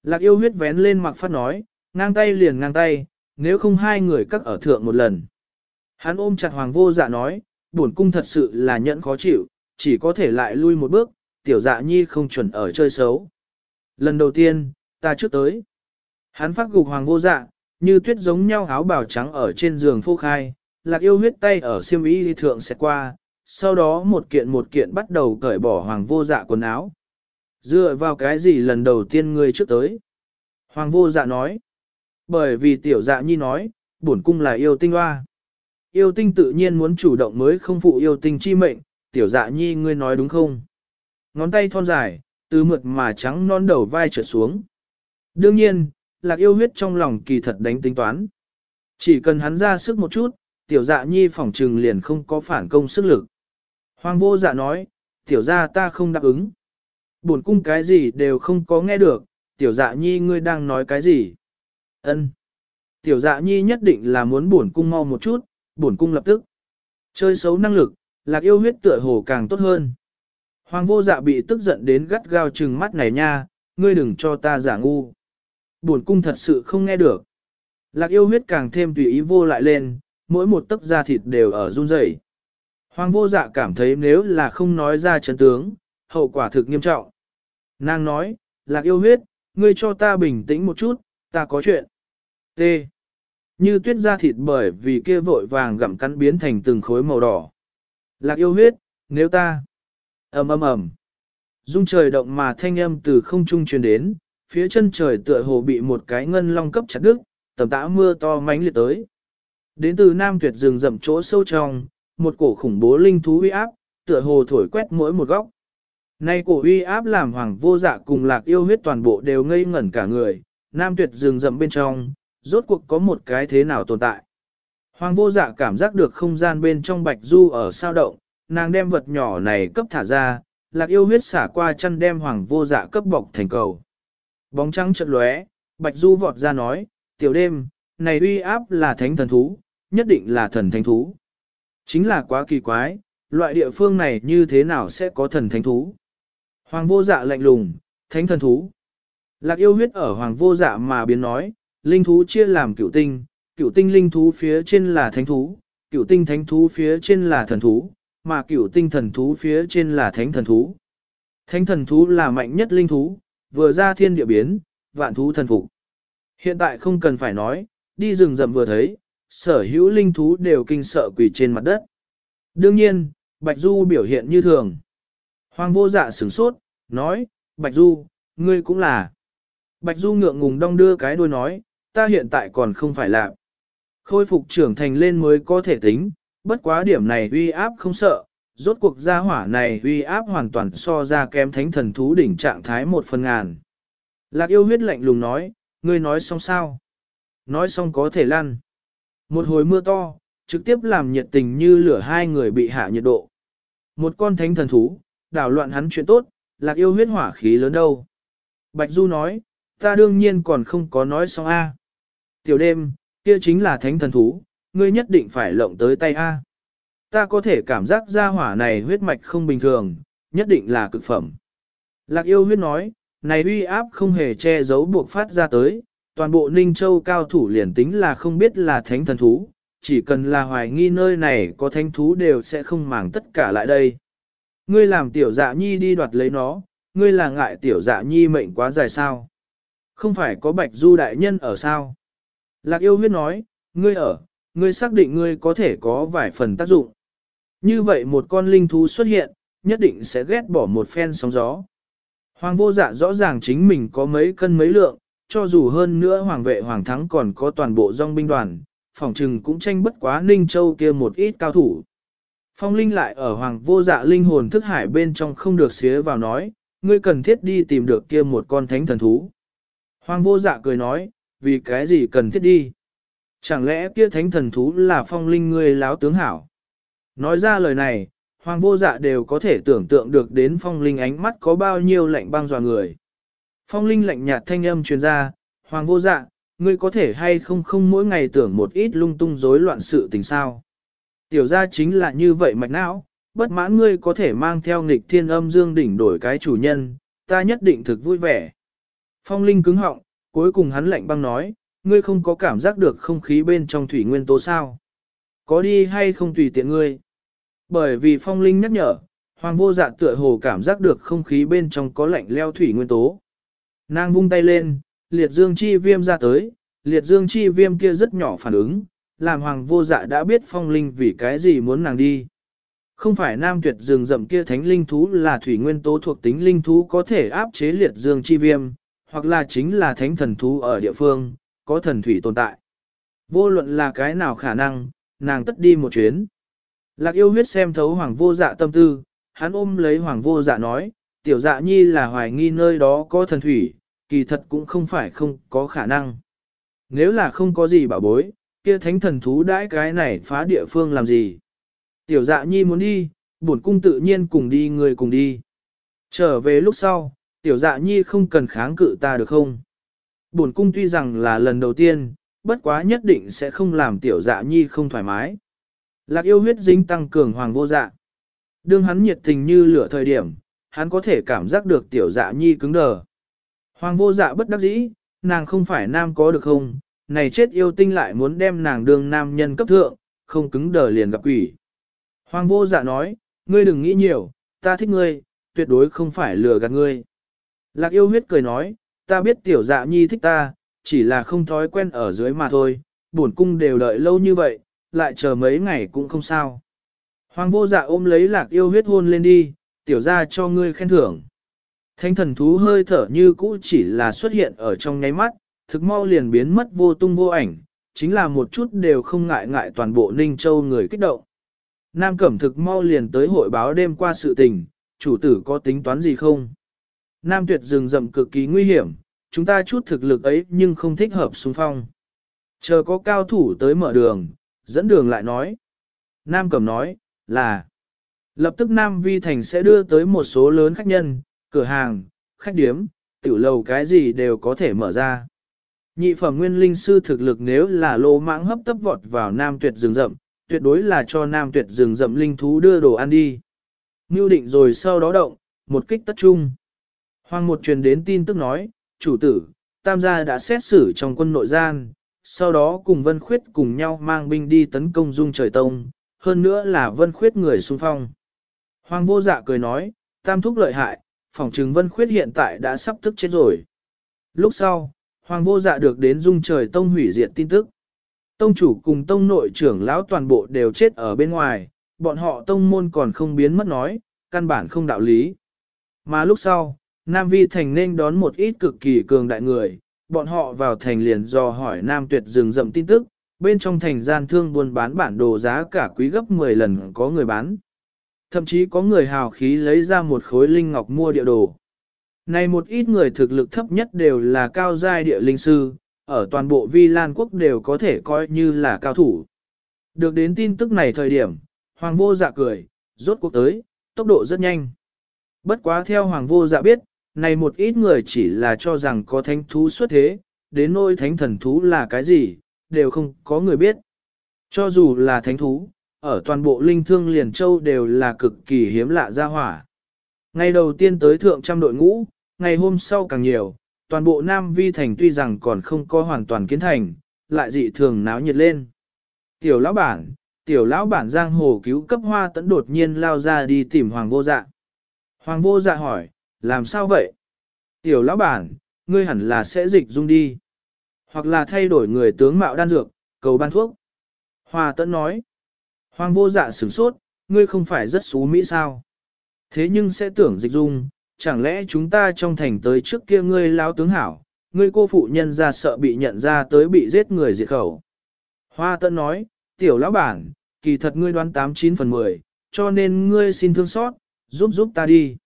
Lạc yêu huyết vén lên mặc phát nói, ngang tay liền ngang tay, nếu không hai người cắt ở thượng một lần. Hắn ôm chặt hoàng vô dạ nói, buồn cung thật sự là nhẫn khó chịu, chỉ có thể lại lui một bước, tiểu dạ nhi không chuẩn ở chơi xấu. Lần đầu tiên, ta trước tới. Hắn phát gục hoàng vô dạ, như tuyết giống nhau áo bào trắng ở trên giường phô khai, lạc yêu huyết tay ở xiêm y thượng sẽ qua, sau đó một kiện một kiện bắt đầu cởi bỏ hoàng vô dạ quần áo. Dựa vào cái gì lần đầu tiên ngươi trước tới? Hoàng vô dạ nói. Bởi vì tiểu dạ nhi nói, bổn cung là yêu tinh hoa. Yêu tinh tự nhiên muốn chủ động mới không phụ yêu tinh chi mệnh, tiểu dạ nhi ngươi nói đúng không? Ngón tay thon dài, từ mượt mà trắng non đầu vai trở xuống. Đương nhiên, lạc yêu huyết trong lòng kỳ thật đánh tính toán. Chỉ cần hắn ra sức một chút, tiểu dạ nhi phỏng trừng liền không có phản công sức lực. Hoàng vô dạ nói, tiểu gia ta không đáp ứng. Bổn cung cái gì đều không có nghe được, tiểu dạ nhi ngươi đang nói cái gì? Ân. Tiểu dạ nhi nhất định là muốn bổn cung mau một chút, bổn cung lập tức. Chơi xấu năng lực, lạc yêu huyết tựa hồ càng tốt hơn. Hoàng vô dạ bị tức giận đến gắt gao trừng mắt này nha, ngươi đừng cho ta giả ngu buồn cung thật sự không nghe được. Lạc yêu huyết càng thêm tùy ý vô lại lên, mỗi một tấc da thịt đều ở run rẩy. Hoàng vô dạ cảm thấy nếu là không nói ra chân tướng, hậu quả thực nghiêm trọng. Nàng nói, lạc yêu huyết, ngươi cho ta bình tĩnh một chút, ta có chuyện. T. Như tuyết da thịt bởi vì kia vội vàng gặm cắn biến thành từng khối màu đỏ. Lạc yêu huyết, nếu ta. ầm ầm ầm. Dung trời động mà thanh âm từ không trung truyền đến, phía chân trời tựa hồ bị một cái ngân long cấp chặt đứt, tầm tã mưa to mánh liệt tới. Đến từ nam tuyệt rừng rậm chỗ sâu trong, một cổ khủng bố linh thú uy áp, tựa hồ thổi quét mỗi một góc. Nay cổ uy áp làm hoàng vô dạ cùng lạc yêu huyết toàn bộ đều ngây ngẩn cả người, nam tuyệt rừng rậm bên trong, rốt cuộc có một cái thế nào tồn tại. Hoàng vô dạ cảm giác được không gian bên trong bạch du ở sao động, nàng đem vật nhỏ này cấp thả ra, lạc yêu huyết xả qua chân đem hoàng vô dạ cấp bọc thành cầu. Bóng trắng chợt lóe, bạch du vọt ra nói, tiểu đêm, này uy áp là thánh thần thú, nhất định là thần thánh thú. Chính là quá kỳ quái, loại địa phương này như thế nào sẽ có thần thánh thú. Hoàng vô dạ lạnh lùng, thánh thần thú. Lạc yêu huyết ở hoàng vô dạ mà biến nói, linh thú chia làm cửu tinh, cửu tinh linh thú phía trên là thánh thú, cửu tinh thánh thú phía trên là thần thú, mà cửu tinh thần thú phía trên là thánh thần thú. Thánh thần thú là mạnh nhất linh thú, vừa ra thiên địa biến, vạn thú thần phục. Hiện tại không cần phải nói, đi rừng rậm vừa thấy, sở hữu linh thú đều kinh sợ quỳ trên mặt đất. Đương nhiên, Bạch Du biểu hiện như thường. Hoàng vô dạ sửng sốt, nói, Bạch Du, ngươi cũng là. Bạch Du ngượng ngùng đong đưa cái đuôi nói, ta hiện tại còn không phải là. Khôi phục trưởng thành lên mới có thể tính, bất quá điểm này uy áp không sợ, rốt cuộc gia hỏa này uy áp hoàn toàn so ra kém thánh thần thú đỉnh trạng thái một phần ngàn. Lạc yêu huyết lạnh lùng nói, ngươi nói xong sao? Nói xong có thể lăn. Một hồi mưa to, trực tiếp làm nhiệt tình như lửa hai người bị hạ nhiệt độ. Một con thánh thần thú, đảo loạn hắn chuyện tốt, lạc yêu huyết hỏa khí lớn đâu. Bạch Du nói, ta đương nhiên còn không có nói xong A. Tiểu đêm, kia chính là thánh thần thú, ngươi nhất định phải lộng tới tay A. Ta có thể cảm giác ra hỏa này huyết mạch không bình thường, nhất định là cực phẩm. Lạc yêu huyết nói, này uy áp không hề che giấu buộc phát ra tới, toàn bộ Ninh Châu cao thủ liền tính là không biết là thánh thần thú, chỉ cần là hoài nghi nơi này có thánh thú đều sẽ không màng tất cả lại đây. Ngươi làm tiểu dạ nhi đi đoạt lấy nó, ngươi là ngại tiểu dạ nhi mệnh quá dài sao? Không phải có bạch du đại nhân ở sao? Lạc yêu huyết nói, ngươi ở, ngươi xác định ngươi có thể có vài phần tác dụng. Như vậy một con linh thú xuất hiện, nhất định sẽ ghét bỏ một phen sóng gió. Hoàng vô dạ rõ ràng chính mình có mấy cân mấy lượng, cho dù hơn nữa hoàng vệ hoàng thắng còn có toàn bộ dòng binh đoàn, phòng trừng cũng tranh bất quá Ninh Châu kia một ít cao thủ. Phong Linh lại ở hoàng vô dạ linh hồn thức hải bên trong không được xía vào nói, ngươi cần thiết đi tìm được kia một con thánh thần thú. Hoàng vô dạ cười nói, vì cái gì cần thiết đi? Chẳng lẽ kia thánh thần thú là phong linh ngươi láo tướng hảo? Nói ra lời này, hoàng vô dạ đều có thể tưởng tượng được đến phong linh ánh mắt có bao nhiêu lạnh băng dò người. Phong linh lạnh nhạt thanh âm truyền ra, hoàng vô dạ, ngươi có thể hay không không mỗi ngày tưởng một ít lung tung rối loạn sự tình sao. Tiểu ra chính là như vậy mạch não, bất mãn ngươi có thể mang theo nghịch thiên âm dương đỉnh đổi cái chủ nhân, ta nhất định thực vui vẻ. Phong linh cứng họng, cuối cùng hắn lạnh băng nói, ngươi không có cảm giác được không khí bên trong thủy nguyên tố sao. Có đi hay không tùy tiện ngươi. Bởi vì phong linh nhắc nhở, hoàng vô dạ tựa hồ cảm giác được không khí bên trong có lạnh leo thủy nguyên tố. Nàng vung tay lên, liệt dương chi viêm ra tới, liệt dương chi viêm kia rất nhỏ phản ứng, làm hoàng vô dạ đã biết phong linh vì cái gì muốn nàng đi. Không phải nam tuyệt rừng rậm kia thánh linh thú là thủy nguyên tố thuộc tính linh thú có thể áp chế liệt dương chi viêm, hoặc là chính là thánh thần thú ở địa phương, có thần thủy tồn tại. Vô luận là cái nào khả năng, nàng tất đi một chuyến. Lạc yêu huyết xem thấu hoàng vô dạ tâm tư, hắn ôm lấy hoàng vô dạ nói, tiểu dạ nhi là hoài nghi nơi đó có thần thủy, kỳ thật cũng không phải không có khả năng. Nếu là không có gì bảo bối, kia thánh thần thú đãi cái này phá địa phương làm gì? Tiểu dạ nhi muốn đi, bổn cung tự nhiên cùng đi người cùng đi. Trở về lúc sau, tiểu dạ nhi không cần kháng cự ta được không? Bổn cung tuy rằng là lần đầu tiên, bất quá nhất định sẽ không làm tiểu dạ nhi không thoải mái. Lạc yêu huyết dính tăng cường hoàng vô dạ. Đương hắn nhiệt tình như lửa thời điểm, hắn có thể cảm giác được tiểu dạ nhi cứng đờ. Hoàng vô dạ bất đắc dĩ, nàng không phải nam có được không, này chết yêu tinh lại muốn đem nàng đương nam nhân cấp thượng, không cứng đờ liền gặp quỷ. Hoàng vô dạ nói, ngươi đừng nghĩ nhiều, ta thích ngươi, tuyệt đối không phải lừa gạt ngươi. Lạc yêu huyết cười nói, ta biết tiểu dạ nhi thích ta, chỉ là không thói quen ở dưới mà thôi, buồn cung đều đợi lâu như vậy, lại chờ mấy ngày cũng không sao. Hoàng vô dạ ôm lấy lạc yêu huyết hôn lên đi, tiểu ra cho ngươi khen thưởng. Thanh thần thú hơi thở như cũ chỉ là xuất hiện ở trong nháy mắt, thực mau liền biến mất vô tung vô ảnh, chính là một chút đều không ngại ngại toàn bộ Ninh Châu người kích động. Nam Cẩm thực mau liền tới hội báo đêm qua sự tình, chủ tử có tính toán gì không? Nam Tuyệt rừng rậm cực kỳ nguy hiểm, chúng ta chút thực lực ấy nhưng không thích hợp xung phong. Chờ có cao thủ tới mở đường, dẫn đường lại nói. Nam Cẩm nói, là lập tức Nam Vi Thành sẽ đưa tới một số lớn khách nhân, cửa hàng, khách điếm, tiểu lầu cái gì đều có thể mở ra. Nhị phẩm nguyên linh sư thực lực nếu là lô mãng hấp tấp vọt vào Nam Tuyệt rừng rậm, tuyệt đối là cho Nam Tuyệt rừng rậm linh thú đưa đồ ăn đi. Mưu định rồi sau đó động, một kích tất trung. Hoàng một truyền đến tin tức nói, chủ tử, tam gia đã xét xử trong quân nội gian, sau đó cùng Vân Khuyết cùng nhau mang binh đi tấn công Dung Trời Tông, hơn nữa là Vân Khuyết người xung phong. Hoàng vô dạ cười nói, tam thúc lợi hại, phỏng trừng Vân Khuyết hiện tại đã sắp tức chết rồi. Lúc sau, Hoàng vô dạ được đến Dung Trời Tông hủy diệt tin tức. Tông chủ cùng tông nội trưởng lão toàn bộ đều chết ở bên ngoài, bọn họ tông môn còn không biến mất nói, căn bản không đạo lý. Mà lúc sau, Nam Vi Thành nên đón một ít cực kỳ cường đại người, bọn họ vào thành liền dò hỏi Nam Tuyệt rừng rậm tin tức, bên trong thành gian thương buôn bán bản đồ giá cả quý gấp 10 lần có người bán. Thậm chí có người hào khí lấy ra một khối linh ngọc mua địa đồ. Này một ít người thực lực thấp nhất đều là cao giai địa linh sư, ở toàn bộ Vi Lan quốc đều có thể coi như là cao thủ. Được đến tin tức này thời điểm, Hoàng vô dạ cười, rốt cuộc tới, tốc độ rất nhanh. Bất quá theo Hoàng vô dạ biết, này một ít người chỉ là cho rằng có thánh thú xuất thế, đến nỗi thánh thần thú là cái gì, đều không có người biết. Cho dù là thánh thú, ở toàn bộ linh thương liền châu đều là cực kỳ hiếm lạ ra hỏa. Ngày đầu tiên tới thượng trăm đội ngũ, ngày hôm sau càng nhiều, toàn bộ Nam Vi Thành tuy rằng còn không có hoàn toàn kiến thành, lại dị thường náo nhiệt lên. Tiểu lão bản, tiểu lão bản giang hồ cứu cấp hoa tấn đột nhiên lao ra đi tìm hoàng vô dạ. Hoàng vô dạ hỏi, làm sao vậy? Tiểu lão bản, ngươi hẳn là sẽ dịch dung đi. Hoặc là thay đổi người tướng mạo đan dược, cầu ban thuốc. Hoa tẫn nói, hoàng vô dạ sửng sốt, ngươi không phải rất xú mỹ sao? Thế nhưng sẽ tưởng dịch dung, chẳng lẽ chúng ta trong thành tới trước kia ngươi lao tướng hảo, ngươi cô phụ nhân ra sợ bị nhận ra tới bị giết người diệt khẩu. Hoa Tẫn nói, tiểu lão bản, kỳ thật ngươi đoán 89 phần 10, cho nên ngươi xin thương xót, giúp giúp ta đi.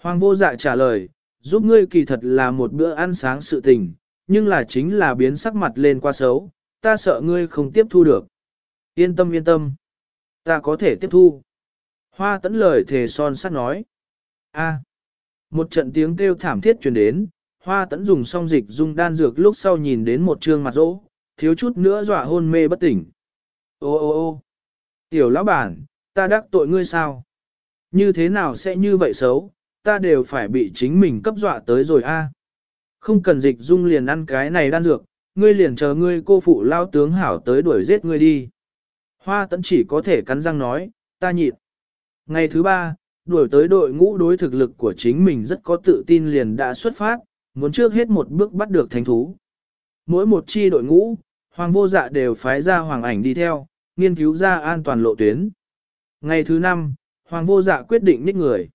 Hoàng vô dạ trả lời, giúp ngươi kỳ thật là một bữa ăn sáng sự tình, nhưng là chính là biến sắc mặt lên qua xấu, ta sợ ngươi không tiếp thu được. Yên tâm yên tâm, ta có thể tiếp thu. Hoa tẫn lời thề son sắt nói. a một trận tiếng kêu thảm thiết truyền đến, hoa tẫn dùng xong dịch dung đan dược lúc sau nhìn đến một trương mặt rỗ, thiếu chút nữa dọa hôn mê bất tỉnh. Ô ô ô tiểu lão bản, ta đắc tội ngươi sao? Như thế nào sẽ như vậy xấu, ta đều phải bị chính mình cấp dọa tới rồi a. Không cần dịch dung liền ăn cái này đan dược, ngươi liền chờ ngươi cô phụ lao tướng hảo tới đuổi giết ngươi đi. Hoa tẫn chỉ có thể cắn răng nói, ta nhịn. Ngày thứ ba, đuổi tới đội ngũ đối thực lực của chính mình rất có tự tin liền đã xuất phát, muốn trước hết một bước bắt được thánh thú. Mỗi một chi đội ngũ, hoàng vô dạ đều phái ra hoàng ảnh đi theo, nghiên cứu ra an toàn lộ tuyến. Ngày thứ năm, hoàng vô dạ quyết định nhích người.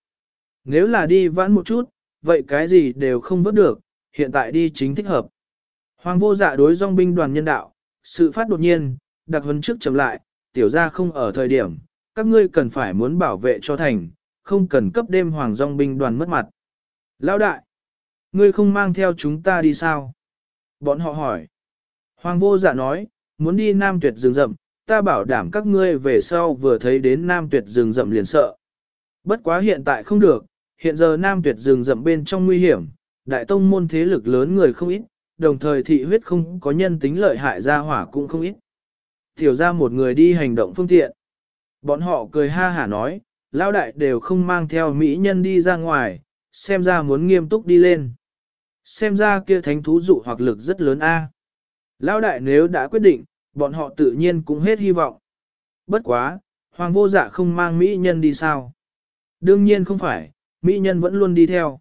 Nếu là đi vãn một chút, vậy cái gì đều không vớt được, hiện tại đi chính thích hợp. Hoàng vô dạ đối dòng binh đoàn nhân đạo, sự phát đột nhiên, đặc huấn trước chậm lại, tiểu ra không ở thời điểm, các ngươi cần phải muốn bảo vệ cho thành, không cần cấp đêm hoàng dòng binh đoàn mất mặt. Lão đại, ngươi không mang theo chúng ta đi sao? Bọn họ hỏi. Hoàng vô dạ nói, muốn đi nam tuyệt rừng rậm, ta bảo đảm các ngươi về sau vừa thấy đến nam tuyệt rừng rậm liền sợ. Bất quá hiện tại không được, hiện giờ nam tuyệt rừng rậm bên trong nguy hiểm, đại tông môn thế lực lớn người không ít, đồng thời thị huyết không có nhân tính lợi hại ra hỏa cũng không ít. Tiểu ra một người đi hành động phương tiện. Bọn họ cười ha hả nói, lão đại đều không mang theo mỹ nhân đi ra ngoài, xem ra muốn nghiêm túc đi lên. Xem ra kia thánh thú dụ hoặc lực rất lớn a. Lão đại nếu đã quyết định, bọn họ tự nhiên cũng hết hy vọng. Bất quá, hoàng vô dạ không mang mỹ nhân đi sao? Đương nhiên không phải, mỹ nhân vẫn luôn đi theo.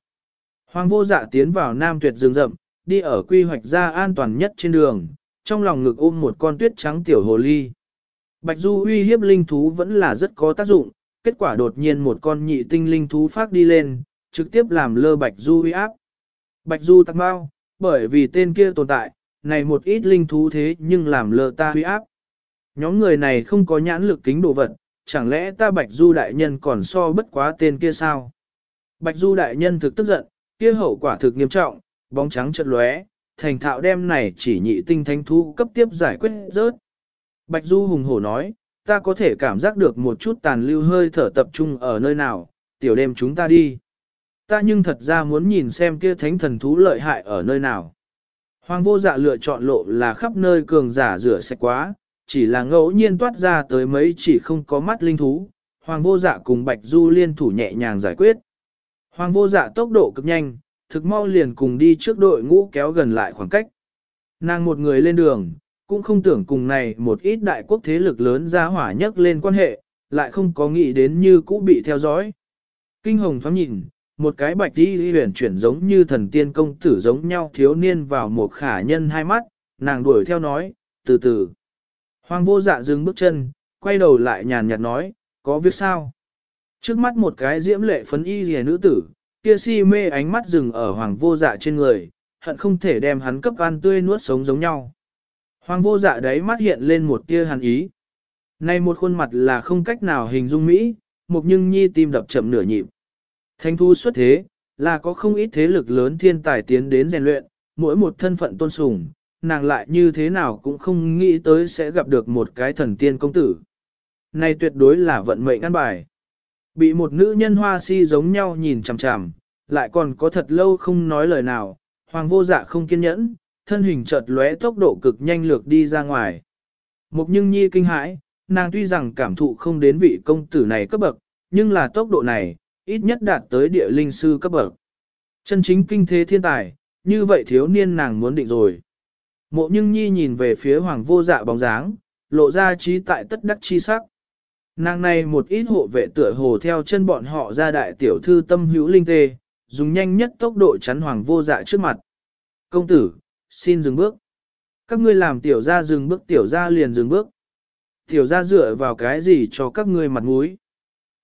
Hoàng vô dạ tiến vào nam tuyệt rừng rậm, đi ở quy hoạch ra an toàn nhất trên đường, trong lòng ngực ôm một con tuyết trắng tiểu hồ ly. Bạch Du uy hiếp linh thú vẫn là rất có tác dụng, kết quả đột nhiên một con nhị tinh linh thú phát đi lên, trực tiếp làm lơ Bạch Du uy áp. Bạch Du tắc bao, bởi vì tên kia tồn tại, này một ít linh thú thế nhưng làm lơ ta uy áp. Nhóm người này không có nhãn lực kính đồ vật, chẳng lẽ ta Bạch Du đại nhân còn so bất quá tên kia sao? Bạch Du đại nhân thực tức giận, kia hậu quả thực nghiêm trọng, bóng trắng chợt lóe, thành thạo đem này chỉ nhị tinh thánh thú cấp tiếp giải quyết rớt. Bạch Du hùng hổ nói, ta có thể cảm giác được một chút tàn lưu hơi thở tập trung ở nơi nào, tiểu đêm chúng ta đi. Ta nhưng thật ra muốn nhìn xem kia thánh thần thú lợi hại ở nơi nào. Hoàng vô dạ lựa chọn lộ là khắp nơi cường giả rửa sạch quá, chỉ là ngẫu nhiên toát ra tới mấy chỉ không có mắt linh thú. Hoàng vô dạ cùng Bạch Du liên thủ nhẹ nhàng giải quyết. Hoàng vô dạ tốc độ cực nhanh, thực mau liền cùng đi trước đội ngũ kéo gần lại khoảng cách. Nàng một người lên đường, cũng không tưởng cùng này một ít đại quốc thế lực lớn ra hỏa nhất lên quan hệ, lại không có nghĩ đến như cũ bị theo dõi. Kinh hồng thoáng nhìn, một cái bạch đi huyền chuyển giống như thần tiên công tử giống nhau thiếu niên vào một khả nhân hai mắt, nàng đuổi theo nói, từ từ. Hoàng vô dạ dừng bước chân, quay đầu lại nhàn nhạt nói, có việc sao? Trước mắt một cái diễm lệ phấn y rìa nữ tử, kia si mê ánh mắt dừng ở hoàng vô dạ trên người, hận không thể đem hắn cấp ăn tươi nuốt sống giống nhau. Hoàng vô dạ đấy mắt hiện lên một tia hàn ý. Này một khuôn mặt là không cách nào hình dung Mỹ, một nhưng nhi tim đập chậm nửa nhịp. Thanh thu xuất thế, là có không ít thế lực lớn thiên tài tiến đến rèn luyện, mỗi một thân phận tôn sùng, nàng lại như thế nào cũng không nghĩ tới sẽ gặp được một cái thần tiên công tử. Này tuyệt đối là vận mệnh ăn bài. Bị một nữ nhân hoa si giống nhau nhìn chằm chằm, lại còn có thật lâu không nói lời nào, hoàng vô dạ không kiên nhẫn, thân hình chợt lóe tốc độ cực nhanh lược đi ra ngoài. Mục nhưng nhi kinh hãi, nàng tuy rằng cảm thụ không đến vị công tử này cấp bậc, nhưng là tốc độ này, ít nhất đạt tới địa linh sư cấp bậc. Chân chính kinh thế thiên tài, như vậy thiếu niên nàng muốn định rồi. Mộ nhưng nhi nhìn về phía hoàng vô dạ bóng dáng, lộ ra trí tại tất đắc chi sắc. Nàng này một ít hộ vệ tựa hồ theo chân bọn họ ra đại tiểu thư tâm hữu linh tê, dùng nhanh nhất tốc độ chắn hoàng vô dạ trước mặt. Công tử, xin dừng bước. Các ngươi làm tiểu gia dừng bước tiểu gia liền dừng bước. Tiểu gia dựa vào cái gì cho các ngươi mặt mũi?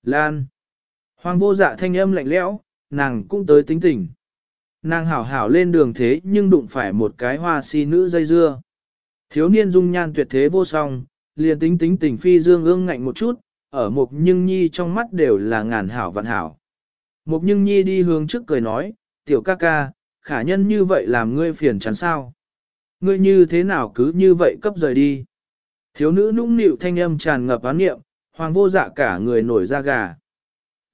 Lan. Hoàng vô dạ thanh âm lạnh lẽo, nàng cũng tới tính tình. Nàng hảo hảo lên đường thế nhưng đụng phải một cái hoa si nữ dây dưa. Thiếu niên dung nhan tuyệt thế vô song, liền tính tính tình phi dương ương ngạnh một chút, ở mục nhưng nhi trong mắt đều là ngàn hảo vạn hảo. Mục nhưng nhi đi hướng trước cười nói, tiểu ca ca, khả nhân như vậy làm ngươi phiền chán sao? Ngươi như thế nào cứ như vậy cấp rời đi? Thiếu nữ nũng nịu thanh âm tràn ngập án nghiệm, hoàng vô dạ cả người nổi da gà.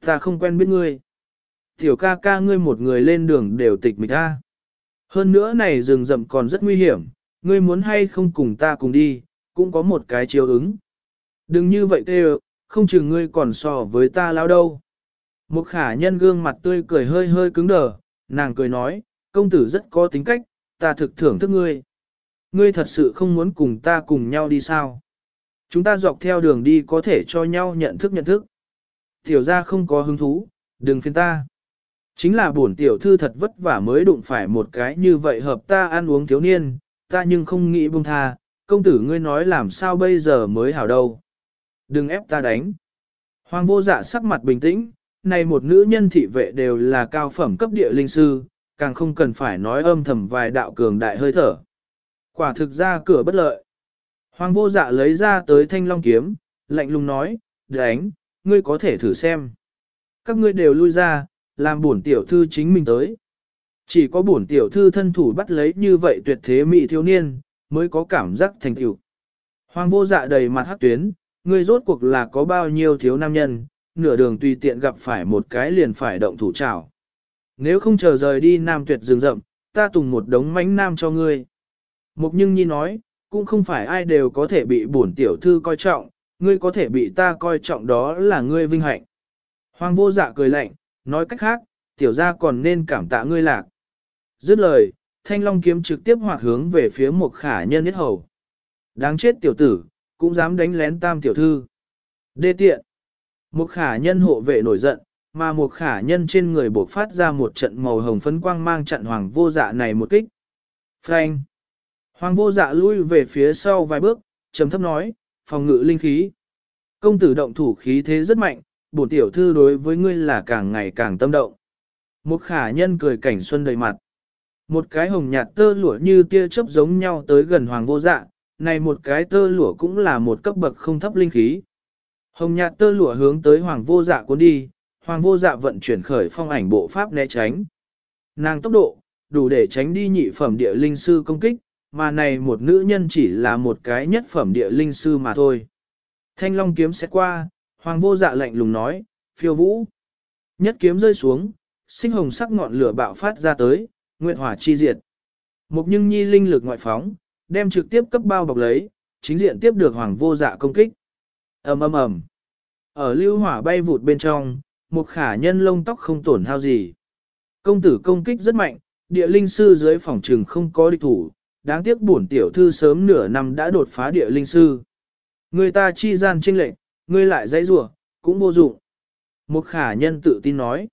Ta không quen biết ngươi. Tiểu ca ca ngươi một người lên đường đều tịch mịch ta. Hơn nữa này rừng rậm còn rất nguy hiểm, ngươi muốn hay không cùng ta cùng đi, cũng có một cái chiếu ứng. Đừng như vậy kêu, không chừng ngươi còn so với ta lao đâu. Một khả nhân gương mặt tươi cười hơi hơi cứng đờ, nàng cười nói, công tử rất có tính cách, ta thực thưởng thức ngươi. Ngươi thật sự không muốn cùng ta cùng nhau đi sao? Chúng ta dọc theo đường đi có thể cho nhau nhận thức nhận thức. Tiểu ra không có hứng thú, đừng phiền ta. Chính là bổn tiểu thư thật vất vả mới đụng phải một cái như vậy hợp ta ăn uống thiếu niên, ta nhưng không nghĩ buông tha, công tử ngươi nói làm sao bây giờ mới hảo đâu. Đừng ép ta đánh. Hoàng vô dạ sắc mặt bình tĩnh, này một nữ nhân thị vệ đều là cao phẩm cấp địa linh sư, càng không cần phải nói âm thầm vài đạo cường đại hơi thở. Quả thực ra cửa bất lợi. Hoàng vô dạ lấy ra tới thanh long kiếm, lạnh lùng nói, đánh, ngươi có thể thử xem. Các ngươi đều lui ra, làm bổn tiểu thư chính mình tới. Chỉ có bổn tiểu thư thân thủ bắt lấy như vậy tuyệt thế mỹ thiếu niên, mới có cảm giác thành tựu. Hoàng vô dạ đầy mặt hắc tuyến, ngươi rốt cuộc là có bao nhiêu thiếu nam nhân, nửa đường tùy tiện gặp phải một cái liền phải động thủ trảo. Nếu không chờ rời đi nam tuyệt rừng rậm, ta tùng một đống mánh nam cho ngươi. Mục nhưng nhi nói, cũng không phải ai đều có thể bị bổn tiểu thư coi trọng, ngươi có thể bị ta coi trọng đó là ngươi vinh hạnh. Hoàng vô dạ cười lạnh, nói cách khác, tiểu gia còn nên cảm tạ ngươi lạc. Dứt lời, thanh long kiếm trực tiếp hoạt hướng về phía một khả nhân nhất hầu. Đáng chết tiểu tử, cũng dám đánh lén tam tiểu thư. Đê tiện. Một khả nhân hộ vệ nổi giận, mà một khả nhân trên người bộc phát ra một trận màu hồng phấn quang mang trận hoàng vô dạ này một kích. Frank. Hoàng vô dạ lui về phía sau vài bước, trầm thấp nói, phòng ngự linh khí. Công tử động thủ khí thế rất mạnh, bổn tiểu thư đối với ngươi là càng ngày càng tâm động. Một khả nhân cười cảnh xuân đầy mặt. Một cái hồng nhạt tơ lụa như tia chớp giống nhau tới gần hoàng vô dạ, này một cái tơ lụa cũng là một cấp bậc không thấp linh khí. Hồng nhạt tơ lụa hướng tới hoàng vô dạ cuốn đi, hoàng vô dạ vận chuyển khởi phong ảnh bộ pháp né tránh. Nàng tốc độ, đủ để tránh đi nhị phẩm địa linh sư công kích, mà này một nữ nhân chỉ là một cái nhất phẩm địa linh sư mà thôi. Thanh long kiếm sẽ qua, hoàng vô dạ lạnh lùng nói, phiêu vũ. Nhất kiếm rơi xuống, sinh hồng sắc ngọn lửa bạo phát ra tới, nguyện hỏa chi diệt. Một nhưng nhi linh lực ngoại phóng, đem trực tiếp cấp bao bọc lấy, chính diện tiếp được hoàng vô dạ công kích. ầm ầm ầm. Ở lưu hỏa bay vụt bên trong, một khả nhân lông tóc không tổn hao gì. Công tử công kích rất mạnh, địa linh sư dưới phòng trừng không có địch thủ, đáng tiếc bổn tiểu thư sớm nửa năm đã đột phá địa linh sư. Người ta chi gian trinh lệnh, ngươi lại dãy rủa cũng vô dụng. Một khả nhân tự tin nói.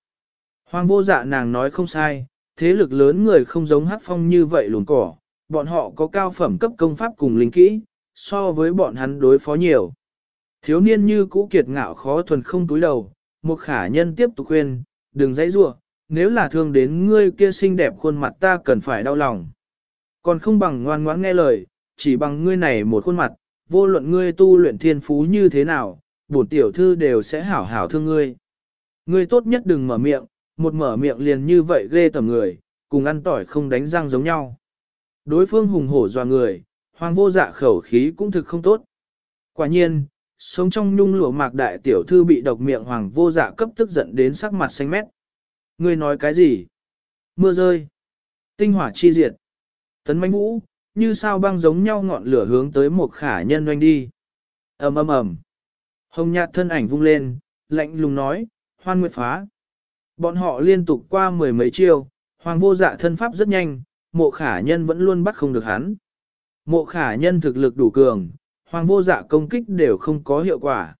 Hoàng vô dạ nàng nói không sai, thế lực lớn người không giống hát phong như vậy lùn cỏ, bọn họ có cao phẩm cấp công pháp cùng linh kỹ, so với bọn hắn đối phó nhiều. Thiếu niên như cũ kiệt ngạo khó thuần không túi đầu, một khả nhân tiếp tục khuyên, đừng dãy rủa nếu là thương đến ngươi kia xinh đẹp khuôn mặt ta cần phải đau lòng. Còn không bằng ngoan ngoãn nghe lời, chỉ bằng ngươi này một khuôn mặt, vô luận ngươi tu luyện thiên phú như thế nào, bổn tiểu thư đều sẽ hảo hảo thương ngươi. Ngươi tốt nhất đừng mở miệng, một mở miệng liền như vậy ghê tầm người, cùng ăn tỏi không đánh răng giống nhau. Đối phương hùng hổ dọa người, hoàng vô dạ khẩu khí cũng thực không tốt. Quả nhiên, sống trong nhung lụa mạc đại tiểu thư bị độc miệng hoàng vô dạ cấp tức giận đến sắc mặt xanh mét. Ngươi nói cái gì? Mưa rơi. Tinh hỏa chi diệt. Tấn manh vũ, như sao băng giống nhau ngọn lửa hướng tới một khả nhân doanh đi. ầm ầm ầm. Hồng nhạt thân ảnh vung lên, lạnh lùng nói, hoan nguyệt phá. Bọn họ liên tục qua mười mấy chiêu, hoàng vô dạ thân pháp rất nhanh, mộ khả nhân vẫn luôn bắt không được hắn. Mộ khả nhân thực lực đủ cường, hoàng vô dạ công kích đều không có hiệu quả.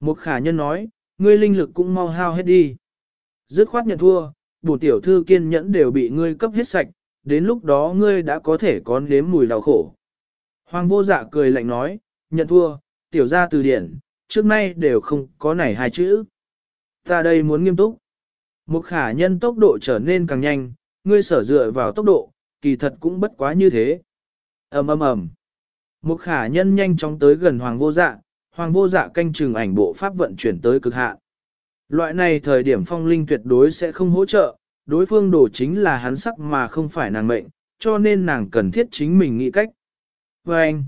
Mộ khả nhân nói, ngươi linh lực cũng mau hao hết đi. Dứt khoát nhận thua, bổ tiểu thư kiên nhẫn đều bị ngươi cấp hết sạch, đến lúc đó ngươi đã có thể có nếm mùi đau khổ. Hoàng vô dạ cười lạnh nói, nhận thua, tiểu ra từ điển, trước nay đều không có này hai chữ. Ta đây muốn nghiêm túc. Một khả nhân tốc độ trở nên càng nhanh, ngươi sở dựa vào tốc độ, kỳ thật cũng bất quá như thế. ầm ầm ầm. Một khả nhân nhanh chóng tới gần hoàng vô dạ, hoàng vô dạ canh chừng ảnh bộ pháp vận chuyển tới cực hạn. Loại này thời điểm phong linh tuyệt đối sẽ không hỗ trợ, đối phương đổ chính là hắn sắc mà không phải nàng mệnh, cho nên nàng cần thiết chính mình nghĩ cách. Và anh,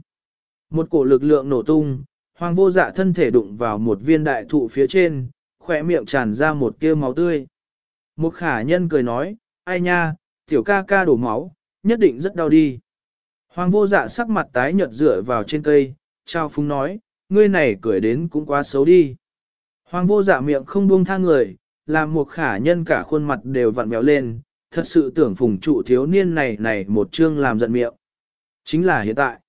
một cổ lực lượng nổ tung, hoàng vô dạ thân thể đụng vào một viên đại thụ phía trên, khỏe miệng tràn ra một tia máu tươi. Một khả nhân cười nói, ai nha, tiểu ca ca đổ máu, nhất định rất đau đi. Hoàng vô dạ sắc mặt tái nhợt dựa vào trên cây, trao phúng nói, ngươi này cười đến cũng quá xấu đi. Hoàng vô dạ miệng không buông tha người, làm một khả nhân cả khuôn mặt đều vặn béo lên, thật sự tưởng phùng trụ thiếu niên này này một chương làm giận miệng. Chính là hiện tại.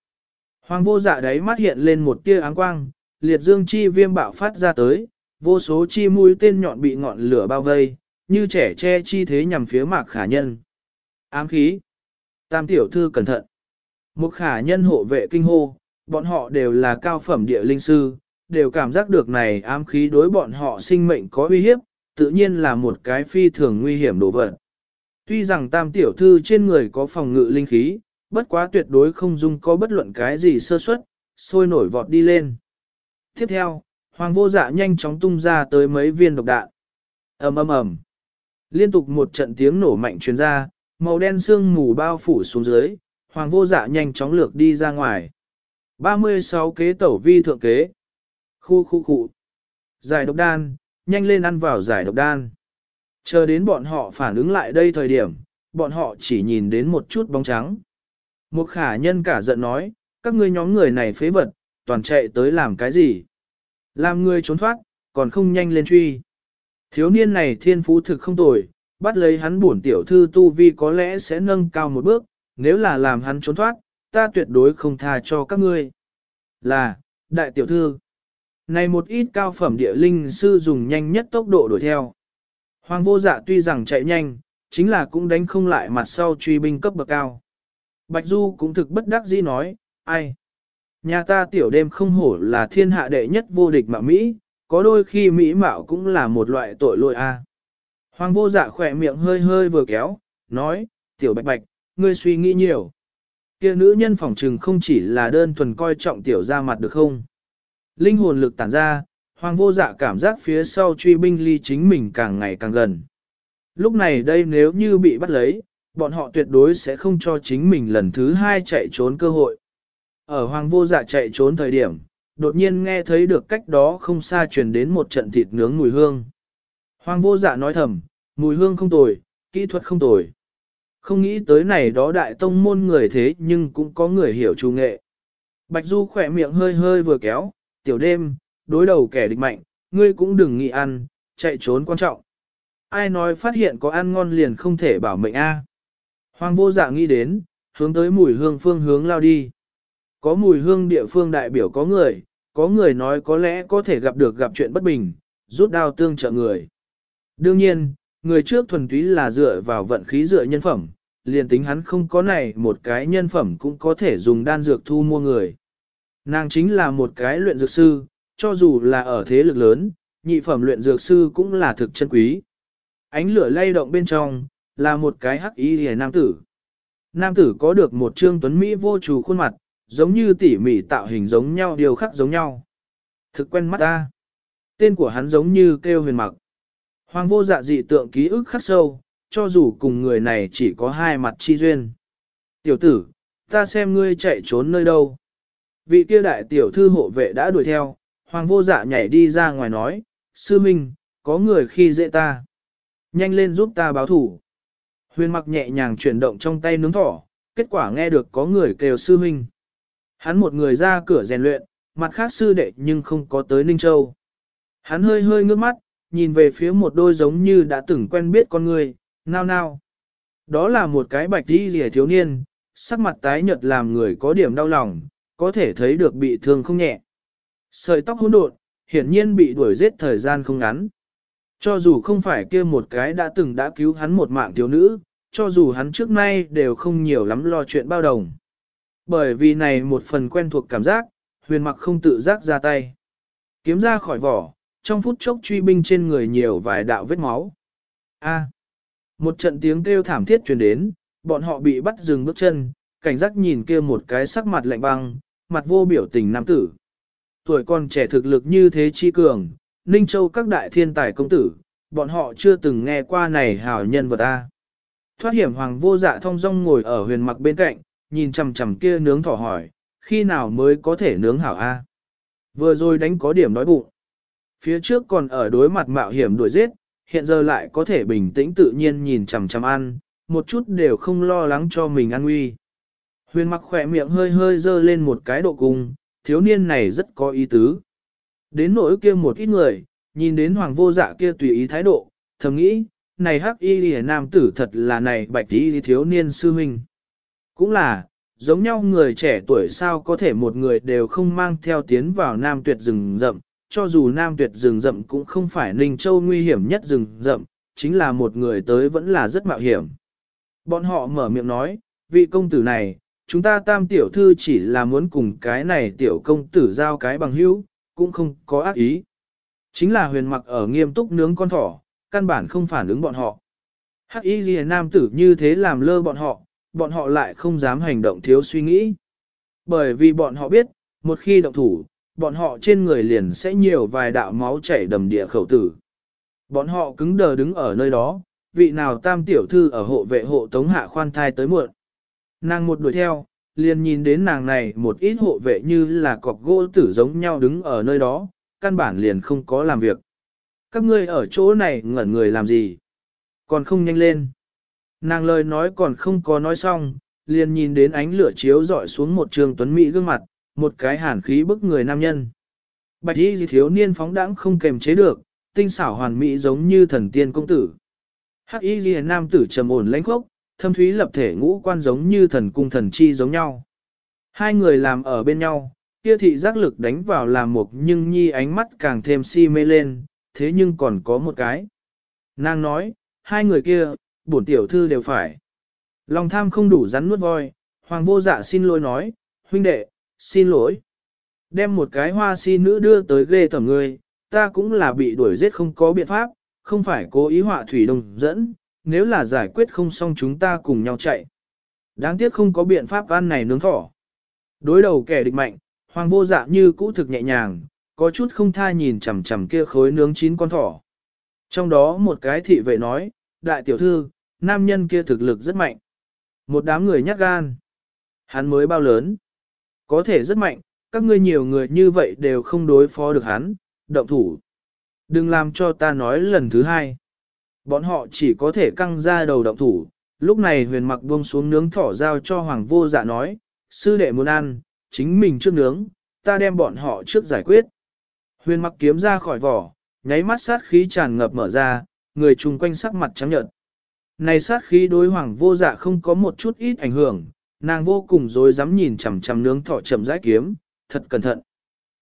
Hoàng vô dạ đấy mắt hiện lên một tia áng quang, liệt dương chi viêm bạo phát ra tới, vô số chi mũi tên nhọn bị ngọn lửa bao vây, như trẻ che chi thế nhằm phía mạc khả nhân. Ám khí. Tam tiểu thư cẩn thận. Một khả nhân hộ vệ kinh hô, bọn họ đều là cao phẩm địa linh sư, đều cảm giác được này ám khí đối bọn họ sinh mệnh có uy hiếp, tự nhiên là một cái phi thường nguy hiểm đồ vật. Tuy rằng tam tiểu thư trên người có phòng ngự linh khí, bất quá tuyệt đối không dung có bất luận cái gì sơ suất, sôi nổi vọt đi lên. Tiếp theo, hoàng vô dạ nhanh chóng tung ra tới mấy viên độc đạn. ầm ầm ầm, Liên tục một trận tiếng nổ mạnh truyền ra, màu đen sương mù bao phủ xuống dưới, hoàng vô dạ nhanh chóng lược đi ra ngoài. 36 kế tẩu vi thượng kế. Khu khu khu. Giải độc đan, nhanh lên ăn vào giải độc đan. Chờ đến bọn họ phản ứng lại đây thời điểm, bọn họ chỉ nhìn đến một chút bóng trắng. Một khả nhân cả giận nói, các ngươi nhóm người này phế vật, toàn chạy tới làm cái gì? Làm người trốn thoát, còn không nhanh lên truy. Thiếu niên này thiên phú thực không tồi, bắt lấy hắn bổn tiểu thư tu vi có lẽ sẽ nâng cao một bước, nếu là làm hắn trốn thoát, ta tuyệt đối không tha cho các ngươi. Là, đại tiểu thư. Này một ít cao phẩm địa linh sư dùng nhanh nhất tốc độ đuổi theo. Hoàng vô dạ tuy rằng chạy nhanh, chính là cũng đánh không lại mặt sau truy binh cấp bậc cao. Bạch Du cũng thực bất đắc dĩ nói, ai? Nhà ta tiểu đêm không hổ là thiên hạ đệ nhất vô địch mạo Mỹ, có đôi khi Mỹ mạo cũng là một loại tội lỗi a. Hoàng vô dạ khỏe miệng hơi hơi vừa kéo, nói, tiểu bạch bạch, ngươi suy nghĩ nhiều. Kia nữ nhân phỏng trừng không chỉ là đơn thuần coi trọng tiểu ra mặt được không? Linh hồn lực tản ra, hoàng vô dạ cảm giác phía sau truy binh ly chính mình càng ngày càng gần. Lúc này đây nếu như bị bắt lấy, bọn họ tuyệt đối sẽ không cho chính mình lần thứ hai chạy trốn cơ hội. Ở hoàng vô dạ chạy trốn thời điểm, đột nhiên nghe thấy được cách đó không xa truyền đến một trận thịt nướng mùi hương. Hoàng vô dạ nói thầm, mùi hương không tồi, kỹ thuật không tồi. Không nghĩ tới này đó đại tông môn người thế nhưng cũng có người hiểu chủ nghệ. Bạch Du khỏe miệng hơi hơi vừa kéo, tiểu đêm, đối đầu kẻ địch mạnh, ngươi cũng đừng nghĩ ăn, chạy trốn quan trọng. Ai nói phát hiện có ăn ngon liền không thể bảo mệnh a? Hoàng vô dạ nghĩ đến, hướng tới mùi hương phương hướng lao đi. Có mùi hương địa phương đại biểu có người, có người nói có lẽ có thể gặp được gặp chuyện bất bình, rút đao tương trợ người. Đương nhiên, người trước thuần túy là dựa vào vận khí dựa nhân phẩm, liền tính hắn không có này một cái nhân phẩm cũng có thể dùng đan dược thu mua người. Nàng chính là một cái luyện dược sư, cho dù là ở thế lực lớn, nhị phẩm luyện dược sư cũng là thực chân quý. Ánh lửa lay động bên trong, là một cái hắc y hề nam tử. Nam tử có được một trương tuấn Mỹ vô trù khuôn mặt, giống như tỉ mỉ tạo hình giống nhau điều khắc giống nhau. Thực quen mắt ta. Tên của hắn giống như kêu huyền mặc. Hoàng vô dạ dị tượng ký ức khắc sâu, cho dù cùng người này chỉ có hai mặt chi duyên. Tiểu tử, ta xem ngươi chạy trốn nơi đâu. Vị kia đại tiểu thư hộ vệ đã đuổi theo, hoàng vô dạ nhảy đi ra ngoài nói, sư minh, có người khi dễ ta. Nhanh lên giúp ta báo thủ. Huyền mặc nhẹ nhàng chuyển động trong tay nướng thỏ, kết quả nghe được có người kêu sư minh. Hắn một người ra cửa rèn luyện, mặt khác sư đệ nhưng không có tới Ninh Châu. Hắn hơi hơi ngước mắt, nhìn về phía một đôi giống như đã từng quen biết con người, nao nao. Đó là một cái bạch đi rẻ thiếu niên, sắc mặt tái nhợt làm người có điểm đau lòng, có thể thấy được bị thương không nhẹ. Sợi tóc hỗn độn, hiển nhiên bị đuổi giết thời gian không ngắn. Cho dù không phải kia một cái đã từng đã cứu hắn một mạng thiếu nữ, cho dù hắn trước nay đều không nhiều lắm lo chuyện bao đồng. Bởi vì này một phần quen thuộc cảm giác, huyền mặc không tự giác ra tay. Kiếm ra khỏi vỏ, trong phút chốc truy binh trên người nhiều vài đạo vết máu. A. một trận tiếng kêu thảm thiết truyền đến, bọn họ bị bắt dừng bước chân, cảnh giác nhìn kia một cái sắc mặt lạnh băng, mặt vô biểu tình nam tử. Tuổi còn trẻ thực lực như thế chi cường, Ninh Châu các đại thiên tài công tử, bọn họ chưa từng nghe qua này hảo nhân vật A. Thoát hiểm hoàng vô dạ thông dong ngồi ở huyền mặc bên cạnh, nhìn chằm chằm kia nướng thỏ hỏi, khi nào mới có thể nướng hảo A. Vừa rồi đánh có điểm đói bụng. Phía trước còn ở đối mặt mạo hiểm đuổi giết, hiện giờ lại có thể bình tĩnh tự nhiên nhìn chằm chằm ăn, một chút đều không lo lắng cho mình an nguy. Huyền mặc khỏe miệng hơi hơi dơ lên một cái độ cung, thiếu niên này rất có ý tứ. Đến nỗi kia một ít người, nhìn đến hoàng vô dạ kia tùy ý thái độ, thầm nghĩ, này hắc y lìa nam tử thật là này bạch y thiếu niên sư huynh. Cũng là, giống nhau người trẻ tuổi sao có thể một người đều không mang theo tiến vào nam tuyệt rừng rậm, cho dù nam tuyệt rừng rậm cũng không phải Ninh Châu nguy hiểm nhất rừng rậm, chính là một người tới vẫn là rất mạo hiểm. Bọn họ mở miệng nói, vị công tử này, chúng ta tam tiểu thư chỉ là muốn cùng cái này tiểu công tử giao cái bằng hữu, cũng không có ác ý. Chính là huyền mặc ở nghiêm túc nướng con thỏ, căn bản không phản ứng bọn họ. Hắc y ghi nam tử như thế làm lơ bọn họ, bọn họ lại không dám hành động thiếu suy nghĩ. Bởi vì bọn họ biết, một khi động thủ, bọn họ trên người liền sẽ nhiều vài đạo máu chảy đầm địa khẩu tử. Bọn họ cứng đờ đứng ở nơi đó, vị nào tam tiểu thư ở hộ vệ hộ tống hạ khoan thai tới muộn. Nàng một đuổi theo, liền nhìn đến nàng này một ít hộ vệ như là cọc gỗ tử giống nhau đứng ở nơi đó, căn bản liền không có làm việc. Các ngươi ở chỗ này ngẩn người làm gì? Còn không nhanh lên. Nàng lời nói còn không có nói xong, liền nhìn đến ánh lửa chiếu dọi xuống một trường tuấn mỹ gương mặt, một cái hàn khí bức người nam nhân. Bạch y thiếu niên phóng đãng không kềm chế được, tinh xảo hoàn mỹ giống như thần tiên công tử. Hắc y ghi nam tử trầm ổn lãnh khốc, thâm thúy lập thể ngũ quan giống như thần cung thần chi giống nhau. Hai người làm ở bên nhau, kia thị giác lực đánh vào làm một nhưng nhi ánh mắt càng thêm si mê lên, thế nhưng còn có một cái. Nàng nói, hai người kia, bổn tiểu thư đều phải. Lòng tham không đủ rắn nuốt voi, hoàng vô dạ xin lỗi nói, huynh đệ, xin lỗi. Đem một cái hoa si nữ đưa tới ghê tẩm người, ta cũng là bị đuổi giết không có biện pháp, không phải cố ý họa thủy đồng dẫn, nếu là giải quyết không xong chúng ta cùng nhau chạy. Đáng tiếc không có biện pháp ăn này nướng thỏ. Đối đầu kẻ địch mạnh, hoàng vô dạ như cũ thực nhẹ nhàng, có chút không tha nhìn chằm chằm kia khối nướng chín con thỏ. Trong đó một cái thị vệ nói, đại tiểu thư, nam nhân kia thực lực rất mạnh. Một đám người nhát gan. Hắn mới bao lớn. Có thể rất mạnh, các ngươi nhiều người như vậy đều không đối phó được hắn, động thủ. Đừng làm cho ta nói lần thứ hai. Bọn họ chỉ có thể căng ra đầu động thủ. Lúc này huyền mặc buông xuống nướng thỏ giao cho hoàng vô dạ nói, sư đệ muốn ăn, chính mình trước nướng, ta đem bọn họ trước giải quyết. Huyền mặc kiếm ra khỏi vỏ, nháy mắt sát khí tràn ngập mở ra, người chung quanh sắc mặt trắng nhợt. Này sát khí đối hoàng vô dạ không có một chút ít ảnh hưởng, nàng vô cùng dối dám nhìn chằm chằm nướng thỏ chậm rãi kiếm, thật cẩn thận.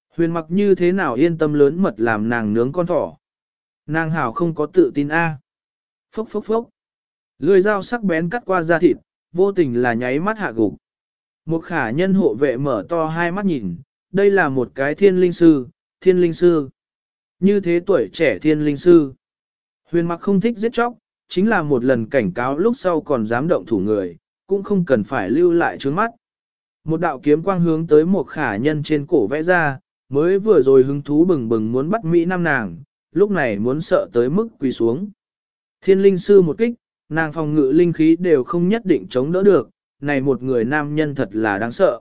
Huyền mặc như thế nào yên tâm lớn mật làm nàng nướng con thỏ. Nàng hảo không có tự tin a. Phốc phốc phốc. Lưỡi dao sắc bén cắt qua da thịt, vô tình là nháy mắt hạ gục. Một khả nhân hộ vệ mở to hai mắt nhìn, đây là một cái thiên linh sư, thiên linh sư. Như thế tuổi trẻ thiên linh sư. Huyền mặc không thích giết chóc, chính là một lần cảnh cáo lúc sau còn dám động thủ người, cũng không cần phải lưu lại trước mắt. Một đạo kiếm quang hướng tới một khả nhân trên cổ vẽ ra, mới vừa rồi hứng thú bừng bừng muốn bắt Mỹ Nam nàng, lúc này muốn sợ tới mức quỳ xuống. Thiên linh sư một kích, nàng phòng ngự linh khí đều không nhất định chống đỡ được, này một người nam nhân thật là đáng sợ.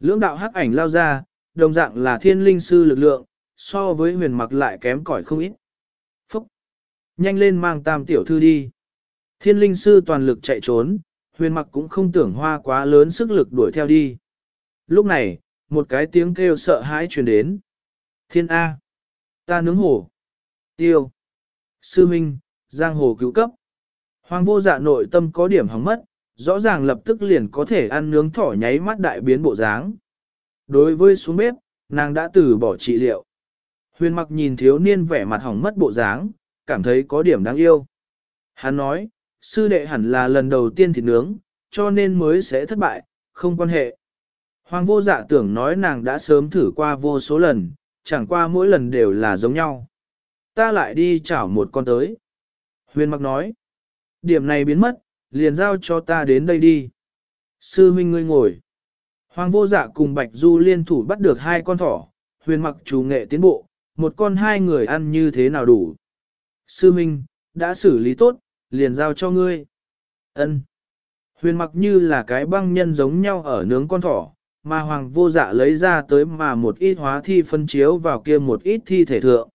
Lưỡng đạo hắc ảnh lao ra, đồng dạng là thiên linh sư lực lượng, so với huyền mặc lại kém cỏi không ít. Phúc! Nhanh lên mang tam tiểu thư đi. Thiên linh sư toàn lực chạy trốn, huyền mặc cũng không tưởng hoa quá lớn sức lực đuổi theo đi. Lúc này, một cái tiếng kêu sợ hãi truyền đến. Thiên A! Ta nướng hổ! Tiêu! Sư Minh, giang hồ cứu cấp! Hoàng vô dạ nội tâm có điểm hỏng mất, rõ ràng lập tức liền có thể ăn nướng thỏ nháy mắt đại biến bộ dáng. Đối với xuống bếp, nàng đã từ bỏ trị liệu. Huyền mặc nhìn thiếu niên vẻ mặt hỏng mất bộ dáng, cảm thấy có điểm đáng yêu. Hắn nói, sư đệ hẳn là lần đầu tiên thịt nướng, cho nên mới sẽ thất bại, không quan hệ. Hoàng vô dạ tưởng nói nàng đã sớm thử qua vô số lần, chẳng qua mỗi lần đều là giống nhau. Ta lại đi chảo một con tới. Huyền mặc nói, điểm này biến mất, liền giao cho ta đến đây đi. Sư huynh ngươi ngồi. Hoàng vô dạ cùng Bạch Du liên thủ bắt được hai con thỏ, huyền mặc chủ nghệ tiến bộ, một con hai người ăn như thế nào đủ. Sư huynh, đã xử lý tốt, liền giao cho ngươi. Ân. Huyền mặc như là cái băng nhân giống nhau ở nướng con thỏ, mà hoàng vô dạ lấy ra tới mà một ít hóa thi phân chiếu vào kia một ít thi thể thượng.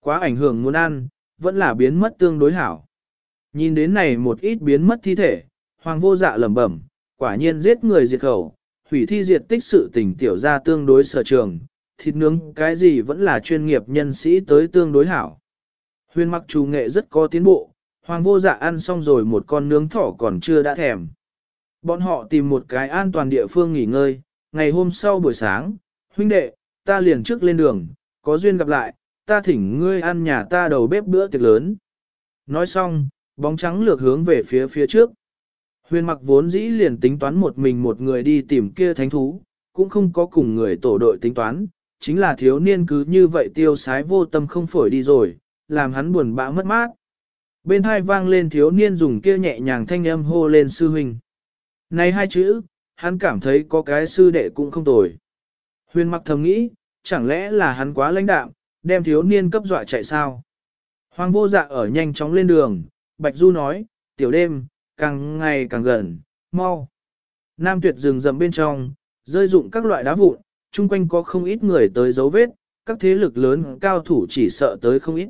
Quá ảnh hưởng muốn ăn, vẫn là biến mất tương đối hảo. Nhìn đến này một ít biến mất thi thể, hoàng vô dạ lẩm bẩm, quả nhiên giết người diệt khẩu, hủy thi diệt tích sự tình tiểu ra tương đối sở trường, thịt nướng cái gì vẫn là chuyên nghiệp nhân sĩ tới tương đối hảo. Huyền mặc chủ nghệ rất có tiến bộ, hoàng vô dạ ăn xong rồi một con nướng thỏ còn chưa đã thèm. Bọn họ tìm một cái an toàn địa phương nghỉ ngơi, ngày hôm sau buổi sáng, huynh đệ, ta liền trước lên đường, có duyên gặp lại, ta thỉnh ngươi ăn nhà ta đầu bếp bữa tiệc lớn. Nói xong, bóng trắng lược hướng về phía phía trước. Huyền mặc vốn dĩ liền tính toán một mình một người đi tìm kia thánh thú, cũng không có cùng người tổ đội tính toán, chính là thiếu niên cứ như vậy tiêu sái vô tâm không phổi đi rồi, làm hắn buồn bã mất mát. Bên hai vang lên thiếu niên dùng kia nhẹ nhàng thanh âm hô lên sư huynh. Này hai chữ, hắn cảm thấy có cái sư đệ cũng không tồi. Huyền mặc thầm nghĩ, chẳng lẽ là hắn quá lãnh đạm, đem thiếu niên cấp dọa chạy sao? Hoàng vô dạ ở nhanh chóng lên đường, Bạch Du nói, tiểu đêm, càng ngày càng gần, mau. Nam tuyệt rừng rậm bên trong, rơi dụng các loại đá vụn, chung quanh có không ít người tới dấu vết, các thế lực lớn cao thủ chỉ sợ tới không ít.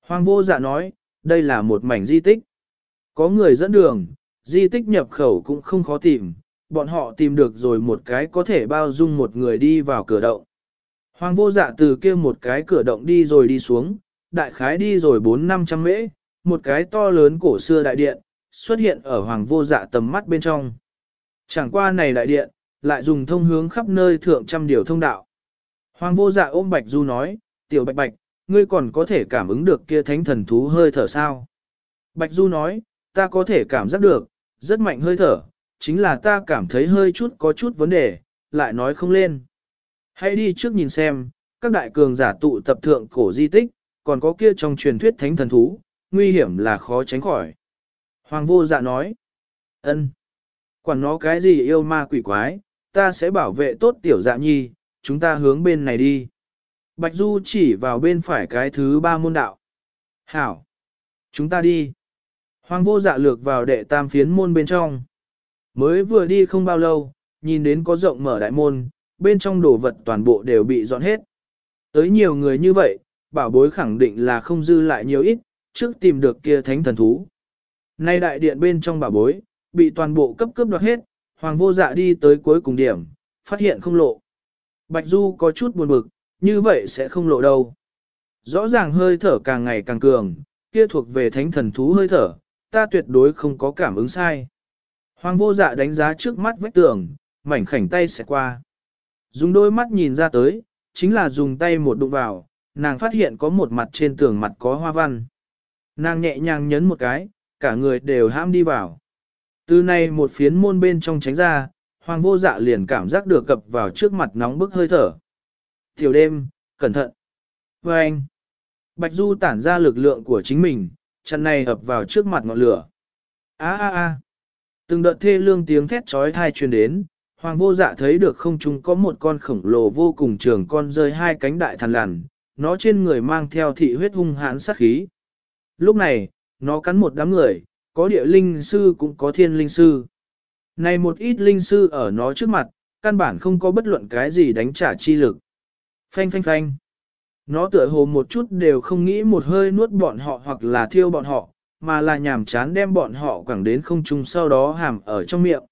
Hoàng vô dạ nói, đây là một mảnh di tích. Có người dẫn đường, di tích nhập khẩu cũng không khó tìm, bọn họ tìm được rồi một cái có thể bao dung một người đi vào cửa động. Hoàng vô dạ từ kia một cái cửa động đi rồi đi xuống, đại khái đi rồi 4-500 mễ, một cái to lớn cổ xưa đại điện, xuất hiện ở hoàng vô dạ tầm mắt bên trong. Chẳng qua này đại điện, lại dùng thông hướng khắp nơi thượng trăm điều thông đạo. Hoàng vô dạ ôm Bạch Du nói, tiểu Bạch Bạch, ngươi còn có thể cảm ứng được kia thánh thần thú hơi thở sao? Bạch Du nói, ta có thể cảm giác được, rất mạnh hơi thở, chính là ta cảm thấy hơi chút có chút vấn đề, lại nói không lên. Hãy đi trước nhìn xem, các đại cường giả tụ tập thượng cổ di tích, còn có kia trong truyền thuyết thánh thần thú, nguy hiểm là khó tránh khỏi. Hoàng vô dạ nói, ân, quản nó cái gì yêu ma quỷ quái, ta sẽ bảo vệ tốt tiểu dạ nhi, chúng ta hướng bên này đi. Bạch Du chỉ vào bên phải cái thứ ba môn đạo. Hảo, chúng ta đi. Hoàng vô dạ lược vào đệ tam phiến môn bên trong. Mới vừa đi không bao lâu, nhìn đến có rộng mở đại môn, bên trong đồ vật toàn bộ đều bị dọn hết. Tới nhiều người như vậy, bảo bối khẳng định là không dư lại nhiều ít, trước tìm được kia thánh thần thú. Nay đại điện bên trong bảo bối, bị toàn bộ cấp cướp đoạt hết, hoàng vô dạ đi tới cuối cùng điểm, phát hiện không lộ. Bạch Du có chút buồn bực, như vậy sẽ không lộ đâu. Rõ ràng hơi thở càng ngày càng cường, kia thuộc về thánh thần thú hơi thở, ta tuyệt đối không có cảm ứng sai. Hoàng vô dạ đánh giá trước mắt vách tường, mảnh khảnh tay sẽ qua. Dùng đôi mắt nhìn ra tới, chính là dùng tay một đụng vào, nàng phát hiện có một mặt trên tường mặt có hoa văn. Nàng nhẹ nhàng nhấn một cái, cả người đều ham đi vào. Từ nay một phiến môn bên trong tránh ra, hoàng vô dạ liền cảm giác được cập vào trước mặt nóng bức hơi thở. Tiểu đêm, cẩn thận. Và anh, Bạch Du tản ra lực lượng của chính mình, chân này ập vào trước mặt ngọn lửa. A a a. Từng đợt thê lương tiếng thét trói thai truyền đến, hoàng vô dạ thấy được không trung có một con khổng lồ vô cùng trường con rơi hai cánh đại thần lằn, nó trên người mang theo thị huyết hung hãn sát khí. Lúc này, nó cắn một đám người, có địa linh sư cũng có thiên linh sư. Này một ít linh sư ở nó trước mặt, căn bản không có bất luận cái gì đánh trả chi lực. Phanh phanh phanh. Nó tựa hồ một chút đều không nghĩ một hơi nuốt bọn họ hoặc là thiêu bọn họ, mà là nhàm chán đem bọn họ quẳng đến không trung sau đó hàm ở trong miệng.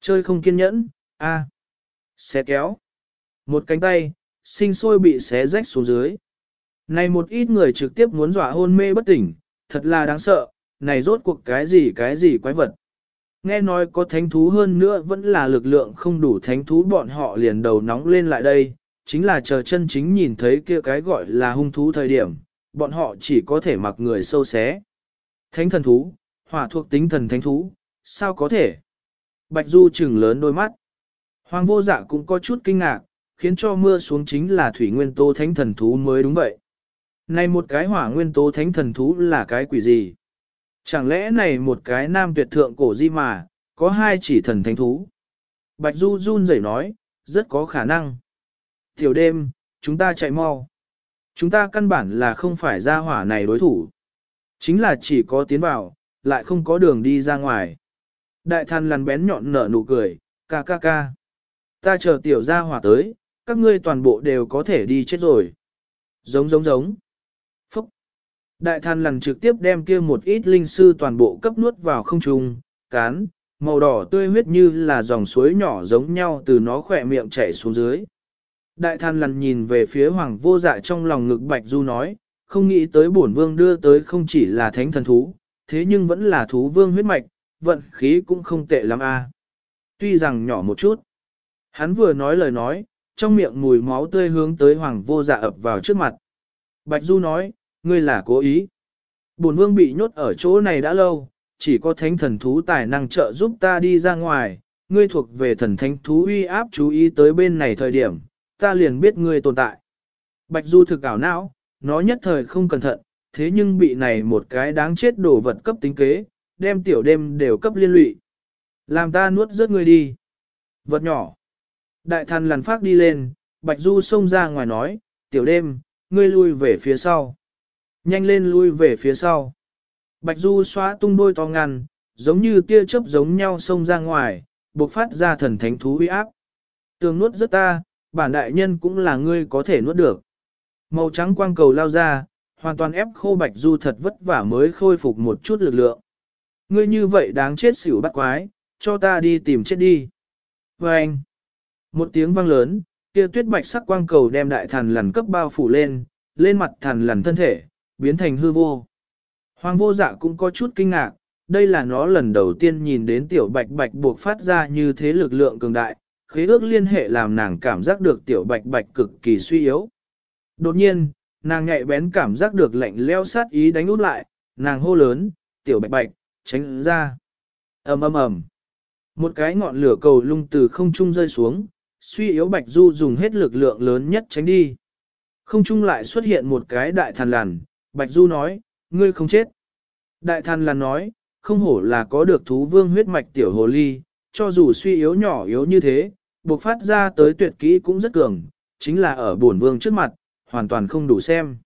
Chơi không kiên nhẫn, a, xé kéo. Một cánh tay, sinh sôi bị xé rách xuống dưới. Này một ít người trực tiếp muốn dọa hôn mê bất tỉnh, thật là đáng sợ, này rốt cuộc cái gì cái gì quái vật. Nghe nói có thánh thú hơn nữa vẫn là lực lượng không đủ thánh thú bọn họ liền đầu nóng lên lại đây, chính là chờ chân chính nhìn thấy kia cái gọi là hung thú thời điểm, bọn họ chỉ có thể mặc người sâu xé. Thánh thần thú, hỏa thuộc tính thần thánh thú, sao có thể? Bạch Du trừng lớn đôi mắt. Hoàng vô dạ cũng có chút kinh ngạc, khiến cho mưa xuống chính là thủy nguyên tố thánh thần thú mới đúng vậy. Này một cái hỏa nguyên tố thánh thần thú là cái quỷ gì? Chẳng lẽ này một cái nam tuyệt thượng cổ di mà, có hai chỉ thần thánh thú? Bạch Du run rẩy nói, rất có khả năng. Tiểu đêm, chúng ta chạy mau. Chúng ta căn bản là không phải ra hỏa này đối thủ. Chính là chỉ có tiến vào, lại không có đường đi ra ngoài. Đại than lằn bén nhọn nở nụ cười, ca ca ca. Ta chờ tiểu ra hỏa tới, các ngươi toàn bộ đều có thể đi chết rồi. Giống giống giống. Phúc. Đại than lằn trực tiếp đem kia một ít linh sư toàn bộ cấp nuốt vào không trung, cán, màu đỏ tươi huyết như là dòng suối nhỏ giống nhau từ nó khỏe miệng chảy xuống dưới. Đại than lằn nhìn về phía hoàng vô dạ trong lòng ngực bạch du nói, không nghĩ tới bổn vương đưa tới không chỉ là thánh thần thú, thế nhưng vẫn là thú vương huyết mạch, vận khí cũng không tệ lắm a. Tuy rằng nhỏ một chút. Hắn vừa nói lời nói, trong miệng mùi máu tươi hướng tới hoàng vô dạ ập vào trước mặt. Bạch Du nói, ngươi là cố ý. Bổn vương bị nhốt ở chỗ này đã lâu, chỉ có thánh thần thú tài năng trợ giúp ta đi ra ngoài, ngươi thuộc về thần thánh thú uy áp chú ý tới bên này thời điểm, ta liền biết ngươi tồn tại. Bạch Du thực ảo não, nó nhất thời không cẩn thận, thế nhưng bị này một cái đáng chết đổ vật cấp tính kế, đem tiểu đêm đều cấp liên lụy. Làm ta nuốt rớt ngươi đi. Vật nhỏ. Đại thần lằn phát đi lên, Bạch Du xông ra ngoài nói, tiểu đêm, ngươi lui về phía sau. Nhanh lên lui về phía sau. Bạch Du xóa tung đôi to ngăn, giống như tia chớp giống nhau xông ra ngoài, bộc phát ra thần thánh thú uy áp. Tường nuốt rất ta, bản đại nhân cũng là ngươi có thể nuốt được. Màu trắng quang cầu lao ra, hoàn toàn ép khô Bạch Du thật vất vả mới khôi phục một chút lực lượng. Ngươi như vậy đáng chết xỉu bắt quái, cho ta đi tìm chết đi. Và anh, một tiếng vang lớn, kia tuyết bạch sắc quang cầu đem đại thần lằn cấp bao phủ lên, lên mặt thần lằn thân thể, biến thành hư vô. Hoàng vô dạ cũng có chút kinh ngạc, đây là nó lần đầu tiên nhìn đến tiểu bạch bạch buộc phát ra như thế lực lượng cường đại, khế ước liên hệ làm nàng cảm giác được tiểu bạch bạch cực kỳ suy yếu. Đột nhiên, nàng nhạy bén cảm giác được lạnh leo sát ý đánh út lại, nàng hô lớn, tiểu bạch bạch, tránh ra. ầm ầm ầm. Một cái ngọn lửa cầu lung từ không trung rơi xuống, suy yếu bạch du dùng hết lực lượng lớn nhất tránh đi. Không trung lại xuất hiện một cái đại thần lằn, bạch du nói, ngươi không chết. Đại thần lằn nói, không hổ là có được thú vương huyết mạch tiểu hồ ly, cho dù suy yếu nhỏ yếu như thế, buộc phát ra tới tuyệt kỹ cũng rất cường, chính là ở bổn vương trước mặt, hoàn toàn không đủ xem.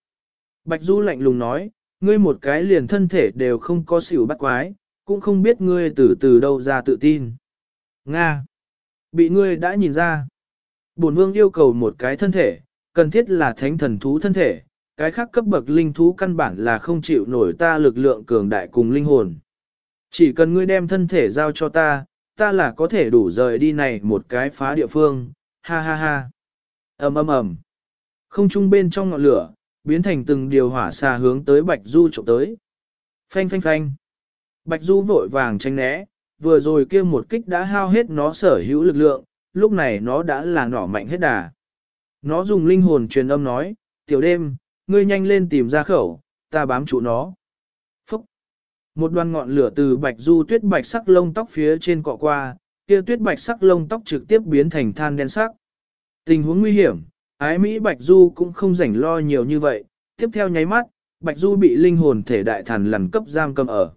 Bạch Du lạnh lùng nói, ngươi một cái liền thân thể đều không có xỉu bắt quái, cũng không biết ngươi từ từ đâu ra tự tin. Nga! Bị ngươi đã nhìn ra. Bổn vương yêu cầu một cái thân thể, cần thiết là thánh thần thú thân thể, cái khác cấp bậc linh thú căn bản là không chịu nổi ta lực lượng cường đại cùng linh hồn. Chỉ cần ngươi đem thân thể giao cho ta, ta là có thể đủ rời đi này một cái phá địa phương, ha ha ha. ầm ầm ầm. Không trung bên trong ngọn lửa, biến thành từng điều hỏa xà hướng tới Bạch Du trộm tới. Phanh phanh phanh. Bạch Du vội vàng tránh né, vừa rồi kia một kích đã hao hết nó sở hữu lực lượng, lúc này nó đã là nỏ mạnh hết đà. Nó dùng linh hồn truyền âm nói, tiểu đêm, ngươi nhanh lên tìm ra khẩu, ta bám trụ nó. Một đoàn ngọn lửa từ bạch du tuyết bạch sắc lông tóc phía trên cọ qua, kia tuyết bạch sắc lông tóc trực tiếp biến thành than đen sắc. Tình huống nguy hiểm, ái Mỹ bạch du cũng không rảnh lo nhiều như vậy, tiếp theo nháy mắt, bạch du bị linh hồn thể đại thần lằn cấp giam cầm ở.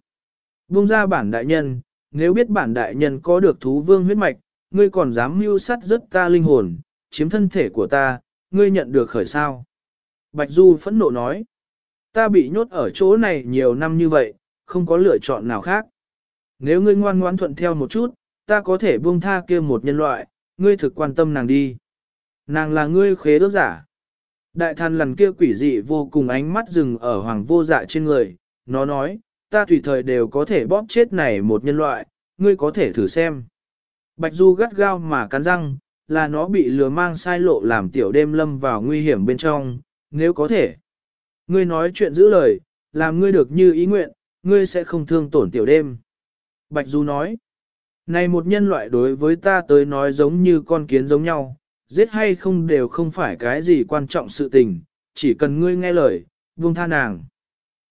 Buông ra bản đại nhân, nếu biết bản đại nhân có được thú vương huyết mạch, ngươi còn dám mưu sát rất ta linh hồn, chiếm thân thể của ta, ngươi nhận được khởi sao. Bạch Du phẫn nộ nói, ta bị nhốt ở chỗ này nhiều năm như vậy, không có lựa chọn nào khác. Nếu ngươi ngoan ngoãn thuận theo một chút, ta có thể buông tha kia một nhân loại, ngươi thực quan tâm nàng đi. Nàng là ngươi khế ước giả. Đại thần lần kia quỷ dị vô cùng ánh mắt dừng ở hoàng vô dạ trên người, nó nói, ta tùy thời đều có thể bóp chết này một nhân loại, ngươi có thể thử xem. Bạch Du gắt gao mà cắn răng, là nó bị lừa mang sai lộ làm tiểu đêm lâm vào nguy hiểm bên trong, nếu có thể. Ngươi nói chuyện giữ lời, làm ngươi được như ý nguyện, ngươi sẽ không thương tổn tiểu đêm. Bạch Du nói, này một nhân loại đối với ta tới nói giống như con kiến giống nhau, giết hay không đều không phải cái gì quan trọng sự tình, chỉ cần ngươi nghe lời, buông tha nàng.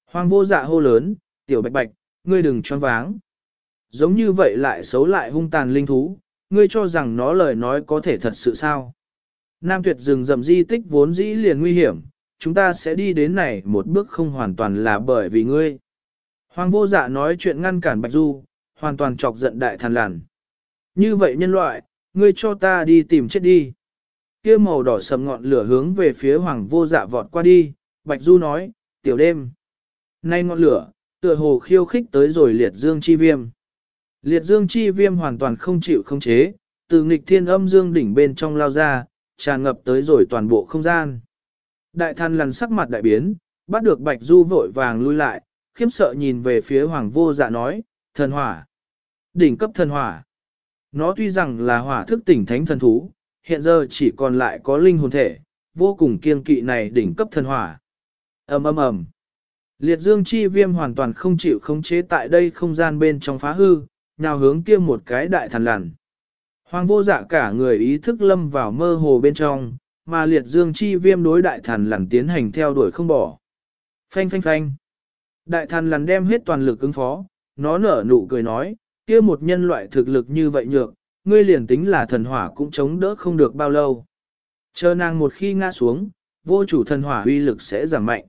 Hoàng vô dạ hô lớn, tiểu bạch bạch, ngươi đừng choáng váng. Giống như vậy lại xấu lại hung tàn linh thú, ngươi cho rằng nó lời nói có thể thật sự sao. Nam tuyệt rừng rậm di tích vốn dĩ liền nguy hiểm, chúng ta sẽ đi đến này một bước không hoàn toàn là bởi vì ngươi. Hoàng vô dạ nói chuyện ngăn cản Bạch Du, hoàn toàn chọc giận đại thần Làn. Như vậy nhân loại, ngươi cho ta đi tìm chết đi. kia màu đỏ sầm ngọn lửa hướng về phía hoàng vô dạ vọt qua đi, Bạch Du nói, tiểu đêm. Nay ngọn lửa, tựa hồ khiêu khích tới rồi liệt dương chi viêm. Liệt dương chi viêm hoàn toàn không chịu không chế, từ nghịch thiên âm dương đỉnh bên trong lao ra, tràn ngập tới rồi toàn bộ không gian. Đại thần lằn sắc mặt đại biến, bắt được bạch du vội vàng lui lại, khiếp sợ nhìn về phía hoàng vô dạ nói, thần hỏa. Đỉnh cấp thần hỏa. Nó tuy rằng là hỏa thức tỉnh thánh thần thú, hiện giờ chỉ còn lại có linh hồn thể, vô cùng kiên kỵ này đỉnh cấp thần hỏa. ầm ầm ầm. Liệt dương chi viêm hoàn toàn không chịu khống chế tại đây không gian bên trong phá hư, nào hướng kia một cái đại thần lằn. Hoàng vô dạ cả người ý thức lâm vào mơ hồ bên trong, mà liệt dương chi viêm đối đại thần lằn tiến hành theo đuổi không bỏ. Phanh phanh phanh. Đại thần lằn đem hết toàn lực ứng phó, nó nở nụ cười nói, kia một nhân loại thực lực như vậy nhược, ngươi liền tính là thần hỏa cũng chống đỡ không được bao lâu. Chờ nàng một khi ngã xuống, vô chủ thần hỏa uy lực sẽ giảm mạnh.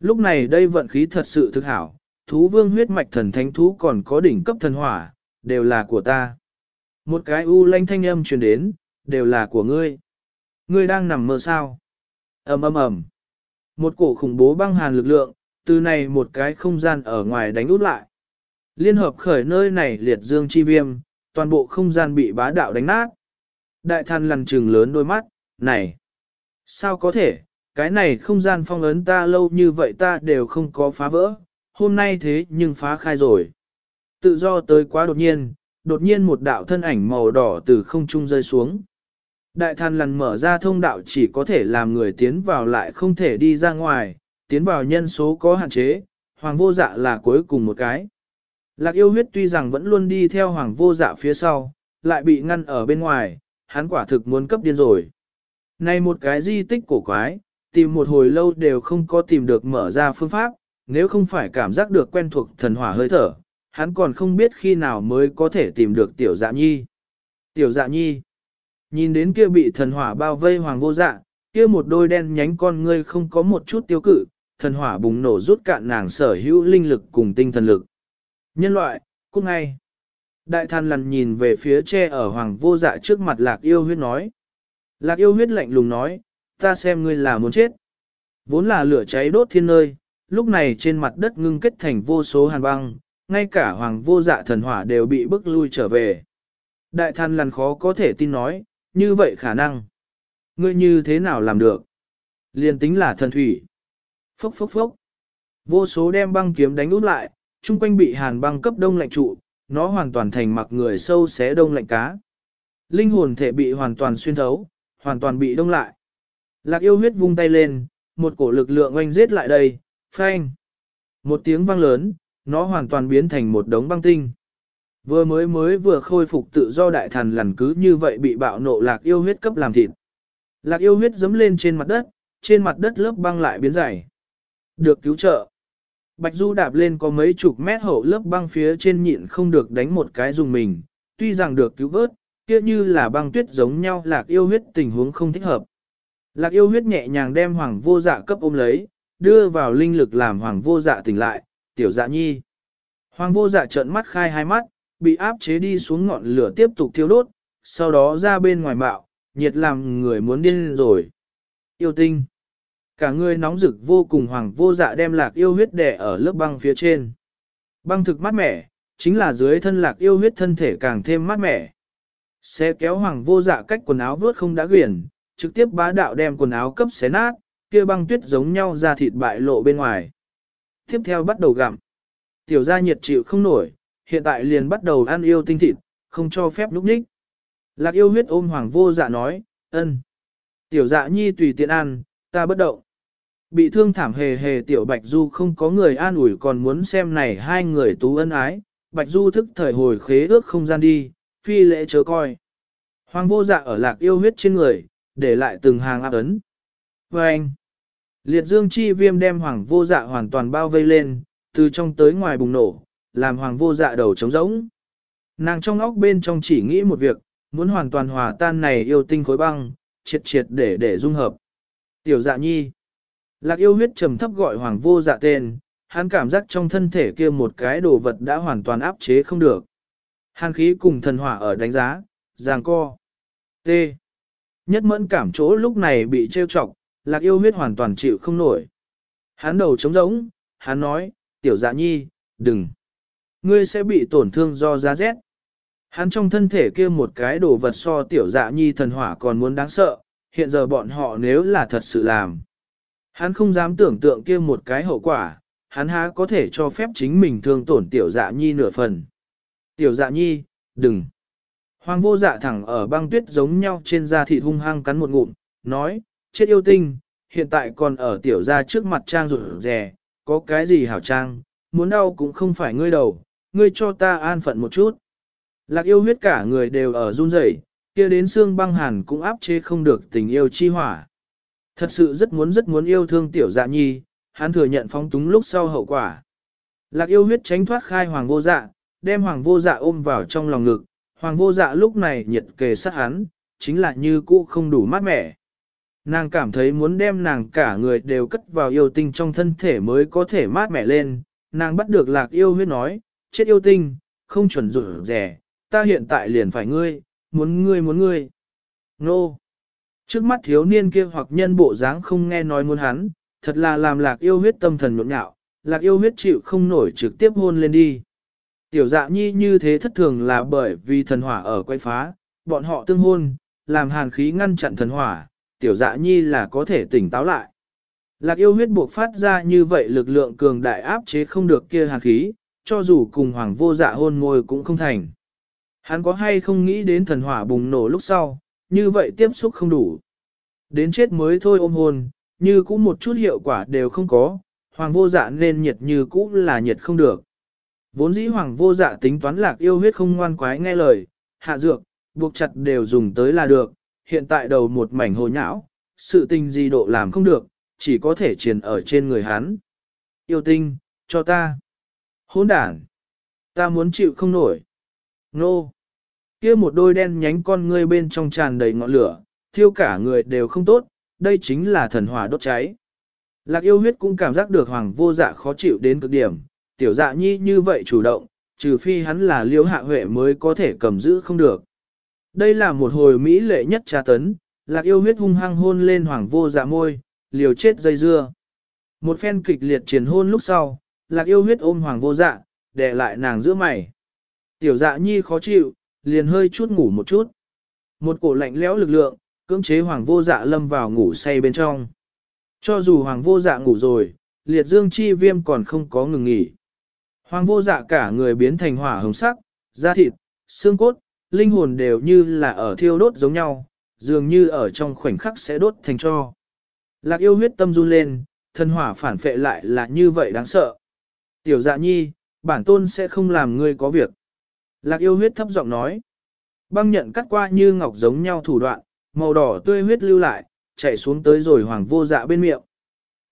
Lúc này đây vận khí thật sự thực hảo, thú vương huyết mạch thần thánh thú còn có đỉnh cấp thần hỏa, đều là của ta. Một cái u lanh thanh âm truyền đến, đều là của ngươi. Ngươi đang nằm mơ sao? ầm ầm ầm. Một cổ khủng bố băng hàn lực lượng, từ này một cái không gian ở ngoài đánh út lại. Liên hợp khởi nơi này liệt dương chi viêm, toàn bộ không gian bị bá đạo đánh nát. Đại than lằn trừng lớn đôi mắt, này, sao có thể, cái này không gian phong ấn ta lâu như vậy ta đều không có phá vỡ, hôm nay thế nhưng phá khai rồi. Tự do tới quá đột nhiên, đột nhiên một đạo thân ảnh màu đỏ từ không trung rơi xuống. Đại than lằn mở ra thông đạo chỉ có thể làm người tiến vào lại không thể đi ra ngoài, tiến vào nhân số có hạn chế, hoàng vô dạ là cuối cùng một cái. Lạc yêu huyết tuy rằng vẫn luôn đi theo hoàng vô dạ phía sau, lại bị ngăn ở bên ngoài, hắn quả thực muốn cấp điên rồi. Này một cái di tích cổ quái, tìm một hồi lâu đều không có tìm được mở ra phương pháp, nếu không phải cảm giác được quen thuộc thần hỏa hơi thở, hắn còn không biết khi nào mới có thể tìm được tiểu dạ nhi. Tiểu dạ nhi, nhìn đến kia bị thần hỏa bao vây hoàng vô dạ, kia một đôi đen nhánh con ngươi không có một chút tiêu cự, thần hỏa bùng nổ rút cạn nàng sở hữu linh lực cùng tinh thần lực. Nhân loại, cút ngay. Đại than lằn nhìn về phía tre ở hoàng vô dạ trước mặt lạc yêu huyết nói. Lạc yêu huyết lạnh lùng nói, ta xem ngươi là muốn chết. Vốn là lửa cháy đốt thiên nơi, lúc này trên mặt đất ngưng kết thành vô số hàn băng, ngay cả hoàng vô dạ thần hỏa đều bị bức lui trở về. Đại than lằn khó có thể tin nói, như vậy khả năng. Ngươi như thế nào làm được? Liên tính là thần thủy. Phốc phốc phốc. Vô số đem băng kiếm đánh út lại, chung quanh bị hàn băng cấp đông lạnh trụ, nó hoàn toàn thành mặc người sâu xé đông lạnh cá. Linh hồn thể bị hoàn toàn xuyên thấu, hoàn toàn bị đông lại. Lạc yêu huyết vung tay lên, một cổ lực lượng oanh giết lại đây, phanh. Một tiếng vang lớn, nó hoàn toàn biến thành một đống băng tinh. Vừa mới mới vừa khôi phục tự do đại thần lằn cứ như vậy bị bạo nộ lạc yêu huyết cấp làm thịt. Lạc yêu huyết dấm lên trên mặt đất, trên mặt đất lớp băng lại biến dày. Được cứu trợ. Bạch Du đạp lên có mấy chục mét hậu lớp băng phía trên nhịn không được đánh một cái dùng mình, tuy rằng được cứu vớt, kia như là băng tuyết giống nhau lạc yêu huyết tình huống không thích hợp. Lạc yêu huyết nhẹ nhàng đem hoàng vô dạ cấp ôm lấy, đưa vào linh lực làm hoàng vô dạ tỉnh lại, tiểu dạ nhi. Hoàng vô dạ trợn mắt khai hai mắt, bị áp chế đi xuống ngọn lửa tiếp tục thiêu đốt, sau đó ra bên ngoài bạo, nhiệt làm người muốn điên rồi. Yêu tinh. Cả người nóng rực vô cùng hoàng vô dạ đem lạc yêu huyết đè ở lớp băng phía trên. Băng thực mát mẻ, chính là dưới thân lạc yêu huyết thân thể càng thêm mát mẻ. Xe kéo hoàng vô dạ cách quần áo vớt không đã quyển, trực tiếp bá đạo đem quần áo cấp xé nát, kia băng tuyết giống nhau ra thịt bại lộ bên ngoài. Tiếp theo bắt đầu gặm. Tiểu gia nhiệt chịu không nổi, hiện tại liền bắt đầu ăn yêu tinh thịt, không cho phép lúc ních. Lạc yêu huyết ôm hoàng vô dạ nói, ân. Tiểu dạ nhi tùy tiện ăn, ta bất động. Bị thương thảm hề hề tiểu Bạch Du không có người an ủi còn muốn xem này hai người tú ân ái, Bạch Du thức thời hồi khế ước không gian đi, phi lễ chớ coi. Hoàng vô dạ ở lạc yêu huyết trên người, để lại từng hàng áp ấn. Và anh, liệt dương chi viêm đem hoàng vô dạ hoàn toàn bao vây lên, từ trong tới ngoài bùng nổ, làm hoàng vô dạ đầu trống rỗng. Nàng trong óc bên trong chỉ nghĩ một việc, muốn hoàn toàn hòa tan này yêu tinh khối băng, triệt triệt để để dung hợp. Tiểu dạ nhi. Lạc yêu huyết trầm thấp gọi hoàng vô dạ tên, hắn cảm giác trong thân thể kia một cái đồ vật đã hoàn toàn áp chế không được. Hàn khí cùng thần hỏa ở đánh giá, giang co. T. Nhất mẫn cảm chỗ lúc này bị trêu chọc, lạc yêu huyết hoàn toàn chịu không nổi. Hắn đầu trống rỗng, hắn nói, tiểu dạ nhi, đừng. Ngươi sẽ bị tổn thương do giá rét. Hắn trong thân thể kia một cái đồ vật so tiểu dạ nhi thần hỏa còn muốn đáng sợ, hiện giờ bọn họ nếu là thật sự làm. Hắn không dám tưởng tượng kia một cái hậu quả, hắn há có thể cho phép chính mình thương tổn tiểu dạ nhi nửa phần. Tiểu dạ nhi, đừng. Hoàng vô dạ thẳng ở băng tuyết giống nhau trên da thịt hung hăng cắn một ngụm, nói, chết yêu tinh, hiện tại còn ở tiểu gia trước mặt trang rủ rè, có cái gì hảo trang, muốn đau cũng không phải ngươi đầu, ngươi cho ta an phận một chút. Lạc yêu huyết cả người đều ở run rẩy, kia đến xương băng hàn cũng áp chế không được tình yêu chi hỏa. Thật sự rất muốn rất muốn yêu thương tiểu dạ nhi, hắn thừa nhận phóng túng lúc sau hậu quả. Lạc yêu huyết tránh thoát khai hoàng vô dạ, đem hoàng vô dạ ôm vào trong lòng ngực, hoàng vô dạ lúc này nhiệt kề sát hắn, chính là như cũ không đủ mát mẻ. Nàng cảm thấy muốn đem nàng cả người đều cất vào yêu tinh trong thân thể mới có thể mát mẻ lên, nàng bắt được lạc yêu huyết nói, chết yêu tinh, không chuẩn rủ rẻ, ta hiện tại liền phải ngươi, muốn ngươi muốn ngươi. Nô! Trước mắt thiếu niên kia hoặc nhân bộ dáng không nghe nói muốn hắn, thật là làm lạc yêu huyết tâm thần nhộn nhạo, lạc yêu huyết chịu không nổi trực tiếp hôn lên đi. Tiểu dạ nhi như thế thất thường là bởi vì thần hỏa ở quay phá, bọn họ tương hôn, làm hàn khí ngăn chặn thần hỏa, tiểu dạ nhi là có thể tỉnh táo lại. Lạc yêu huyết buộc phát ra như vậy lực lượng cường đại áp chế không được kia hàn khí, cho dù cùng hoàng vô dạ hôn môi cũng không thành. Hắn có hay không nghĩ đến thần hỏa bùng nổ lúc sau, như vậy tiếp xúc không đủ. Đến chết mới thôi ôm hôn, như cũng một chút hiệu quả đều không có, hoàng vô dạ nên nhiệt như cũ là nhiệt không được. Vốn dĩ hoàng vô dạ tính toán lạc yêu huyết không ngoan quái nghe lời, hạ dược, buộc chặt đều dùng tới là được, hiện tại đầu một mảnh hồ nhão, sự tình gì độ làm không được, chỉ có thể triền ở trên người hắn. Yêu tinh, cho ta. Hỗn đản. Ta muốn chịu không nổi. Nô kia một đôi đen nhánh con ngươi bên trong tràn đầy ngọn lửa, thiêu cả người đều không tốt, đây chính là thần hỏa đốt cháy. Lạc yêu huyết cũng cảm giác được hoàng vô dạ khó chịu đến cực điểm, tiểu dạ nhi như vậy chủ động, trừ phi hắn là liêu hạ huệ mới có thể cầm giữ không được. Đây là một hồi mỹ lệ nhất tra tấn, lạc yêu huyết hung hăng hôn lên hoàng vô dạ môi, liều chết dây dưa. Một phen kịch liệt triển hôn lúc sau, lạc yêu huyết ôm hoàng vô dạ, để lại nàng giữa mày. Tiểu dạ nhi khó chịu, liền hơi chút ngủ một chút. Một cổ lạnh lẽo lực lượng, cưỡng chế hoàng vô dạ lâm vào ngủ say bên trong. Cho dù hoàng vô dạ ngủ rồi, liệt dương chi viêm còn không có ngừng nghỉ. Hoàng vô dạ cả người biến thành hỏa hồng sắc, da thịt, xương cốt, linh hồn đều như là ở thiêu đốt giống nhau, dường như ở trong khoảnh khắc sẽ đốt thành cho. Lạc yêu huyết tâm run lên, thân hỏa phản phệ lại là như vậy đáng sợ. Tiểu dạ nhi, bản tôn sẽ không làm ngươi có việc. Lạc yêu huyết thấp giọng nói. Băng nhận cắt qua như ngọc giống nhau thủ đoạn, màu đỏ tươi huyết lưu lại, chạy xuống tới rồi hoàng vô dạ bên miệng.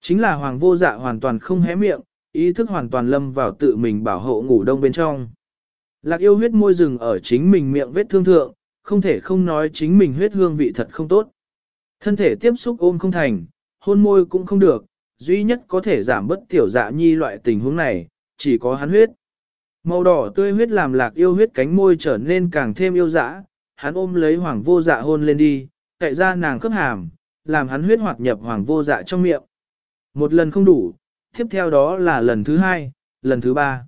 Chính là hoàng vô dạ hoàn toàn không hé miệng, ý thức hoàn toàn lâm vào tự mình bảo hộ ngủ đông bên trong. Lạc yêu huyết môi rừng ở chính mình miệng vết thương thượng, không thể không nói chính mình huyết hương vị thật không tốt. Thân thể tiếp xúc ôm không thành, hôn môi cũng không được, duy nhất có thể giảm bất tiểu dạ nhi loại tình huống này, chỉ có hắn huyết. Màu đỏ tươi huyết làm lạc yêu huyết cánh môi trở nên càng thêm yêu dã, hắn ôm lấy hoàng vô dạ hôn lên đi, cậy ra nàng khớp hàm, làm hắn huyết hoạt nhập hoàng vô dạ trong miệng. Một lần không đủ, tiếp theo đó là lần thứ hai, lần thứ ba.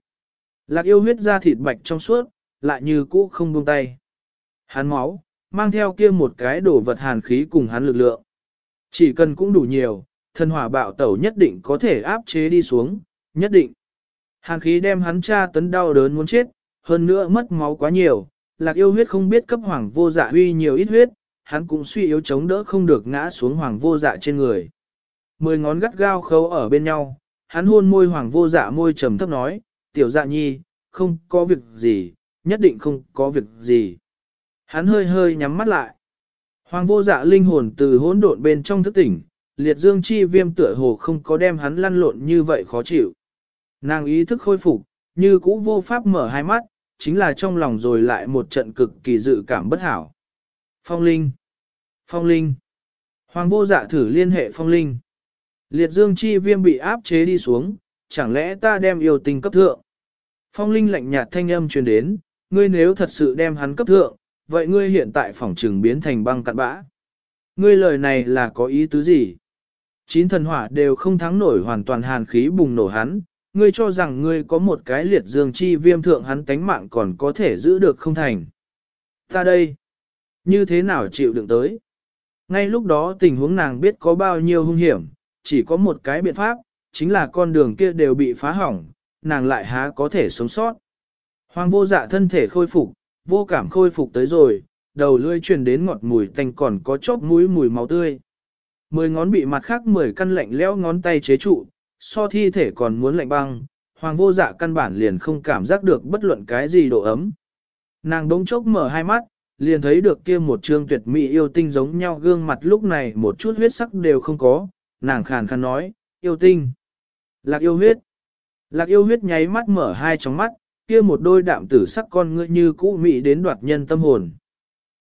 Lạc yêu huyết ra thịt bạch trong suốt, lại như cũ không buông tay. Hắn máu, mang theo kia một cái đổ vật hàn khí cùng hắn lực lượng. Chỉ cần cũng đủ nhiều, thân hỏa bạo tẩu nhất định có thể áp chế đi xuống, nhất định. Hàn khí đem hắn cha tấn đau đớn muốn chết, hơn nữa mất máu quá nhiều, lạc yêu huyết không biết cấp hoàng vô dạ huy nhiều ít huyết, hắn cũng suy yếu chống đỡ không được ngã xuống hoàng vô dạ trên người. Mười ngón gắt gao khấu ở bên nhau, hắn hôn môi hoàng vô dạ môi trầm thấp nói, tiểu dạ nhi, không có việc gì, nhất định không có việc gì. Hắn hơi hơi nhắm mắt lại. Hoàng vô dạ linh hồn từ hỗn độn bên trong thức tỉnh, liệt dương chi viêm tựa hồ không có đem hắn lăn lộn như vậy khó chịu. Nàng ý thức khôi phục, như cũ vô pháp mở hai mắt, chính là trong lòng rồi lại một trận cực kỳ dự cảm bất hảo. Phong Linh Phong Linh Hoàng vô dạ thử liên hệ Phong Linh. Liệt dương chi viêm bị áp chế đi xuống, chẳng lẽ ta đem yêu tình cấp thượng? Phong Linh lạnh nhạt thanh âm truyền đến, ngươi nếu thật sự đem hắn cấp thượng, vậy ngươi hiện tại phỏng trừng biến thành băng cặn bã. Ngươi lời này là có ý tứ gì? Chín thần hỏa đều không thắng nổi hoàn toàn hàn khí bùng nổ hắn, ngươi cho rằng ngươi có một cái liệt dương chi viêm thượng hắn tánh mạng còn có thể giữ được không thành. Ta đây, như thế nào chịu đựng tới? Ngay lúc đó tình huống nàng biết có bao nhiêu hung hiểm, chỉ có một cái biện pháp, chính là con đường kia đều bị phá hỏng, nàng lại há có thể sống sót. Hoàng vô dạ thân thể khôi phục, vô cảm khôi phục tới rồi, đầu lưỡi truyền đến ngọt mùi tanh còn có chóp mũi mùi máu tươi. Mười ngón bị mặt khác mười căn lạnh lẽo ngón tay chế trụ, so thi thể còn muốn lạnh băng, hoàng vô dạ căn bản liền không cảm giác được bất luận cái gì độ ấm. Nàng đống chốc mở hai mắt, liền thấy được kia một trương tuyệt mỹ yêu tinh giống nhau gương mặt lúc này một chút huyết sắc đều không có, nàng khàn khàn nói, yêu tinh. Lạc yêu huyết. Lạc yêu huyết nháy mắt mở hai tròng mắt, kia một đôi đạm tử sắc con ngươi như cũ mỹ đến đoạt nhân tâm hồn.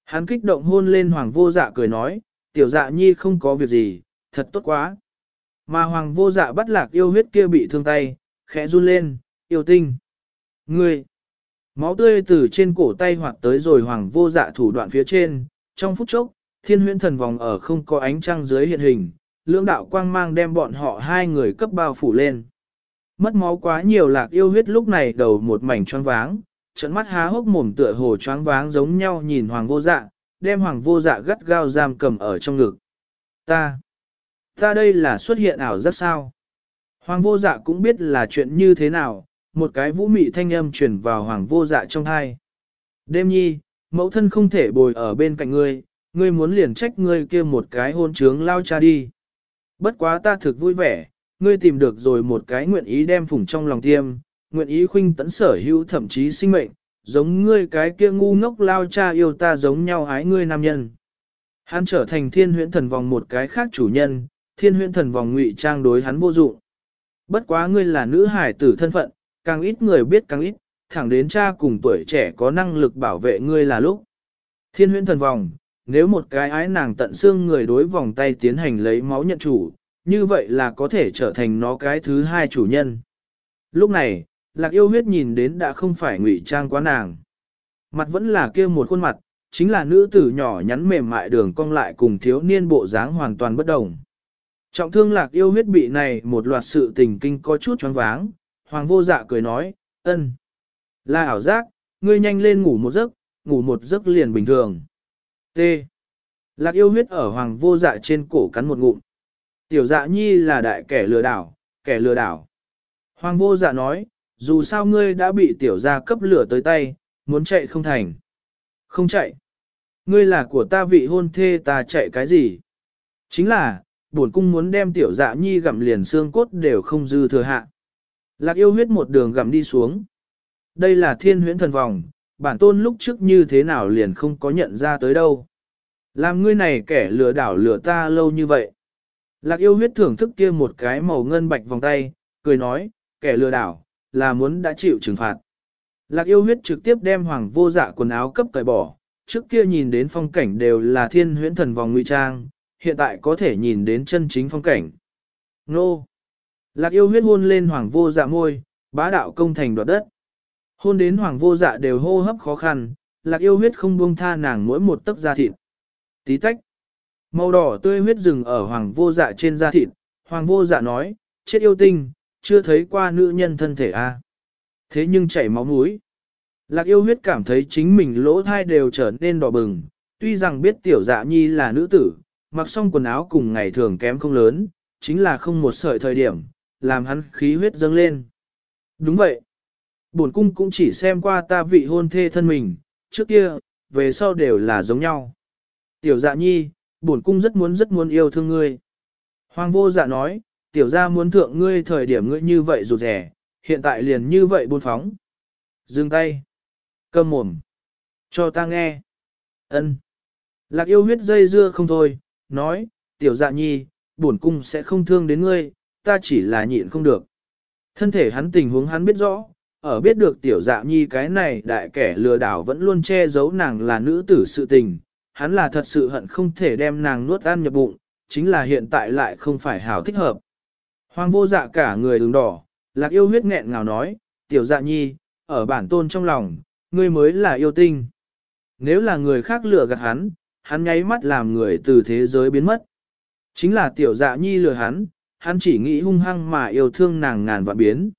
Hắn kích động hôn lên hoàng vô dạ cười nói, tiểu dạ nhi không có việc gì, thật tốt quá. Mà hoàng vô dạ bắt lạc yêu huyết kia bị thương tay, khẽ run lên, yêu tinh. Ngươi! Máu tươi từ trên cổ tay hoạt tới rồi hoàng vô dạ thủ đoạn phía trên, trong phút chốc, thiên huyễn thần vòng ở không có ánh trăng dưới hiện hình, lưỡng đạo quang mang đem bọn họ hai người cấp bao phủ lên. Mất máu quá nhiều lạc yêu huyết lúc này đầu một mảnh choáng váng, trận mắt há hốc mồm tựa hồ choáng váng giống nhau nhìn hoàng vô dạ, đem hoàng vô dạ gắt gao giam cầm ở trong ngực. Ta, ta đây là xuất hiện ảo rất sao? Hoàng vô dạ cũng biết là chuyện như thế nào, một cái vũ mị thanh âm truyền vào hoàng vô dạ trong hai. Đêm nhi, mẫu thân không thể bồi ở bên cạnh ngươi, ngươi muốn liền trách ngươi kia một cái hôn trướng lao cha đi. Bất quá ta thực vui vẻ, ngươi tìm được rồi một cái nguyện ý đem phủng trong lòng tiêm, nguyện ý khuynh tấn sở hữu thậm chí sinh mệnh, giống ngươi cái kia ngu ngốc lao cha yêu ta giống nhau ái ngươi nam nhân. Hắn trở thành thiên huyễn thần vòng một cái khác chủ nhân, thiên huyễn thần vòng ngụy trang đối hắn vô dụng. Bất quá ngươi là nữ hải tử thân phận, càng ít người biết càng ít, thẳng đến cha cùng tuổi trẻ có năng lực bảo vệ ngươi là lúc. Thiên huyễn thần vòng, nếu một cái ái nàng tận xương người đối vòng tay tiến hành lấy máu nhận chủ, như vậy là có thể trở thành nó cái thứ hai chủ nhân. Lúc này, lạc yêu huyết nhìn đến đã không phải ngụy trang quá nàng. Mặt vẫn là kia một khuôn mặt, chính là nữ tử nhỏ nhắn mềm mại đường cong lại cùng thiếu niên bộ dáng hoàn toàn bất đồng. Trọng thương lạc yêu huyết bị này một loạt sự tình kinh có chút choáng váng, hoàng vô dạ cười nói, ân, là ảo giác, ngươi nhanh lên ngủ một giấc, ngủ một giấc liền bình thường. T. Lạc yêu huyết ở hoàng vô dạ trên cổ cắn một ngụm. Tiểu dạ nhi là đại kẻ lừa đảo, kẻ lừa đảo. Hoàng vô dạ nói, dù sao ngươi đã bị tiểu gia cấp lửa tới tay, muốn chạy không thành. Không chạy. Ngươi là của ta vị hôn thê ta chạy cái gì? Chính là, bổn cung muốn đem tiểu dạ nhi gặm liền xương cốt đều không dư thừa hạ. Lạc yêu huyết một đường gặm đi xuống. Đây là thiên huyễn thần vòng, bản tôn lúc trước như thế nào liền không có nhận ra tới đâu. Làm ngươi này kẻ lừa đảo lừa ta lâu như vậy. Lạc yêu huyết thưởng thức kia một cái màu ngân bạch vòng tay, cười nói, kẻ lừa đảo, là muốn đã chịu trừng phạt. Lạc yêu huyết trực tiếp đem hoàng vô dạ quần áo cấp cởi bỏ, trước kia nhìn đến phong cảnh đều là thiên huyễn thần vòng ngụy trang, hiện tại có thể nhìn đến chân chính phong cảnh. Nô! Lạc yêu huyết hôn lên hoàng vô dạ môi, bá đạo công thành đoạt đất. Hôn đến hoàng vô dạ đều hô hấp khó khăn, lạc yêu huyết không buông tha nàng mỗi một tấc da thịt. Tí tách! Màu đỏ tươi huyết rừng ở hoàng vô dạ trên da thịt, hoàng vô dạ nói, chết yêu tinh, chưa thấy qua nữ nhân thân thể a. À? Thế nhưng chảy máu mũi. Lạc yêu huyết cảm thấy chính mình lỗ thai đều trở nên đỏ bừng, tuy rằng biết tiểu dạ nhi là nữ tử, mặc xong quần áo cùng ngày thường kém không lớn, chính là không một sợi thời điểm, làm hắn khí huyết dâng lên. Đúng vậy. Bổn cung cũng chỉ xem qua ta vị hôn thê thân mình, trước kia, về sau đều là giống nhau. Tiểu dạ nhi, bổn cung rất muốn rất muốn yêu thương ngươi. Hoàng vô dạ nói, tiểu gia muốn thượng ngươi thời điểm ngươi như vậy rụt rẻ, hiện tại liền như vậy buôn phóng. Dừng tay. Cầm mồm. Cho ta nghe. ân Lạc yêu huyết dây dưa không thôi, nói, tiểu dạ nhi, bổn cung sẽ không thương đến ngươi, ta chỉ là nhịn không được. Thân thể hắn tình huống hắn biết rõ, ở biết được tiểu dạ nhi cái này đại kẻ lừa đảo vẫn luôn che giấu nàng là nữ tử sự tình, hắn là thật sự hận không thể đem nàng nuốt ăn nhập bụng, chính là hiện tại lại không phải hảo thích hợp. Hoàng vô dạ cả người đứng đỏ, lạc yêu huyết nghẹn ngào nói, tiểu dạ nhi, ở bản tôn trong lòng, ngươi mới là yêu tinh. Nếu là người khác lừa gạt hắn, hắn nháy mắt làm người từ thế giới biến mất. Chính là tiểu dạ nhi lừa hắn, hắn chỉ nghĩ hung hăng mà yêu thương nàng ngàn vạn biến.